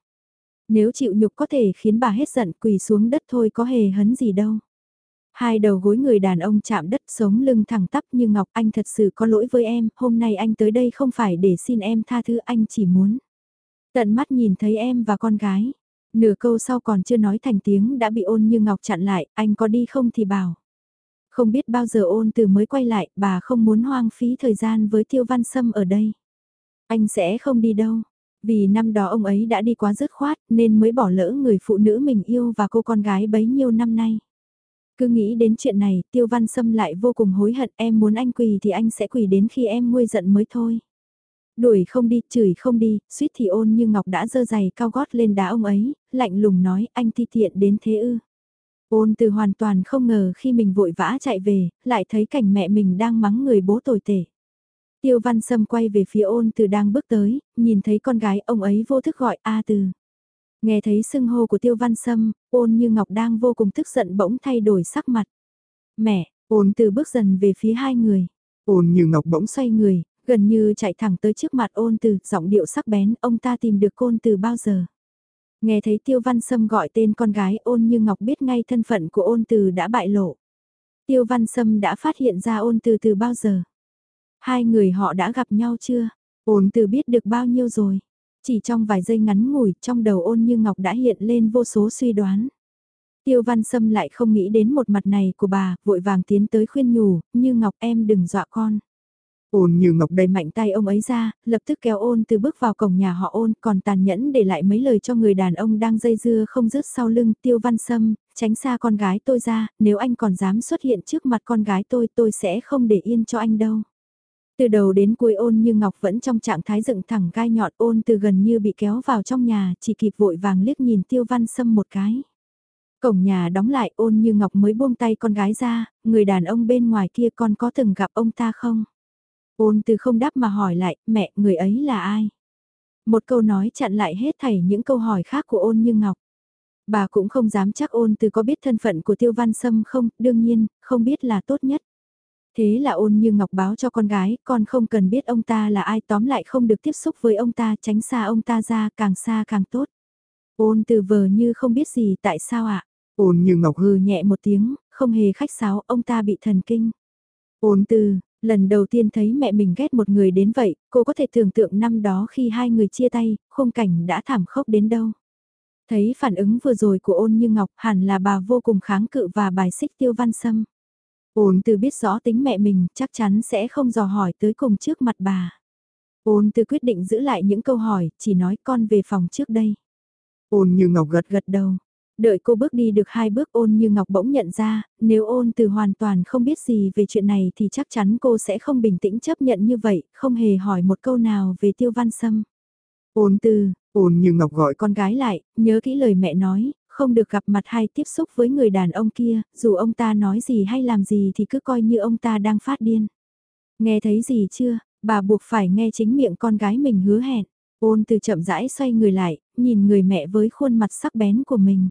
Nếu chịu nhục có thể khiến bà hết giận quỳ xuống đất thôi có hề hấn gì đâu. Hai đầu gối người đàn ông chạm đất sống lưng thẳng tắp như Ngọc Anh thật sự có lỗi với em, hôm nay anh tới đây không phải để xin em tha thứ anh chỉ muốn. Tận mắt nhìn thấy em và con gái, nửa câu sau còn chưa nói thành tiếng đã bị ôn như Ngọc chặn lại, anh có đi không thì bảo. Không biết bao giờ ôn từ mới quay lại, bà không muốn hoang phí thời gian với Tiêu Văn Sâm ở đây. Anh sẽ không đi đâu, vì năm đó ông ấy đã đi quá dứt khoát nên mới bỏ lỡ người phụ nữ mình yêu và cô con gái bấy nhiêu năm nay. Cứ nghĩ đến chuyện này, Tiêu Văn Sâm lại vô cùng hối hận em muốn anh quỳ thì anh sẽ quỳ đến khi em nguôi giận mới thôi. Đuổi không đi, chửi không đi, suýt thì ôn như ngọc đã dơ giày cao gót lên đá ông ấy, lạnh lùng nói anh ti tiện đến thế ư. Ôn từ hoàn toàn không ngờ khi mình vội vã chạy về, lại thấy cảnh mẹ mình đang mắng người bố tồi tệ. Tiêu văn sâm quay về phía ôn từ đang bước tới, nhìn thấy con gái ông ấy vô thức gọi A từ. Nghe thấy sưng hô của tiêu văn sâm, ôn như ngọc đang vô cùng tức giận bỗng thay đổi sắc mặt. Mẹ, ôn từ bước dần về phía hai người. Ôn như ngọc bỗng xoay người, gần như chạy thẳng tới trước mặt ôn từ, giọng điệu sắc bén, ông ta tìm được côn từ bao giờ. Nghe thấy Tiêu Văn Sâm gọi tên con gái ôn như ngọc biết ngay thân phận của ôn từ đã bại lộ. Tiêu Văn Sâm đã phát hiện ra ôn từ từ bao giờ? Hai người họ đã gặp nhau chưa? Ôn từ biết được bao nhiêu rồi? Chỉ trong vài giây ngắn ngủi trong đầu ôn như ngọc đã hiện lên vô số suy đoán. Tiêu Văn Sâm lại không nghĩ đến một mặt này của bà, vội vàng tiến tới khuyên nhủ, như Ngọc em đừng dọa con. Ôn như Ngọc đầy mạnh tay ông ấy ra, lập tức kéo ôn từ bước vào cổng nhà họ ôn, còn tàn nhẫn để lại mấy lời cho người đàn ông đang dây dưa không dứt sau lưng Tiêu Văn Sâm, tránh xa con gái tôi ra, nếu anh còn dám xuất hiện trước mặt con gái tôi tôi sẽ không để yên cho anh đâu. Từ đầu đến cuối ôn như ngọc vẫn trong trạng thái dựng thẳng gai nhọn ôn từ gần như bị kéo vào trong nhà, chỉ kịp vội vàng liếc nhìn tiêu văn sâm một cái. Cổng nhà đóng lại ôn như ngọc mới buông tay con gái ra, người đàn ông bên ngoài kia con có từng gặp ông ta không? Ôn từ không đáp mà hỏi lại, mẹ, người ấy là ai? Một câu nói chặn lại hết thảy những câu hỏi khác của ôn như ngọc. Bà cũng không dám chắc ôn từ có biết thân phận của tiêu văn sâm không, đương nhiên, không biết là tốt nhất. Thế là ôn như ngọc báo cho con gái, con không cần biết ông ta là ai tóm lại không được tiếp xúc với ông ta, tránh xa ông ta ra, càng xa càng tốt. Ôn từ vờ như không biết gì tại sao ạ. Ôn như ngọc hừ nhẹ một tiếng, không hề khách sáo, ông ta bị thần kinh. Ôn từ, lần đầu tiên thấy mẹ mình ghét một người đến vậy, cô có thể tưởng tượng năm đó khi hai người chia tay, khung cảnh đã thảm khốc đến đâu. Thấy phản ứng vừa rồi của ôn như ngọc hẳn là bà vô cùng kháng cự và bài xích tiêu văn sâm. Ôn từ biết rõ tính mẹ mình, chắc chắn sẽ không dò hỏi tới cùng trước mặt bà. Ôn từ quyết định giữ lại những câu hỏi, chỉ nói con về phòng trước đây. Ôn như ngọc gật gật đầu. Đợi cô bước đi được hai bước ôn như ngọc bỗng nhận ra, nếu ôn từ hoàn toàn không biết gì về chuyện này thì chắc chắn cô sẽ không bình tĩnh chấp nhận như vậy, không hề hỏi một câu nào về tiêu văn sâm. Ôn từ, ôn như ngọc gọi con gái lại, nhớ kỹ lời mẹ nói, không được gặp mặt hay tiếp xúc với người đàn ông kia, dù ông ta nói gì hay làm gì thì cứ coi như ông ta đang phát điên. Nghe thấy gì chưa, bà buộc phải nghe chính miệng con gái mình hứa hẹn. Ôn từ chậm rãi xoay người lại, nhìn người mẹ với khuôn mặt sắc bén của mình.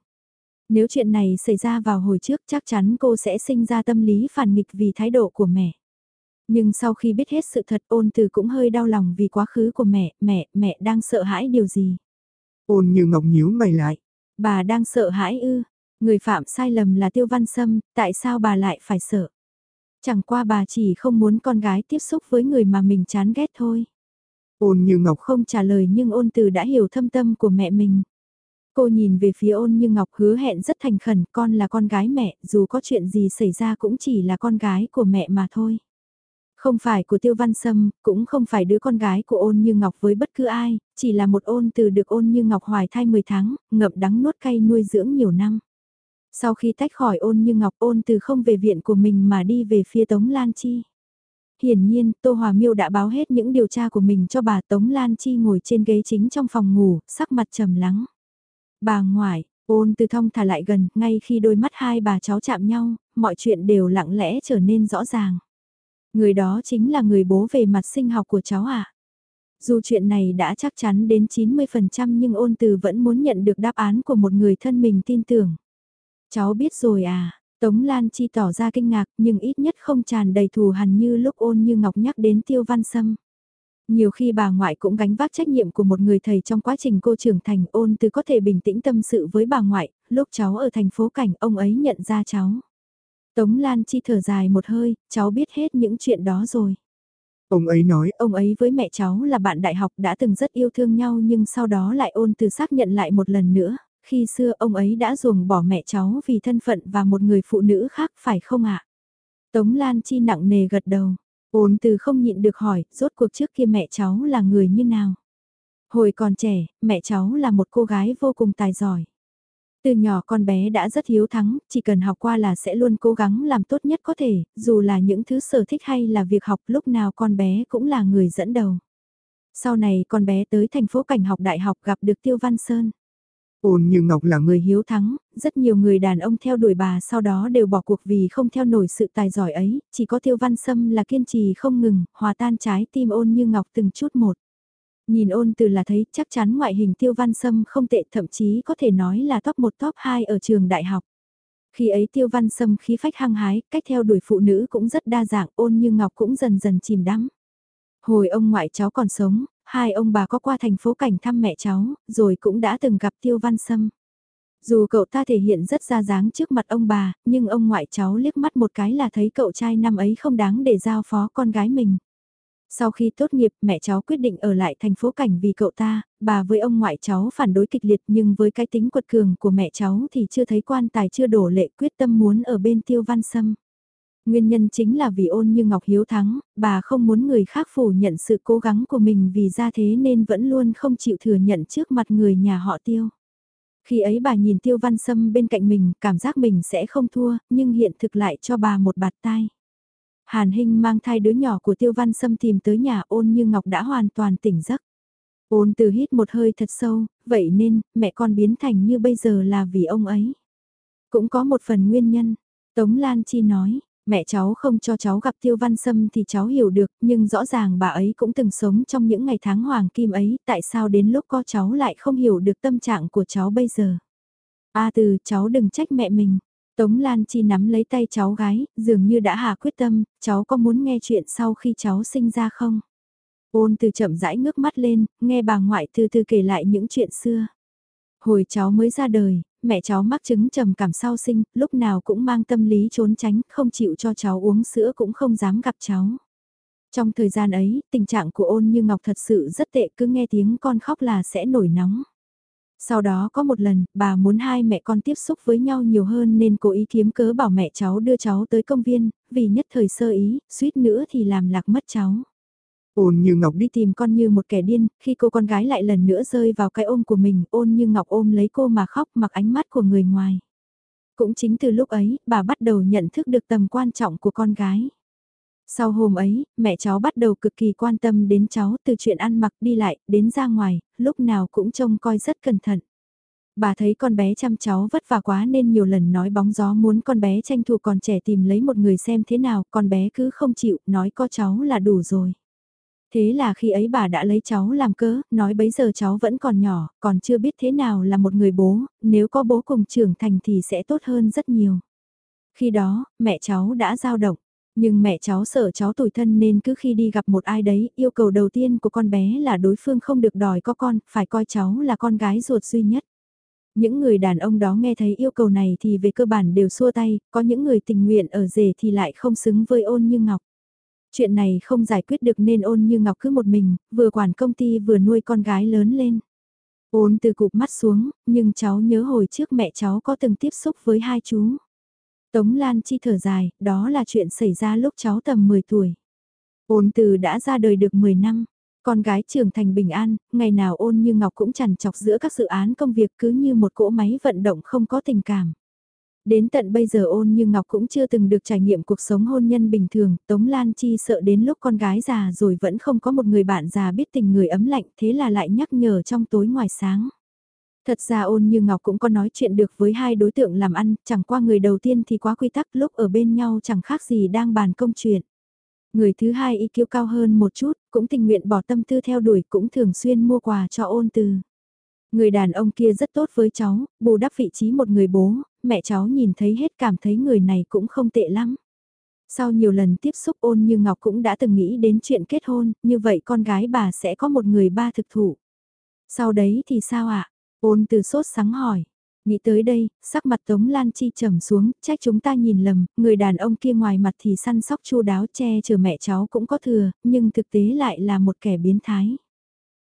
Nếu chuyện này xảy ra vào hồi trước chắc chắn cô sẽ sinh ra tâm lý phản nghịch vì thái độ của mẹ. Nhưng sau khi biết hết sự thật ôn từ cũng hơi đau lòng vì quá khứ của mẹ, mẹ, mẹ đang sợ hãi điều gì. Ôn như ngọc nhíu mày lại. Bà đang sợ hãi ư, người phạm sai lầm là Tiêu Văn Sâm, tại sao bà lại phải sợ? Chẳng qua bà chỉ không muốn con gái tiếp xúc với người mà mình chán ghét thôi. Ôn như Ngọc không trả lời nhưng ôn từ đã hiểu thâm tâm của mẹ mình. Cô nhìn về phía ôn như Ngọc hứa hẹn rất thành khẩn con là con gái mẹ, dù có chuyện gì xảy ra cũng chỉ là con gái của mẹ mà thôi. Không phải của Tiêu Văn Sâm, cũng không phải đứa con gái của ôn như Ngọc với bất cứ ai, chỉ là một ôn từ được ôn như Ngọc hoài thai 10 tháng, ngậm đắng nuốt cay nuôi dưỡng nhiều năm. Sau khi tách khỏi ôn như Ngọc ôn từ không về viện của mình mà đi về phía Tống Lan Chi. Hiển nhiên, Tô Hòa Miêu đã báo hết những điều tra của mình cho bà Tống Lan Chi ngồi trên ghế chính trong phòng ngủ, sắc mặt trầm lắng. Bà ngoại, ôn từ thông thả lại gần, ngay khi đôi mắt hai bà cháu chạm nhau, mọi chuyện đều lặng lẽ trở nên rõ ràng. Người đó chính là người bố về mặt sinh học của cháu à? Dù chuyện này đã chắc chắn đến 90% nhưng ôn từ vẫn muốn nhận được đáp án của một người thân mình tin tưởng. Cháu biết rồi à, Tống Lan Chi tỏ ra kinh ngạc nhưng ít nhất không tràn đầy thù hằn như lúc ôn như ngọc nhắc đến Tiêu Văn Sâm. Nhiều khi bà ngoại cũng gánh vác trách nhiệm của một người thầy trong quá trình cô trưởng thành ôn từ có thể bình tĩnh tâm sự với bà ngoại, lúc cháu ở thành phố cảnh ông ấy nhận ra cháu. Tống Lan Chi thở dài một hơi, cháu biết hết những chuyện đó rồi. Ông ấy nói, ông ấy với mẹ cháu là bạn đại học đã từng rất yêu thương nhau nhưng sau đó lại ôn từ xác nhận lại một lần nữa, khi xưa ông ấy đã ruồng bỏ mẹ cháu vì thân phận và một người phụ nữ khác phải không ạ? Tống Lan Chi nặng nề gật đầu, ôn từ không nhịn được hỏi, rốt cuộc trước kia mẹ cháu là người như nào? Hồi còn trẻ, mẹ cháu là một cô gái vô cùng tài giỏi. Từ nhỏ con bé đã rất hiếu thắng, chỉ cần học qua là sẽ luôn cố gắng làm tốt nhất có thể, dù là những thứ sở thích hay là việc học lúc nào con bé cũng là người dẫn đầu. Sau này con bé tới thành phố cảnh học đại học gặp được Tiêu Văn Sơn. Ôn như Ngọc là người hiếu thắng, rất nhiều người đàn ông theo đuổi bà sau đó đều bỏ cuộc vì không theo nổi sự tài giỏi ấy, chỉ có Tiêu Văn Sâm là kiên trì không ngừng, hòa tan trái tim ôn như Ngọc từng chút một. Nhìn ôn từ là thấy chắc chắn ngoại hình tiêu văn sâm không tệ thậm chí có thể nói là top 1 top 2 ở trường đại học. Khi ấy tiêu văn sâm khí phách hăng hái, cách theo đuổi phụ nữ cũng rất đa dạng ôn như ngọc cũng dần dần chìm đắm. Hồi ông ngoại cháu còn sống, hai ông bà có qua thành phố cảnh thăm mẹ cháu, rồi cũng đã từng gặp Tiêu Văn Sâm. Dù cậu ta thể hiện rất ra dáng trước mặt ông bà, nhưng ông ngoại cháu liếc mắt một cái là thấy cậu trai năm ấy không đáng để giao phó con gái mình. Sau khi tốt nghiệp, mẹ cháu quyết định ở lại thành phố cảnh vì cậu ta, bà với ông ngoại cháu phản đối kịch liệt nhưng với cái tính quật cường của mẹ cháu thì chưa thấy quan tài chưa đổ lệ quyết tâm muốn ở bên tiêu văn sâm. Nguyên nhân chính là vì ôn như Ngọc Hiếu thắng, bà không muốn người khác phủ nhận sự cố gắng của mình vì ra thế nên vẫn luôn không chịu thừa nhận trước mặt người nhà họ tiêu. Khi ấy bà nhìn tiêu văn sâm bên cạnh mình, cảm giác mình sẽ không thua, nhưng hiện thực lại cho bà một bạt tai. Hàn Hinh mang thai đứa nhỏ của Tiêu Văn Sâm tìm tới nhà ôn như Ngọc đã hoàn toàn tỉnh giấc. Ôn từ hít một hơi thật sâu, vậy nên, mẹ con biến thành như bây giờ là vì ông ấy. Cũng có một phần nguyên nhân, Tống Lan Chi nói, mẹ cháu không cho cháu gặp Tiêu Văn Sâm thì cháu hiểu được, nhưng rõ ràng bà ấy cũng từng sống trong những ngày tháng hoàng kim ấy, tại sao đến lúc có cháu lại không hiểu được tâm trạng của cháu bây giờ. A từ, cháu đừng trách mẹ mình. Tống Lan Chi nắm lấy tay cháu gái, dường như đã hạ quyết tâm, cháu có muốn nghe chuyện sau khi cháu sinh ra không? Ôn từ chậm rãi ngước mắt lên, nghe bà ngoại từ từ kể lại những chuyện xưa. Hồi cháu mới ra đời, mẹ cháu mắc chứng trầm cảm sau sinh, lúc nào cũng mang tâm lý trốn tránh, không chịu cho cháu uống sữa cũng không dám gặp cháu. Trong thời gian ấy, tình trạng của ôn như ngọc thật sự rất tệ cứ nghe tiếng con khóc là sẽ nổi nóng. Sau đó có một lần, bà muốn hai mẹ con tiếp xúc với nhau nhiều hơn nên cố ý kiếm cớ bảo mẹ cháu đưa cháu tới công viên, vì nhất thời sơ ý, suýt nữa thì làm lạc mất cháu. Ôn như Ngọc đi tìm con như một kẻ điên, khi cô con gái lại lần nữa rơi vào cái ôm của mình, ôn như Ngọc ôm lấy cô mà khóc mặc ánh mắt của người ngoài. Cũng chính từ lúc ấy, bà bắt đầu nhận thức được tầm quan trọng của con gái. Sau hôm ấy, mẹ cháu bắt đầu cực kỳ quan tâm đến cháu từ chuyện ăn mặc đi lại, đến ra ngoài, lúc nào cũng trông coi rất cẩn thận. Bà thấy con bé chăm cháu vất vả quá nên nhiều lần nói bóng gió muốn con bé tranh thủ còn trẻ tìm lấy một người xem thế nào, con bé cứ không chịu, nói có cháu là đủ rồi. Thế là khi ấy bà đã lấy cháu làm cớ, nói bấy giờ cháu vẫn còn nhỏ, còn chưa biết thế nào là một người bố, nếu có bố cùng trưởng thành thì sẽ tốt hơn rất nhiều. Khi đó, mẹ cháu đã dao động. Nhưng mẹ cháu sợ cháu tủi thân nên cứ khi đi gặp một ai đấy, yêu cầu đầu tiên của con bé là đối phương không được đòi có con, phải coi cháu là con gái ruột duy nhất. Những người đàn ông đó nghe thấy yêu cầu này thì về cơ bản đều xua tay, có những người tình nguyện ở rể thì lại không xứng với ôn như ngọc. Chuyện này không giải quyết được nên ôn như ngọc cứ một mình, vừa quản công ty vừa nuôi con gái lớn lên. Ôn từ cụp mắt xuống, nhưng cháu nhớ hồi trước mẹ cháu có từng tiếp xúc với hai chú. Tống Lan Chi thở dài, đó là chuyện xảy ra lúc cháu tầm 10 tuổi. Ôn từ đã ra đời được 10 năm, con gái trưởng thành bình an, ngày nào ôn như ngọc cũng chằn chọc giữa các dự án công việc cứ như một cỗ máy vận động không có tình cảm. Đến tận bây giờ ôn như Ngọc cũng chưa từng được trải nghiệm cuộc sống hôn nhân bình thường, Tống Lan Chi sợ đến lúc con gái già rồi vẫn không có một người bạn già biết tình người ấm lạnh thế là lại nhắc nhở trong tối ngoài sáng. Thật ra ôn như Ngọc cũng có nói chuyện được với hai đối tượng làm ăn, chẳng qua người đầu tiên thì quá quy tắc lúc ở bên nhau chẳng khác gì đang bàn công chuyện. Người thứ hai y kiêu cao hơn một chút, cũng tình nguyện bỏ tâm tư theo đuổi cũng thường xuyên mua quà cho ôn từ. Người đàn ông kia rất tốt với cháu, bù đắp vị trí một người bố, mẹ cháu nhìn thấy hết cảm thấy người này cũng không tệ lắm. Sau nhiều lần tiếp xúc ôn như Ngọc cũng đã từng nghĩ đến chuyện kết hôn, như vậy con gái bà sẽ có một người ba thực thụ. Sau đấy thì sao ạ? Ôn từ sốt sáng hỏi. Nghĩ tới đây, sắc mặt Tống Lan Chi trầm xuống, trách chúng ta nhìn lầm, người đàn ông kia ngoài mặt thì săn sóc chu đáo che chở mẹ cháu cũng có thừa, nhưng thực tế lại là một kẻ biến thái.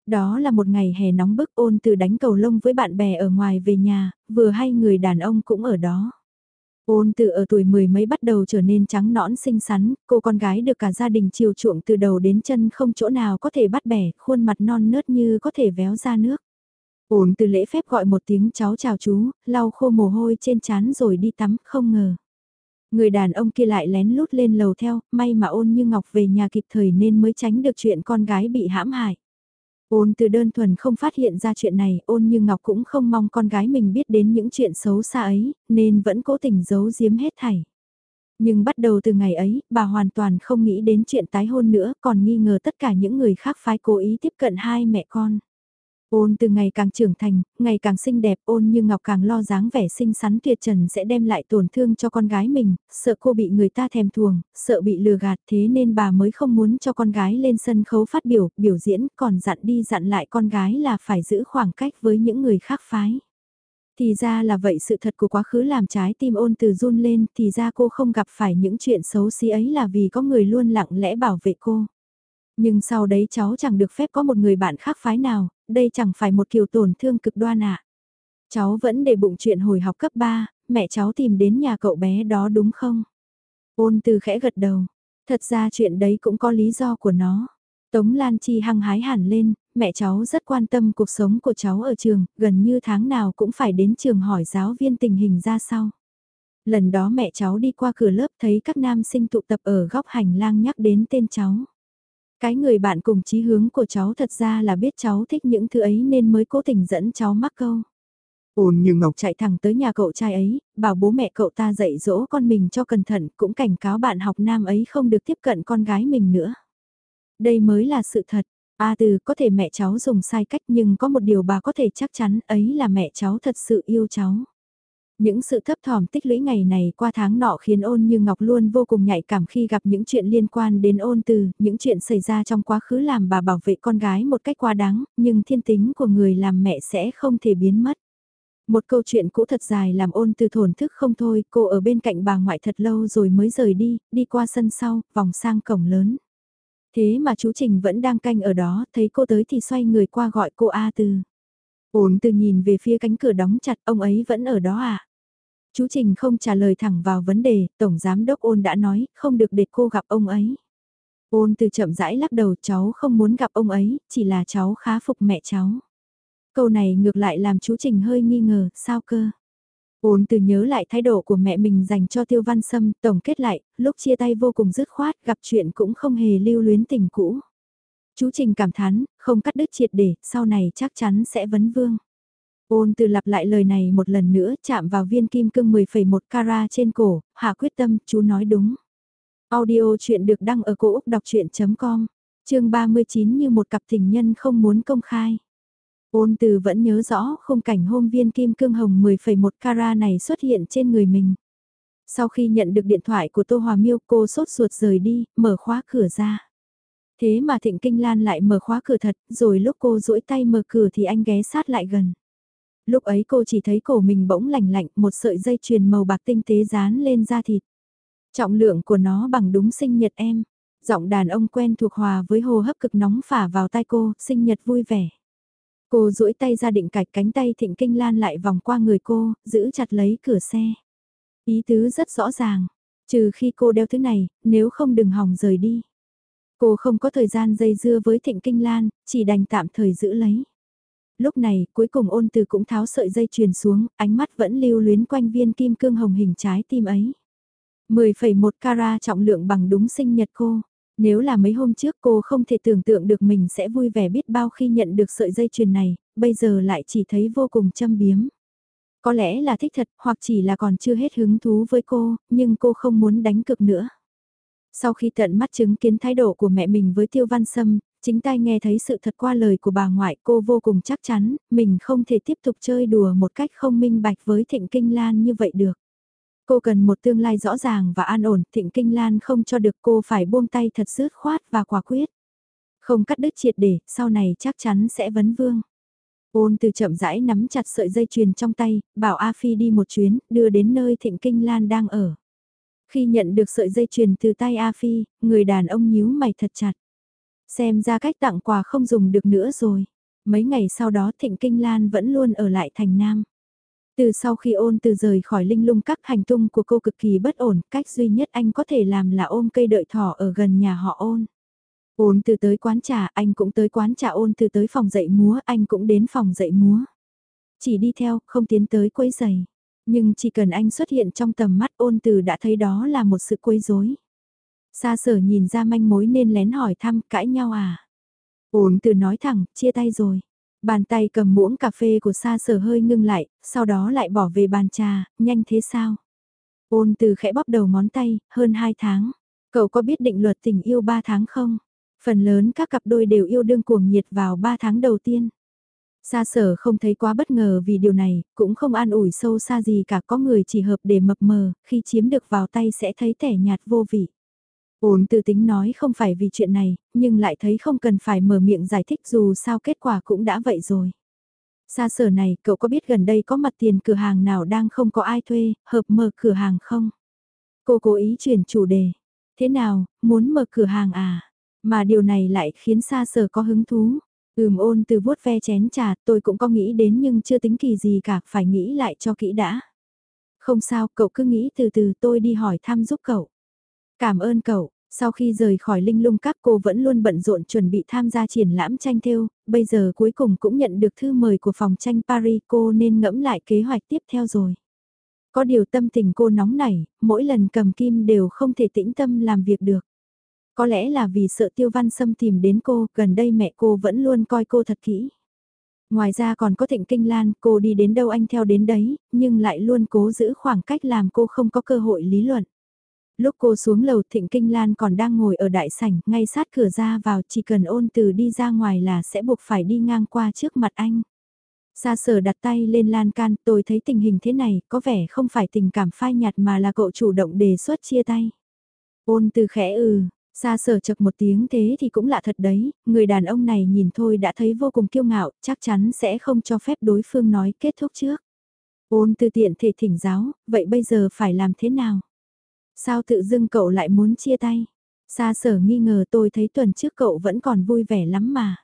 Đó là một ngày hè nóng bức ôn từ đánh cầu lông với bạn bè ở ngoài về nhà, vừa hay người đàn ông cũng ở đó. Ôn từ ở tuổi mười mấy bắt đầu trở nên trắng nõn xinh xắn, cô con gái được cả gia đình chiều chuộng từ đầu đến chân không chỗ nào có thể bắt bẻ, khuôn mặt non nớt như có thể véo ra nước. Ôn từ lễ phép gọi một tiếng cháu chào chú, lau khô mồ hôi trên trán rồi đi tắm, không ngờ. Người đàn ông kia lại lén lút lên lầu theo, may mà ôn như ngọc về nhà kịp thời nên mới tránh được chuyện con gái bị hãm hại. Ôn từ đơn thuần không phát hiện ra chuyện này, ôn như Ngọc cũng không mong con gái mình biết đến những chuyện xấu xa ấy, nên vẫn cố tình giấu giếm hết thảy. Nhưng bắt đầu từ ngày ấy, bà hoàn toàn không nghĩ đến chuyện tái hôn nữa, còn nghi ngờ tất cả những người khác phái cố ý tiếp cận hai mẹ con. Ôn từ ngày càng trưởng thành, ngày càng xinh đẹp ôn như ngọc càng lo dáng vẻ xinh xắn tuyệt trần sẽ đem lại tổn thương cho con gái mình, sợ cô bị người ta thèm thuồng, sợ bị lừa gạt thế nên bà mới không muốn cho con gái lên sân khấu phát biểu, biểu diễn còn dặn đi dặn lại con gái là phải giữ khoảng cách với những người khác phái. Thì ra là vậy sự thật của quá khứ làm trái tim ôn từ run lên thì ra cô không gặp phải những chuyện xấu xí ấy là vì có người luôn lặng lẽ bảo vệ cô. Nhưng sau đấy cháu chẳng được phép có một người bạn khác phái nào, đây chẳng phải một kiểu tổn thương cực đoan ạ. À. Cháu vẫn để bụng chuyện hồi học cấp 3, mẹ cháu tìm đến nhà cậu bé đó đúng không? Ôn từ khẽ gật đầu. Thật ra chuyện đấy cũng có lý do của nó. Tống Lan Chi hăng hái hẳn lên, mẹ cháu rất quan tâm cuộc sống của cháu ở trường, gần như tháng nào cũng phải đến trường hỏi giáo viên tình hình ra sao. Lần đó mẹ cháu đi qua cửa lớp thấy các nam sinh tụ tập ở góc hành lang nhắc đến tên cháu. Cái người bạn cùng chí hướng của cháu thật ra là biết cháu thích những thứ ấy nên mới cố tình dẫn cháu mắc câu. Ôn như Ngọc chạy thẳng tới nhà cậu trai ấy, bảo bố mẹ cậu ta dạy dỗ con mình cho cẩn thận, cũng cảnh cáo bạn học nam ấy không được tiếp cận con gái mình nữa. Đây mới là sự thật. A từ có thể mẹ cháu dùng sai cách nhưng có một điều bà có thể chắc chắn ấy là mẹ cháu thật sự yêu cháu. Những sự thấp thỏm tích lũy ngày này qua tháng nọ khiến ôn như Ngọc luôn vô cùng nhạy cảm khi gặp những chuyện liên quan đến ôn từ, những chuyện xảy ra trong quá khứ làm bà bảo vệ con gái một cách quá đáng, nhưng thiên tính của người làm mẹ sẽ không thể biến mất. Một câu chuyện cũ thật dài làm ôn từ thổn thức không thôi, cô ở bên cạnh bà ngoại thật lâu rồi mới rời đi, đi qua sân sau, vòng sang cổng lớn. Thế mà chú Trình vẫn đang canh ở đó, thấy cô tới thì xoay người qua gọi cô A Từ. Ôn từ nhìn về phía cánh cửa đóng chặt, ông ấy vẫn ở đó à? Chú Trình không trả lời thẳng vào vấn đề, Tổng Giám Đốc ôn đã nói, không được để cô gặp ông ấy. Ôn từ chậm rãi lắc đầu cháu không muốn gặp ông ấy, chỉ là cháu khá phục mẹ cháu. Câu này ngược lại làm chú Trình hơi nghi ngờ, sao cơ? Ôn từ nhớ lại thái độ của mẹ mình dành cho Tiêu Văn Sâm, tổng kết lại, lúc chia tay vô cùng dứt khoát, gặp chuyện cũng không hề lưu luyến tình cũ. Chú Trình cảm thán, không cắt đứt triệt để, sau này chắc chắn sẽ vấn vương. Ôn từ lặp lại lời này một lần nữa, chạm vào viên kim cương 10,1 carat trên cổ, hạ quyết tâm, chú nói đúng. Audio chuyện được đăng ở cổ Úc đọc chuyện.com, chương 39 như một cặp tình nhân không muốn công khai. Ôn từ vẫn nhớ rõ khung cảnh hôm viên kim cương hồng 10,1 carat này xuất hiện trên người mình. Sau khi nhận được điện thoại của Tô Hòa Miêu cô sốt ruột rời đi, mở khóa cửa ra. Thế mà Thịnh Kinh Lan lại mở khóa cửa thật, rồi lúc cô duỗi tay mở cửa thì anh ghé sát lại gần. Lúc ấy cô chỉ thấy cổ mình bỗng lạnh lạnh, một sợi dây chuyền màu bạc tinh tế dán lên da thịt. Trọng lượng của nó bằng đúng sinh nhật em. Giọng đàn ông quen thuộc hòa với hô hấp cực nóng phả vào tai cô, sinh nhật vui vẻ. Cô duỗi tay ra định cạch cánh tay thịnh kinh lan lại vòng qua người cô, giữ chặt lấy cửa xe. Ý tứ rất rõ ràng, trừ khi cô đeo thứ này, nếu không đừng hòng rời đi. Cô không có thời gian dây dưa với thịnh kinh lan, chỉ đành tạm thời giữ lấy. Lúc này, cuối cùng ôn từ cũng tháo sợi dây chuyền xuống, ánh mắt vẫn lưu luyến quanh viên kim cương hồng hình trái tim ấy. 10,1 carat trọng lượng bằng đúng sinh nhật cô. Nếu là mấy hôm trước cô không thể tưởng tượng được mình sẽ vui vẻ biết bao khi nhận được sợi dây chuyền này, bây giờ lại chỉ thấy vô cùng châm biếm. Có lẽ là thích thật hoặc chỉ là còn chưa hết hứng thú với cô, nhưng cô không muốn đánh cực nữa. Sau khi tận mắt chứng kiến thái độ của mẹ mình với Tiêu Văn Sâm, chính tai nghe thấy sự thật qua lời của bà ngoại cô vô cùng chắc chắn, mình không thể tiếp tục chơi đùa một cách không minh bạch với Thịnh Kinh Lan như vậy được. Cô cần một tương lai rõ ràng và an ổn, Thịnh Kinh Lan không cho được cô phải buông tay thật dứt khoát và quả quyết. Không cắt đứt triệt để, sau này chắc chắn sẽ vấn vương. Ôn từ chậm rãi nắm chặt sợi dây chuyền trong tay, bảo A Phi đi một chuyến, đưa đến nơi Thịnh Kinh Lan đang ở. Khi nhận được sợi dây chuyền từ tay A Phi, người đàn ông nhíu mày thật chặt. Xem ra cách tặng quà không dùng được nữa rồi. Mấy ngày sau đó Thịnh Kinh Lan vẫn luôn ở lại thành Nam. Từ sau khi ôn từ rời khỏi linh lung các hành tung của cô cực kỳ bất ổn, cách duy nhất anh có thể làm là ôm cây đợi thỏ ở gần nhà họ ôn. Ôn từ tới quán trà, anh cũng tới quán trà ôn từ tới phòng dạy múa, anh cũng đến phòng dạy múa. Chỉ đi theo, không tiến tới quấy giày. Nhưng chỉ cần anh xuất hiện trong tầm mắt ôn từ đã thấy đó là một sự quấy rối. Sa sở nhìn ra manh mối nên lén hỏi thăm cãi nhau à. ổn từ nói thẳng, chia tay rồi. Bàn tay cầm muỗng cà phê của sa sở hơi ngưng lại, sau đó lại bỏ về bàn trà, nhanh thế sao? Ôn từ khẽ bóp đầu ngón tay, hơn 2 tháng. Cậu có biết định luật tình yêu 3 tháng không? Phần lớn các cặp đôi đều yêu đương cuồng nhiệt vào 3 tháng đầu tiên. Sa sở không thấy quá bất ngờ vì điều này, cũng không an ủi sâu xa gì cả có người chỉ hợp để mập mờ, khi chiếm được vào tay sẽ thấy tẻ nhạt vô vị. Ôn từ tính nói không phải vì chuyện này, nhưng lại thấy không cần phải mở miệng giải thích dù sao kết quả cũng đã vậy rồi. Sa sở này, cậu có biết gần đây có mặt tiền cửa hàng nào đang không có ai thuê, hợp mở cửa hàng không? Cô cố ý chuyển chủ đề. Thế nào, muốn mở cửa hàng à? Mà điều này lại khiến sa sở có hứng thú. Ừm ôn từ vuốt ve chén trà, tôi cũng có nghĩ đến nhưng chưa tính kỳ gì cả, phải nghĩ lại cho kỹ đã. Không sao, cậu cứ nghĩ từ từ tôi đi hỏi thăm giúp cậu. Cảm ơn cậu, sau khi rời khỏi linh lung các cô vẫn luôn bận rộn chuẩn bị tham gia triển lãm tranh thêu, bây giờ cuối cùng cũng nhận được thư mời của phòng tranh Paris cô nên ngẫm lại kế hoạch tiếp theo rồi. Có điều tâm tình cô nóng nảy, mỗi lần cầm kim đều không thể tĩnh tâm làm việc được. Có lẽ là vì sợ Tiêu Văn Sâm tìm đến cô, gần đây mẹ cô vẫn luôn coi cô thật kỹ. Ngoài ra còn có Thịnh Kinh Lan, cô đi đến đâu anh theo đến đấy, nhưng lại luôn cố giữ khoảng cách làm cô không có cơ hội lý luận. Lúc cô xuống lầu Thịnh Kinh Lan còn đang ngồi ở đại sảnh, ngay sát cửa ra vào chỉ cần ôn từ đi ra ngoài là sẽ buộc phải đi ngang qua trước mặt anh. Sa sở đặt tay lên lan can, tôi thấy tình hình thế này, có vẻ không phải tình cảm phai nhạt mà là cậu chủ động đề xuất chia tay. Ôn từ khẽ ừ, xa sở chật một tiếng thế thì cũng lạ thật đấy, người đàn ông này nhìn thôi đã thấy vô cùng kiêu ngạo, chắc chắn sẽ không cho phép đối phương nói kết thúc trước. Ôn từ tiện thể thỉnh giáo, vậy bây giờ phải làm thế nào? Sao tự dưng cậu lại muốn chia tay? xa sở nghi ngờ tôi thấy tuần trước cậu vẫn còn vui vẻ lắm mà.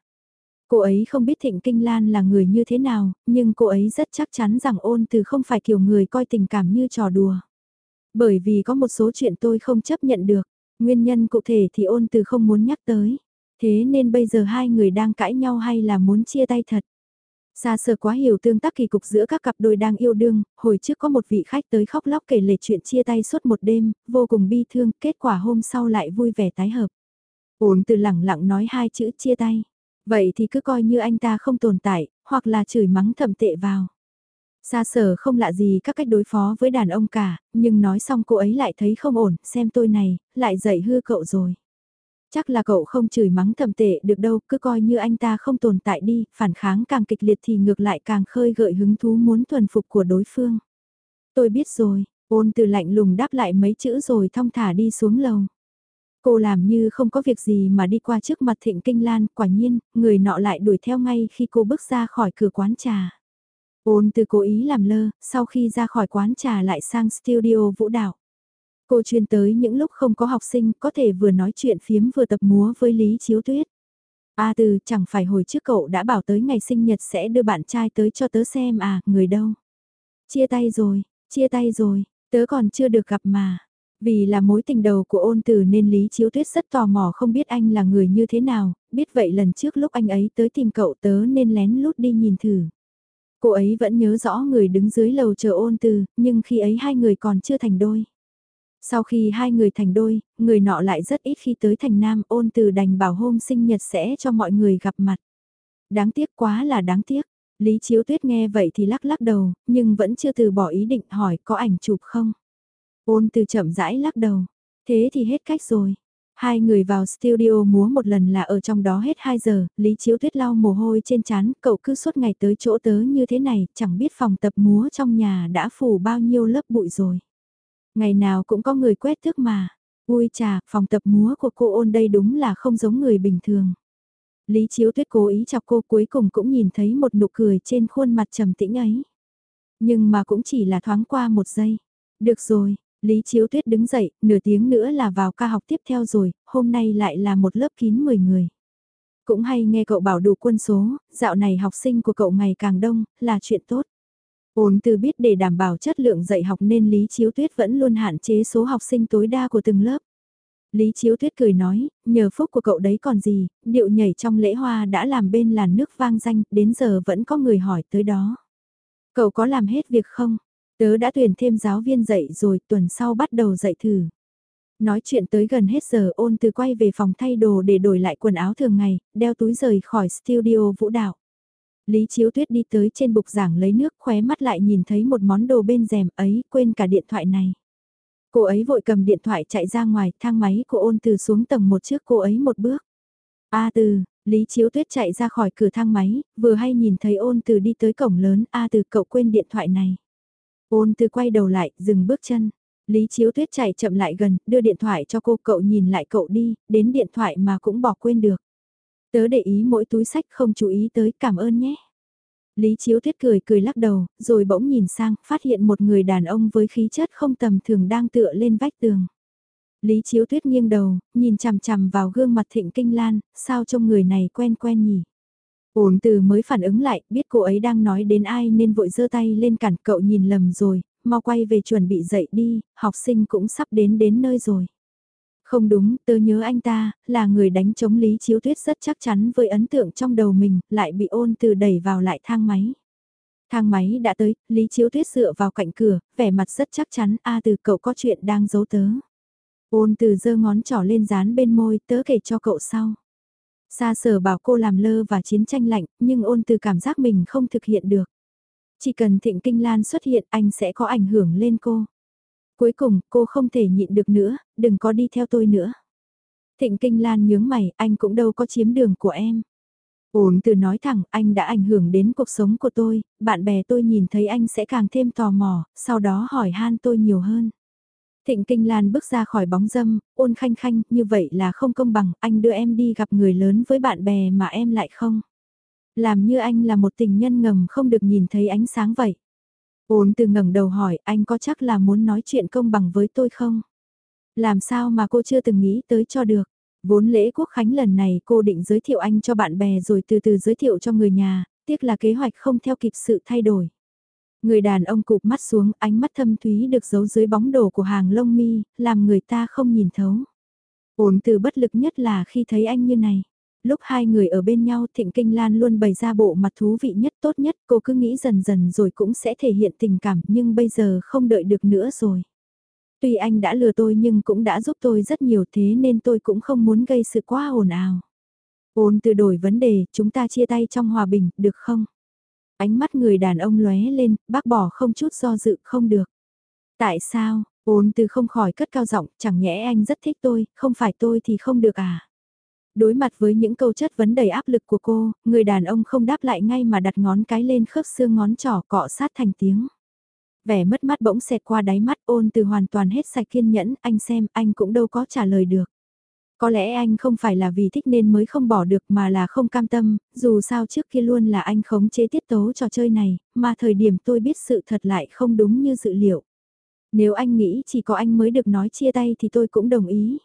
Cô ấy không biết Thịnh Kinh Lan là người như thế nào, nhưng cô ấy rất chắc chắn rằng ôn từ không phải kiểu người coi tình cảm như trò đùa. Bởi vì có một số chuyện tôi không chấp nhận được. Nguyên nhân cụ thể thì ôn từ không muốn nhắc tới. Thế nên bây giờ hai người đang cãi nhau hay là muốn chia tay thật? Xa sờ quá hiểu tương tác kỳ cục giữa các cặp đôi đang yêu đương, hồi trước có một vị khách tới khóc lóc kể lể chuyện chia tay suốt một đêm, vô cùng bi thương, kết quả hôm sau lại vui vẻ tái hợp. Ôn từ lẳng lặng nói hai chữ chia tay. Vậy thì cứ coi như anh ta không tồn tại, hoặc là chửi mắng thầm tệ vào. Xa sở không lạ gì các cách đối phó với đàn ông cả, nhưng nói xong cô ấy lại thấy không ổn, xem tôi này, lại dạy hư cậu rồi. Chắc là cậu không chửi mắng thầm tệ được đâu, cứ coi như anh ta không tồn tại đi, phản kháng càng kịch liệt thì ngược lại càng khơi gợi hứng thú muốn thuần phục của đối phương. Tôi biết rồi, ôn từ lạnh lùng đáp lại mấy chữ rồi thong thả đi xuống lầu. Cô làm như không có việc gì mà đi qua trước mặt thịnh kinh lan, quả nhiên, người nọ lại đuổi theo ngay khi cô bước ra khỏi cửa quán trà. Ôn từ cố ý làm lơ, sau khi ra khỏi quán trà lại sang studio vũ đạo. Cô chuyên tới những lúc không có học sinh có thể vừa nói chuyện phiếm vừa tập múa với Lý Chiếu Tuyết. A từ chẳng phải hồi trước cậu đã bảo tới ngày sinh nhật sẽ đưa bạn trai tới cho tớ xem à, người đâu. Chia tay rồi, chia tay rồi, tớ còn chưa được gặp mà. Vì là mối tình đầu của ôn từ nên Lý Chiếu Tuyết rất tò mò không biết anh là người như thế nào, biết vậy lần trước lúc anh ấy tới tìm cậu tớ nên lén lút đi nhìn thử. Cô ấy vẫn nhớ rõ người đứng dưới lầu chờ ôn từ, nhưng khi ấy hai người còn chưa thành đôi. Sau khi hai người thành đôi, người nọ lại rất ít khi tới thành nam ôn từ đành bảo hôm sinh nhật sẽ cho mọi người gặp mặt. Đáng tiếc quá là đáng tiếc. Lý Chiếu Tuyết nghe vậy thì lắc lắc đầu, nhưng vẫn chưa từ bỏ ý định hỏi có ảnh chụp không. Ôn từ chậm rãi lắc đầu. Thế thì hết cách rồi. Hai người vào studio múa một lần là ở trong đó hết 2 giờ, Lý Chiếu Tuyết lau mồ hôi trên chán, cậu cứ suốt ngày tới chỗ tớ như thế này, chẳng biết phòng tập múa trong nhà đã phủ bao nhiêu lớp bụi rồi. Ngày nào cũng có người quét thước mà. Ui chà, phòng tập múa của cô ôn đây đúng là không giống người bình thường. Lý Chiếu Tuyết cố ý chọc cô cuối cùng cũng nhìn thấy một nụ cười trên khuôn mặt trầm tĩnh ấy. Nhưng mà cũng chỉ là thoáng qua một giây. Được rồi, Lý Chiếu Tuyết đứng dậy, nửa tiếng nữa là vào ca học tiếp theo rồi, hôm nay lại là một lớp kín 10 người. Cũng hay nghe cậu bảo đủ quân số, dạo này học sinh của cậu ngày càng đông, là chuyện tốt. Ôn từ biết để đảm bảo chất lượng dạy học nên Lý Chiếu Tuyết vẫn luôn hạn chế số học sinh tối đa của từng lớp. Lý Chiếu Tuyết cười nói, nhờ phúc của cậu đấy còn gì, điệu nhảy trong lễ hoa đã làm bên làn nước vang danh, đến giờ vẫn có người hỏi tới đó. Cậu có làm hết việc không? Tớ đã tuyển thêm giáo viên dạy rồi, tuần sau bắt đầu dạy thử. Nói chuyện tới gần hết giờ ôn từ quay về phòng thay đồ để đổi lại quần áo thường ngày, đeo túi rời khỏi studio vũ đạo. Lý Chiếu Tuyết đi tới trên bục giảng lấy nước khóe mắt lại nhìn thấy một món đồ bên rèm ấy, quên cả điện thoại này. Cô ấy vội cầm điện thoại chạy ra ngoài, thang máy của ôn từ xuống tầng một trước cô ấy một bước. A từ, Lý Chiếu Tuyết chạy ra khỏi cửa thang máy, vừa hay nhìn thấy ôn từ đi tới cổng lớn, a từ cậu quên điện thoại này. Ôn từ quay đầu lại, dừng bước chân. Lý Chiếu Tuyết chạy chậm lại gần, đưa điện thoại cho cô, cậu nhìn lại cậu đi, đến điện thoại mà cũng bỏ quên được. Tớ để ý mỗi túi sách không chú ý tới, cảm ơn nhé. Lý Chiếu Tuyết cười cười lắc đầu, rồi bỗng nhìn sang, phát hiện một người đàn ông với khí chất không tầm thường đang tựa lên vách tường. Lý Chiếu Tuyết nghiêng đầu, nhìn chằm chằm vào gương mặt thịnh kinh lan, sao trông người này quen quen nhỉ? Ổn từ mới phản ứng lại, biết cô ấy đang nói đến ai nên vội giơ tay lên cản cậu nhìn lầm rồi, mau quay về chuẩn bị dậy đi, học sinh cũng sắp đến đến nơi rồi. Không đúng, tớ nhớ anh ta, là người đánh chống Lý Chiếu Tuyết rất chắc chắn với ấn tượng trong đầu mình, lại bị ôn từ đẩy vào lại thang máy. Thang máy đã tới, Lý Chiếu Tuyết dựa vào cạnh cửa, vẻ mặt rất chắc chắn, a từ cậu có chuyện đang giấu tớ. Ôn từ giơ ngón trỏ lên dán bên môi, tớ kể cho cậu sau. Xa sở bảo cô làm lơ và chiến tranh lạnh, nhưng ôn từ cảm giác mình không thực hiện được. Chỉ cần thịnh kinh lan xuất hiện anh sẽ có ảnh hưởng lên cô. Cuối cùng, cô không thể nhịn được nữa, đừng có đi theo tôi nữa. Thịnh kinh lan nhướng mày, anh cũng đâu có chiếm đường của em. Ổn từ nói thẳng, anh đã ảnh hưởng đến cuộc sống của tôi, bạn bè tôi nhìn thấy anh sẽ càng thêm tò mò, sau đó hỏi han tôi nhiều hơn. Thịnh Kinh Lan bước ra khỏi bóng dâm, ôn khanh khanh, như vậy là không công bằng, anh đưa em đi gặp người lớn với bạn bè mà em lại không. Làm như anh là một tình nhân ngầm không được nhìn thấy ánh sáng vậy. Ôn từ ngẩng đầu hỏi, anh có chắc là muốn nói chuyện công bằng với tôi không? Làm sao mà cô chưa từng nghĩ tới cho được? Vốn lễ quốc khánh lần này cô định giới thiệu anh cho bạn bè rồi từ từ giới thiệu cho người nhà, tiếc là kế hoạch không theo kịp sự thay đổi. Người đàn ông cụp mắt xuống, ánh mắt thâm thúy được giấu dưới bóng đổ của hàng lông mi, làm người ta không nhìn thấu. Ổn từ bất lực nhất là khi thấy anh như này. Lúc hai người ở bên nhau Thịnh Kinh Lan luôn bày ra bộ mặt thú vị nhất tốt nhất cô cứ nghĩ dần dần rồi cũng sẽ thể hiện tình cảm nhưng bây giờ không đợi được nữa rồi. Tuy anh đã lừa tôi nhưng cũng đã giúp tôi rất nhiều thế nên tôi cũng không muốn gây sự quá ồn ào. Ôn từ đổi vấn đề, chúng ta chia tay trong hòa bình, được không? Ánh mắt người đàn ông lóe lên, bác bỏ không chút do dự không được. Tại sao, ôn từ không khỏi cất cao giọng, chẳng nhẽ anh rất thích tôi, không phải tôi thì không được à? Đối mặt với những câu chất vấn đầy áp lực của cô, người đàn ông không đáp lại ngay mà đặt ngón cái lên khớp xương ngón trỏ cọ sát thành tiếng. Vẻ mất mắt bỗng xẹt qua đáy mắt ôn từ hoàn toàn hết sạch kiên nhẫn, anh xem anh cũng đâu có trả lời được. Có lẽ anh không phải là vì thích nên mới không bỏ được mà là không cam tâm, dù sao trước kia luôn là anh khống chế tiết tố trò chơi này, mà thời điểm tôi biết sự thật lại không đúng như dự liệu. Nếu anh nghĩ chỉ có anh mới được nói chia tay thì tôi cũng đồng ý.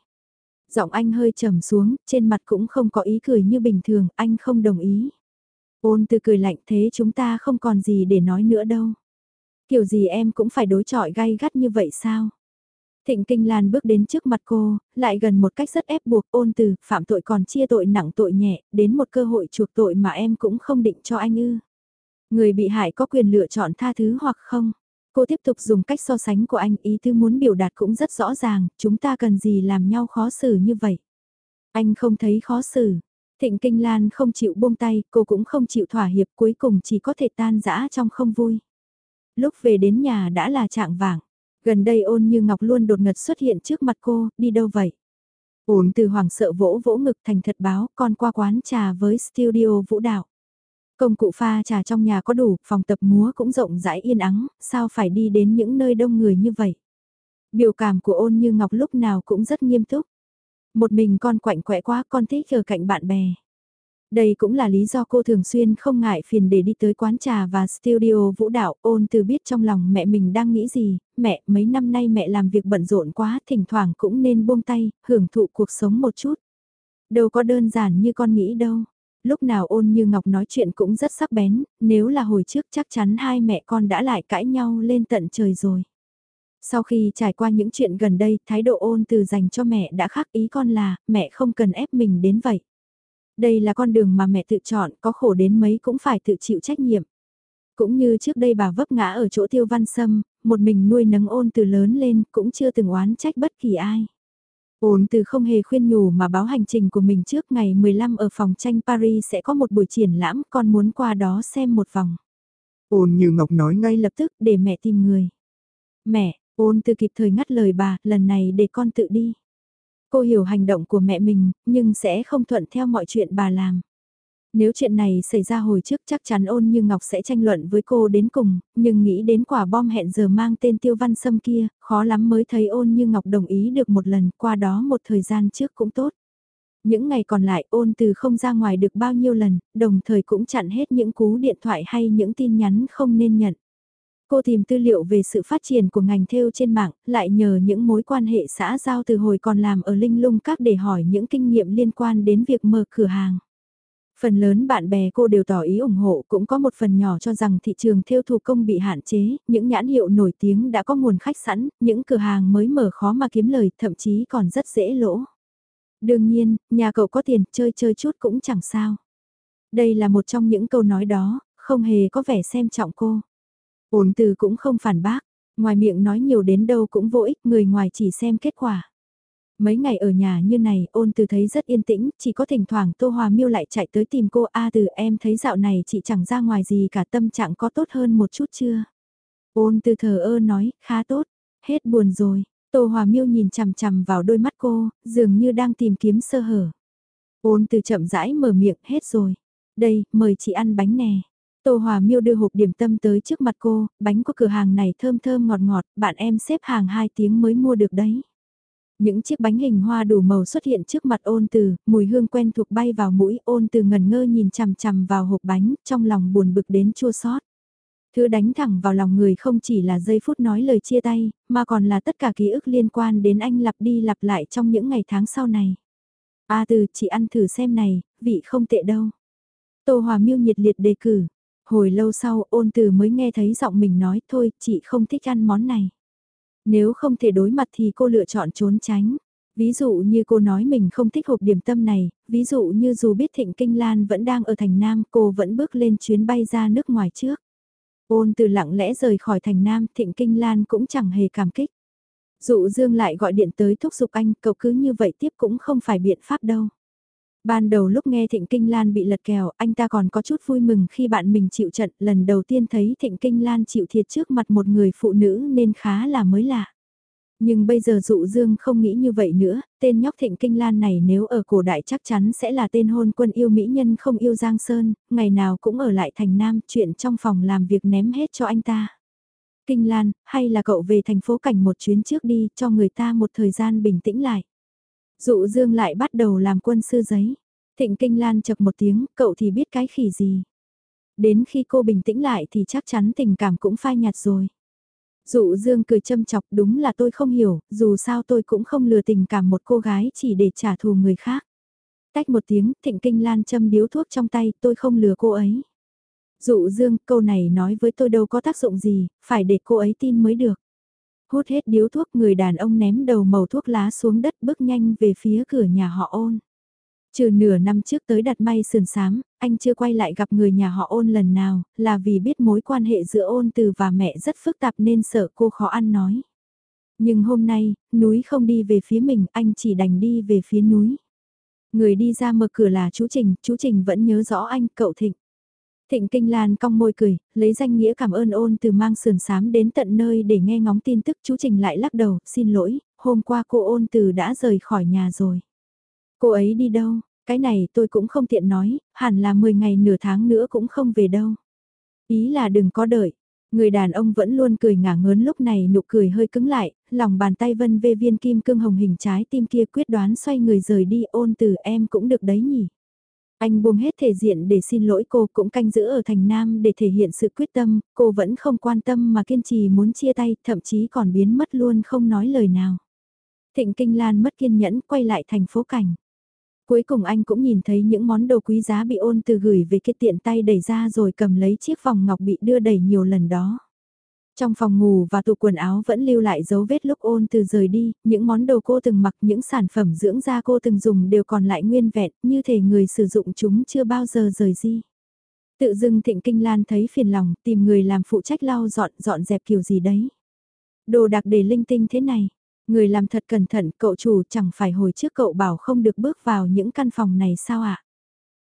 Giọng anh hơi trầm xuống, trên mặt cũng không có ý cười như bình thường, anh không đồng ý. Ôn từ cười lạnh thế chúng ta không còn gì để nói nữa đâu. Kiểu gì em cũng phải đối chọi gai gắt như vậy sao? Thịnh Kinh Lan bước đến trước mặt cô, lại gần một cách rất ép buộc ôn từ, phạm tội còn chia tội nặng tội nhẹ, đến một cơ hội chuộc tội mà em cũng không định cho anh ư. Người bị hại có quyền lựa chọn tha thứ hoặc không. Cô tiếp tục dùng cách so sánh của anh ý tư muốn biểu đạt cũng rất rõ ràng, chúng ta cần gì làm nhau khó xử như vậy. Anh không thấy khó xử. Thịnh Kinh Lan không chịu buông tay, cô cũng không chịu thỏa hiệp cuối cùng chỉ có thể tan dã trong không vui. Lúc về đến nhà đã là trạng vàng. Gần đây ôn như ngọc luôn đột ngật xuất hiện trước mặt cô, đi đâu vậy? Ôn từ hoàng sợ vỗ vỗ ngực thành thật báo, con qua quán trà với studio vũ đạo. Công cụ pha trà trong nhà có đủ, phòng tập múa cũng rộng rãi yên ắng, sao phải đi đến những nơi đông người như vậy? Biểu cảm của ôn như ngọc lúc nào cũng rất nghiêm túc. Một mình con quạnh quẹ quá con thích ở cạnh bạn bè. Đây cũng là lý do cô thường xuyên không ngại phiền để đi tới quán trà và studio vũ đạo ôn từ biết trong lòng mẹ mình đang nghĩ gì, mẹ mấy năm nay mẹ làm việc bận rộn quá thỉnh thoảng cũng nên buông tay, hưởng thụ cuộc sống một chút. Đâu có đơn giản như con nghĩ đâu. Lúc nào ôn như Ngọc nói chuyện cũng rất sắc bén, nếu là hồi trước chắc chắn hai mẹ con đã lại cãi nhau lên tận trời rồi. Sau khi trải qua những chuyện gần đây, thái độ ôn từ dành cho mẹ đã khác ý con là, mẹ không cần ép mình đến vậy. Đây là con đường mà mẹ tự chọn, có khổ đến mấy cũng phải tự chịu trách nhiệm. Cũng như trước đây bà vấp ngã ở chỗ tiêu văn sâm, một mình nuôi nấng ôn từ lớn lên, cũng chưa từng oán trách bất kỳ ai. Ôn từ không hề khuyên nhủ mà báo hành trình của mình trước ngày 15 ở phòng tranh Paris sẽ có một buổi triển lãm, con muốn qua đó xem một vòng. Ôn như Ngọc nói ngay lập tức để mẹ tìm người. Mẹ, ôn từ kịp thời ngắt lời bà, lần này để con tự đi. Cô hiểu hành động của mẹ mình, nhưng sẽ không thuận theo mọi chuyện bà làm. Nếu chuyện này xảy ra hồi trước chắc chắn ôn như Ngọc sẽ tranh luận với cô đến cùng, nhưng nghĩ đến quả bom hẹn giờ mang tên Tiêu Văn Sâm kia, khó lắm mới thấy ôn như Ngọc đồng ý được một lần, qua đó một thời gian trước cũng tốt. Những ngày còn lại ôn từ không ra ngoài được bao nhiêu lần, đồng thời cũng chặn hết những cú điện thoại hay những tin nhắn không nên nhận. Cô tìm tư liệu về sự phát triển của ngành theo trên mạng, lại nhờ những mối quan hệ xã giao từ hồi còn làm ở Linh Lung Các để hỏi những kinh nghiệm liên quan đến việc mở cửa hàng. Phần lớn bạn bè cô đều tỏ ý ủng hộ cũng có một phần nhỏ cho rằng thị trường thiêu thủ công bị hạn chế, những nhãn hiệu nổi tiếng đã có nguồn khách sẵn, những cửa hàng mới mở khó mà kiếm lời, thậm chí còn rất dễ lỗ. Đương nhiên, nhà cậu có tiền, chơi chơi chút cũng chẳng sao. Đây là một trong những câu nói đó, không hề có vẻ xem trọng cô. Ổn từ cũng không phản bác, ngoài miệng nói nhiều đến đâu cũng vô ích, người ngoài chỉ xem kết quả. Mấy ngày ở nhà như này, ôn từ thấy rất yên tĩnh, chỉ có thỉnh thoảng Tô Hòa Miêu lại chạy tới tìm cô A từ em thấy dạo này chị chẳng ra ngoài gì cả tâm trạng có tốt hơn một chút chưa? Ôn từ thờ ơ nói, khá tốt, hết buồn rồi, Tô Hòa Miêu nhìn chằm chằm vào đôi mắt cô, dường như đang tìm kiếm sơ hở. Ôn từ chậm rãi mở miệng, hết rồi. Đây, mời chị ăn bánh nè. Tô Hòa Miêu đưa hộp điểm tâm tới trước mặt cô, bánh của cửa hàng này thơm thơm ngọt ngọt, bạn em xếp hàng 2 tiếng mới mua được đấy. Những chiếc bánh hình hoa đủ màu xuất hiện trước mặt ôn từ, mùi hương quen thuộc bay vào mũi ôn từ ngần ngơ nhìn chằm chằm vào hộp bánh, trong lòng buồn bực đến chua xót. Thứ đánh thẳng vào lòng người không chỉ là giây phút nói lời chia tay, mà còn là tất cả ký ức liên quan đến anh lặp đi lặp lại trong những ngày tháng sau này. A từ, chị ăn thử xem này, vị không tệ đâu. Tô Hòa Miêu nhiệt liệt đề cử. Hồi lâu sau ôn từ mới nghe thấy giọng mình nói thôi, chị không thích ăn món này. Nếu không thể đối mặt thì cô lựa chọn trốn tránh. Ví dụ như cô nói mình không thích hộp điểm tâm này, ví dụ như dù biết Thịnh Kinh Lan vẫn đang ở thành Nam cô vẫn bước lên chuyến bay ra nước ngoài trước. Ôn từ lặng lẽ rời khỏi thành Nam, Thịnh Kinh Lan cũng chẳng hề cảm kích. Dụ Dương lại gọi điện tới thúc giục anh, cậu cứ như vậy tiếp cũng không phải biện pháp đâu. Ban đầu lúc nghe Thịnh Kinh Lan bị lật kèo, anh ta còn có chút vui mừng khi bạn mình chịu trận, lần đầu tiên thấy Thịnh Kinh Lan chịu thiệt trước mặt một người phụ nữ nên khá là mới lạ. Nhưng bây giờ dụ dương không nghĩ như vậy nữa, tên nhóc thịnh kinh lan này nếu ở cổ đại chắc chắn sẽ là tên hôn quân yêu mỹ nhân không yêu Giang Sơn, ngày nào cũng ở lại thành Nam chuyện trong phòng làm việc ném hết cho anh ta. Kinh Lan, hay là cậu về thành phố cảnh một chuyến trước đi cho người ta một thời gian bình tĩnh lại. Dụ dương lại bắt đầu làm quân sư giấy. Thịnh Kinh Lan chật một tiếng, cậu thì biết cái khỉ gì. Đến khi cô bình tĩnh lại thì chắc chắn tình cảm cũng phai nhạt rồi. Dụ dương cười châm chọc đúng là tôi không hiểu, dù sao tôi cũng không lừa tình cảm một cô gái chỉ để trả thù người khác. Tách một tiếng, thịnh kinh lan châm điếu thuốc trong tay, tôi không lừa cô ấy. Dụ dương, câu này nói với tôi đâu có tác dụng gì, phải để cô ấy tin mới được. Hút hết điếu thuốc người đàn ông ném đầu màu thuốc lá xuống đất bước nhanh về phía cửa nhà họ ôn. Trừ nửa năm trước tới đặt may sườn sám, anh chưa quay lại gặp người nhà họ ôn lần nào, là vì biết mối quan hệ giữa ôn từ và mẹ rất phức tạp nên sợ cô khó ăn nói. Nhưng hôm nay, núi không đi về phía mình, anh chỉ đành đi về phía núi. Người đi ra mở cửa là chú Trình, chú Trình vẫn nhớ rõ anh, cậu Thịnh. Thịnh Kinh Lan cong môi cười, lấy danh nghĩa cảm ơn ôn từ mang sườn sám đến tận nơi để nghe ngóng tin tức chú Trình lại lắc đầu, xin lỗi, hôm qua cô ôn từ đã rời khỏi nhà rồi. Cô ấy đi đâu? Cái này tôi cũng không tiện nói, hẳn là 10 ngày nửa tháng nữa cũng không về đâu. Ý là đừng có đợi. Người đàn ông vẫn luôn cười ngả ngớn lúc này nụ cười hơi cứng lại, lòng bàn tay vân về viên kim cương hồng hình trái tim kia quyết đoán xoay người rời đi ôn từ em cũng được đấy nhỉ. Anh buông hết thể diện để xin lỗi cô cũng canh giữ ở thành Nam để thể hiện sự quyết tâm, cô vẫn không quan tâm mà kiên trì muốn chia tay, thậm chí còn biến mất luôn không nói lời nào. Thịnh Kinh Lan mất kiên nhẫn quay lại thành phố cảnh. Cuối cùng anh cũng nhìn thấy những món đồ quý giá bị ôn từ gửi về cái tiện tay đẩy ra rồi cầm lấy chiếc vòng ngọc bị đưa đẩy nhiều lần đó. Trong phòng ngủ và tủ quần áo vẫn lưu lại dấu vết lúc ôn từ rời đi, những món đồ cô từng mặc, những sản phẩm dưỡng da cô từng dùng đều còn lại nguyên vẹn, như thể người sử dụng chúng chưa bao giờ rời đi. Tự dưng thịnh kinh lan thấy phiền lòng, tìm người làm phụ trách lau dọn dọn dẹp kiểu gì đấy. Đồ đặc để linh tinh thế này, Người làm thật cẩn thận, cậu chủ chẳng phải hồi trước cậu bảo không được bước vào những căn phòng này sao ạ? À?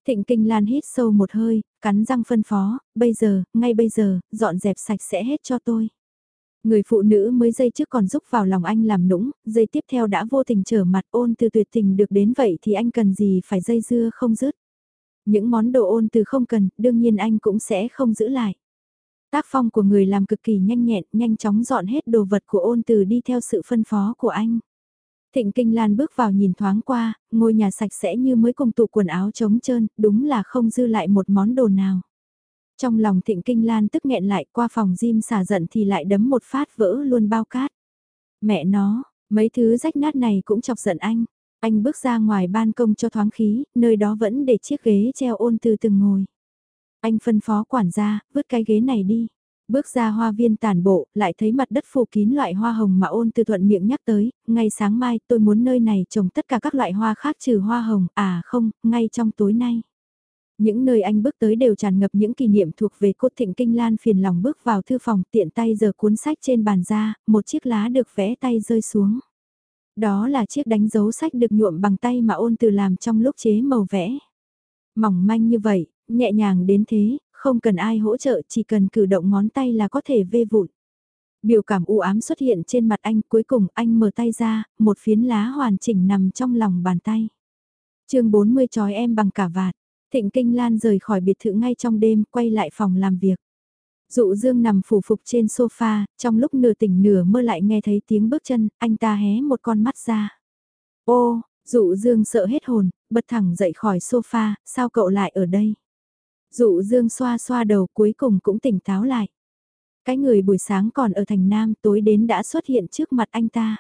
Thịnh Kinh Lan hít sâu một hơi, cắn răng phân phó, bây giờ, ngay bây giờ, dọn dẹp sạch sẽ hết cho tôi. Người phụ nữ mới giây trước còn giúp vào lòng anh làm nũng, giây tiếp theo đã vô tình trở mặt ôn từ tuyệt tình được đến vậy thì anh cần gì phải dây dưa không dứt. Những món đồ ôn từ không cần, đương nhiên anh cũng sẽ không giữ lại. Tác phong của người làm cực kỳ nhanh nhẹn, nhanh chóng dọn hết đồ vật của ôn từ đi theo sự phân phó của anh. Thịnh Kinh Lan bước vào nhìn thoáng qua, ngôi nhà sạch sẽ như mới cùng tụ quần áo trống trơn, đúng là không dư lại một món đồ nào. Trong lòng Thịnh Kinh Lan tức nghẹn lại qua phòng gym xả giận thì lại đấm một phát vỡ luôn bao cát. Mẹ nó, mấy thứ rách nát này cũng chọc giận anh. Anh bước ra ngoài ban công cho thoáng khí, nơi đó vẫn để chiếc ghế treo ôn từ từng ngồi. Anh phân phó quản gia, vứt cái ghế này đi. Bước ra hoa viên tàn bộ, lại thấy mặt đất phủ kín loại hoa hồng mà ôn từ thuận miệng nhắc tới, ngay sáng mai tôi muốn nơi này trồng tất cả các loại hoa khác trừ hoa hồng, à không, ngay trong tối nay. Những nơi anh bước tới đều tràn ngập những kỷ niệm thuộc về cốt thịnh kinh lan phiền lòng bước vào thư phòng tiện tay giờ cuốn sách trên bàn ra, một chiếc lá được vẽ tay rơi xuống. Đó là chiếc đánh dấu sách được nhuộm bằng tay mà ôn từ làm trong lúc chế màu vẽ. Mỏng manh như vậy, nhẹ nhàng đến thế, không cần ai hỗ trợ chỉ cần cử động ngón tay là có thể vê vụn. Biểu cảm u ám xuất hiện trên mặt anh cuối cùng anh mở tay ra, một phiến lá hoàn chỉnh nằm trong lòng bàn tay. chương 40 trói em bằng cả vạt, thịnh kinh lan rời khỏi biệt thự ngay trong đêm quay lại phòng làm việc. Dụ dương nằm phủ phục trên sofa, trong lúc nửa tỉnh nửa mơ lại nghe thấy tiếng bước chân, anh ta hé một con mắt ra. Ô, dụ dương sợ hết hồn, bật thẳng dậy khỏi sofa, sao cậu lại ở đây? Dụ dương xoa xoa đầu cuối cùng cũng tỉnh táo lại. Cái người buổi sáng còn ở thành Nam tối đến đã xuất hiện trước mặt anh ta.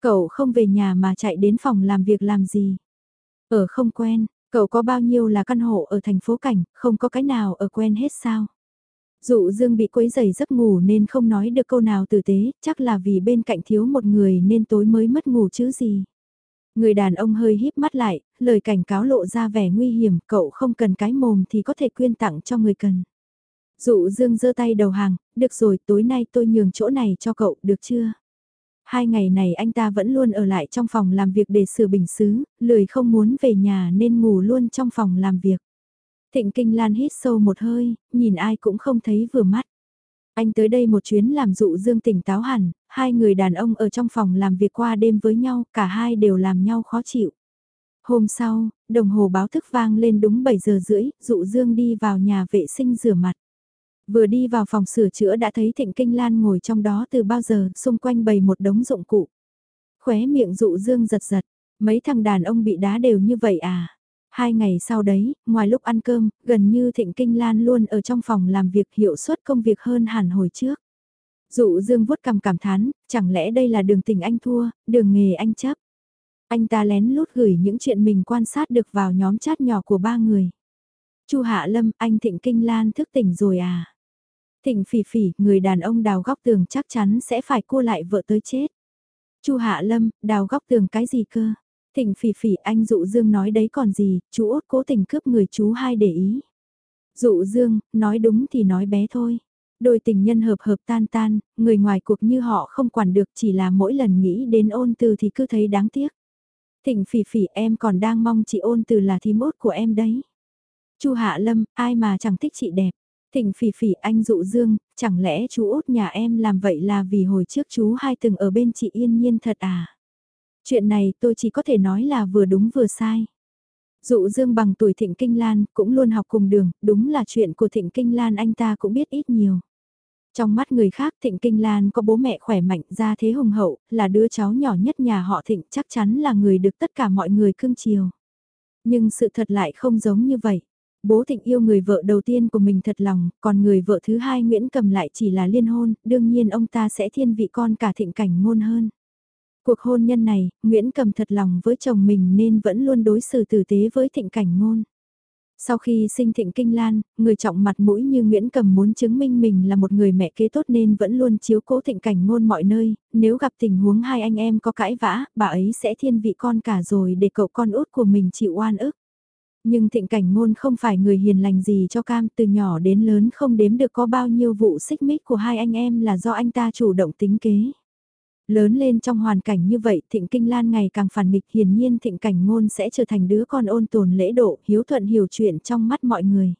Cậu không về nhà mà chạy đến phòng làm việc làm gì. Ở không quen, cậu có bao nhiêu là căn hộ ở thành phố cảnh, không có cái nào ở quen hết sao. Dụ dương bị quấy giày giấc ngủ nên không nói được câu nào tử tế, chắc là vì bên cạnh thiếu một người nên tối mới mất ngủ chứ gì. Người đàn ông hơi híp mắt lại, lời cảnh cáo lộ ra vẻ nguy hiểm, cậu không cần cái mồm thì có thể quyên tặng cho người cần. Dụ dương giơ tay đầu hàng, được rồi tối nay tôi nhường chỗ này cho cậu, được chưa? Hai ngày này anh ta vẫn luôn ở lại trong phòng làm việc để sửa bình xứ, lười không muốn về nhà nên ngủ luôn trong phòng làm việc. Thịnh Kinh Lan hít sâu một hơi, nhìn ai cũng không thấy vừa mắt. Anh tới đây một chuyến làm dụ dương tỉnh táo hẳn, hai người đàn ông ở trong phòng làm việc qua đêm với nhau, cả hai đều làm nhau khó chịu. Hôm sau, đồng hồ báo thức vang lên đúng 7 giờ rưỡi, dụ dương đi vào nhà vệ sinh rửa mặt. Vừa đi vào phòng sửa chữa đã thấy Thịnh Kinh Lan ngồi trong đó từ bao giờ, xung quanh bày một đống dụng cụ. Khóe miệng dụ dương giật giật, mấy thằng đàn ông bị đá đều như vậy à? Hai ngày sau đấy, ngoài lúc ăn cơm, gần như Thịnh Kinh Lan luôn ở trong phòng làm việc hiệu suất công việc hơn hẳn hồi trước. Dụ dương vuốt cầm cảm thán, chẳng lẽ đây là đường tình anh thua, đường nghề anh chấp. Anh ta lén lút gửi những chuyện mình quan sát được vào nhóm chat nhỏ của ba người. Chu Hạ Lâm, anh Thịnh Kinh Lan thức tỉnh rồi à? Thịnh phỉ phỉ, người đàn ông đào góc tường chắc chắn sẽ phải cua lại vợ tới chết. Chu Hạ Lâm, đào góc tường cái gì cơ? Thịnh phỉ phỉ anh dụ dương nói đấy còn gì, chú út cố tình cướp người chú hai để ý. Dụ dương, nói đúng thì nói bé thôi. Đôi tình nhân hợp hợp tan tan, người ngoài cuộc như họ không quản được chỉ là mỗi lần nghĩ đến ôn từ thì cứ thấy đáng tiếc. Thịnh phỉ phỉ em còn đang mong chị ôn từ là thím út của em đấy. Chu Hạ Lâm, ai mà chẳng thích chị đẹp. Thịnh phỉ phỉ anh dụ dương, chẳng lẽ chú út nhà em làm vậy là vì hồi trước chú hai từng ở bên chị yên nhiên thật à? Chuyện này tôi chỉ có thể nói là vừa đúng vừa sai. Dụ dương bằng tuổi Thịnh Kinh Lan cũng luôn học cùng đường, đúng là chuyện của Thịnh Kinh Lan anh ta cũng biết ít nhiều. Trong mắt người khác Thịnh Kinh Lan có bố mẹ khỏe mạnh ra thế hùng hậu, là đứa cháu nhỏ nhất nhà họ Thịnh chắc chắn là người được tất cả mọi người cưng chiều. Nhưng sự thật lại không giống như vậy. Bố Thịnh yêu người vợ đầu tiên của mình thật lòng, còn người vợ thứ hai Nguyễn Cầm lại chỉ là liên hôn, đương nhiên ông ta sẽ thiên vị con cả Thịnh Cảnh ngôn hơn. Cuộc hôn nhân này, Nguyễn Cầm thật lòng với chồng mình nên vẫn luôn đối xử tử tế với thịnh cảnh ngôn. Sau khi sinh thịnh kinh lan, người trọng mặt mũi như Nguyễn Cầm muốn chứng minh mình là một người mẹ kế tốt nên vẫn luôn chiếu cố thịnh cảnh ngôn mọi nơi, nếu gặp tình huống hai anh em có cãi vã, bà ấy sẽ thiên vị con cả rồi để cậu con út của mình chịu oan ức. Nhưng thịnh cảnh ngôn không phải người hiền lành gì cho cam từ nhỏ đến lớn không đếm được có bao nhiêu vụ xích mích của hai anh em là do anh ta chủ động tính kế. Lớn lên trong hoàn cảnh như vậy Thịnh Kinh Lan ngày càng phản nghịch hiển nhiên Thịnh Cảnh Ngôn sẽ trở thành đứa con ôn tồn lễ độ, hiếu thuận hiểu chuyện trong mắt mọi người.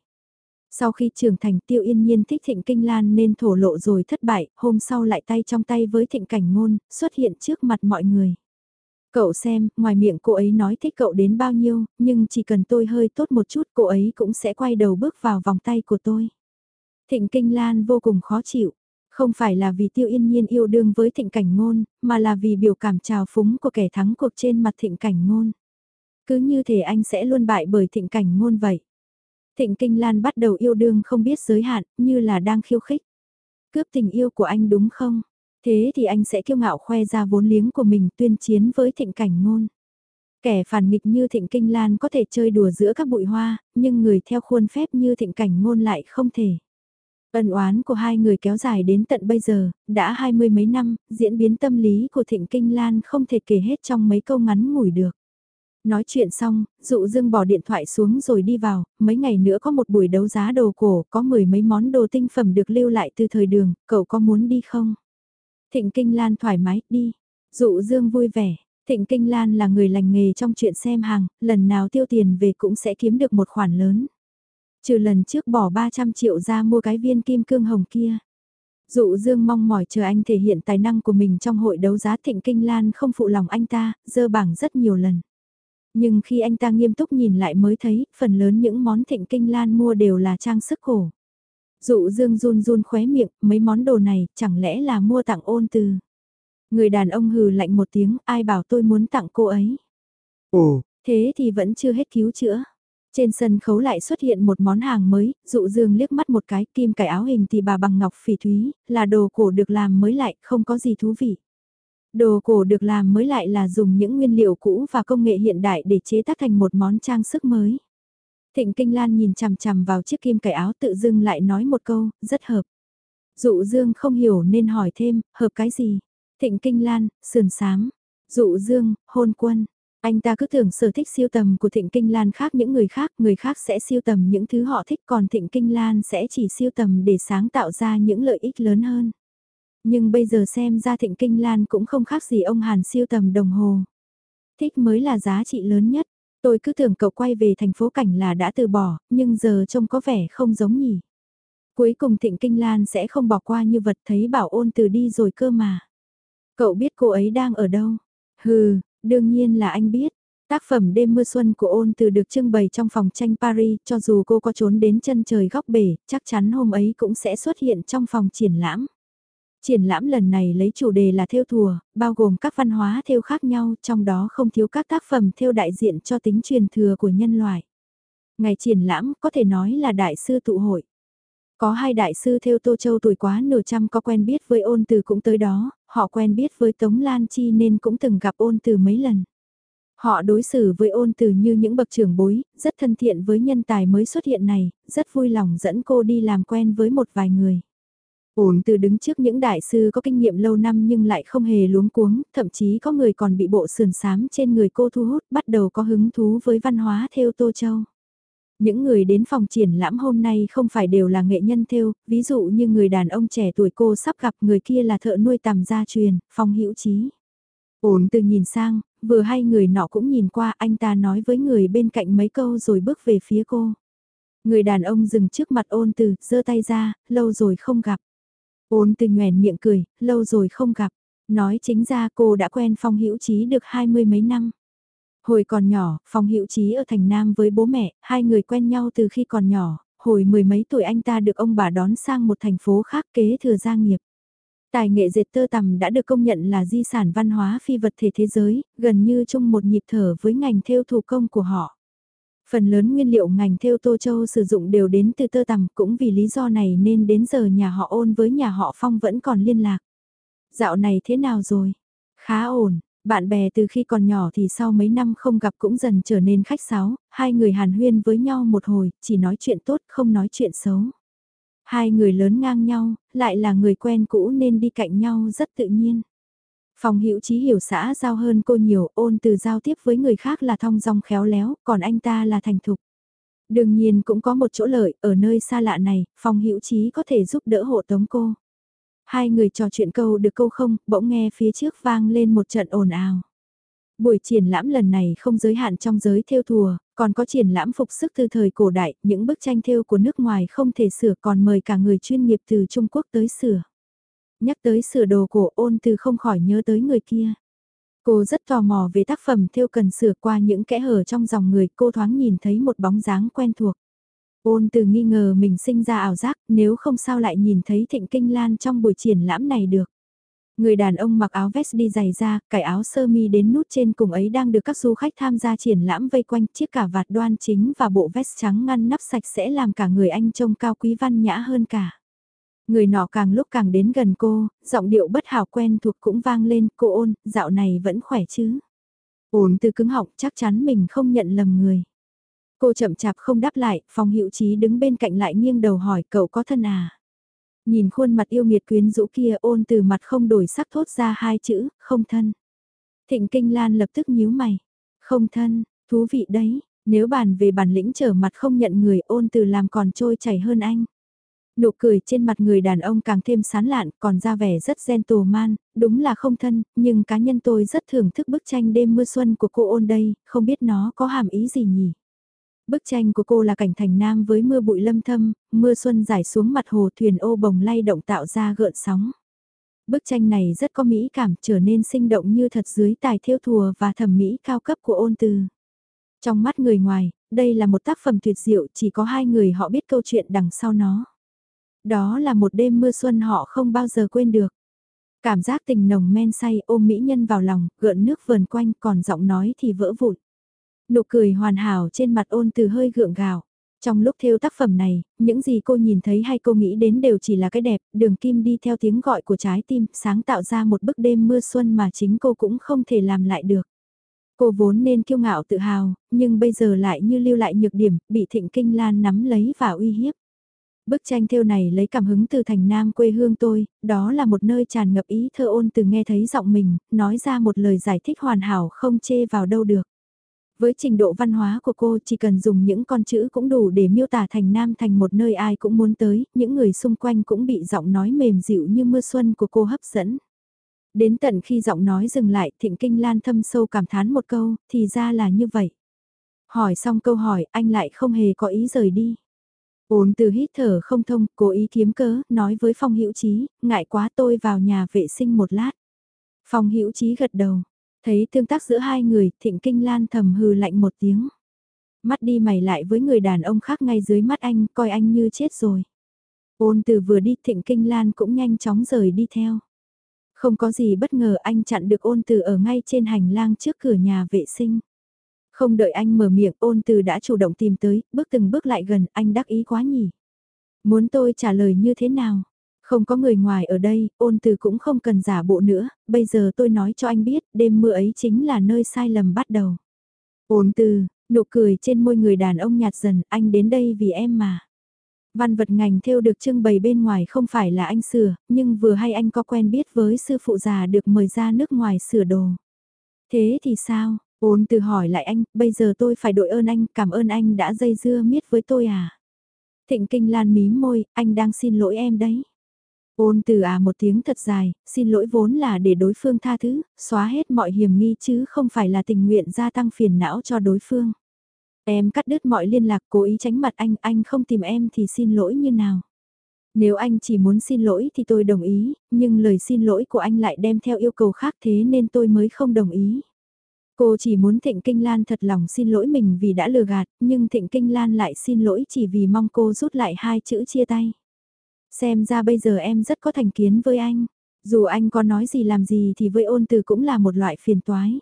Sau khi trưởng thành Tiêu Yên Nhiên thích Thịnh Kinh Lan nên thổ lộ rồi thất bại, hôm sau lại tay trong tay với Thịnh Cảnh Ngôn, xuất hiện trước mặt mọi người. Cậu xem, ngoài miệng cô ấy nói thích cậu đến bao nhiêu, nhưng chỉ cần tôi hơi tốt một chút cô ấy cũng sẽ quay đầu bước vào vòng tay của tôi. Thịnh Kinh Lan vô cùng khó chịu. Không phải là vì tiêu yên nhiên yêu đương với thịnh cảnh ngôn, mà là vì biểu cảm trào phúng của kẻ thắng cuộc trên mặt thịnh cảnh ngôn. Cứ như thể anh sẽ luôn bại bởi thịnh cảnh ngôn vậy. Thịnh Kinh Lan bắt đầu yêu đương không biết giới hạn, như là đang khiêu khích. Cướp tình yêu của anh đúng không? Thế thì anh sẽ kiêu ngạo khoe ra vốn liếng của mình tuyên chiến với thịnh cảnh ngôn. Kẻ phản nghịch như thịnh kinh lan có thể chơi đùa giữa các bụi hoa, nhưng người theo khuôn phép như thịnh cảnh ngôn lại không thể. Ân oán của hai người kéo dài đến tận bây giờ, đã hai mươi mấy năm, diễn biến tâm lý của Thịnh Kinh Lan không thể kể hết trong mấy câu ngắn ngủi được. Nói chuyện xong, dụ dương bỏ điện thoại xuống rồi đi vào, mấy ngày nữa có một buổi đấu giá đồ cổ, có mười mấy món đồ tinh phẩm được lưu lại từ thời đường, cậu có muốn đi không? Thịnh Kinh Lan thoải mái, đi. Dụ dương vui vẻ, Thịnh Kinh Lan là người lành nghề trong chuyện xem hàng, lần nào tiêu tiền về cũng sẽ kiếm được một khoản lớn. Trừ lần trước bỏ 300 triệu ra mua cái viên kim cương hồng kia. Dụ Dương mong mỏi chờ anh thể hiện tài năng của mình trong hội đấu giá Thịnh Kinh Lan không phụ lòng anh ta, dơ bảng rất nhiều lần. Nhưng khi anh ta nghiêm túc nhìn lại mới thấy, phần lớn những món Thịnh Kinh Lan mua đều là trang sức cổ. Dụ Dương run run khóe miệng, mấy món đồ này chẳng lẽ là mua tặng ôn từ. Người đàn ông hừ lạnh một tiếng, ai bảo tôi muốn tặng cô ấy. Ồ, thế thì vẫn chưa hết cứu chữa. Trên sân khấu lại xuất hiện một món hàng mới, dụ dương liếc mắt một cái, kim cải áo hình thì bà bằng ngọc phỉ thúy, là đồ cổ được làm mới lại, không có gì thú vị. Đồ cổ được làm mới lại là dùng những nguyên liệu cũ và công nghệ hiện đại để chế tác thành một món trang sức mới. Thịnh Kinh Lan nhìn chằm chằm vào chiếc kim cải áo tự dưng lại nói một câu, rất hợp. Dụ Dương không hiểu nên hỏi thêm, hợp cái gì? Thịnh Kinh Lan, sườn sám. Dụ Dương, hôn quân. Anh ta cứ tưởng sở thích siêu tầm của Thịnh Kinh Lan khác những người khác, người khác sẽ siêu tầm những thứ họ thích còn Thịnh Kinh Lan sẽ chỉ siêu tầm để sáng tạo ra những lợi ích lớn hơn. Nhưng bây giờ xem ra Thịnh Kinh Lan cũng không khác gì ông Hàn siêu tầm đồng hồ. Thích mới là giá trị lớn nhất. Tôi cứ tưởng cậu quay về thành phố cảnh là đã từ bỏ, nhưng giờ trông có vẻ không giống nhỉ. Cuối cùng Thịnh Kinh Lan sẽ không bỏ qua như vật thấy bảo ôn từ đi rồi cơ mà. Cậu biết cô ấy đang ở đâu? Hừ, đương nhiên là anh biết. Tác phẩm đêm mưa xuân của ôn từ được trưng bày trong phòng tranh Paris, cho dù cô có trốn đến chân trời góc bể, chắc chắn hôm ấy cũng sẽ xuất hiện trong phòng triển lãm. Triển lãm lần này lấy chủ đề là theo thùa, bao gồm các văn hóa theo khác nhau, trong đó không thiếu các tác phẩm theo đại diện cho tính truyền thừa của nhân loại. Ngày triển lãm có thể nói là đại sư tụ hội. Có hai đại sư theo Tô Châu tuổi quá nửa trăm có quen biết với ôn từ cũng tới đó, họ quen biết với Tống Lan Chi nên cũng từng gặp ôn từ mấy lần. Họ đối xử với ôn từ như những bậc trưởng bối, rất thân thiện với nhân tài mới xuất hiện này, rất vui lòng dẫn cô đi làm quen với một vài người. Ôn từ đứng trước những đại sư có kinh nghiệm lâu năm nhưng lại không hề luống cuống, thậm chí có người còn bị bộ sườn sám trên người cô thu hút, bắt đầu có hứng thú với văn hóa theo Tô Châu. Những người đến phòng triển lãm hôm nay không phải đều là nghệ nhân thêu, ví dụ như người đàn ông trẻ tuổi cô sắp gặp người kia là thợ nuôi tằm gia truyền, phong hữu trí. Ổn từ nhìn sang, vừa hay người nọ cũng nhìn qua anh ta nói với người bên cạnh mấy câu rồi bước về phía cô. Người đàn ông dừng trước mặt ôn từ, giơ tay ra, lâu rồi không gặp. Ôn từ nhoèn miệng cười, lâu rồi không gặp. Nói chính ra cô đã quen phong hữu trí được hai mươi mấy năm. Hồi còn nhỏ, Phong Hữu Trí ở thành Nam với bố mẹ, hai người quen nhau từ khi còn nhỏ, hồi mười mấy tuổi anh ta được ông bà đón sang một thành phố khác kế thừa gia nghiệp. Tài nghệ dệt tơ tằm đã được công nhận là di sản văn hóa phi vật thể thế giới, gần như chung một nhịp thở với ngành thêu thủ công của họ. Phần lớn nguyên liệu ngành thêu Tô Châu sử dụng đều đến từ tơ tằm cũng vì lý do này nên đến giờ nhà họ ôn với nhà họ Phong vẫn còn liên lạc. Dạo này thế nào rồi? Khá ổn, bạn bè từ khi còn nhỏ thì sau mấy năm không gặp cũng dần trở nên khách sáo, hai người hàn huyên với nhau một hồi, chỉ nói chuyện tốt không nói chuyện xấu. Hai người lớn ngang nhau, lại là người quen cũ nên đi cạnh nhau rất tự nhiên. Phòng hữu trí hiểu xã giao hơn cô nhiều, ôn từ giao tiếp với người khác là thong dong khéo léo, còn anh ta là thành thục. Đương nhiên cũng có một chỗ lợi, ở nơi xa lạ này, phòng hữu trí có thể giúp đỡ hộ tống cô. Hai người trò chuyện câu được câu không, bỗng nghe phía trước vang lên một trận ồn ào. Buổi triển lãm lần này không giới hạn trong giới theo thùa, còn có triển lãm phục sức từ thời cổ đại, những bức tranh theo của nước ngoài không thể sửa còn mời cả người chuyên nghiệp từ Trung Quốc tới sửa. Nhắc tới sửa đồ cổ ôn từ không khỏi nhớ tới người kia. Cô rất tò mò về tác phẩm theo cần sửa qua những kẽ hở trong dòng người cô thoáng nhìn thấy một bóng dáng quen thuộc. Ôn từ nghi ngờ mình sinh ra ảo giác nếu không sao lại nhìn thấy thịnh kinh lan trong buổi triển lãm này được. Người đàn ông mặc áo vest đi giày ra, cải áo sơ mi đến nút trên cùng ấy đang được các du khách tham gia triển lãm vây quanh chiếc cả vạt đoan chính và bộ vest trắng ngăn nắp sạch sẽ làm cả người anh trông cao quý văn nhã hơn cả. Người nọ càng lúc càng đến gần cô, giọng điệu bất hảo quen thuộc cũng vang lên, cô ôn, dạo này vẫn khỏe chứ. Ôn từ cứng họng chắc chắn mình không nhận lầm người. Cô chậm chạp không đáp lại, phòng hiệu trí đứng bên cạnh lại nghiêng đầu hỏi cậu có thân à. Nhìn khuôn mặt yêu nghiệt quyến rũ kia ôn từ mặt không đổi sắc thốt ra hai chữ, không thân. Thịnh Kinh Lan lập tức nhíu mày. Không thân, thú vị đấy, nếu bàn về bản lĩnh trở mặt không nhận người ôn từ làm còn trôi chảy hơn anh. Nụ cười trên mặt người đàn ông càng thêm sán lạn, còn ra vẻ rất gentleman, đúng là không thân, nhưng cá nhân tôi rất thưởng thức bức tranh đêm mưa xuân của cô ôn đây, không biết nó có hàm ý gì nhỉ? Bức tranh của cô là cảnh thành nam với mưa bụi lâm thâm, mưa xuân rải xuống mặt hồ thuyền ô bồng lay động tạo ra gợn sóng. Bức tranh này rất có mỹ cảm trở nên sinh động như thật dưới tài thiêu thùa và thẩm mỹ cao cấp của ôn từ. Trong mắt người ngoài, đây là một tác phẩm tuyệt diệu chỉ có hai người họ biết câu chuyện đằng sau nó. Đó là một đêm mưa xuân họ không bao giờ quên được. Cảm giác tình nồng men say ôm mỹ nhân vào lòng, gợn nước vờn quanh còn giọng nói thì vỡ vụn. Nụ cười hoàn hảo trên mặt ôn từ hơi gượng gạo. Trong lúc theo tác phẩm này, những gì cô nhìn thấy hay cô nghĩ đến đều chỉ là cái đẹp, đường kim đi theo tiếng gọi của trái tim, sáng tạo ra một bức đêm mưa xuân mà chính cô cũng không thể làm lại được. Cô vốn nên kiêu ngạo tự hào, nhưng bây giờ lại như lưu lại nhược điểm, bị thịnh kinh lan nắm lấy và uy hiếp. Bức tranh thêu này lấy cảm hứng từ thành nam quê hương tôi, đó là một nơi tràn ngập ý thơ ôn từ nghe thấy giọng mình, nói ra một lời giải thích hoàn hảo không chê vào đâu được. Với trình độ văn hóa của cô chỉ cần dùng những con chữ cũng đủ để miêu tả thành Nam thành một nơi ai cũng muốn tới, những người xung quanh cũng bị giọng nói mềm dịu như mưa xuân của cô hấp dẫn. Đến tận khi giọng nói dừng lại thịnh kinh lan thâm sâu cảm thán một câu, thì ra là như vậy. Hỏi xong câu hỏi anh lại không hề có ý rời đi. Ôn từ hít thở không thông, cố ý kiếm cớ, nói với Phong Hữu Chí, ngại quá tôi vào nhà vệ sinh một lát. Phong Hữu Chí gật đầu, Thấy tương tác giữa hai người, thịnh kinh lan thầm hừ lạnh một tiếng. Mắt đi mày lại với người đàn ông khác ngay dưới mắt anh, coi anh như chết rồi. Ôn từ vừa đi thịnh kinh lan cũng nhanh chóng rời đi theo. Không có gì bất ngờ anh chặn được ôn từ ở ngay trên hành lang trước cửa nhà vệ sinh. Không đợi anh mở miệng ôn từ đã chủ động tìm tới, bước từng bước lại gần, anh đắc ý quá nhỉ. Muốn tôi trả lời như thế nào? Không có người ngoài ở đây, ôn từ cũng không cần giả bộ nữa, bây giờ tôi nói cho anh biết, đêm mưa ấy chính là nơi sai lầm bắt đầu. Ôn từ, nụ cười trên môi người đàn ông nhạt dần, anh đến đây vì em mà. Văn vật ngành theo được trưng bày bên ngoài không phải là anh sửa, nhưng vừa hay anh có quen biết với sư phụ già được mời ra nước ngoài sửa đồ. Thế thì sao? Ôn từ hỏi lại anh, bây giờ tôi phải đội ơn anh, cảm ơn anh đã dây dưa miết với tôi à? Thịnh kinh lan mím môi, anh đang xin lỗi em đấy. Ôn từ à một tiếng thật dài, xin lỗi vốn là để đối phương tha thứ, xóa hết mọi hiểm nghi chứ không phải là tình nguyện gia tăng phiền não cho đối phương. Em cắt đứt mọi liên lạc cố ý tránh mặt anh, anh không tìm em thì xin lỗi như nào. Nếu anh chỉ muốn xin lỗi thì tôi đồng ý, nhưng lời xin lỗi của anh lại đem theo yêu cầu khác thế nên tôi mới không đồng ý. Cô chỉ muốn Thịnh Kinh Lan thật lòng xin lỗi mình vì đã lừa gạt, nhưng Thịnh Kinh Lan lại xin lỗi chỉ vì mong cô rút lại hai chữ chia tay. Xem ra bây giờ em rất có thành kiến với anh. Dù anh có nói gì làm gì thì với ôn từ cũng là một loại phiền toái.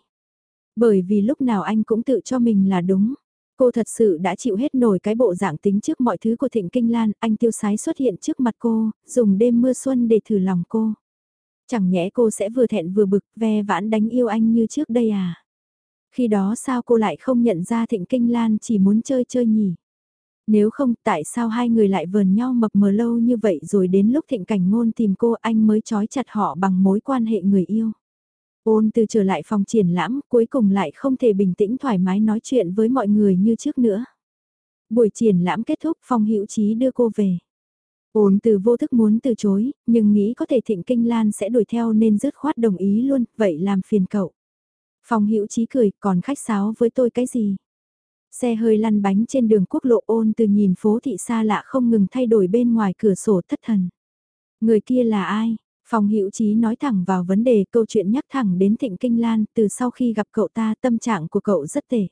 Bởi vì lúc nào anh cũng tự cho mình là đúng. Cô thật sự đã chịu hết nổi cái bộ dạng tính trước mọi thứ của Thịnh Kinh Lan, anh tiêu sái xuất hiện trước mặt cô, dùng đêm mưa xuân để thử lòng cô. Chẳng nhẽ cô sẽ vừa thẹn vừa bực, ve vãn đánh yêu anh như trước đây à? Khi đó sao cô lại không nhận ra Thịnh Kinh Lan chỉ muốn chơi chơi nhỉ? Nếu không tại sao hai người lại vờn nhau mập mờ lâu như vậy rồi đến lúc thịnh cảnh ngôn tìm cô anh mới trói chặt họ bằng mối quan hệ người yêu. Ôn từ trở lại phòng triển lãm cuối cùng lại không thể bình tĩnh thoải mái nói chuyện với mọi người như trước nữa. Buổi triển lãm kết thúc phong hữu trí đưa cô về. Ôn từ vô thức muốn từ chối, nhưng nghĩ có thể thịnh kinh lan sẽ đuổi theo nên dứt khoát đồng ý luôn, vậy làm phiền cậu. Phong hữu trí cười, còn khách sáo với tôi cái gì? Xe hơi lăn bánh trên đường quốc lộ ôn từ nhìn phố thị xa lạ không ngừng thay đổi bên ngoài cửa sổ thất thần. Người kia là ai? Phòng Hữu trí nói thẳng vào vấn đề câu chuyện nhắc thẳng đến Thịnh Kinh Lan, từ sau khi gặp cậu ta tâm trạng của cậu rất tệ.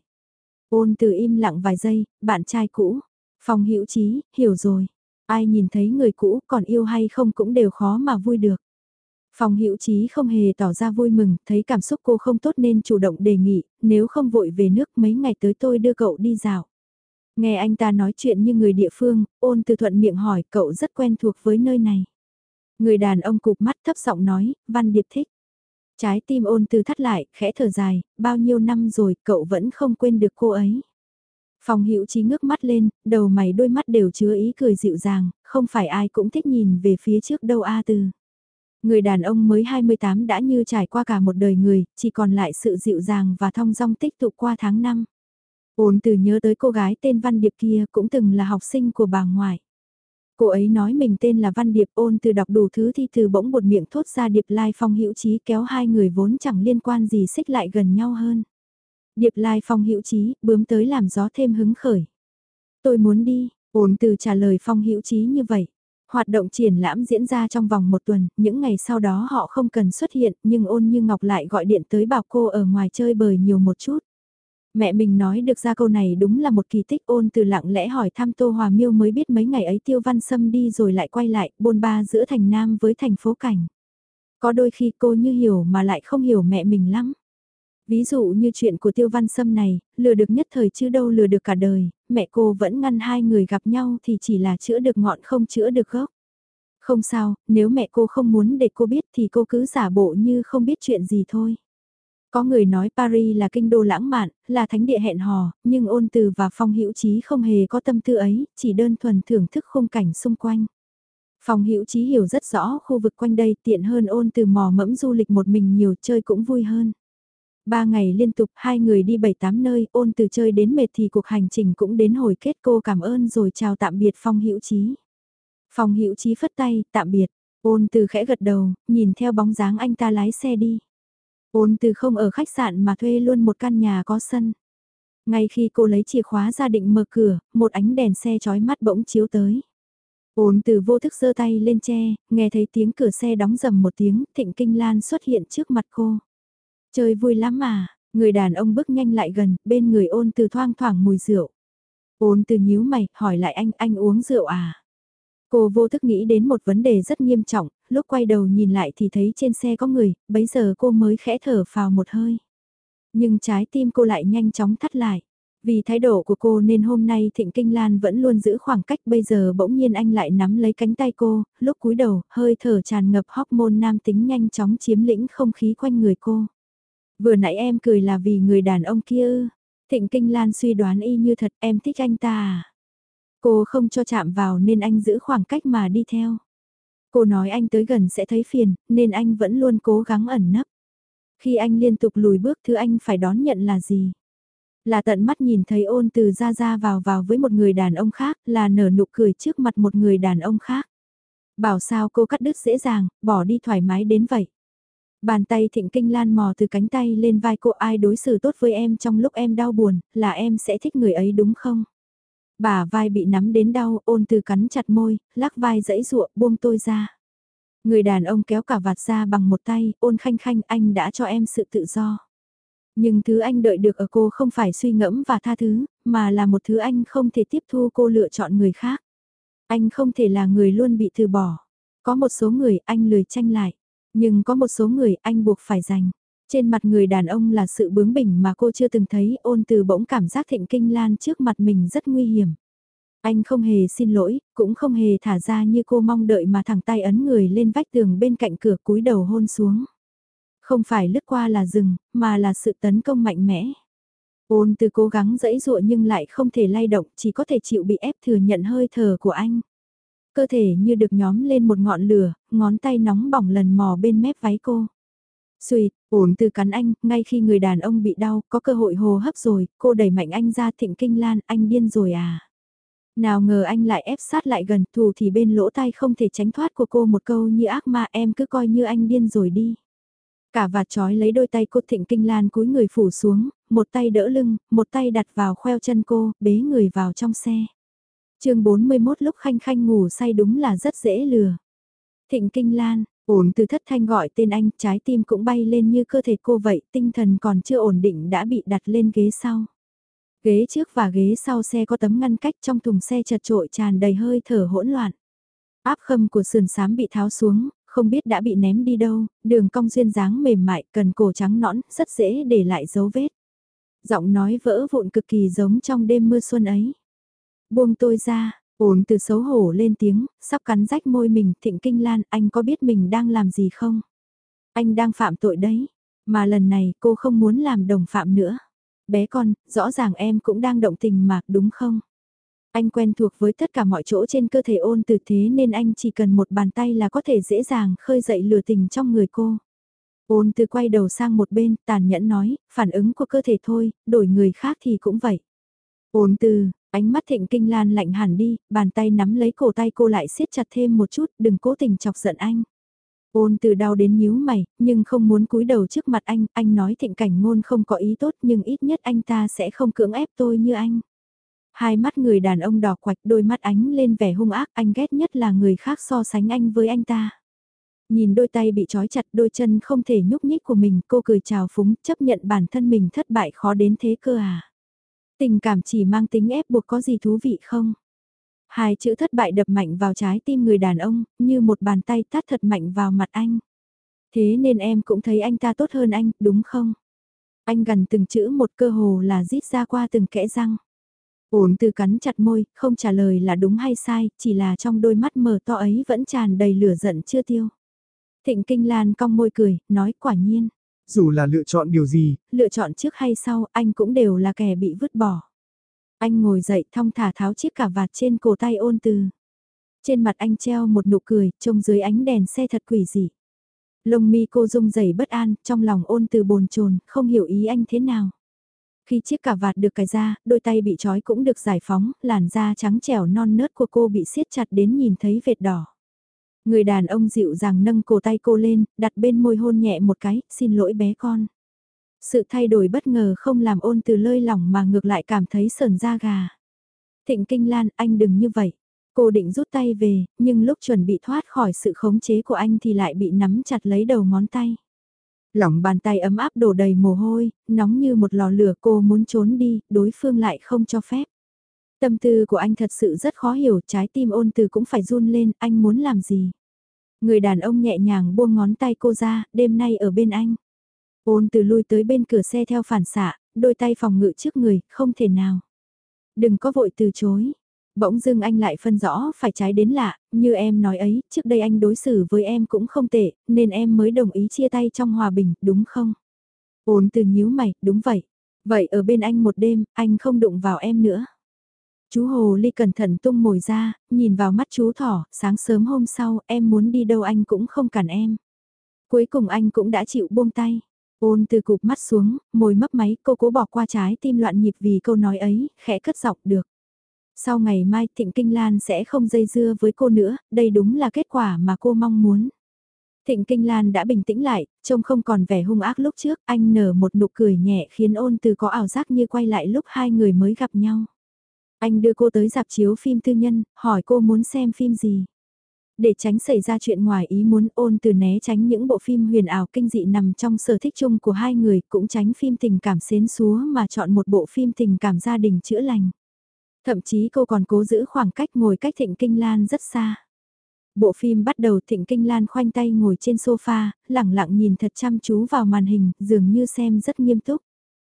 Ôn từ im lặng vài giây, bạn trai cũ. Phòng Hữu trí hiểu rồi. Ai nhìn thấy người cũ còn yêu hay không cũng đều khó mà vui được. Phòng Hữu Chí không hề tỏ ra vui mừng, thấy cảm xúc cô không tốt nên chủ động đề nghị, nếu không vội về nước mấy ngày tới tôi đưa cậu đi dạo. Nghe anh ta nói chuyện như người địa phương, ôn từ thuận miệng hỏi cậu rất quen thuộc với nơi này. Người đàn ông cụp mắt thấp giọng nói, Văn Điệp thích. Trái tim ôn từ thắt lại, khẽ thở dài, bao nhiêu năm rồi cậu vẫn không quên được cô ấy. Phòng hữu trí ngước mắt lên, đầu mày đôi mắt đều chứa ý cười dịu dàng, không phải ai cũng thích nhìn về phía trước đâu A từ. Người đàn ông mới 28 đã như trải qua cả một đời người, chỉ còn lại sự dịu dàng và thong dong tích tụ qua tháng năm. Ôn từ nhớ tới cô gái tên Văn Điệp kia cũng từng là học sinh của bà ngoại. Cô ấy nói mình tên là Văn Điệp ôn từ đọc đủ thứ thi từ bỗng một miệng thốt ra Điệp Lai Phong hữu trí kéo hai người vốn chẳng liên quan gì xích lại gần nhau hơn. Điệp Lai Phong hữu trí, bướm tới làm gió thêm hứng khởi. Tôi muốn đi, ôn từ trả lời Phong hữu trí như vậy. Hoạt động triển lãm diễn ra trong vòng một tuần, những ngày sau đó họ không cần xuất hiện nhưng ôn như Ngọc lại gọi điện tới bảo cô ở ngoài chơi bời nhiều một chút. Mẹ mình nói được ra câu này đúng là một kỳ tích ôn từ lặng lẽ hỏi thăm Tô Hòa Miêu mới biết mấy ngày ấy Tiêu Văn Sâm đi rồi lại quay lại, bôn ba giữa thành Nam với thành phố cảnh. Có đôi khi cô như hiểu mà lại không hiểu mẹ mình lắm. Ví dụ như chuyện của Tiêu Văn Sâm này, lừa được nhất thời chứ đâu lừa được cả đời, mẹ cô vẫn ngăn hai người gặp nhau thì chỉ là chữa được ngọn không chữa được gốc. Không sao, nếu mẹ cô không muốn để cô biết thì cô cứ giả bộ như không biết chuyện gì thôi. Có người nói Paris là kinh đô lãng mạn, là thánh địa hẹn hò, nhưng ôn từ và phong hữu trí không hề có tâm tư ấy, chỉ đơn thuần thưởng thức khung cảnh xung quanh. Phong hữu trí hiểu rất rõ khu vực quanh đây tiện hơn ôn từ mò mẫm du lịch một mình nhiều chơi cũng vui hơn. Ba ngày liên tục hai người đi bảy tám nơi ôn từ chơi đến mệt thì cuộc hành trình cũng đến hồi kết cô cảm ơn rồi chào tạm biệt Phong hữu trí. Phong hữu trí phất tay, tạm biệt, ôn từ khẽ gật đầu, nhìn theo bóng dáng anh ta lái xe đi. Ôn từ không ở khách sạn mà thuê luôn một căn nhà có sân. Ngay khi cô lấy chìa khóa ra định mở cửa, một ánh đèn xe chói mắt bỗng chiếu tới. Ôn từ vô thức giơ tay lên che, nghe thấy tiếng cửa xe đóng rầm một tiếng, thịnh kinh lan xuất hiện trước mặt cô. Chơi vui lắm mà, người đàn ông bước nhanh lại gần, bên người ôn từ thoang thoảng mùi rượu. Ôn từ nhíu mày, hỏi lại anh, anh uống rượu à? Cô vô thức nghĩ đến một vấn đề rất nghiêm trọng, lúc quay đầu nhìn lại thì thấy trên xe có người, bấy giờ cô mới khẽ thở phào một hơi. Nhưng trái tim cô lại nhanh chóng thắt lại. Vì thái độ của cô nên hôm nay Thịnh Kinh Lan vẫn luôn giữ khoảng cách bây giờ bỗng nhiên anh lại nắm lấy cánh tay cô, lúc cúi đầu, hơi thở tràn ngập hormone nam tính nhanh chóng chiếm lĩnh không khí quanh người cô. Vừa nãy em cười là vì người đàn ông kia ư. Thịnh Kinh Lan suy đoán y như thật em thích anh ta à. Cô không cho chạm vào nên anh giữ khoảng cách mà đi theo. Cô nói anh tới gần sẽ thấy phiền, nên anh vẫn luôn cố gắng ẩn nấp. Khi anh liên tục lùi bước thứ anh phải đón nhận là gì? Là tận mắt nhìn thấy ôn từ ra ra vào vào với một người đàn ông khác, là nở nụ cười trước mặt một người đàn ông khác. Bảo sao cô cắt đứt dễ dàng, bỏ đi thoải mái đến vậy. Bàn tay thịnh kinh lan mò từ cánh tay lên vai cô ai đối xử tốt với em trong lúc em đau buồn, là em sẽ thích người ấy đúng không? Bà vai bị nắm đến đau, ôn từ cắn chặt môi, lắc vai dẫy ruộng buông tôi ra. Người đàn ông kéo cả vạt ra bằng một tay, ôn khanh khanh anh đã cho em sự tự do. Nhưng thứ anh đợi được ở cô không phải suy ngẫm và tha thứ, mà là một thứ anh không thể tiếp thu cô lựa chọn người khác. Anh không thể là người luôn bị từ bỏ. Có một số người anh lười tranh lại, nhưng có một số người anh buộc phải dành Trên mặt người đàn ông là sự bướng bỉnh mà cô chưa từng thấy, ôn từ bỗng cảm giác thịnh kinh lan trước mặt mình rất nguy hiểm. Anh không hề xin lỗi, cũng không hề thả ra như cô mong đợi mà thẳng tay ấn người lên vách tường bên cạnh cửa cúi đầu hôn xuống. Không phải lướt qua là rừng, mà là sự tấn công mạnh mẽ. Ôn từ cố gắng dẫy dụa nhưng lại không thể lay động, chỉ có thể chịu bị ép thừa nhận hơi thở của anh. Cơ thể như được nhóm lên một ngọn lửa, ngón tay nóng bỏng lần mò bên mép váy cô. Xuyệt, ổn từ cắn anh, ngay khi người đàn ông bị đau, có cơ hội hồ hấp rồi, cô đẩy mạnh anh ra thịnh kinh lan, anh điên rồi à. Nào ngờ anh lại ép sát lại gần, thù thì bên lỗ tai không thể tránh thoát của cô một câu như ác ma em cứ coi như anh điên rồi đi. Cả vạt trói lấy đôi tay cô thịnh kinh lan cúi người phủ xuống, một tay đỡ lưng, một tay đặt vào khoeo chân cô, bế người vào trong xe chương 41 lúc khanh khanh ngủ say đúng là rất dễ lừa. Thịnh kinh lan, Ổn từ thất thanh gọi tên anh, trái tim cũng bay lên như cơ thể cô vậy, tinh thần còn chưa ổn định đã bị đặt lên ghế sau. Ghế trước và ghế sau xe có tấm ngăn cách trong thùng xe chật trội tràn đầy hơi thở hỗn loạn. Áp khâm của sườn sám bị tháo xuống, không biết đã bị ném đi đâu, đường cong duyên dáng mềm mại, cần cổ trắng nõn, rất dễ để lại dấu vết. Giọng nói vỡ vụn cực kỳ giống trong đêm mưa xuân ấy. Buông tôi ra, ổn từ xấu hổ lên tiếng, sắp cắn rách môi mình, thịnh kinh lan, anh có biết mình đang làm gì không? Anh đang phạm tội đấy, mà lần này cô không muốn làm đồng phạm nữa. Bé con, rõ ràng em cũng đang động tình mà, đúng không? Anh quen thuộc với tất cả mọi chỗ trên cơ thể ôn từ thế nên anh chỉ cần một bàn tay là có thể dễ dàng khơi dậy lửa tình trong người cô. Ôn từ quay đầu sang một bên, tàn nhẫn nói, phản ứng của cơ thể thôi, đổi người khác thì cũng vậy. Ôn từ, ánh mắt thịnh kinh lan lạnh hẳn đi, bàn tay nắm lấy cổ tay cô lại siết chặt thêm một chút, đừng cố tình chọc giận anh. Ôn từ đau đến nhíu mày, nhưng không muốn cúi đầu trước mặt anh, anh nói thịnh cảnh ngôn không có ý tốt nhưng ít nhất anh ta sẽ không cưỡng ép tôi như anh. Hai mắt người đàn ông đỏ quạch đôi mắt ánh lên vẻ hung ác anh ghét nhất là người khác so sánh anh với anh ta. Nhìn đôi tay bị trói chặt đôi chân không thể nhúc nhích của mình cô cười chào phúng chấp nhận bản thân mình thất bại khó đến thế cơ à. Tình cảm chỉ mang tính ép buộc có gì thú vị không? Hai chữ thất bại đập mạnh vào trái tim người đàn ông, như một bàn tay tát thật mạnh vào mặt anh. Thế nên em cũng thấy anh ta tốt hơn anh, đúng không? Anh gần từng chữ một cơ hồ là rít ra qua từng kẽ răng. Ổn từ cắn chặt môi, không trả lời là đúng hay sai, chỉ là trong đôi mắt mờ to ấy vẫn tràn đầy lửa giận chưa tiêu. Thịnh Kinh Lan cong môi cười, nói quả nhiên. Dù là lựa chọn điều gì, lựa chọn trước hay sau, anh cũng đều là kẻ bị vứt bỏ. Anh ngồi dậy thong thả tháo chiếc cà vạt trên cổ tay ôn từ. Trên mặt anh treo một nụ cười, trông dưới ánh đèn xe thật quỷ dị. Lông mi cô rung rẩy bất an, trong lòng ôn từ bồn chồn, không hiểu ý anh thế nào. Khi chiếc cà vạt được cài ra, đôi tay bị trói cũng được giải phóng, làn da trắng trẻo non nớt của cô bị siết chặt đến nhìn thấy vệt đỏ. Người đàn ông dịu dàng nâng cổ tay cô lên, đặt bên môi hôn nhẹ một cái, xin lỗi bé con. Sự thay đổi bất ngờ không làm ôn từ lơi lỏng mà ngược lại cảm thấy sờn da gà. Thịnh Kinh Lan, anh đừng như vậy. Cô định rút tay về, nhưng lúc chuẩn bị thoát khỏi sự khống chế của anh thì lại bị nắm chặt lấy đầu ngón tay. Lòng bàn tay ấm áp đổ đầy mồ hôi, nóng như một lò lửa cô muốn trốn đi, đối phương lại không cho phép. Tâm tư của anh thật sự rất khó hiểu, trái tim ôn từ cũng phải run lên, anh muốn làm gì? Người đàn ông nhẹ nhàng buông ngón tay cô ra, đêm nay ở bên anh. Ôn từ lui tới bên cửa xe theo phản xạ, đôi tay phòng ngự trước người, không thể nào. Đừng có vội từ chối. Bỗng dưng anh lại phân rõ phải trái đến lạ, như em nói ấy, trước đây anh đối xử với em cũng không tệ, nên em mới đồng ý chia tay trong hòa bình, đúng không? Ôn từ nhíu mày, đúng vậy. Vậy ở bên anh một đêm, anh không đụng vào em nữa. Chú Hồ Ly cẩn thận tung mồi ra, nhìn vào mắt chú thỏ, sáng sớm hôm sau, em muốn đi đâu anh cũng không cản em. Cuối cùng anh cũng đã chịu buông tay. Ôn từ cụp mắt xuống, môi mấp máy, cô cố bỏ qua trái tim loạn nhịp vì câu nói ấy, khẽ cất giọng được. Sau ngày mai Thịnh Kinh Lan sẽ không dây dưa với cô nữa, đây đúng là kết quả mà cô mong muốn. Thịnh Kinh Lan đã bình tĩnh lại, trông không còn vẻ hung ác lúc trước, anh nở một nụ cười nhẹ khiến ôn từ có ảo giác như quay lại lúc hai người mới gặp nhau. Anh đưa cô tới dạp chiếu phim tư nhân, hỏi cô muốn xem phim gì. Để tránh xảy ra chuyện ngoài ý muốn ôn từ né tránh những bộ phim huyền ảo kinh dị nằm trong sở thích chung của hai người, cũng tránh phim tình cảm xến xúa mà chọn một bộ phim tình cảm gia đình chữa lành. Thậm chí cô còn cố giữ khoảng cách ngồi cách Thịnh Kinh Lan rất xa. Bộ phim bắt đầu Thịnh Kinh Lan khoanh tay ngồi trên sofa, lẳng lặng nhìn thật chăm chú vào màn hình, dường như xem rất nghiêm túc.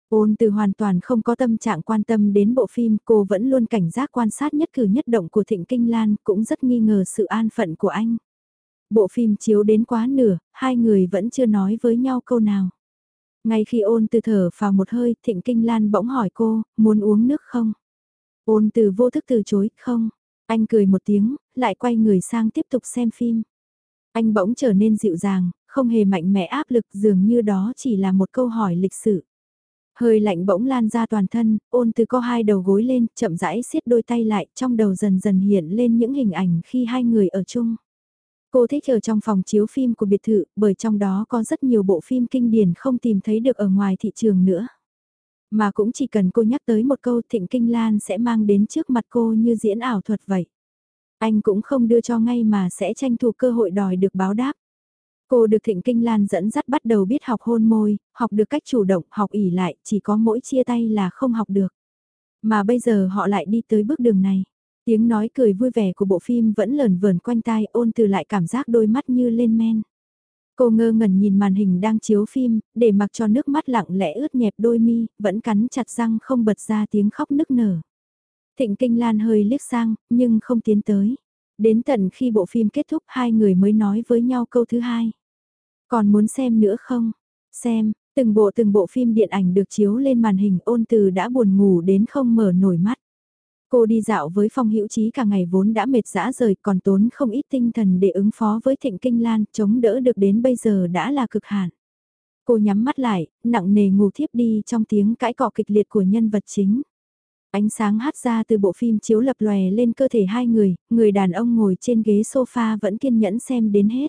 Ôn từ hoàn toàn không có tâm trạng quan tâm đến bộ phim, cô vẫn luôn cảnh giác quan sát nhất cử nhất động của Thịnh Kinh Lan, cũng rất nghi ngờ sự an phận của anh. Bộ phim chiếu đến quá nửa, hai người vẫn chưa nói với nhau câu nào. Ngay khi ôn từ thở vào một hơi, Thịnh Kinh Lan bỗng hỏi cô, muốn uống nước không? Ôn từ vô thức từ chối, không. Anh cười một tiếng, lại quay người sang tiếp tục xem phim. Anh bỗng trở nên dịu dàng, không hề mạnh mẽ áp lực dường như đó chỉ là một câu hỏi lịch sử. Hơi lạnh bỗng lan ra toàn thân, ôn từ co hai đầu gối lên, chậm rãi siết đôi tay lại, trong đầu dần dần hiện lên những hình ảnh khi hai người ở chung. Cô thích ở trong phòng chiếu phim của biệt thự, bởi trong đó có rất nhiều bộ phim kinh điển không tìm thấy được ở ngoài thị trường nữa. Mà cũng chỉ cần cô nhắc tới một câu Thịnh Kinh Lan sẽ mang đến trước mặt cô như diễn ảo thuật vậy. Anh cũng không đưa cho ngay mà sẽ tranh thủ cơ hội đòi được báo đáp. Cô được Thịnh Kinh Lan dẫn dắt bắt đầu biết học hôn môi, học được cách chủ động, học ỉ lại, chỉ có mỗi chia tay là không học được. Mà bây giờ họ lại đi tới bước đường này. Tiếng nói cười vui vẻ của bộ phim vẫn lờn vờn quanh tai ôn từ lại cảm giác đôi mắt như lên men. Cô ngơ ngẩn nhìn màn hình đang chiếu phim, để mặc cho nước mắt lặng lẽ ướt nhẹp đôi mi, vẫn cắn chặt răng không bật ra tiếng khóc nức nở. Thịnh Kinh Lan hơi liếc sang, nhưng không tiến tới. Đến tận khi bộ phim kết thúc hai người mới nói với nhau câu thứ hai. Còn muốn xem nữa không? Xem, từng bộ từng bộ phim điện ảnh được chiếu lên màn hình ôn từ đã buồn ngủ đến không mở nổi mắt. Cô đi dạo với Phong Hữu Trí cả ngày vốn đã mệt dã rời còn tốn không ít tinh thần để ứng phó với Thịnh Kinh Lan, chống đỡ được đến bây giờ đã là cực hạn. Cô nhắm mắt lại, nặng nề ngủ thiếp đi trong tiếng cãi cọ kịch liệt của nhân vật chính. Ánh sáng hát ra từ bộ phim chiếu lập lòe lên cơ thể hai người, người đàn ông ngồi trên ghế sofa vẫn kiên nhẫn xem đến hết.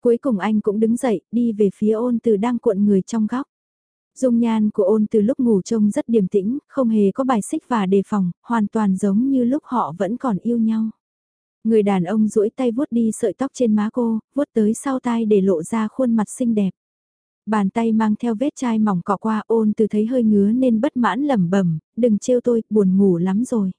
Cuối cùng anh cũng đứng dậy, đi về phía ôn từ đang cuộn người trong góc. Dung nhan của ôn từ lúc ngủ trông rất điềm tĩnh, không hề có bài xích và đề phòng, hoàn toàn giống như lúc họ vẫn còn yêu nhau. Người đàn ông duỗi tay vuốt đi sợi tóc trên má cô, vuốt tới sau tai để lộ ra khuôn mặt xinh đẹp. Bàn tay mang theo vết chai mỏng cọ qua ôn từ thấy hơi ngứa nên bất mãn lẩm bẩm, đừng trêu tôi, buồn ngủ lắm rồi.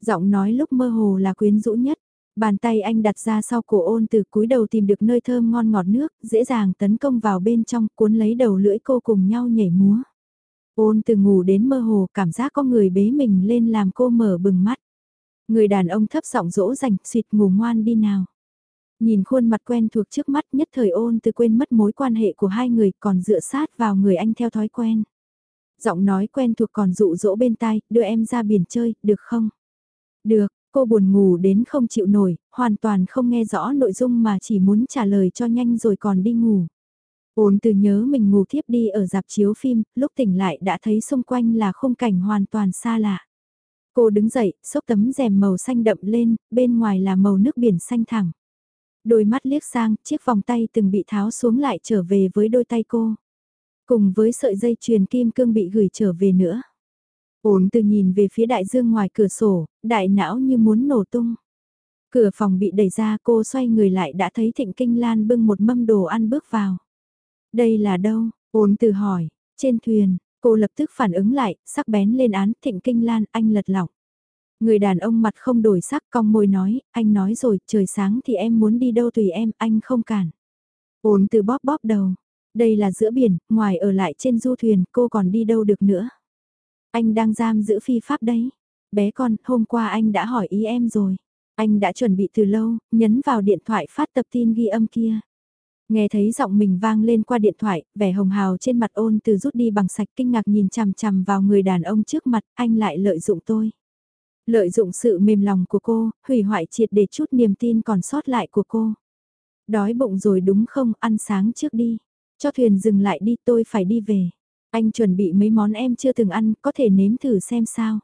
Giọng nói lúc mơ hồ là quyến rũ nhất, bàn tay anh đặt ra sau cổ ôn từ cúi đầu tìm được nơi thơm ngon ngọt nước, dễ dàng tấn công vào bên trong cuốn lấy đầu lưỡi cô cùng nhau nhảy múa. Ôn từ ngủ đến mơ hồ cảm giác có người bế mình lên làm cô mở bừng mắt. Người đàn ông thấp giọng dỗ dành, xịt ngủ ngoan đi nào. Nhìn khuôn mặt quen thuộc trước mắt nhất thời ôn từ quên mất mối quan hệ của hai người còn dựa sát vào người anh theo thói quen. Giọng nói quen thuộc còn dụ dỗ bên tai, đưa em ra biển chơi, được không? Được, cô buồn ngủ đến không chịu nổi, hoàn toàn không nghe rõ nội dung mà chỉ muốn trả lời cho nhanh rồi còn đi ngủ. Ôn từ nhớ mình ngủ thiếp đi ở dạp chiếu phim, lúc tỉnh lại đã thấy xung quanh là khung cảnh hoàn toàn xa lạ. Cô đứng dậy, xốc tấm rèm màu xanh đậm lên, bên ngoài là màu nước biển xanh thẳng đôi mắt liếc sang, chiếc vòng tay từng bị tháo xuống lại trở về với đôi tay cô. Cùng với sợi dây chuyền kim cương bị gửi trở về nữa. Ổn từ nhìn về phía đại dương ngoài cửa sổ, đại não như muốn nổ tung. Cửa phòng bị đẩy ra cô xoay người lại đã thấy Thịnh Kinh Lan bưng một mâm đồ ăn bước vào. Đây là đâu? Ổn từ hỏi, trên thuyền, cô lập tức phản ứng lại, sắc bén lên án Thịnh Kinh Lan anh lật lọc. Người đàn ông mặt không đổi sắc cong môi nói, anh nói rồi, trời sáng thì em muốn đi đâu tùy em, anh không cản. Ôn từ bóp bóp đầu. Đây là giữa biển, ngoài ở lại trên du thuyền, cô còn đi đâu được nữa. Anh đang giam giữ phi pháp đấy. Bé con, hôm qua anh đã hỏi ý em rồi. Anh đã chuẩn bị từ lâu, nhấn vào điện thoại phát tập tin ghi âm kia. Nghe thấy giọng mình vang lên qua điện thoại, vẻ hồng hào trên mặt ôn từ rút đi bằng sạch kinh ngạc nhìn chằm chằm vào người đàn ông trước mặt, anh lại lợi dụng tôi. Lợi dụng sự mềm lòng của cô, hủy hoại triệt để chút niềm tin còn sót lại của cô. Đói bụng rồi đúng không, ăn sáng trước đi. Cho thuyền dừng lại đi tôi phải đi về. Anh chuẩn bị mấy món em chưa từng ăn, có thể nếm thử xem sao.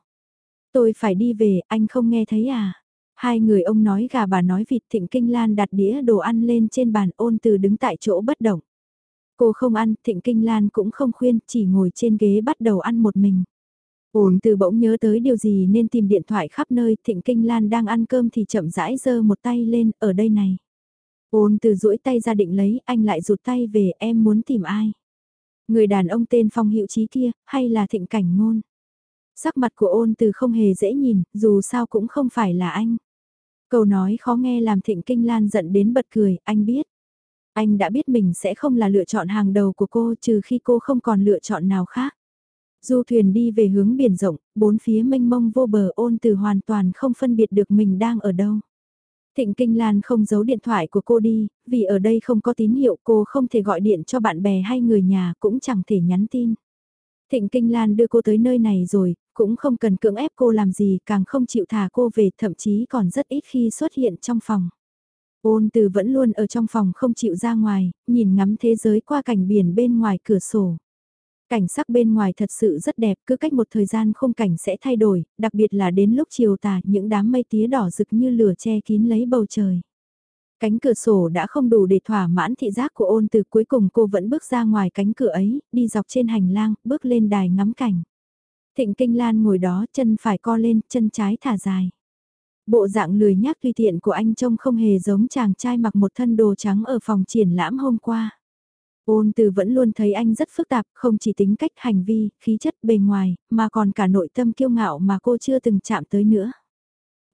Tôi phải đi về, anh không nghe thấy à? Hai người ông nói gà bà nói vịt thịnh kinh lan đặt đĩa đồ ăn lên trên bàn ôn từ đứng tại chỗ bất động. Cô không ăn, thịnh kinh lan cũng không khuyên, chỉ ngồi trên ghế bắt đầu ăn một mình. Ổn từ bỗng nhớ tới điều gì nên tìm điện thoại khắp nơi, Thịnh Kinh Lan đang ăn cơm thì chậm rãi giơ một tay lên, ở đây này. Ôn từ duỗi tay ra định lấy, anh lại rụt tay về, em muốn tìm ai? Người đàn ông tên Phong Hiệu Chí kia, hay là Thịnh Cảnh Ngôn? Sắc mặt của ôn từ không hề dễ nhìn, dù sao cũng không phải là anh. Câu nói khó nghe làm Thịnh Kinh Lan giận đến bật cười, anh biết. Anh đã biết mình sẽ không là lựa chọn hàng đầu của cô trừ khi cô không còn lựa chọn nào khác. Du thuyền đi về hướng biển rộng, bốn phía mênh mông vô bờ ôn từ hoàn toàn không phân biệt được mình đang ở đâu. Thịnh Kinh Lan không giấu điện thoại của cô đi, vì ở đây không có tín hiệu cô không thể gọi điện cho bạn bè hay người nhà cũng chẳng thể nhắn tin. Thịnh Kinh Lan đưa cô tới nơi này rồi, cũng không cần cưỡng ép cô làm gì càng không chịu thả cô về thậm chí còn rất ít khi xuất hiện trong phòng. Ôn từ vẫn luôn ở trong phòng không chịu ra ngoài, nhìn ngắm thế giới qua cảnh biển bên ngoài cửa sổ. Cảnh sắc bên ngoài thật sự rất đẹp, cứ cách một thời gian khung cảnh sẽ thay đổi, đặc biệt là đến lúc chiều tà những đám mây tía đỏ rực như lửa che kín lấy bầu trời. Cánh cửa sổ đã không đủ để thỏa mãn thị giác của ôn từ cuối cùng cô vẫn bước ra ngoài cánh cửa ấy, đi dọc trên hành lang, bước lên đài ngắm cảnh. Thịnh Kinh Lan ngồi đó chân phải co lên, chân trái thả dài. Bộ dạng lười nhác tùy tiện của anh trông không hề giống chàng trai mặc một thân đồ trắng ở phòng triển lãm hôm qua. Ôn từ vẫn luôn thấy anh rất phức tạp, không chỉ tính cách hành vi, khí chất bề ngoài, mà còn cả nội tâm kiêu ngạo mà cô chưa từng chạm tới nữa.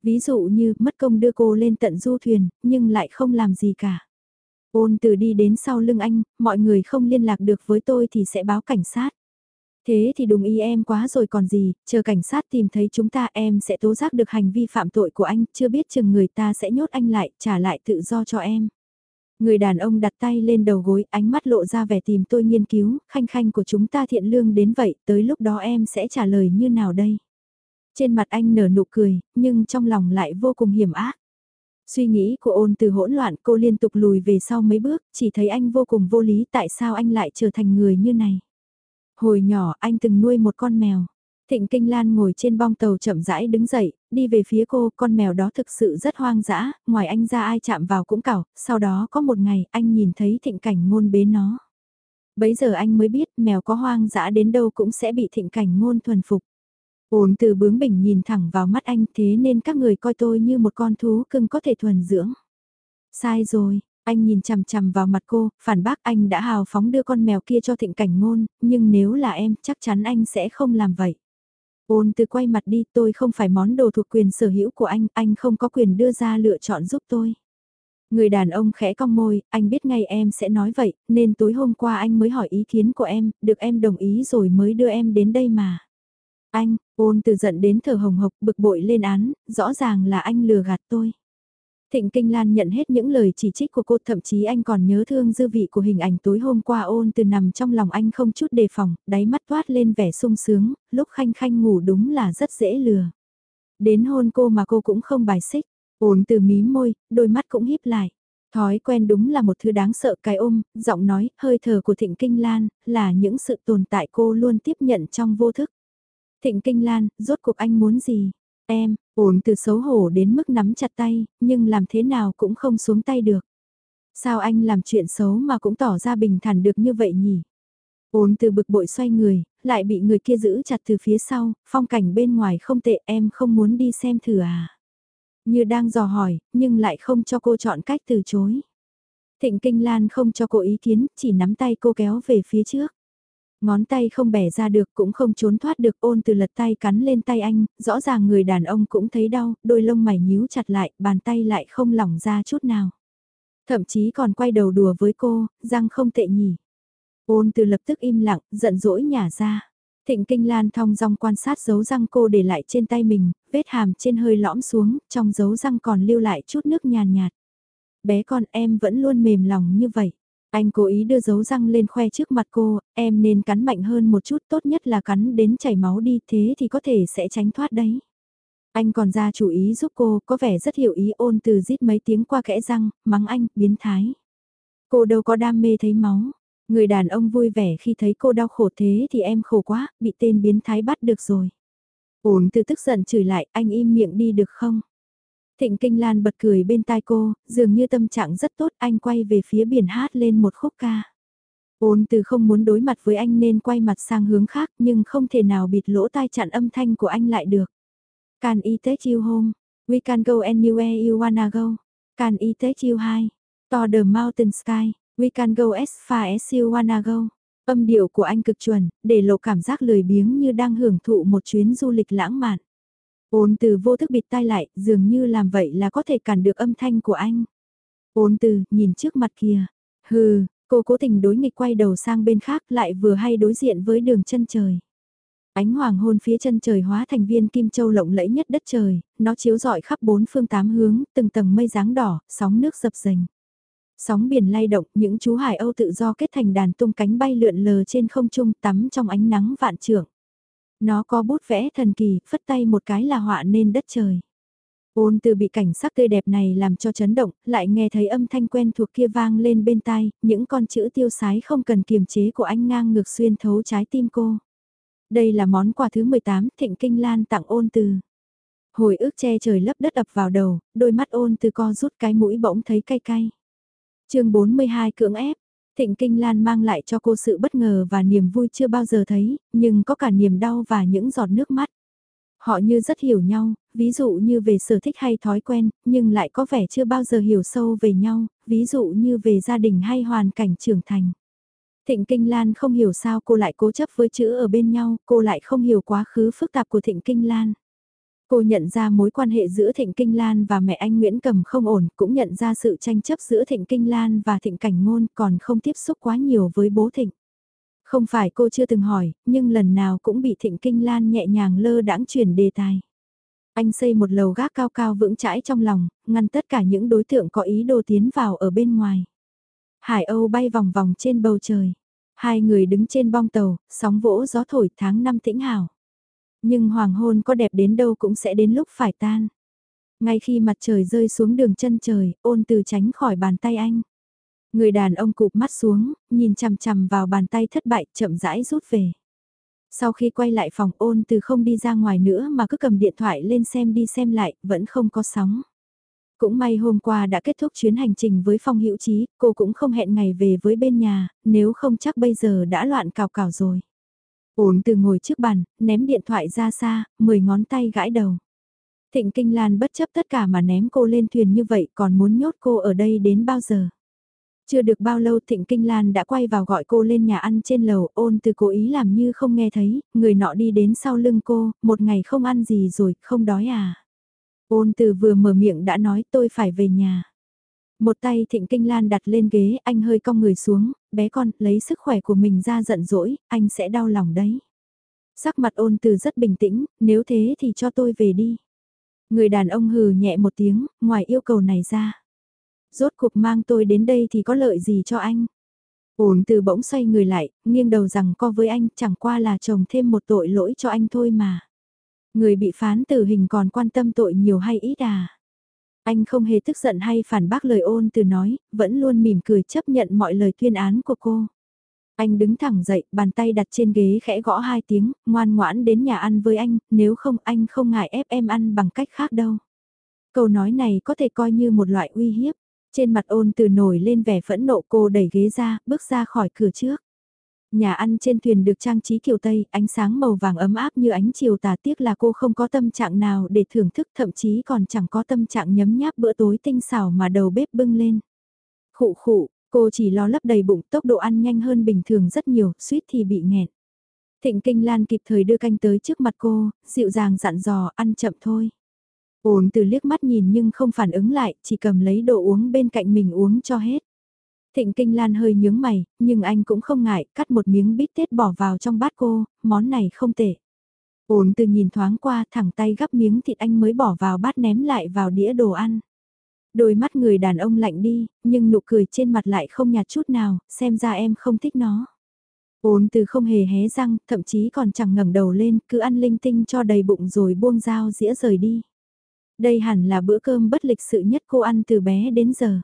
Ví dụ như mất công đưa cô lên tận du thuyền, nhưng lại không làm gì cả. Ôn từ đi đến sau lưng anh, mọi người không liên lạc được với tôi thì sẽ báo cảnh sát. Thế thì đúng ý em quá rồi còn gì, chờ cảnh sát tìm thấy chúng ta em sẽ tố giác được hành vi phạm tội của anh, chưa biết chừng người ta sẽ nhốt anh lại, trả lại tự do cho em. Người đàn ông đặt tay lên đầu gối, ánh mắt lộ ra vẻ tìm tôi nghiên cứu, khanh khanh của chúng ta thiện lương đến vậy, tới lúc đó em sẽ trả lời như nào đây? Trên mặt anh nở nụ cười, nhưng trong lòng lại vô cùng hiểm ác. Suy nghĩ của ôn từ hỗn loạn cô liên tục lùi về sau mấy bước, chỉ thấy anh vô cùng vô lý tại sao anh lại trở thành người như này. Hồi nhỏ anh từng nuôi một con mèo. Thịnh Kinh Lan ngồi trên bong tàu chậm rãi đứng dậy, đi về phía cô, con mèo đó thực sự rất hoang dã, ngoài anh ra ai chạm vào cũng cào, sau đó có một ngày anh nhìn thấy thịnh cảnh ngôn bế nó. Bấy giờ anh mới biết mèo có hoang dã đến đâu cũng sẽ bị thịnh cảnh ngôn thuần phục. Ôn từ bướng bỉnh nhìn thẳng vào mắt anh thế nên các người coi tôi như một con thú cưng có thể thuần dưỡng. Sai rồi, anh nhìn chằm chằm vào mặt cô, phản bác anh đã hào phóng đưa con mèo kia cho thịnh cảnh ngôn, nhưng nếu là em chắc chắn anh sẽ không làm vậy. Ôn từ quay mặt đi tôi không phải món đồ thuộc quyền sở hữu của anh, anh không có quyền đưa ra lựa chọn giúp tôi. Người đàn ông khẽ cong môi, anh biết ngay em sẽ nói vậy, nên tối hôm qua anh mới hỏi ý kiến của em, được em đồng ý rồi mới đưa em đến đây mà. Anh, ôn từ giận đến thở hồng hộc bực bội lên án, rõ ràng là anh lừa gạt tôi. Thịnh Kinh Lan nhận hết những lời chỉ trích của cô thậm chí anh còn nhớ thương dư vị của hình ảnh tối hôm qua ôn từ nằm trong lòng anh không chút đề phòng, đáy mắt toát lên vẻ sung sướng, lúc khanh khanh ngủ đúng là rất dễ lừa. Đến hôn cô mà cô cũng không bài xích, ôn từ mí môi, đôi mắt cũng híp lại. Thói quen đúng là một thứ đáng sợ cái ôm, giọng nói, hơi thở của Thịnh Kinh Lan, là những sự tồn tại cô luôn tiếp nhận trong vô thức. Thịnh Kinh Lan, rốt cuộc anh muốn gì? Em, ổn từ xấu hổ đến mức nắm chặt tay, nhưng làm thế nào cũng không xuống tay được. Sao anh làm chuyện xấu mà cũng tỏ ra bình thản được như vậy nhỉ? ổn từ bực bội xoay người, lại bị người kia giữ chặt từ phía sau, phong cảnh bên ngoài không tệ em không muốn đi xem thử à. Như đang dò hỏi, nhưng lại không cho cô chọn cách từ chối. Thịnh Kinh Lan không cho cô ý kiến, chỉ nắm tay cô kéo về phía trước. Ngón tay không bẻ ra được cũng không trốn thoát được ôn từ lật tay cắn lên tay anh, rõ ràng người đàn ông cũng thấy đau, đôi lông mày nhíu chặt lại, bàn tay lại không lỏng ra chút nào. Thậm chí còn quay đầu đùa với cô, răng không tệ nhỉ. Ôn từ lập tức im lặng, giận dỗi nhả ra. Thịnh Kinh Lan thong dong quan sát dấu răng cô để lại trên tay mình, vết hàm trên hơi lõm xuống, trong dấu răng còn lưu lại chút nước nhàn nhạt. Bé con em vẫn luôn mềm lòng như vậy. Anh cố ý đưa dấu răng lên khoe trước mặt cô, em nên cắn mạnh hơn một chút tốt nhất là cắn đến chảy máu đi thế thì có thể sẽ tránh thoát đấy. Anh còn ra chủ ý giúp cô, có vẻ rất hiểu ý ôn từ rít mấy tiếng qua kẽ răng, mắng anh, biến thái. Cô đâu có đam mê thấy máu. Người đàn ông vui vẻ khi thấy cô đau khổ thế thì em khổ quá, bị tên biến thái bắt được rồi. Ôn từ tức giận chửi lại, anh im miệng đi được không? Thịnh Kinh Lan bật cười bên tai cô, dường như tâm trạng rất tốt, anh quay về phía biển hát lên một khúc ca. Ôn từ không muốn đối mặt với anh nên quay mặt sang hướng khác nhưng không thể nào bịt lỗ tai chặn âm thanh của anh lại được. Can y tế you home? We can go anywhere you wanna go. Can y tế you high? To the mountain sky. We can go as far as you wanna go. Âm điệu của anh cực chuẩn, để lộ cảm giác lười biếng như đang hưởng thụ một chuyến du lịch lãng mạn. Ôn từ vô thức bịt tai lại, dường như làm vậy là có thể cản được âm thanh của anh. Ôn từ, nhìn trước mặt kia. Hừ, cô cố tình đối nghịch quay đầu sang bên khác lại vừa hay đối diện với đường chân trời. Ánh hoàng hôn phía chân trời hóa thành viên kim châu lộng lẫy nhất đất trời, nó chiếu rọi khắp bốn phương tám hướng, từng tầng mây dáng đỏ, sóng nước dập dềnh. Sóng biển lay động, những chú hải âu tự do kết thành đàn tung cánh bay lượn lờ trên không trung tắm trong ánh nắng vạn trưởng. Nó có bút vẽ thần kỳ, phất tay một cái là họa nên đất trời. Ôn từ bị cảnh sắc tươi đẹp này làm cho chấn động, lại nghe thấy âm thanh quen thuộc kia vang lên bên tai, những con chữ tiêu sái không cần kiềm chế của anh ngang ngược xuyên thấu trái tim cô. Đây là món quà thứ 18 Thịnh Kinh Lan tặng ôn từ. Hồi ức che trời lấp đất ập vào đầu, đôi mắt ôn từ co rút cái mũi bỗng thấy cay cay. chương 42 cưỡng ép, Thịnh Kinh Lan mang lại cho cô sự bất ngờ và niềm vui chưa bao giờ thấy, nhưng có cả niềm đau và những giọt nước mắt. Họ như rất hiểu nhau, ví dụ như về sở thích hay thói quen, nhưng lại có vẻ chưa bao giờ hiểu sâu về nhau, ví dụ như về gia đình hay hoàn cảnh trưởng thành. Thịnh Kinh Lan không hiểu sao cô lại cố chấp với chữ ở bên nhau, cô lại không hiểu quá khứ phức tạp của Thịnh Kinh Lan. Cô nhận ra mối quan hệ giữa Thịnh Kinh Lan và mẹ anh Nguyễn Cầm không ổn, cũng nhận ra sự tranh chấp giữa Thịnh Kinh Lan và Thịnh Cảnh Ngôn còn không tiếp xúc quá nhiều với bố Thịnh. Không phải cô chưa từng hỏi, nhưng lần nào cũng bị Thịnh Kinh Lan nhẹ nhàng lơ đãng chuyển đề tài. Anh xây một lầu gác cao cao vững chãi trong lòng, ngăn tất cả những đối tượng có ý đồ tiến vào ở bên ngoài. Hải Âu bay vòng vòng trên bầu trời. Hai người đứng trên bong tàu, sóng vỗ gió thổi tháng năm tĩnh hảo. Nhưng hoàng hôn có đẹp đến đâu cũng sẽ đến lúc phải tan. Ngay khi mặt trời rơi xuống đường chân trời, ôn từ tránh khỏi bàn tay anh. Người đàn ông cụp mắt xuống, nhìn chằm chằm vào bàn tay thất bại, chậm rãi rút về. Sau khi quay lại phòng ôn từ không đi ra ngoài nữa mà cứ cầm điện thoại lên xem đi xem lại, vẫn không có sóng. Cũng may hôm qua đã kết thúc chuyến hành trình với Phong Hữu Trí, cô cũng không hẹn ngày về với bên nhà, nếu không chắc bây giờ đã loạn cào cào rồi. Ổn từ ngồi trước bàn, ném điện thoại ra xa, mười ngón tay gãi đầu. Thịnh Kinh Lan bất chấp tất cả mà ném cô lên thuyền như vậy còn muốn nhốt cô ở đây đến bao giờ. Chưa được bao lâu Thịnh Kinh Lan đã quay vào gọi cô lên nhà ăn trên lầu ôn từ cố ý làm như không nghe thấy, người nọ đi đến sau lưng cô, một ngày không ăn gì rồi, không đói à. Ôn từ vừa mở miệng đã nói tôi phải về nhà. Một tay Thịnh Kinh Lan đặt lên ghế, anh hơi cong người xuống, bé con, lấy sức khỏe của mình ra giận dỗi, anh sẽ đau lòng đấy. Sắc mặt ôn từ rất bình tĩnh, nếu thế thì cho tôi về đi. Người đàn ông hừ nhẹ một tiếng, ngoài yêu cầu này ra. Rốt cuộc mang tôi đến đây thì có lợi gì cho anh? Ôn từ bỗng xoay người lại, nghiêng đầu rằng co với anh chẳng qua là chồng thêm một tội lỗi cho anh thôi mà. Người bị phán tử hình còn quan tâm tội nhiều hay ít à? Anh không hề tức giận hay phản bác lời ôn từ nói, vẫn luôn mỉm cười chấp nhận mọi lời tuyên án của cô. Anh đứng thẳng dậy, bàn tay đặt trên ghế khẽ gõ hai tiếng, ngoan ngoãn đến nhà ăn với anh, nếu không anh không ngại ép em ăn bằng cách khác đâu. Câu nói này có thể coi như một loại uy hiếp. Trên mặt ôn từ nổi lên vẻ phẫn nộ cô đẩy ghế ra, bước ra khỏi cửa trước. Nhà ăn trên thuyền được trang trí kiểu Tây, ánh sáng màu vàng ấm áp như ánh chiều tà tiếc là cô không có tâm trạng nào để thưởng thức thậm chí còn chẳng có tâm trạng nhấm nháp bữa tối tinh xảo mà đầu bếp bưng lên. Khụ khụ, cô chỉ lo lấp đầy bụng tốc độ ăn nhanh hơn bình thường rất nhiều, suýt thì bị nghẹn. Thịnh Kinh Lan kịp thời đưa canh tới trước mặt cô, dịu dàng dặn dò ăn chậm thôi. Ôn từ liếc mắt nhìn nhưng không phản ứng lại, chỉ cầm lấy đồ uống bên cạnh mình uống cho hết. Thịnh Kinh Lan hơi nhướng mày, nhưng anh cũng không ngại, cắt một miếng bít tết bỏ vào trong bát cô, món này không tệ. Ôn từ nhìn thoáng qua, thẳng tay gắp miếng thịt anh mới bỏ vào bát ném lại vào đĩa đồ ăn. Đôi mắt người đàn ông lạnh đi, nhưng nụ cười trên mặt lại không nhạt chút nào, xem ra em không thích nó. Ôn từ không hề hé răng, thậm chí còn chẳng ngẩng đầu lên, cứ ăn linh tinh cho đầy bụng rồi buông dao dĩa rời đi. Đây hẳn là bữa cơm bất lịch sự nhất cô ăn từ bé đến giờ.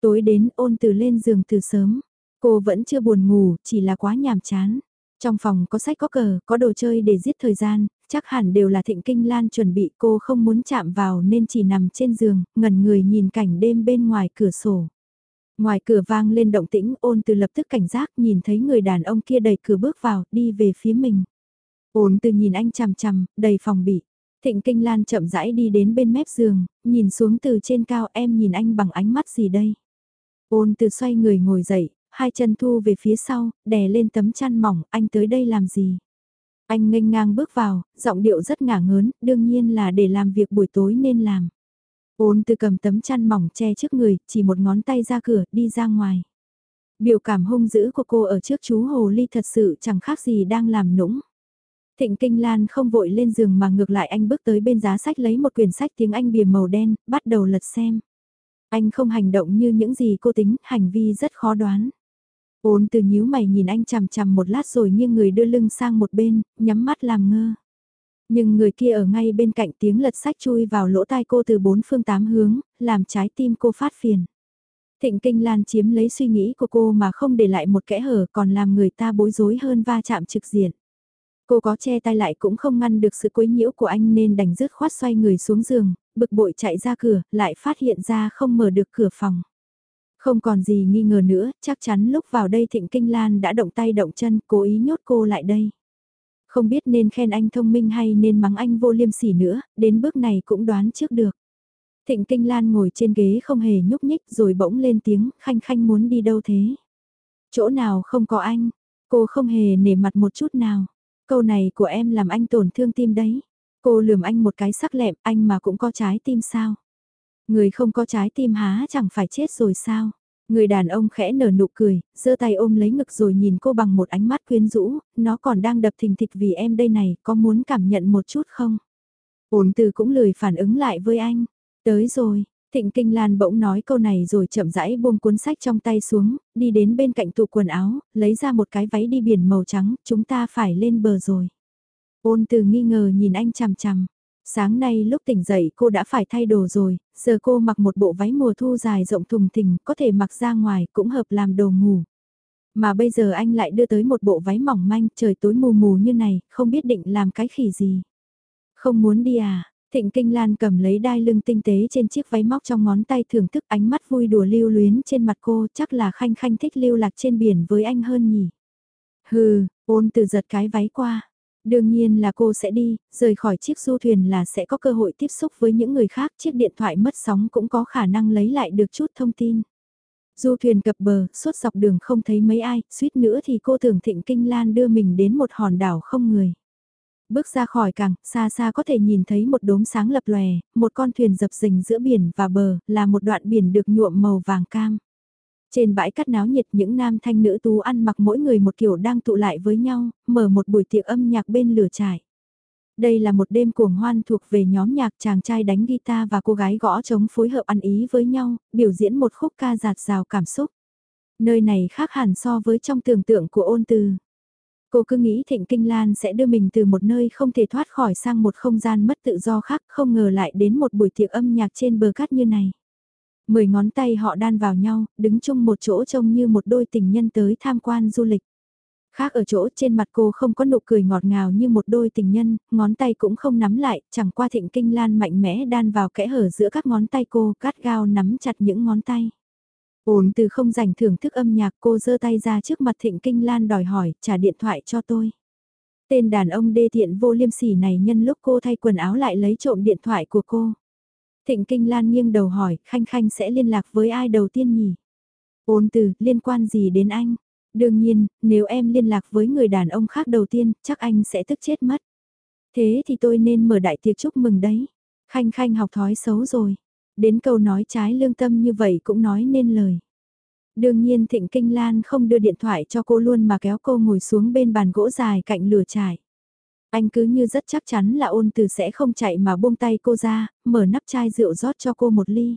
Tối đến ôn từ lên giường từ sớm. Cô vẫn chưa buồn ngủ, chỉ là quá nhàm chán. Trong phòng có sách có cờ, có đồ chơi để giết thời gian, chắc hẳn đều là thịnh kinh lan chuẩn bị cô không muốn chạm vào nên chỉ nằm trên giường, ngẩn người nhìn cảnh đêm bên ngoài cửa sổ. Ngoài cửa vang lên động tĩnh ôn từ lập tức cảnh giác nhìn thấy người đàn ông kia đẩy cửa bước vào, đi về phía mình. Ôn từ nhìn anh chằm chằm, đầy phòng bị. Thịnh Kinh Lan chậm rãi đi đến bên mép giường, nhìn xuống từ trên cao em nhìn anh bằng ánh mắt gì đây? Ôn từ xoay người ngồi dậy, hai chân thu về phía sau, đè lên tấm chăn mỏng, anh tới đây làm gì? Anh nghênh ngang bước vào, giọng điệu rất ngả ngớn, đương nhiên là để làm việc buổi tối nên làm. Ôn từ cầm tấm chăn mỏng che trước người, chỉ một ngón tay ra cửa, đi ra ngoài. Biểu cảm hung dữ của cô ở trước chú Hồ Ly thật sự chẳng khác gì đang làm nũng. Thịnh Kinh Lan không vội lên giường mà ngược lại anh bước tới bên giá sách lấy một quyển sách tiếng Anh bìa màu đen, bắt đầu lật xem. Anh không hành động như những gì cô tính, hành vi rất khó đoán. Ôn từ nhíu mày nhìn anh chằm chằm một lát rồi nghiêng người đưa lưng sang một bên, nhắm mắt làm ngơ. Nhưng người kia ở ngay bên cạnh tiếng lật sách chui vào lỗ tai cô từ bốn phương tám hướng, làm trái tim cô phát phiền. Thịnh Kinh Lan chiếm lấy suy nghĩ của cô mà không để lại một kẽ hở còn làm người ta bối rối hơn va chạm trực diện. Cô có che tay lại cũng không ngăn được sự quấy nhiễu của anh nên đành dứt khoát xoay người xuống giường, bực bội chạy ra cửa, lại phát hiện ra không mở được cửa phòng. Không còn gì nghi ngờ nữa, chắc chắn lúc vào đây Thịnh Kinh Lan đã động tay động chân, cố ý nhốt cô lại đây. Không biết nên khen anh thông minh hay nên mắng anh vô liêm sỉ nữa, đến bước này cũng đoán trước được. Thịnh Kinh Lan ngồi trên ghế không hề nhúc nhích rồi bỗng lên tiếng, khanh khanh muốn đi đâu thế? Chỗ nào không có anh? Cô không hề nể mặt một chút nào. Câu này của em làm anh tổn thương tim đấy. Cô lườm anh một cái sắc lẹm, anh mà cũng có trái tim sao? Người không có trái tim há chẳng phải chết rồi sao? Người đàn ông khẽ nở nụ cười, giơ tay ôm lấy ngực rồi nhìn cô bằng một ánh mắt quyến rũ, nó còn đang đập thình thịch vì em đây này, có muốn cảm nhận một chút không? Ổn từ cũng lười phản ứng lại với anh. Tới rồi, Thịnh Kinh Lan bỗng nói câu này rồi chậm rãi buông cuốn sách trong tay xuống, đi đến bên cạnh tủ quần áo, lấy ra một cái váy đi biển màu trắng, chúng ta phải lên bờ rồi. Ôn từ nghi ngờ nhìn anh chằm chằm. Sáng nay lúc tỉnh dậy cô đã phải thay đồ rồi, giờ cô mặc một bộ váy mùa thu dài rộng thùng thình, có thể mặc ra ngoài cũng hợp làm đồ ngủ. Mà bây giờ anh lại đưa tới một bộ váy mỏng manh, trời tối mù mù như này, không biết định làm cái khỉ gì. Không muốn đi à, Thịnh Kinh Lan cầm lấy đai lưng tinh tế trên chiếc váy móc trong ngón tay thưởng thức ánh mắt vui đùa lưu luyến trên mặt cô chắc là khanh khanh thích lưu lạc trên biển với anh hơn nhỉ. Hừ, ôn từ giật cái váy qua. Đương nhiên là cô sẽ đi, rời khỏi chiếc du thuyền là sẽ có cơ hội tiếp xúc với những người khác, chiếc điện thoại mất sóng cũng có khả năng lấy lại được chút thông tin. Du thuyền cập bờ, suốt dọc đường không thấy mấy ai, suýt nữa thì cô tưởng Thịnh Kinh Lan đưa mình đến một hòn đảo không người. Bước ra khỏi cảng, xa xa có thể nhìn thấy một đốm sáng lập lòe, một con thuyền dập dình giữa biển và bờ, là một đoạn biển được nhuộm màu vàng cam. Trên bãi cát náo nhiệt những nam thanh nữ tú ăn mặc mỗi người một kiểu đang tụ lại với nhau, mở một buổi tiệc âm nhạc bên lửa trải Đây là một đêm cuồng hoan thuộc về nhóm nhạc chàng trai đánh guitar và cô gái gõ trống phối hợp ăn ý với nhau, biểu diễn một khúc ca giạt rào cảm xúc. Nơi này khác hẳn so với trong tưởng tượng của ôn từ. Cô cứ nghĩ Thịnh Kinh Lan sẽ đưa mình từ một nơi không thể thoát khỏi sang một không gian mất tự do khác, không ngờ lại đến một buổi tiệc âm nhạc trên bờ cát như này. Mười ngón tay họ đan vào nhau, đứng chung một chỗ trông như một đôi tình nhân tới tham quan du lịch. Khác ở chỗ trên mặt cô không có nụ cười ngọt ngào như một đôi tình nhân, ngón tay cũng không nắm lại, chẳng qua thịnh kinh lan mạnh mẽ đan vào kẽ hở giữa các ngón tay cô, cắt gao nắm chặt những ngón tay. Ổn từ không dành thưởng thức âm nhạc cô giơ tay ra trước mặt Thịnh Kinh Lan đòi hỏi, trả điện thoại cho tôi. Tên đàn ông đê tiện vô liêm sỉ này nhân lúc cô thay quần áo lại lấy trộm điện thoại của cô. Thịnh Kinh Lan nghiêng đầu hỏi, Khanh Khanh sẽ liên lạc với ai đầu tiên nhỉ? Ôn từ, liên quan gì đến anh? Đương nhiên, nếu em liên lạc với người đàn ông khác đầu tiên, chắc anh sẽ tức chết mất. Thế thì tôi nên mở đại tiệc chúc mừng đấy. Khanh Khanh học thói xấu rồi đến câu nói trái lương tâm như vậy cũng nói nên lời. Đương nhiên Thịnh Kinh Lan không đưa điện thoại cho cô luôn mà kéo cô ngồi xuống bên bàn gỗ dài cạnh lửa trải. Anh cứ như rất chắc chắn là ôn từ sẽ không chạy mà buông tay cô ra, mở nắp chai rượu rót cho cô một ly.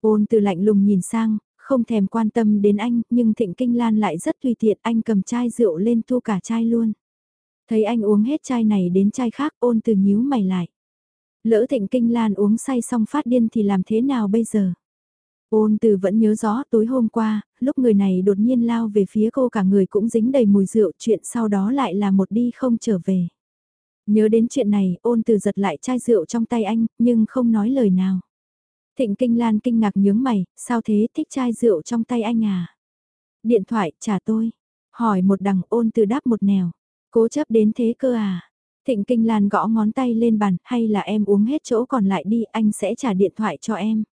Ôn từ lạnh lùng nhìn sang, không thèm quan tâm đến anh, nhưng Thịnh Kinh Lan lại rất tùy tiện, anh cầm chai rượu lên thu cả chai luôn. Thấy anh uống hết chai này đến chai khác ôn từ nhíu mày lại. Lỡ thịnh kinh lan uống say xong phát điên thì làm thế nào bây giờ? Ôn từ vẫn nhớ rõ tối hôm qua, lúc người này đột nhiên lao về phía cô cả người cũng dính đầy mùi rượu chuyện sau đó lại là một đi không trở về. Nhớ đến chuyện này, ôn từ giật lại chai rượu trong tay anh, nhưng không nói lời nào. Thịnh Kinh Lan kinh ngạc nhướng mày, sao thế thích chai rượu trong tay anh à? Điện thoại, trả tôi. Hỏi một đằng ôn từ đáp một nẻo. Cố chấp đến thế cơ à? Thịnh Kinh Lan gõ ngón tay lên bàn, hay là em uống hết chỗ còn lại đi, anh sẽ trả điện thoại cho em.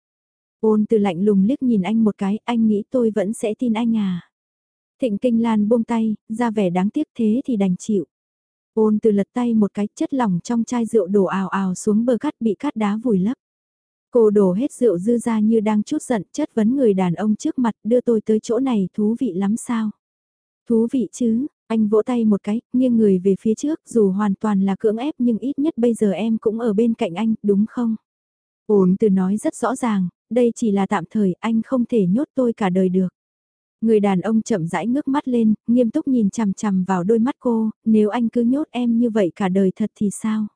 Ôn từ lạnh lùng liếc nhìn anh một cái, anh nghĩ tôi vẫn sẽ tin anh à. Thịnh Kinh Lan buông tay, ra vẻ đáng tiếc thế thì đành chịu. Ôn từ lật tay một cái chất lỏng trong chai rượu đổ ào ào xuống bờ cát bị cát đá vùi lấp. Cô đổ hết rượu dư ra như đang chút giận chất vấn người đàn ông trước mặt đưa tôi tới chỗ này thú vị lắm sao. Thú vị chứ, anh vỗ tay một cái, nghiêng người về phía trước, dù hoàn toàn là cưỡng ép nhưng ít nhất bây giờ em cũng ở bên cạnh anh, đúng không? Ổn từ nói rất rõ ràng, đây chỉ là tạm thời, anh không thể nhốt tôi cả đời được. Người đàn ông chậm rãi ngước mắt lên, nghiêm túc nhìn chằm chằm vào đôi mắt cô, nếu anh cứ nhốt em như vậy cả đời thật thì sao?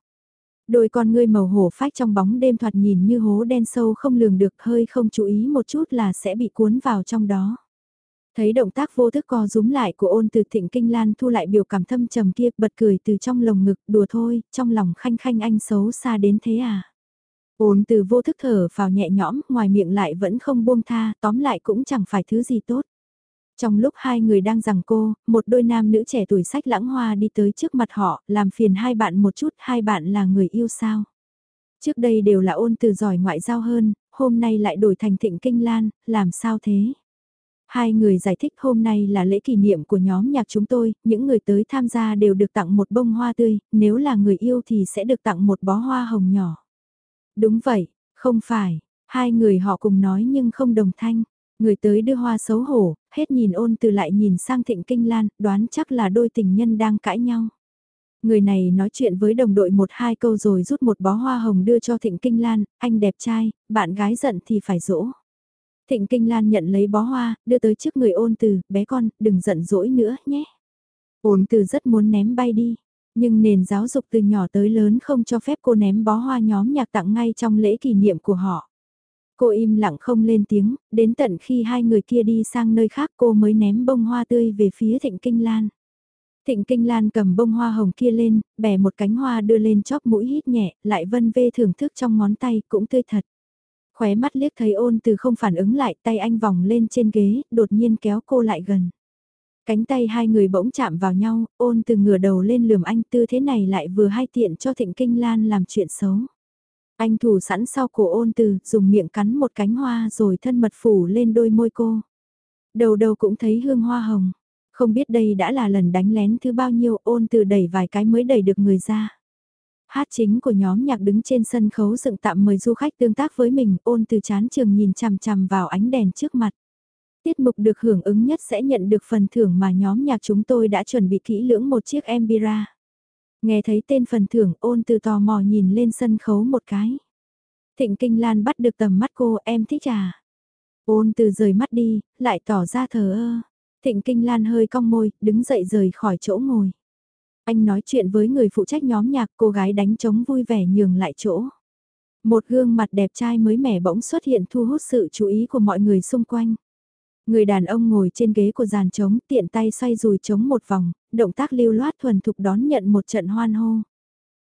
Đôi con ngươi màu hổ phách trong bóng đêm thoạt nhìn như hố đen sâu không lường được hơi không chú ý một chút là sẽ bị cuốn vào trong đó. Thấy động tác vô thức co rúm lại của ôn từ thịnh kinh lan thu lại biểu cảm thâm trầm kia bật cười từ trong lồng ngực đùa thôi, trong lòng khanh khanh anh xấu xa đến thế à. Ôn từ vô thức thở vào nhẹ nhõm ngoài miệng lại vẫn không buông tha, tóm lại cũng chẳng phải thứ gì tốt. Trong lúc hai người đang rằng cô, một đôi nam nữ trẻ tuổi sách lãng hoa đi tới trước mặt họ, làm phiền hai bạn một chút, hai bạn là người yêu sao. Trước đây đều là ôn từ giỏi ngoại giao hơn, hôm nay lại đổi thành thịnh kinh lan, làm sao thế? Hai người giải thích hôm nay là lễ kỷ niệm của nhóm nhạc chúng tôi, những người tới tham gia đều được tặng một bông hoa tươi, nếu là người yêu thì sẽ được tặng một bó hoa hồng nhỏ. Đúng vậy, không phải, hai người họ cùng nói nhưng không đồng thanh. Người tới đưa hoa xấu hổ, hết nhìn ôn từ lại nhìn sang thịnh kinh lan, đoán chắc là đôi tình nhân đang cãi nhau. Người này nói chuyện với đồng đội một hai câu rồi rút một bó hoa hồng đưa cho Thịnh Kinh Lan, anh đẹp trai, bạn gái giận thì phải dỗ. Thịnh Kinh Lan nhận lấy bó hoa, đưa tới trước người ôn từ, bé con, đừng giận dỗi nữa nhé. Ôn từ rất muốn ném bay đi, nhưng nền giáo dục từ nhỏ tới lớn không cho phép cô ném bó hoa nhóm nhạc tặng ngay trong lễ kỷ niệm của họ. Cô im lặng không lên tiếng, đến tận khi hai người kia đi sang nơi khác cô mới ném bông hoa tươi về phía Thịnh Kinh Lan. Thịnh Kinh Lan cầm bông hoa hồng kia lên, bẻ một cánh hoa đưa lên chóp mũi hít nhẹ, lại vân vê thưởng thức trong ngón tay cũng tươi thật. Khóe mắt liếc thấy ôn từ không phản ứng lại tay anh vòng lên trên ghế, đột nhiên kéo cô lại gần. Cánh tay hai người bỗng chạm vào nhau, ôn từ ngửa đầu lên lườm anh tư thế này lại vừa hay tiện cho Thịnh Kinh Lan làm chuyện xấu. Anh thủ sẵn sau cổ ôn từ, dùng miệng cắn một cánh hoa rồi thân mật phủ lên đôi môi cô. Đầu đầu cũng thấy hương hoa hồng. Không biết đây đã là lần đánh lén thứ bao nhiêu ôn từ đẩy vài cái mới đẩy được người ra. Hát chính của nhóm nhạc đứng trên sân khấu dựng tạm mời du khách tương tác với mình ôn từ chán trường nhìn chằm chằm vào ánh đèn trước mặt. Tiết mục được hưởng ứng nhất sẽ nhận được phần thưởng mà nhóm nhạc chúng tôi đã chuẩn bị kỹ lưỡng một chiếc Embira. Nghe thấy tên phần thưởng ôn từ tò mò nhìn lên sân khấu một cái. Thịnh Kinh Lan bắt được tầm mắt cô em thích à. Ôn từ rời mắt đi, lại tỏ ra thờ ơ. Thịnh Kinh Lan hơi cong môi, đứng dậy rời khỏi chỗ ngồi. Anh nói chuyện với người phụ trách nhóm nhạc cô gái đánh trống vui vẻ nhường lại chỗ. Một gương mặt đẹp trai mới mẻ bỗng xuất hiện thu hút sự chú ý của mọi người xung quanh. Người đàn ông ngồi trên ghế của giàn trống tiện tay xoay rùi trống một vòng, động tác lưu loát thuần thục đón nhận một trận hoan hô.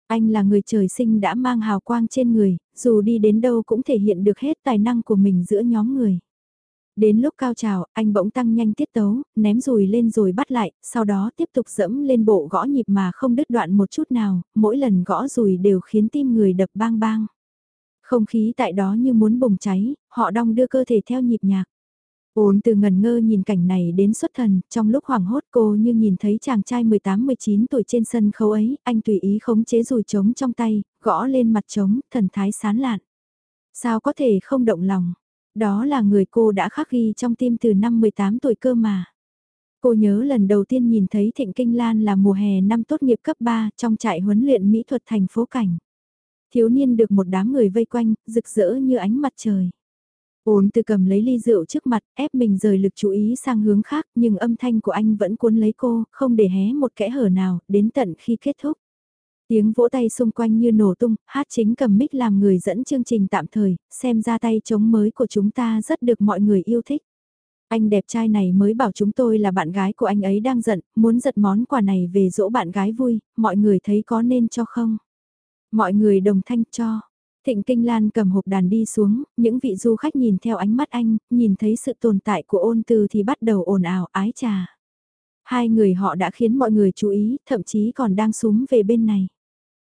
Anh là người trời sinh đã mang hào quang trên người, dù đi đến đâu cũng thể hiện được hết tài năng của mình giữa nhóm người. Đến lúc cao trào, anh bỗng tăng nhanh tiết tấu, ném rùi lên rồi bắt lại, sau đó tiếp tục dẫm lên bộ gõ nhịp mà không đứt đoạn một chút nào, mỗi lần gõ rùi đều khiến tim người đập bang bang. Không khí tại đó như muốn bùng cháy, họ đong đưa cơ thể theo nhịp nhạc. Ôn từ ngần ngơ nhìn cảnh này đến xuất thần, trong lúc hoảng hốt cô như nhìn thấy chàng trai 18-19 tuổi trên sân khấu ấy, anh tùy ý khống chế rùi trống trong tay, gõ lên mặt trống, thần thái sán lạn. Sao có thể không động lòng? Đó là người cô đã khắc ghi trong tim từ năm 18 tuổi cơ mà. Cô nhớ lần đầu tiên nhìn thấy Thịnh Kinh Lan là mùa hè năm tốt nghiệp cấp 3 trong trại huấn luyện mỹ thuật thành phố Cảnh. Thiếu niên được một đám người vây quanh, rực rỡ như ánh mặt trời. Ôn từ cầm lấy ly rượu trước mặt, ép mình rời lực chú ý sang hướng khác, nhưng âm thanh của anh vẫn cuốn lấy cô, không để hé một kẽ hở nào, đến tận khi kết thúc. Tiếng vỗ tay xung quanh như nổ tung, hát chính cầm mic làm người dẫn chương trình tạm thời, xem ra tay chống mới của chúng ta rất được mọi người yêu thích. Anh đẹp trai này mới bảo chúng tôi là bạn gái của anh ấy đang giận, muốn giật món quà này về dỗ bạn gái vui, mọi người thấy có nên cho không? Mọi người đồng thanh cho. Thịnh Kinh Lan cầm hộp đàn đi xuống, những vị du khách nhìn theo ánh mắt anh, nhìn thấy sự tồn tại của ôn từ thì bắt đầu ồn ào ái trà. Hai người họ đã khiến mọi người chú ý, thậm chí còn đang súng về bên này.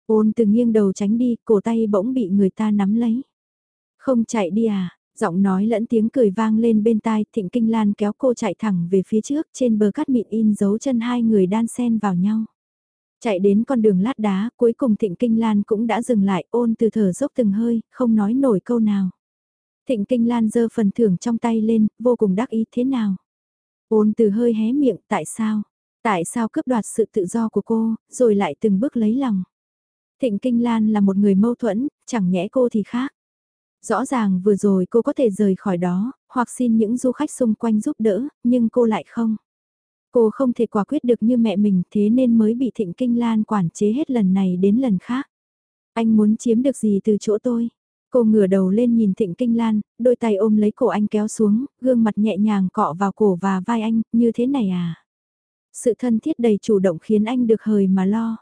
Ôn từ nghiêng đầu tránh đi, cổ tay bỗng bị người ta nắm lấy. Không chạy đi à, giọng nói lẫn tiếng cười vang lên bên tai, thịnh kinh lan kéo cô chạy thẳng về phía trước, trên bờ cát mịn in dấu chân hai người đan sen vào nhau. Chạy đến con đường lát đá, cuối cùng thịnh kinh lan cũng đã dừng lại, ôn từ thở dốc từng hơi, không nói nổi câu nào. Thịnh kinh lan giơ phần thưởng trong tay lên, vô cùng đắc ý thế nào. Ôn từ hơi hé miệng, tại sao? Tại sao cướp đoạt sự tự do của cô, rồi lại từng bước lấy lòng? Thịnh Kinh Lan là một người mâu thuẫn, chẳng nhẽ cô thì khác. Rõ ràng vừa rồi cô có thể rời khỏi đó, hoặc xin những du khách xung quanh giúp đỡ, nhưng cô lại không. Cô không thể quả quyết được như mẹ mình thế nên mới bị Thịnh Kinh Lan quản chế hết lần này đến lần khác. Anh muốn chiếm được gì từ chỗ tôi? Cô ngửa đầu lên nhìn Thịnh Kinh Lan, đôi tay ôm lấy cổ anh kéo xuống, gương mặt nhẹ nhàng cọ vào cổ và vai anh, như thế này à? Sự thân thiết đầy chủ động khiến anh được hời mà lo.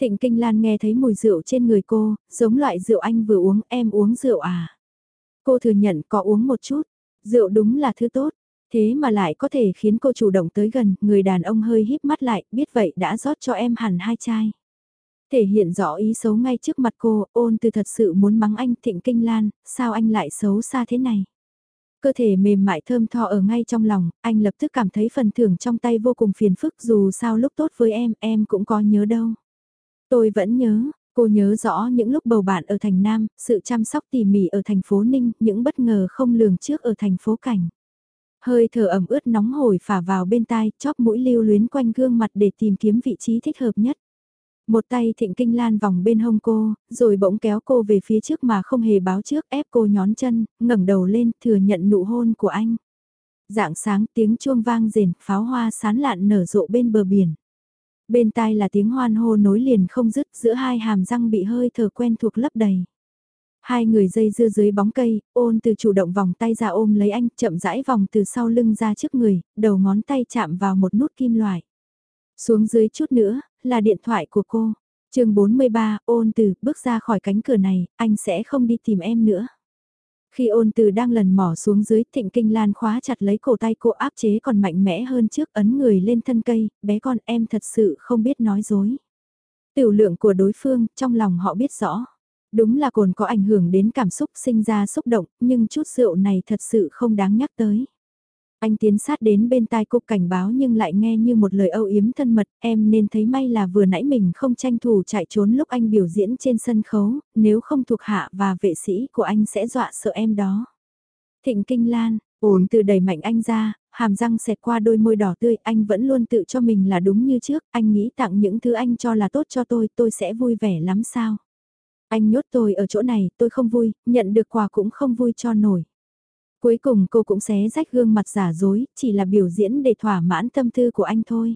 Thịnh Kinh Lan nghe thấy mùi rượu trên người cô, giống loại rượu anh vừa uống, em uống rượu à? Cô thừa nhận có uống một chút, rượu đúng là thứ tốt. Thế mà lại có thể khiến cô chủ động tới gần, người đàn ông hơi híp mắt lại, biết vậy đã rót cho em hẳn hai chai. Thể hiện rõ ý xấu ngay trước mặt cô, ôn từ thật sự muốn mắng anh thịnh kinh lan, sao anh lại xấu xa thế này. Cơ thể mềm mại thơm tho ở ngay trong lòng, anh lập tức cảm thấy phần thưởng trong tay vô cùng phiền phức dù sao lúc tốt với em, em cũng có nhớ đâu. Tôi vẫn nhớ, cô nhớ rõ những lúc bầu bạn ở thành Nam, sự chăm sóc tỉ mỉ ở thành phố Ninh, những bất ngờ không lường trước ở thành phố Cảnh. Hơi thở ẩm ướt nóng hổi phả vào bên tai, chóp mũi lưu luyến quanh gương mặt để tìm kiếm vị trí thích hợp nhất. Một tay thịnh kinh lan vòng bên hông cô, rồi bỗng kéo cô về phía trước mà không hề báo trước ép cô nhón chân, ngẩng đầu lên thừa nhận nụ hôn của anh. Dạng sáng tiếng chuông vang rền, pháo hoa sán lạn nở rộ bên bờ biển. Bên tai là tiếng hoan hô nối liền không dứt giữa hai hàm răng bị hơi thở quen thuộc lấp đầy. Hai người dây dưa dưới bóng cây, ôn từ chủ động vòng tay ra ôm lấy anh, chậm rãi vòng từ sau lưng ra trước người, đầu ngón tay chạm vào một nút kim loại. Xuống dưới chút nữa, là điện thoại của cô. chương 43, ôn từ, bước ra khỏi cánh cửa này, anh sẽ không đi tìm em nữa. Khi ôn từ đang lần mỏ xuống dưới, thịnh kinh lan khóa chặt lấy cổ tay cô áp chế còn mạnh mẽ hơn trước ấn người lên thân cây, bé con em thật sự không biết nói dối. Tiểu lượng của đối phương, trong lòng họ biết rõ. Đúng là cồn có ảnh hưởng đến cảm xúc sinh ra xúc động, nhưng chút rượu này thật sự không đáng nhắc tới. Anh tiến sát đến bên tai cô cảnh báo nhưng lại nghe như một lời âu yếm thân mật, em nên thấy may là vừa nãy mình không tranh thủ chạy trốn lúc anh biểu diễn trên sân khấu, nếu không thuộc hạ và vệ sĩ của anh sẽ dọa sợ em đó. Thịnh Kinh Lan, ổn từ đẩy mạnh anh ra, hàm răng xẹt qua đôi môi đỏ tươi, anh vẫn luôn tự cho mình là đúng như trước, anh nghĩ tặng những thứ anh cho là tốt cho tôi, tôi sẽ vui vẻ lắm sao. Anh nhốt tôi ở chỗ này, tôi không vui, nhận được quà cũng không vui cho nổi. Cuối cùng cô cũng xé rách gương mặt giả dối, chỉ là biểu diễn để thỏa mãn tâm tư của anh thôi.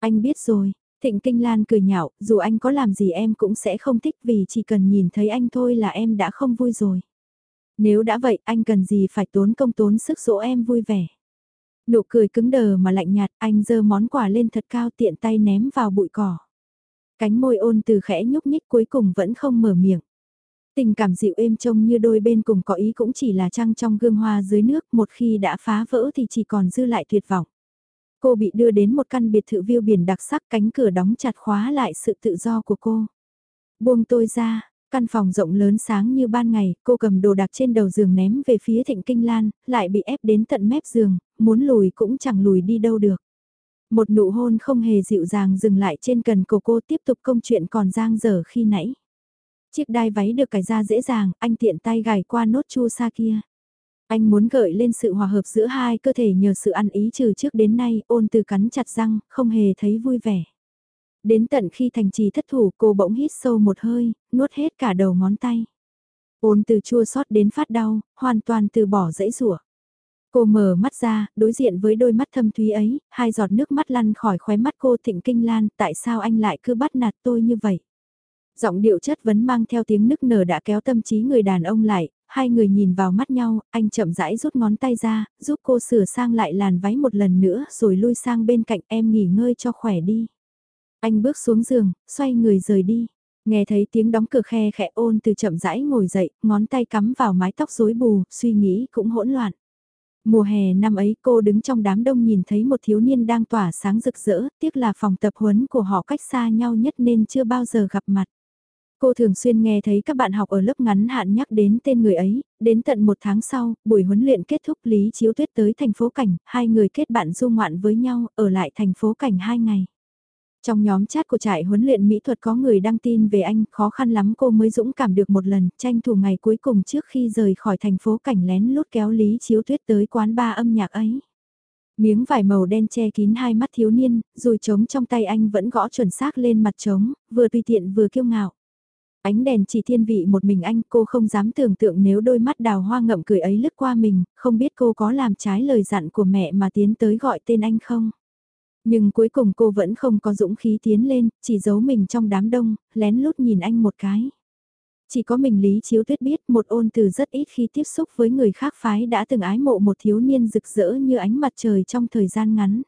Anh biết rồi, Thịnh Kinh Lan cười nhạo, dù anh có làm gì em cũng sẽ không thích vì chỉ cần nhìn thấy anh thôi là em đã không vui rồi. Nếu đã vậy anh cần gì phải tốn công tốn sức dỗ em vui vẻ. Nụ cười cứng đờ mà lạnh nhạt anh giơ món quà lên thật cao tiện tay ném vào bụi cỏ. Cánh môi ôn từ khẽ nhúc nhích cuối cùng vẫn không mở miệng. Tình cảm dịu êm trông như đôi bên cùng có ý cũng chỉ là trăng trong gương hoa dưới nước, một khi đã phá vỡ thì chỉ còn dư lại tuyệt vọng. Cô bị đưa đến một căn biệt thự view biển đặc sắc cánh cửa đóng chặt khóa lại sự tự do của cô. Buông tôi ra, căn phòng rộng lớn sáng như ban ngày, cô cầm đồ đạc trên đầu giường ném về phía thịnh kinh lan, lại bị ép đến tận mép giường, muốn lùi cũng chẳng lùi đi đâu được. Một nụ hôn không hề dịu dàng dừng lại trên cần cổ cô tiếp tục công chuyện còn giang dở khi nãy. Chiếc đai váy được cài ra dễ dàng, anh tiện tay gài qua nốt chu sa kia. Anh muốn gợi lên sự hòa hợp giữa hai cơ thể nhờ sự ăn ý trừ trước đến nay, ôn từ cắn chặt răng, không hề thấy vui vẻ. Đến tận khi thành trì thất thủ cô bỗng hít sâu một hơi, nuốt hết cả đầu ngón tay. Ôn từ chua xót đến phát đau, hoàn toàn từ bỏ dãy rủa. Cô mở mắt ra, đối diện với đôi mắt thâm thúy ấy, hai giọt nước mắt lăn khỏi khóe mắt cô thịnh kinh lan, tại sao anh lại cứ bắt nạt tôi như vậy? Giọng điệu chất vấn mang theo tiếng nức nở đã kéo tâm trí người đàn ông lại, hai người nhìn vào mắt nhau, anh chậm rãi rút ngón tay ra, giúp cô sửa sang lại làn váy một lần nữa rồi lui sang bên cạnh em nghỉ ngơi cho khỏe đi. Anh bước xuống giường, xoay người rời đi. Nghe thấy tiếng đóng cửa khe khẽ ôn từ chậm rãi ngồi dậy, ngón tay cắm vào mái tóc rối bù, suy nghĩ cũng hỗn loạn. Mùa hè năm ấy cô đứng trong đám đông nhìn thấy một thiếu niên đang tỏa sáng rực rỡ, tiếc là phòng tập huấn của họ cách xa nhau nhất nên chưa bao giờ gặp mặt. Cô thường xuyên nghe thấy các bạn học ở lớp ngắn hạn nhắc đến tên người ấy, đến tận một tháng sau, buổi huấn luyện kết thúc Lý Chiếu Tuyết tới thành phố Cảnh, hai người kết bạn du ngoạn với nhau, ở lại thành phố Cảnh hai ngày. Trong nhóm chat của trại huấn luyện mỹ thuật có người đăng tin về anh, khó khăn lắm cô mới dũng cảm được một lần, tranh thủ ngày cuối cùng trước khi rời khỏi thành phố Cảnh lén lút kéo Lý Chiếu Tuyết tới quán ba âm nhạc ấy. Miếng vải màu đen che kín hai mắt thiếu niên, rồi trống trong tay anh vẫn gõ chuẩn xác lên mặt trống, vừa tùy tiện vừa kiêu ngạo. Ánh đèn chỉ thiên vị một mình anh, cô không dám tưởng tượng nếu đôi mắt đào hoa ngậm cười ấy lướt qua mình, không biết cô có làm trái lời dặn của mẹ mà tiến tới gọi tên anh không. Nhưng cuối cùng cô vẫn không có dũng khí tiến lên, chỉ giấu mình trong đám đông, lén lút nhìn anh một cái. Chỉ có mình Lý Chiếu Tuyết biết một ôn từ rất ít khi tiếp xúc với người khác phái đã từng ái mộ một thiếu niên rực rỡ như ánh mặt trời trong thời gian ngắn.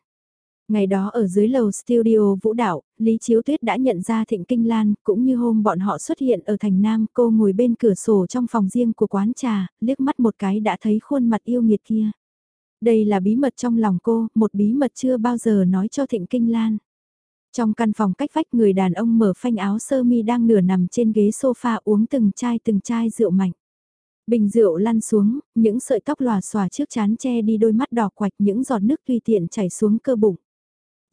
Ngày đó ở dưới lầu studio vũ đạo, Lý Chiếu Tuyết đã nhận ra Thịnh Kinh Lan, cũng như hôm bọn họ xuất hiện ở thành Nam, cô ngồi bên cửa sổ trong phòng riêng của quán trà, liếc mắt một cái đã thấy khuôn mặt yêu nghiệt kia. Đây là bí mật trong lòng cô, một bí mật chưa bao giờ nói cho Thịnh Kinh Lan. Trong căn phòng cách vách người đàn ông mở phanh áo sơ mi đang nửa nằm trên ghế sofa uống từng chai từng chai rượu mạnh. Bình rượu lăn xuống, những sợi tóc lòa xòa trước chán che đi đôi mắt đỏ quạch những giọt nước tùy tiện chảy xuống cơ bụng.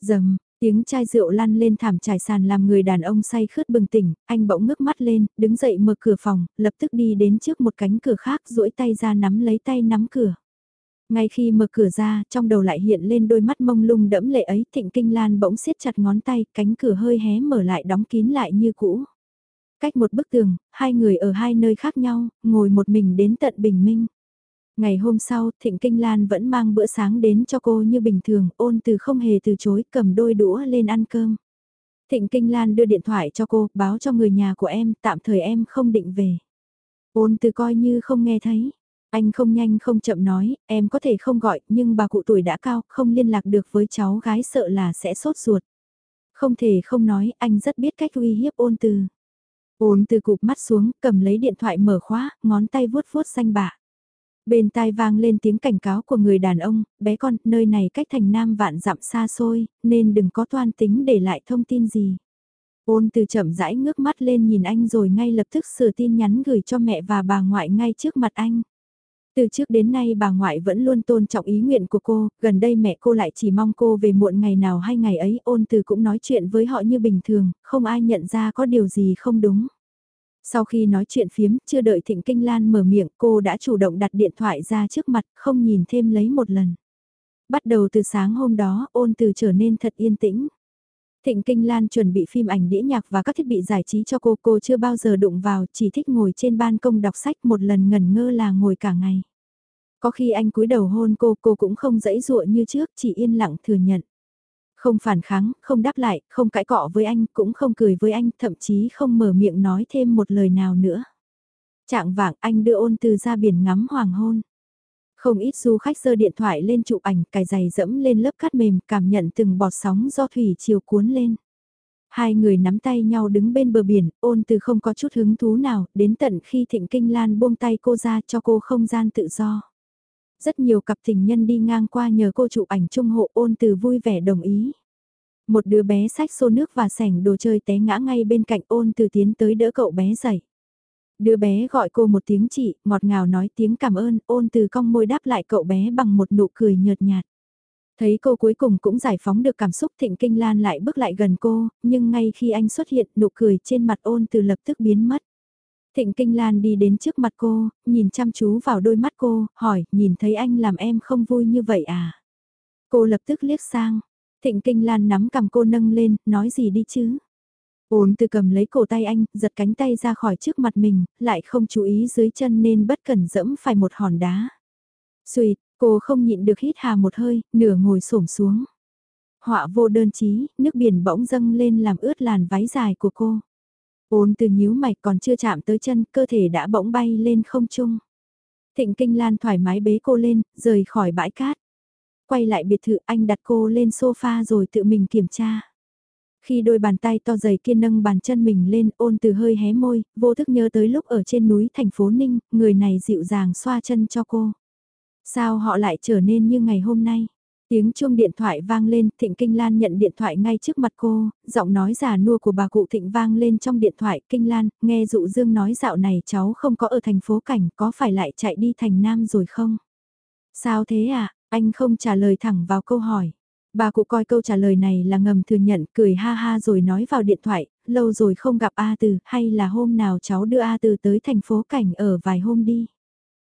Dầm, tiếng chai rượu lăn lên thảm trải sàn làm người đàn ông say khướt bừng tỉnh, anh bỗng ngước mắt lên, đứng dậy mở cửa phòng, lập tức đi đến trước một cánh cửa khác duỗi tay ra nắm lấy tay nắm cửa. Ngay khi mở cửa ra, trong đầu lại hiện lên đôi mắt mông lung đẫm lệ ấy, Thịnh Kinh Lan bỗng siết chặt ngón tay, cánh cửa hơi hé mở lại đóng kín lại như cũ. Cách một bức tường, hai người ở hai nơi khác nhau, ngồi một mình đến tận bình minh. Ngày hôm sau, Thịnh Kinh Lan vẫn mang bữa sáng đến cho cô như bình thường, ôn từ không hề từ chối, cầm đôi đũa lên ăn cơm. Thịnh Kinh Lan đưa điện thoại cho cô, báo cho người nhà của em, tạm thời em không định về. Ôn từ coi như không nghe thấy. Anh không nhanh không chậm nói, em có thể không gọi, nhưng bà cụ tuổi đã cao, không liên lạc được với cháu gái sợ là sẽ sốt ruột. Không thể không nói, anh rất biết cách uy hiếp ôn từ. Ôn từ cụp mắt xuống, cầm lấy điện thoại mở khóa, ngón tay vuốt vuốt xanh bạ. Bên tai vang lên tiếng cảnh cáo của người đàn ông, bé con, nơi này cách thành nam vạn dặm xa xôi, nên đừng có toan tính để lại thông tin gì. Ôn từ chậm rãi ngước mắt lên nhìn anh rồi ngay lập tức sửa tin nhắn gửi cho mẹ và bà ngoại ngay trước mặt anh. Từ trước đến nay bà ngoại vẫn luôn tôn trọng ý nguyện của cô, gần đây mẹ cô lại chỉ mong cô về muộn ngày nào hay ngày ấy, ôn từ cũng nói chuyện với họ như bình thường, không ai nhận ra có điều gì không đúng. Sau khi nói chuyện phiếm, chưa đợi Thịnh Kinh Lan mở miệng, cô đã chủ động đặt điện thoại ra trước mặt, không nhìn thêm lấy một lần. Bắt đầu từ sáng hôm đó, ôn từ trở nên thật yên tĩnh. Thịnh Kinh Lan chuẩn bị phim ảnh đĩa nhạc và các thiết bị giải trí cho cô, cô chưa bao giờ đụng vào, chỉ thích ngồi trên ban công đọc sách một lần ngẩn ngơ là ngồi cả ngày. Có khi anh cúi đầu hôn cô, cô cũng không dãy dụa như trước, chỉ yên lặng thừa nhận. Không phản kháng, không đáp lại, không cãi cọ với anh, cũng không cười với anh, thậm chí không mở miệng nói thêm một lời nào nữa. Trạng vạng anh đưa ôn từ ra biển ngắm hoàng hôn. Không ít du khách giơ điện thoại lên chụp ảnh, cài giày dẫm lên lớp cát mềm, cảm nhận từng bọt sóng do thủy chiều cuốn lên. Hai người nắm tay nhau đứng bên bờ biển, ôn từ không có chút hứng thú nào, đến tận khi Thịnh Kinh Lan buông tay cô ra cho cô không gian tự do. Rất nhiều cặp tình nhân đi ngang qua nhờ cô chụp ảnh chung hộ ôn từ vui vẻ đồng ý. Một đứa bé sách xô nước và sảnh đồ chơi té ngã ngay bên cạnh ôn từ tiến tới đỡ cậu bé dậy. Đứa bé gọi cô một tiếng chị, ngọt ngào nói tiếng cảm ơn, ôn từ cong môi đáp lại cậu bé bằng một nụ cười nhợt nhạt. Thấy cô cuối cùng cũng giải phóng được cảm xúc thịnh kinh lan lại bước lại gần cô, nhưng ngay khi anh xuất hiện nụ cười trên mặt ôn từ lập tức biến mất. Thịnh Kinh Lan đi đến trước mặt cô, nhìn chăm chú vào đôi mắt cô, hỏi, nhìn thấy anh làm em không vui như vậy à? Cô lập tức liếc sang. Thịnh Kinh Lan nắm cầm cô nâng lên, nói gì đi chứ? Ôn từ cầm lấy cổ tay anh, giật cánh tay ra khỏi trước mặt mình, lại không chú ý dưới chân nên bất cẩn dẫm phải một hòn đá. Xuyệt, cô không nhịn được hít hà một hơi, nửa ngồi xổm xuống. Họa vô đơn chí, nước biển bỗng dâng lên làm ướt làn váy dài của cô. Ôn từ nhíu mạch còn chưa chạm tới chân, cơ thể đã bỗng bay lên không trung. Thịnh Kinh Lan thoải mái bế cô lên, rời khỏi bãi cát. Quay lại biệt thự anh đặt cô lên sofa rồi tự mình kiểm tra. Khi đôi bàn tay to dày kia nâng bàn chân mình lên ôn từ hơi hé môi, vô thức nhớ tới lúc ở trên núi thành phố Ninh, người này dịu dàng xoa chân cho cô. Sao họ lại trở nên như ngày hôm nay? Tiếng chuông điện thoại vang lên, Thịnh Kinh Lan nhận điện thoại ngay trước mặt cô, giọng nói già nua của bà cụ Thịnh vang lên trong điện thoại. Kinh Lan, nghe dụ Dương nói dạo này cháu không có ở thành phố cảnh, có phải lại chạy đi thành Nam rồi không? Sao thế à, anh không trả lời thẳng vào câu hỏi. Bà cụ coi câu trả lời này là ngầm thừa nhận, cười ha ha rồi nói vào điện thoại, lâu rồi không gặp A Từ, hay là hôm nào cháu đưa A Từ tới thành phố cảnh ở vài hôm đi.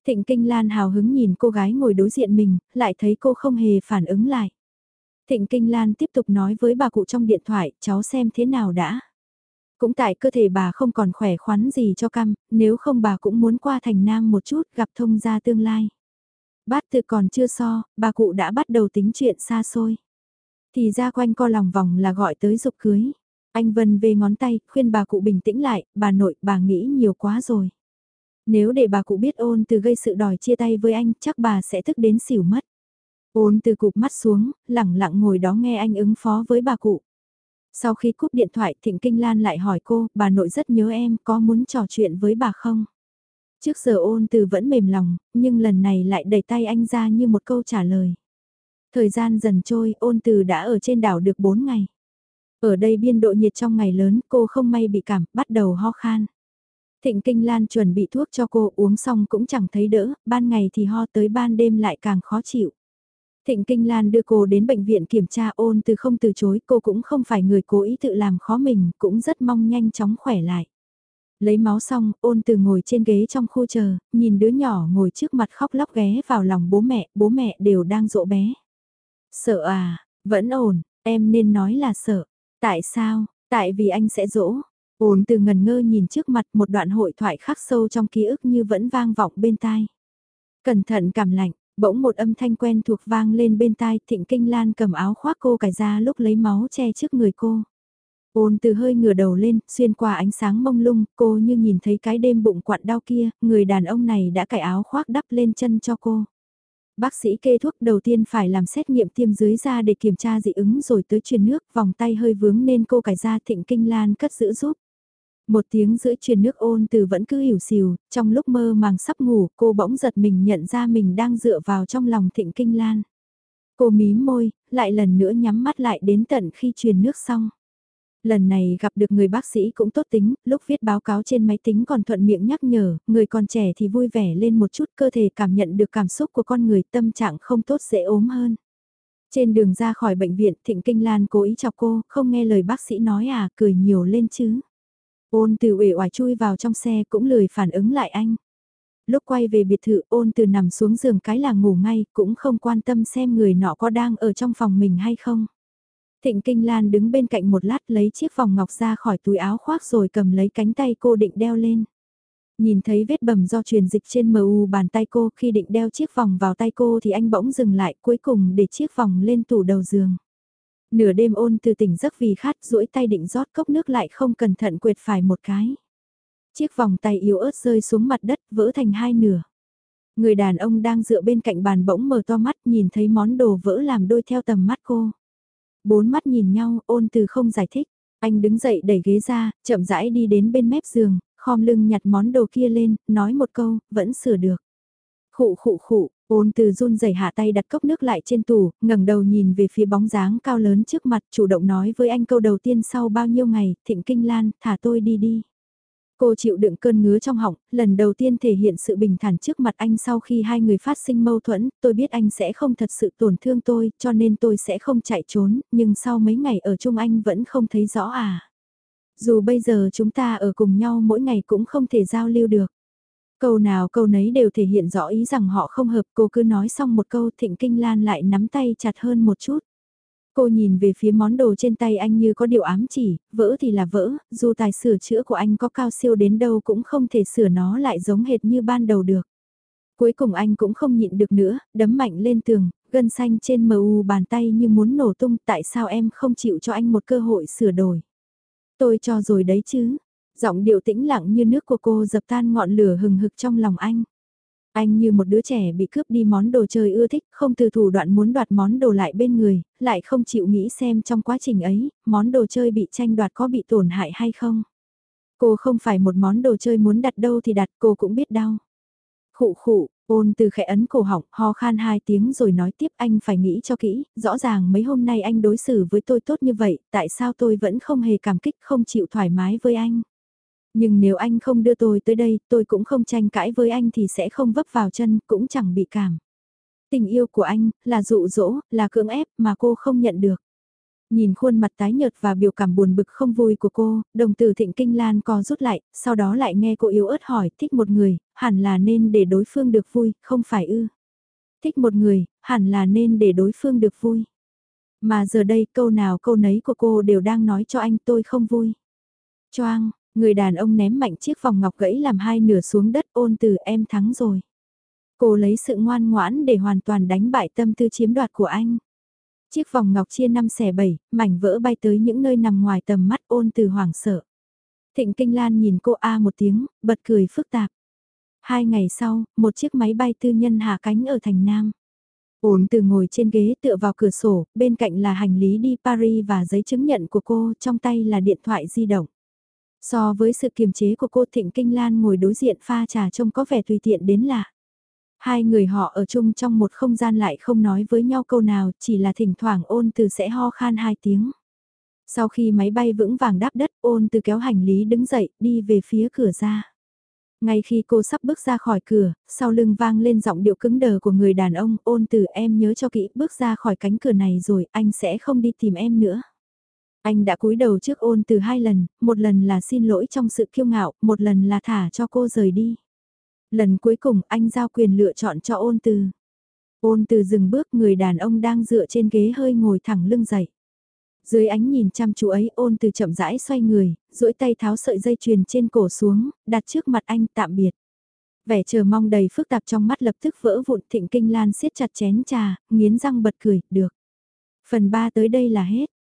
Thịnh Kinh Lan hào hứng nhìn cô gái ngồi đối diện mình, lại thấy cô không hề phản ứng lại. Thịnh Kinh Lan tiếp tục nói với bà cụ trong điện thoại, cháu xem thế nào đã. Cũng tại cơ thể bà không còn khỏe khoắn gì cho căm, nếu không bà cũng muốn qua thành Nam một chút gặp thông gia tương lai. Bát tự còn chưa so, bà cụ đã bắt đầu tính chuyện xa xôi. Thì ra quanh co lòng vòng là gọi tới dục cưới. Anh Vân về ngón tay, khuyên bà cụ bình tĩnh lại, bà nội, bà nghĩ nhiều quá rồi. Nếu để bà cụ biết ôn từ gây sự đòi chia tay với anh, chắc bà sẽ thức đến xỉu mất. Ôn từ cụp mắt xuống, lẳng lặng ngồi đó nghe anh ứng phó với bà cụ. Sau khi cúp điện thoại Thịnh Kinh Lan lại hỏi cô, bà nội rất nhớ em, có muốn trò chuyện với bà không? Trước giờ ôn từ vẫn mềm lòng, nhưng lần này lại đẩy tay anh ra như một câu trả lời. Thời gian dần trôi, ôn từ đã ở trên đảo được 4 ngày. Ở đây biên độ nhiệt trong ngày lớn, cô không may bị cảm, bắt đầu ho khan. Thịnh Kinh Lan chuẩn bị thuốc cho cô uống xong cũng chẳng thấy đỡ, ban ngày thì ho tới ban đêm lại càng khó chịu. Thịnh Kinh Lan đưa cô đến bệnh viện kiểm tra ôn từ không từ chối, cô cũng không phải người cố ý tự làm khó mình, cũng rất mong nhanh chóng khỏe lại. Lấy máu xong, ôn từ ngồi trên ghế trong khu chờ, nhìn đứa nhỏ ngồi trước mặt khóc lóc ghé vào lòng bố mẹ, bố mẹ đều đang dỗ bé. Sợ à, vẫn ổn, em nên nói là sợ. Tại sao, tại vì anh sẽ dỗ. Ôn từ ngần ngơ nhìn trước mặt một đoạn hội thoại khắc sâu trong ký ức như vẫn vang vọng bên tai. Cẩn thận cảm lạnh, bỗng một âm thanh quen thuộc vang lên bên tai thịnh kinh lan cầm áo khoác cô cài ra lúc lấy máu che trước người cô. Ôn từ hơi ngửa đầu lên, xuyên qua ánh sáng mông lung, cô như nhìn thấy cái đêm bụng quặn đau kia, người đàn ông này đã cài áo khoác đắp lên chân cho cô. Bác sĩ kê thuốc đầu tiên phải làm xét nghiệm tiêm dưới da để kiểm tra dị ứng rồi tới truyền nước, vòng tay hơi vướng nên cô cải ra thịnh kinh lan cất giữ giúp. Một tiếng rưỡi truyền nước ôn từ vẫn cứ hiểu xìu, trong lúc mơ màng sắp ngủ cô bỗng giật mình nhận ra mình đang dựa vào trong lòng thịnh kinh lan. Cô mím môi, lại lần nữa nhắm mắt lại đến tận khi truyền nước xong. Lần này gặp được người bác sĩ cũng tốt tính, lúc viết báo cáo trên máy tính còn thuận miệng nhắc nhở, người còn trẻ thì vui vẻ lên một chút cơ thể cảm nhận được cảm xúc của con người tâm trạng không tốt dễ ốm hơn. Trên đường ra khỏi bệnh viện Thịnh Kinh Lan cố ý chọc cô, không nghe lời bác sĩ nói à, cười nhiều lên chứ. Ôn từ uể oải chui vào trong xe cũng lười phản ứng lại anh. Lúc quay về biệt thự ôn từ nằm xuống giường cái là ngủ ngay, cũng không quan tâm xem người nọ có đang ở trong phòng mình hay không. Thịnh Kinh Lan đứng bên cạnh một lát lấy chiếc vòng ngọc ra khỏi túi áo khoác rồi cầm lấy cánh tay cô định đeo lên. Nhìn thấy vết bầm do truyền dịch trên mu bàn tay cô, khi định đeo chiếc vòng vào tay cô thì anh bỗng dừng lại, cuối cùng để chiếc vòng lên tủ đầu giường. Nửa đêm ôn từ tỉnh giấc vì khát, duỗi tay định rót cốc nước lại không cẩn thận quệt phải một cái. Chiếc vòng tay yếu ớt rơi xuống mặt đất, vỡ thành hai nửa. Người đàn ông đang dựa bên cạnh bàn bỗng mở to mắt, nhìn thấy món đồ vỡ làm đôi theo tầm mắt cô. Bốn mắt nhìn nhau, ôn từ không giải thích. Anh đứng dậy đẩy ghế ra, chậm rãi đi đến bên mép giường, khom lưng nhặt món đồ kia lên, nói một câu, vẫn sửa được. Khụ khụ khụ, ôn từ run rẩy hạ tay đặt cốc nước lại trên tủ, ngẩng đầu nhìn về phía bóng dáng cao lớn trước mặt, chủ động nói với anh câu đầu tiên sau bao nhiêu ngày, thịnh kinh lan, thả tôi đi đi. Cô chịu đựng cơn ngứa trong họng, lần đầu tiên thể hiện sự bình thản trước mặt anh sau khi hai người phát sinh mâu thuẫn, tôi biết anh sẽ không thật sự tổn thương tôi, cho nên tôi sẽ không chạy trốn, nhưng sau mấy ngày ở chung anh vẫn không thấy rõ à. Dù bây giờ chúng ta ở cùng nhau mỗi ngày cũng không thể giao lưu được. Câu nào câu nấy đều thể hiện rõ ý rằng họ không hợp cô cứ nói xong một câu thịnh kinh lan lại nắm tay chặt hơn một chút. Cô nhìn về phía món đồ trên tay anh như có điều ám chỉ, vỡ thì là vỡ, dù tài sửa chữa của anh có cao siêu đến đâu cũng không thể sửa nó lại giống hệt như ban đầu được. Cuối cùng anh cũng không nhịn được nữa, đấm mạnh lên tường, gân xanh trên mờ u bàn tay như muốn nổ tung tại sao em không chịu cho anh một cơ hội sửa đổi. Tôi cho rồi đấy chứ, giọng điệu tĩnh lặng như nước của cô dập tan ngọn lửa hừng hực trong lòng anh. Anh như một đứa trẻ bị cướp đi món đồ chơi ưa thích, không từ thủ đoạn muốn đoạt món đồ lại bên người, lại không chịu nghĩ xem trong quá trình ấy, món đồ chơi bị tranh đoạt có bị tổn hại hay không. Cô không phải một món đồ chơi muốn đặt đâu thì đặt cô cũng biết đau. Khụ khụ, ôn từ khẽ ấn cổ họng, ho khan hai tiếng rồi nói tiếp anh phải nghĩ cho kỹ, rõ ràng mấy hôm nay anh đối xử với tôi tốt như vậy, tại sao tôi vẫn không hề cảm kích không chịu thoải mái với anh. Nhưng nếu anh không đưa tôi tới đây, tôi cũng không tranh cãi với anh thì sẽ không vấp vào chân, cũng chẳng bị cảm. Tình yêu của anh, là dụ dỗ, là cưỡng ép mà cô không nhận được. Nhìn khuôn mặt tái nhợt và biểu cảm buồn bực không vui của cô, đồng tử thịnh kinh lan co rút lại, sau đó lại nghe cô yếu ớt hỏi thích một người, hẳn là nên để đối phương được vui, không phải ư. Thích một người, hẳn là nên để đối phương được vui. Mà giờ đây câu nào câu nấy của cô đều đang nói cho anh tôi không vui. Choang, Người đàn ông ném mạnh chiếc vòng ngọc gãy làm hai nửa xuống đất ôn từ em thắng rồi. Cô lấy sự ngoan ngoãn để hoàn toàn đánh bại tâm tư chiếm đoạt của anh. Chiếc vòng ngọc chia năm xẻ bảy, mảnh vỡ bay tới những nơi nằm ngoài tầm mắt ôn từ hoảng sợ. Thịnh Kinh Lan nhìn cô A một tiếng, bật cười phức tạp. Hai ngày sau, một chiếc máy bay tư nhân hạ cánh ở thành Nam. Ôn từ ngồi trên ghế tựa vào cửa sổ, bên cạnh là hành lý đi Paris và giấy chứng nhận của cô, trong tay là điện thoại di động. So với sự kiềm chế của cô Thịnh Kinh Lan ngồi đối diện pha trà trông có vẻ tùy tiện đến lạ. Hai người họ ở chung trong một không gian lại không nói với nhau câu nào, chỉ là thỉnh thoảng ôn từ sẽ ho khan hai tiếng. Sau khi máy bay vững vàng đáp đất, ôn từ kéo hành lý đứng dậy, đi về phía cửa ra. Ngay khi cô sắp bước ra khỏi cửa, sau lưng vang lên giọng điệu cứng đờ của người đàn ông, ôn từ em nhớ cho kỹ, bước ra khỏi cánh cửa này rồi, anh sẽ không đi tìm em nữa. Anh đã cúi đầu trước ôn từ hai lần, một lần là xin lỗi trong sự kiêu ngạo, một lần là thả cho cô rời đi. Lần cuối cùng anh giao quyền lựa chọn cho ôn từ. Ôn từ dừng bước người đàn ông đang dựa trên ghế hơi ngồi thẳng lưng dậy. Dưới ánh nhìn chăm chú ấy ôn từ chậm rãi xoay người, duỗi tay tháo sợi dây chuyền trên cổ xuống, đặt trước mặt anh tạm biệt. Vẻ chờ mong đầy phức tạp trong mắt lập tức vỡ vụn thịnh kinh lan siết chặt chén trà, nghiến răng bật cười, được. Phần 3 tới đây là hết.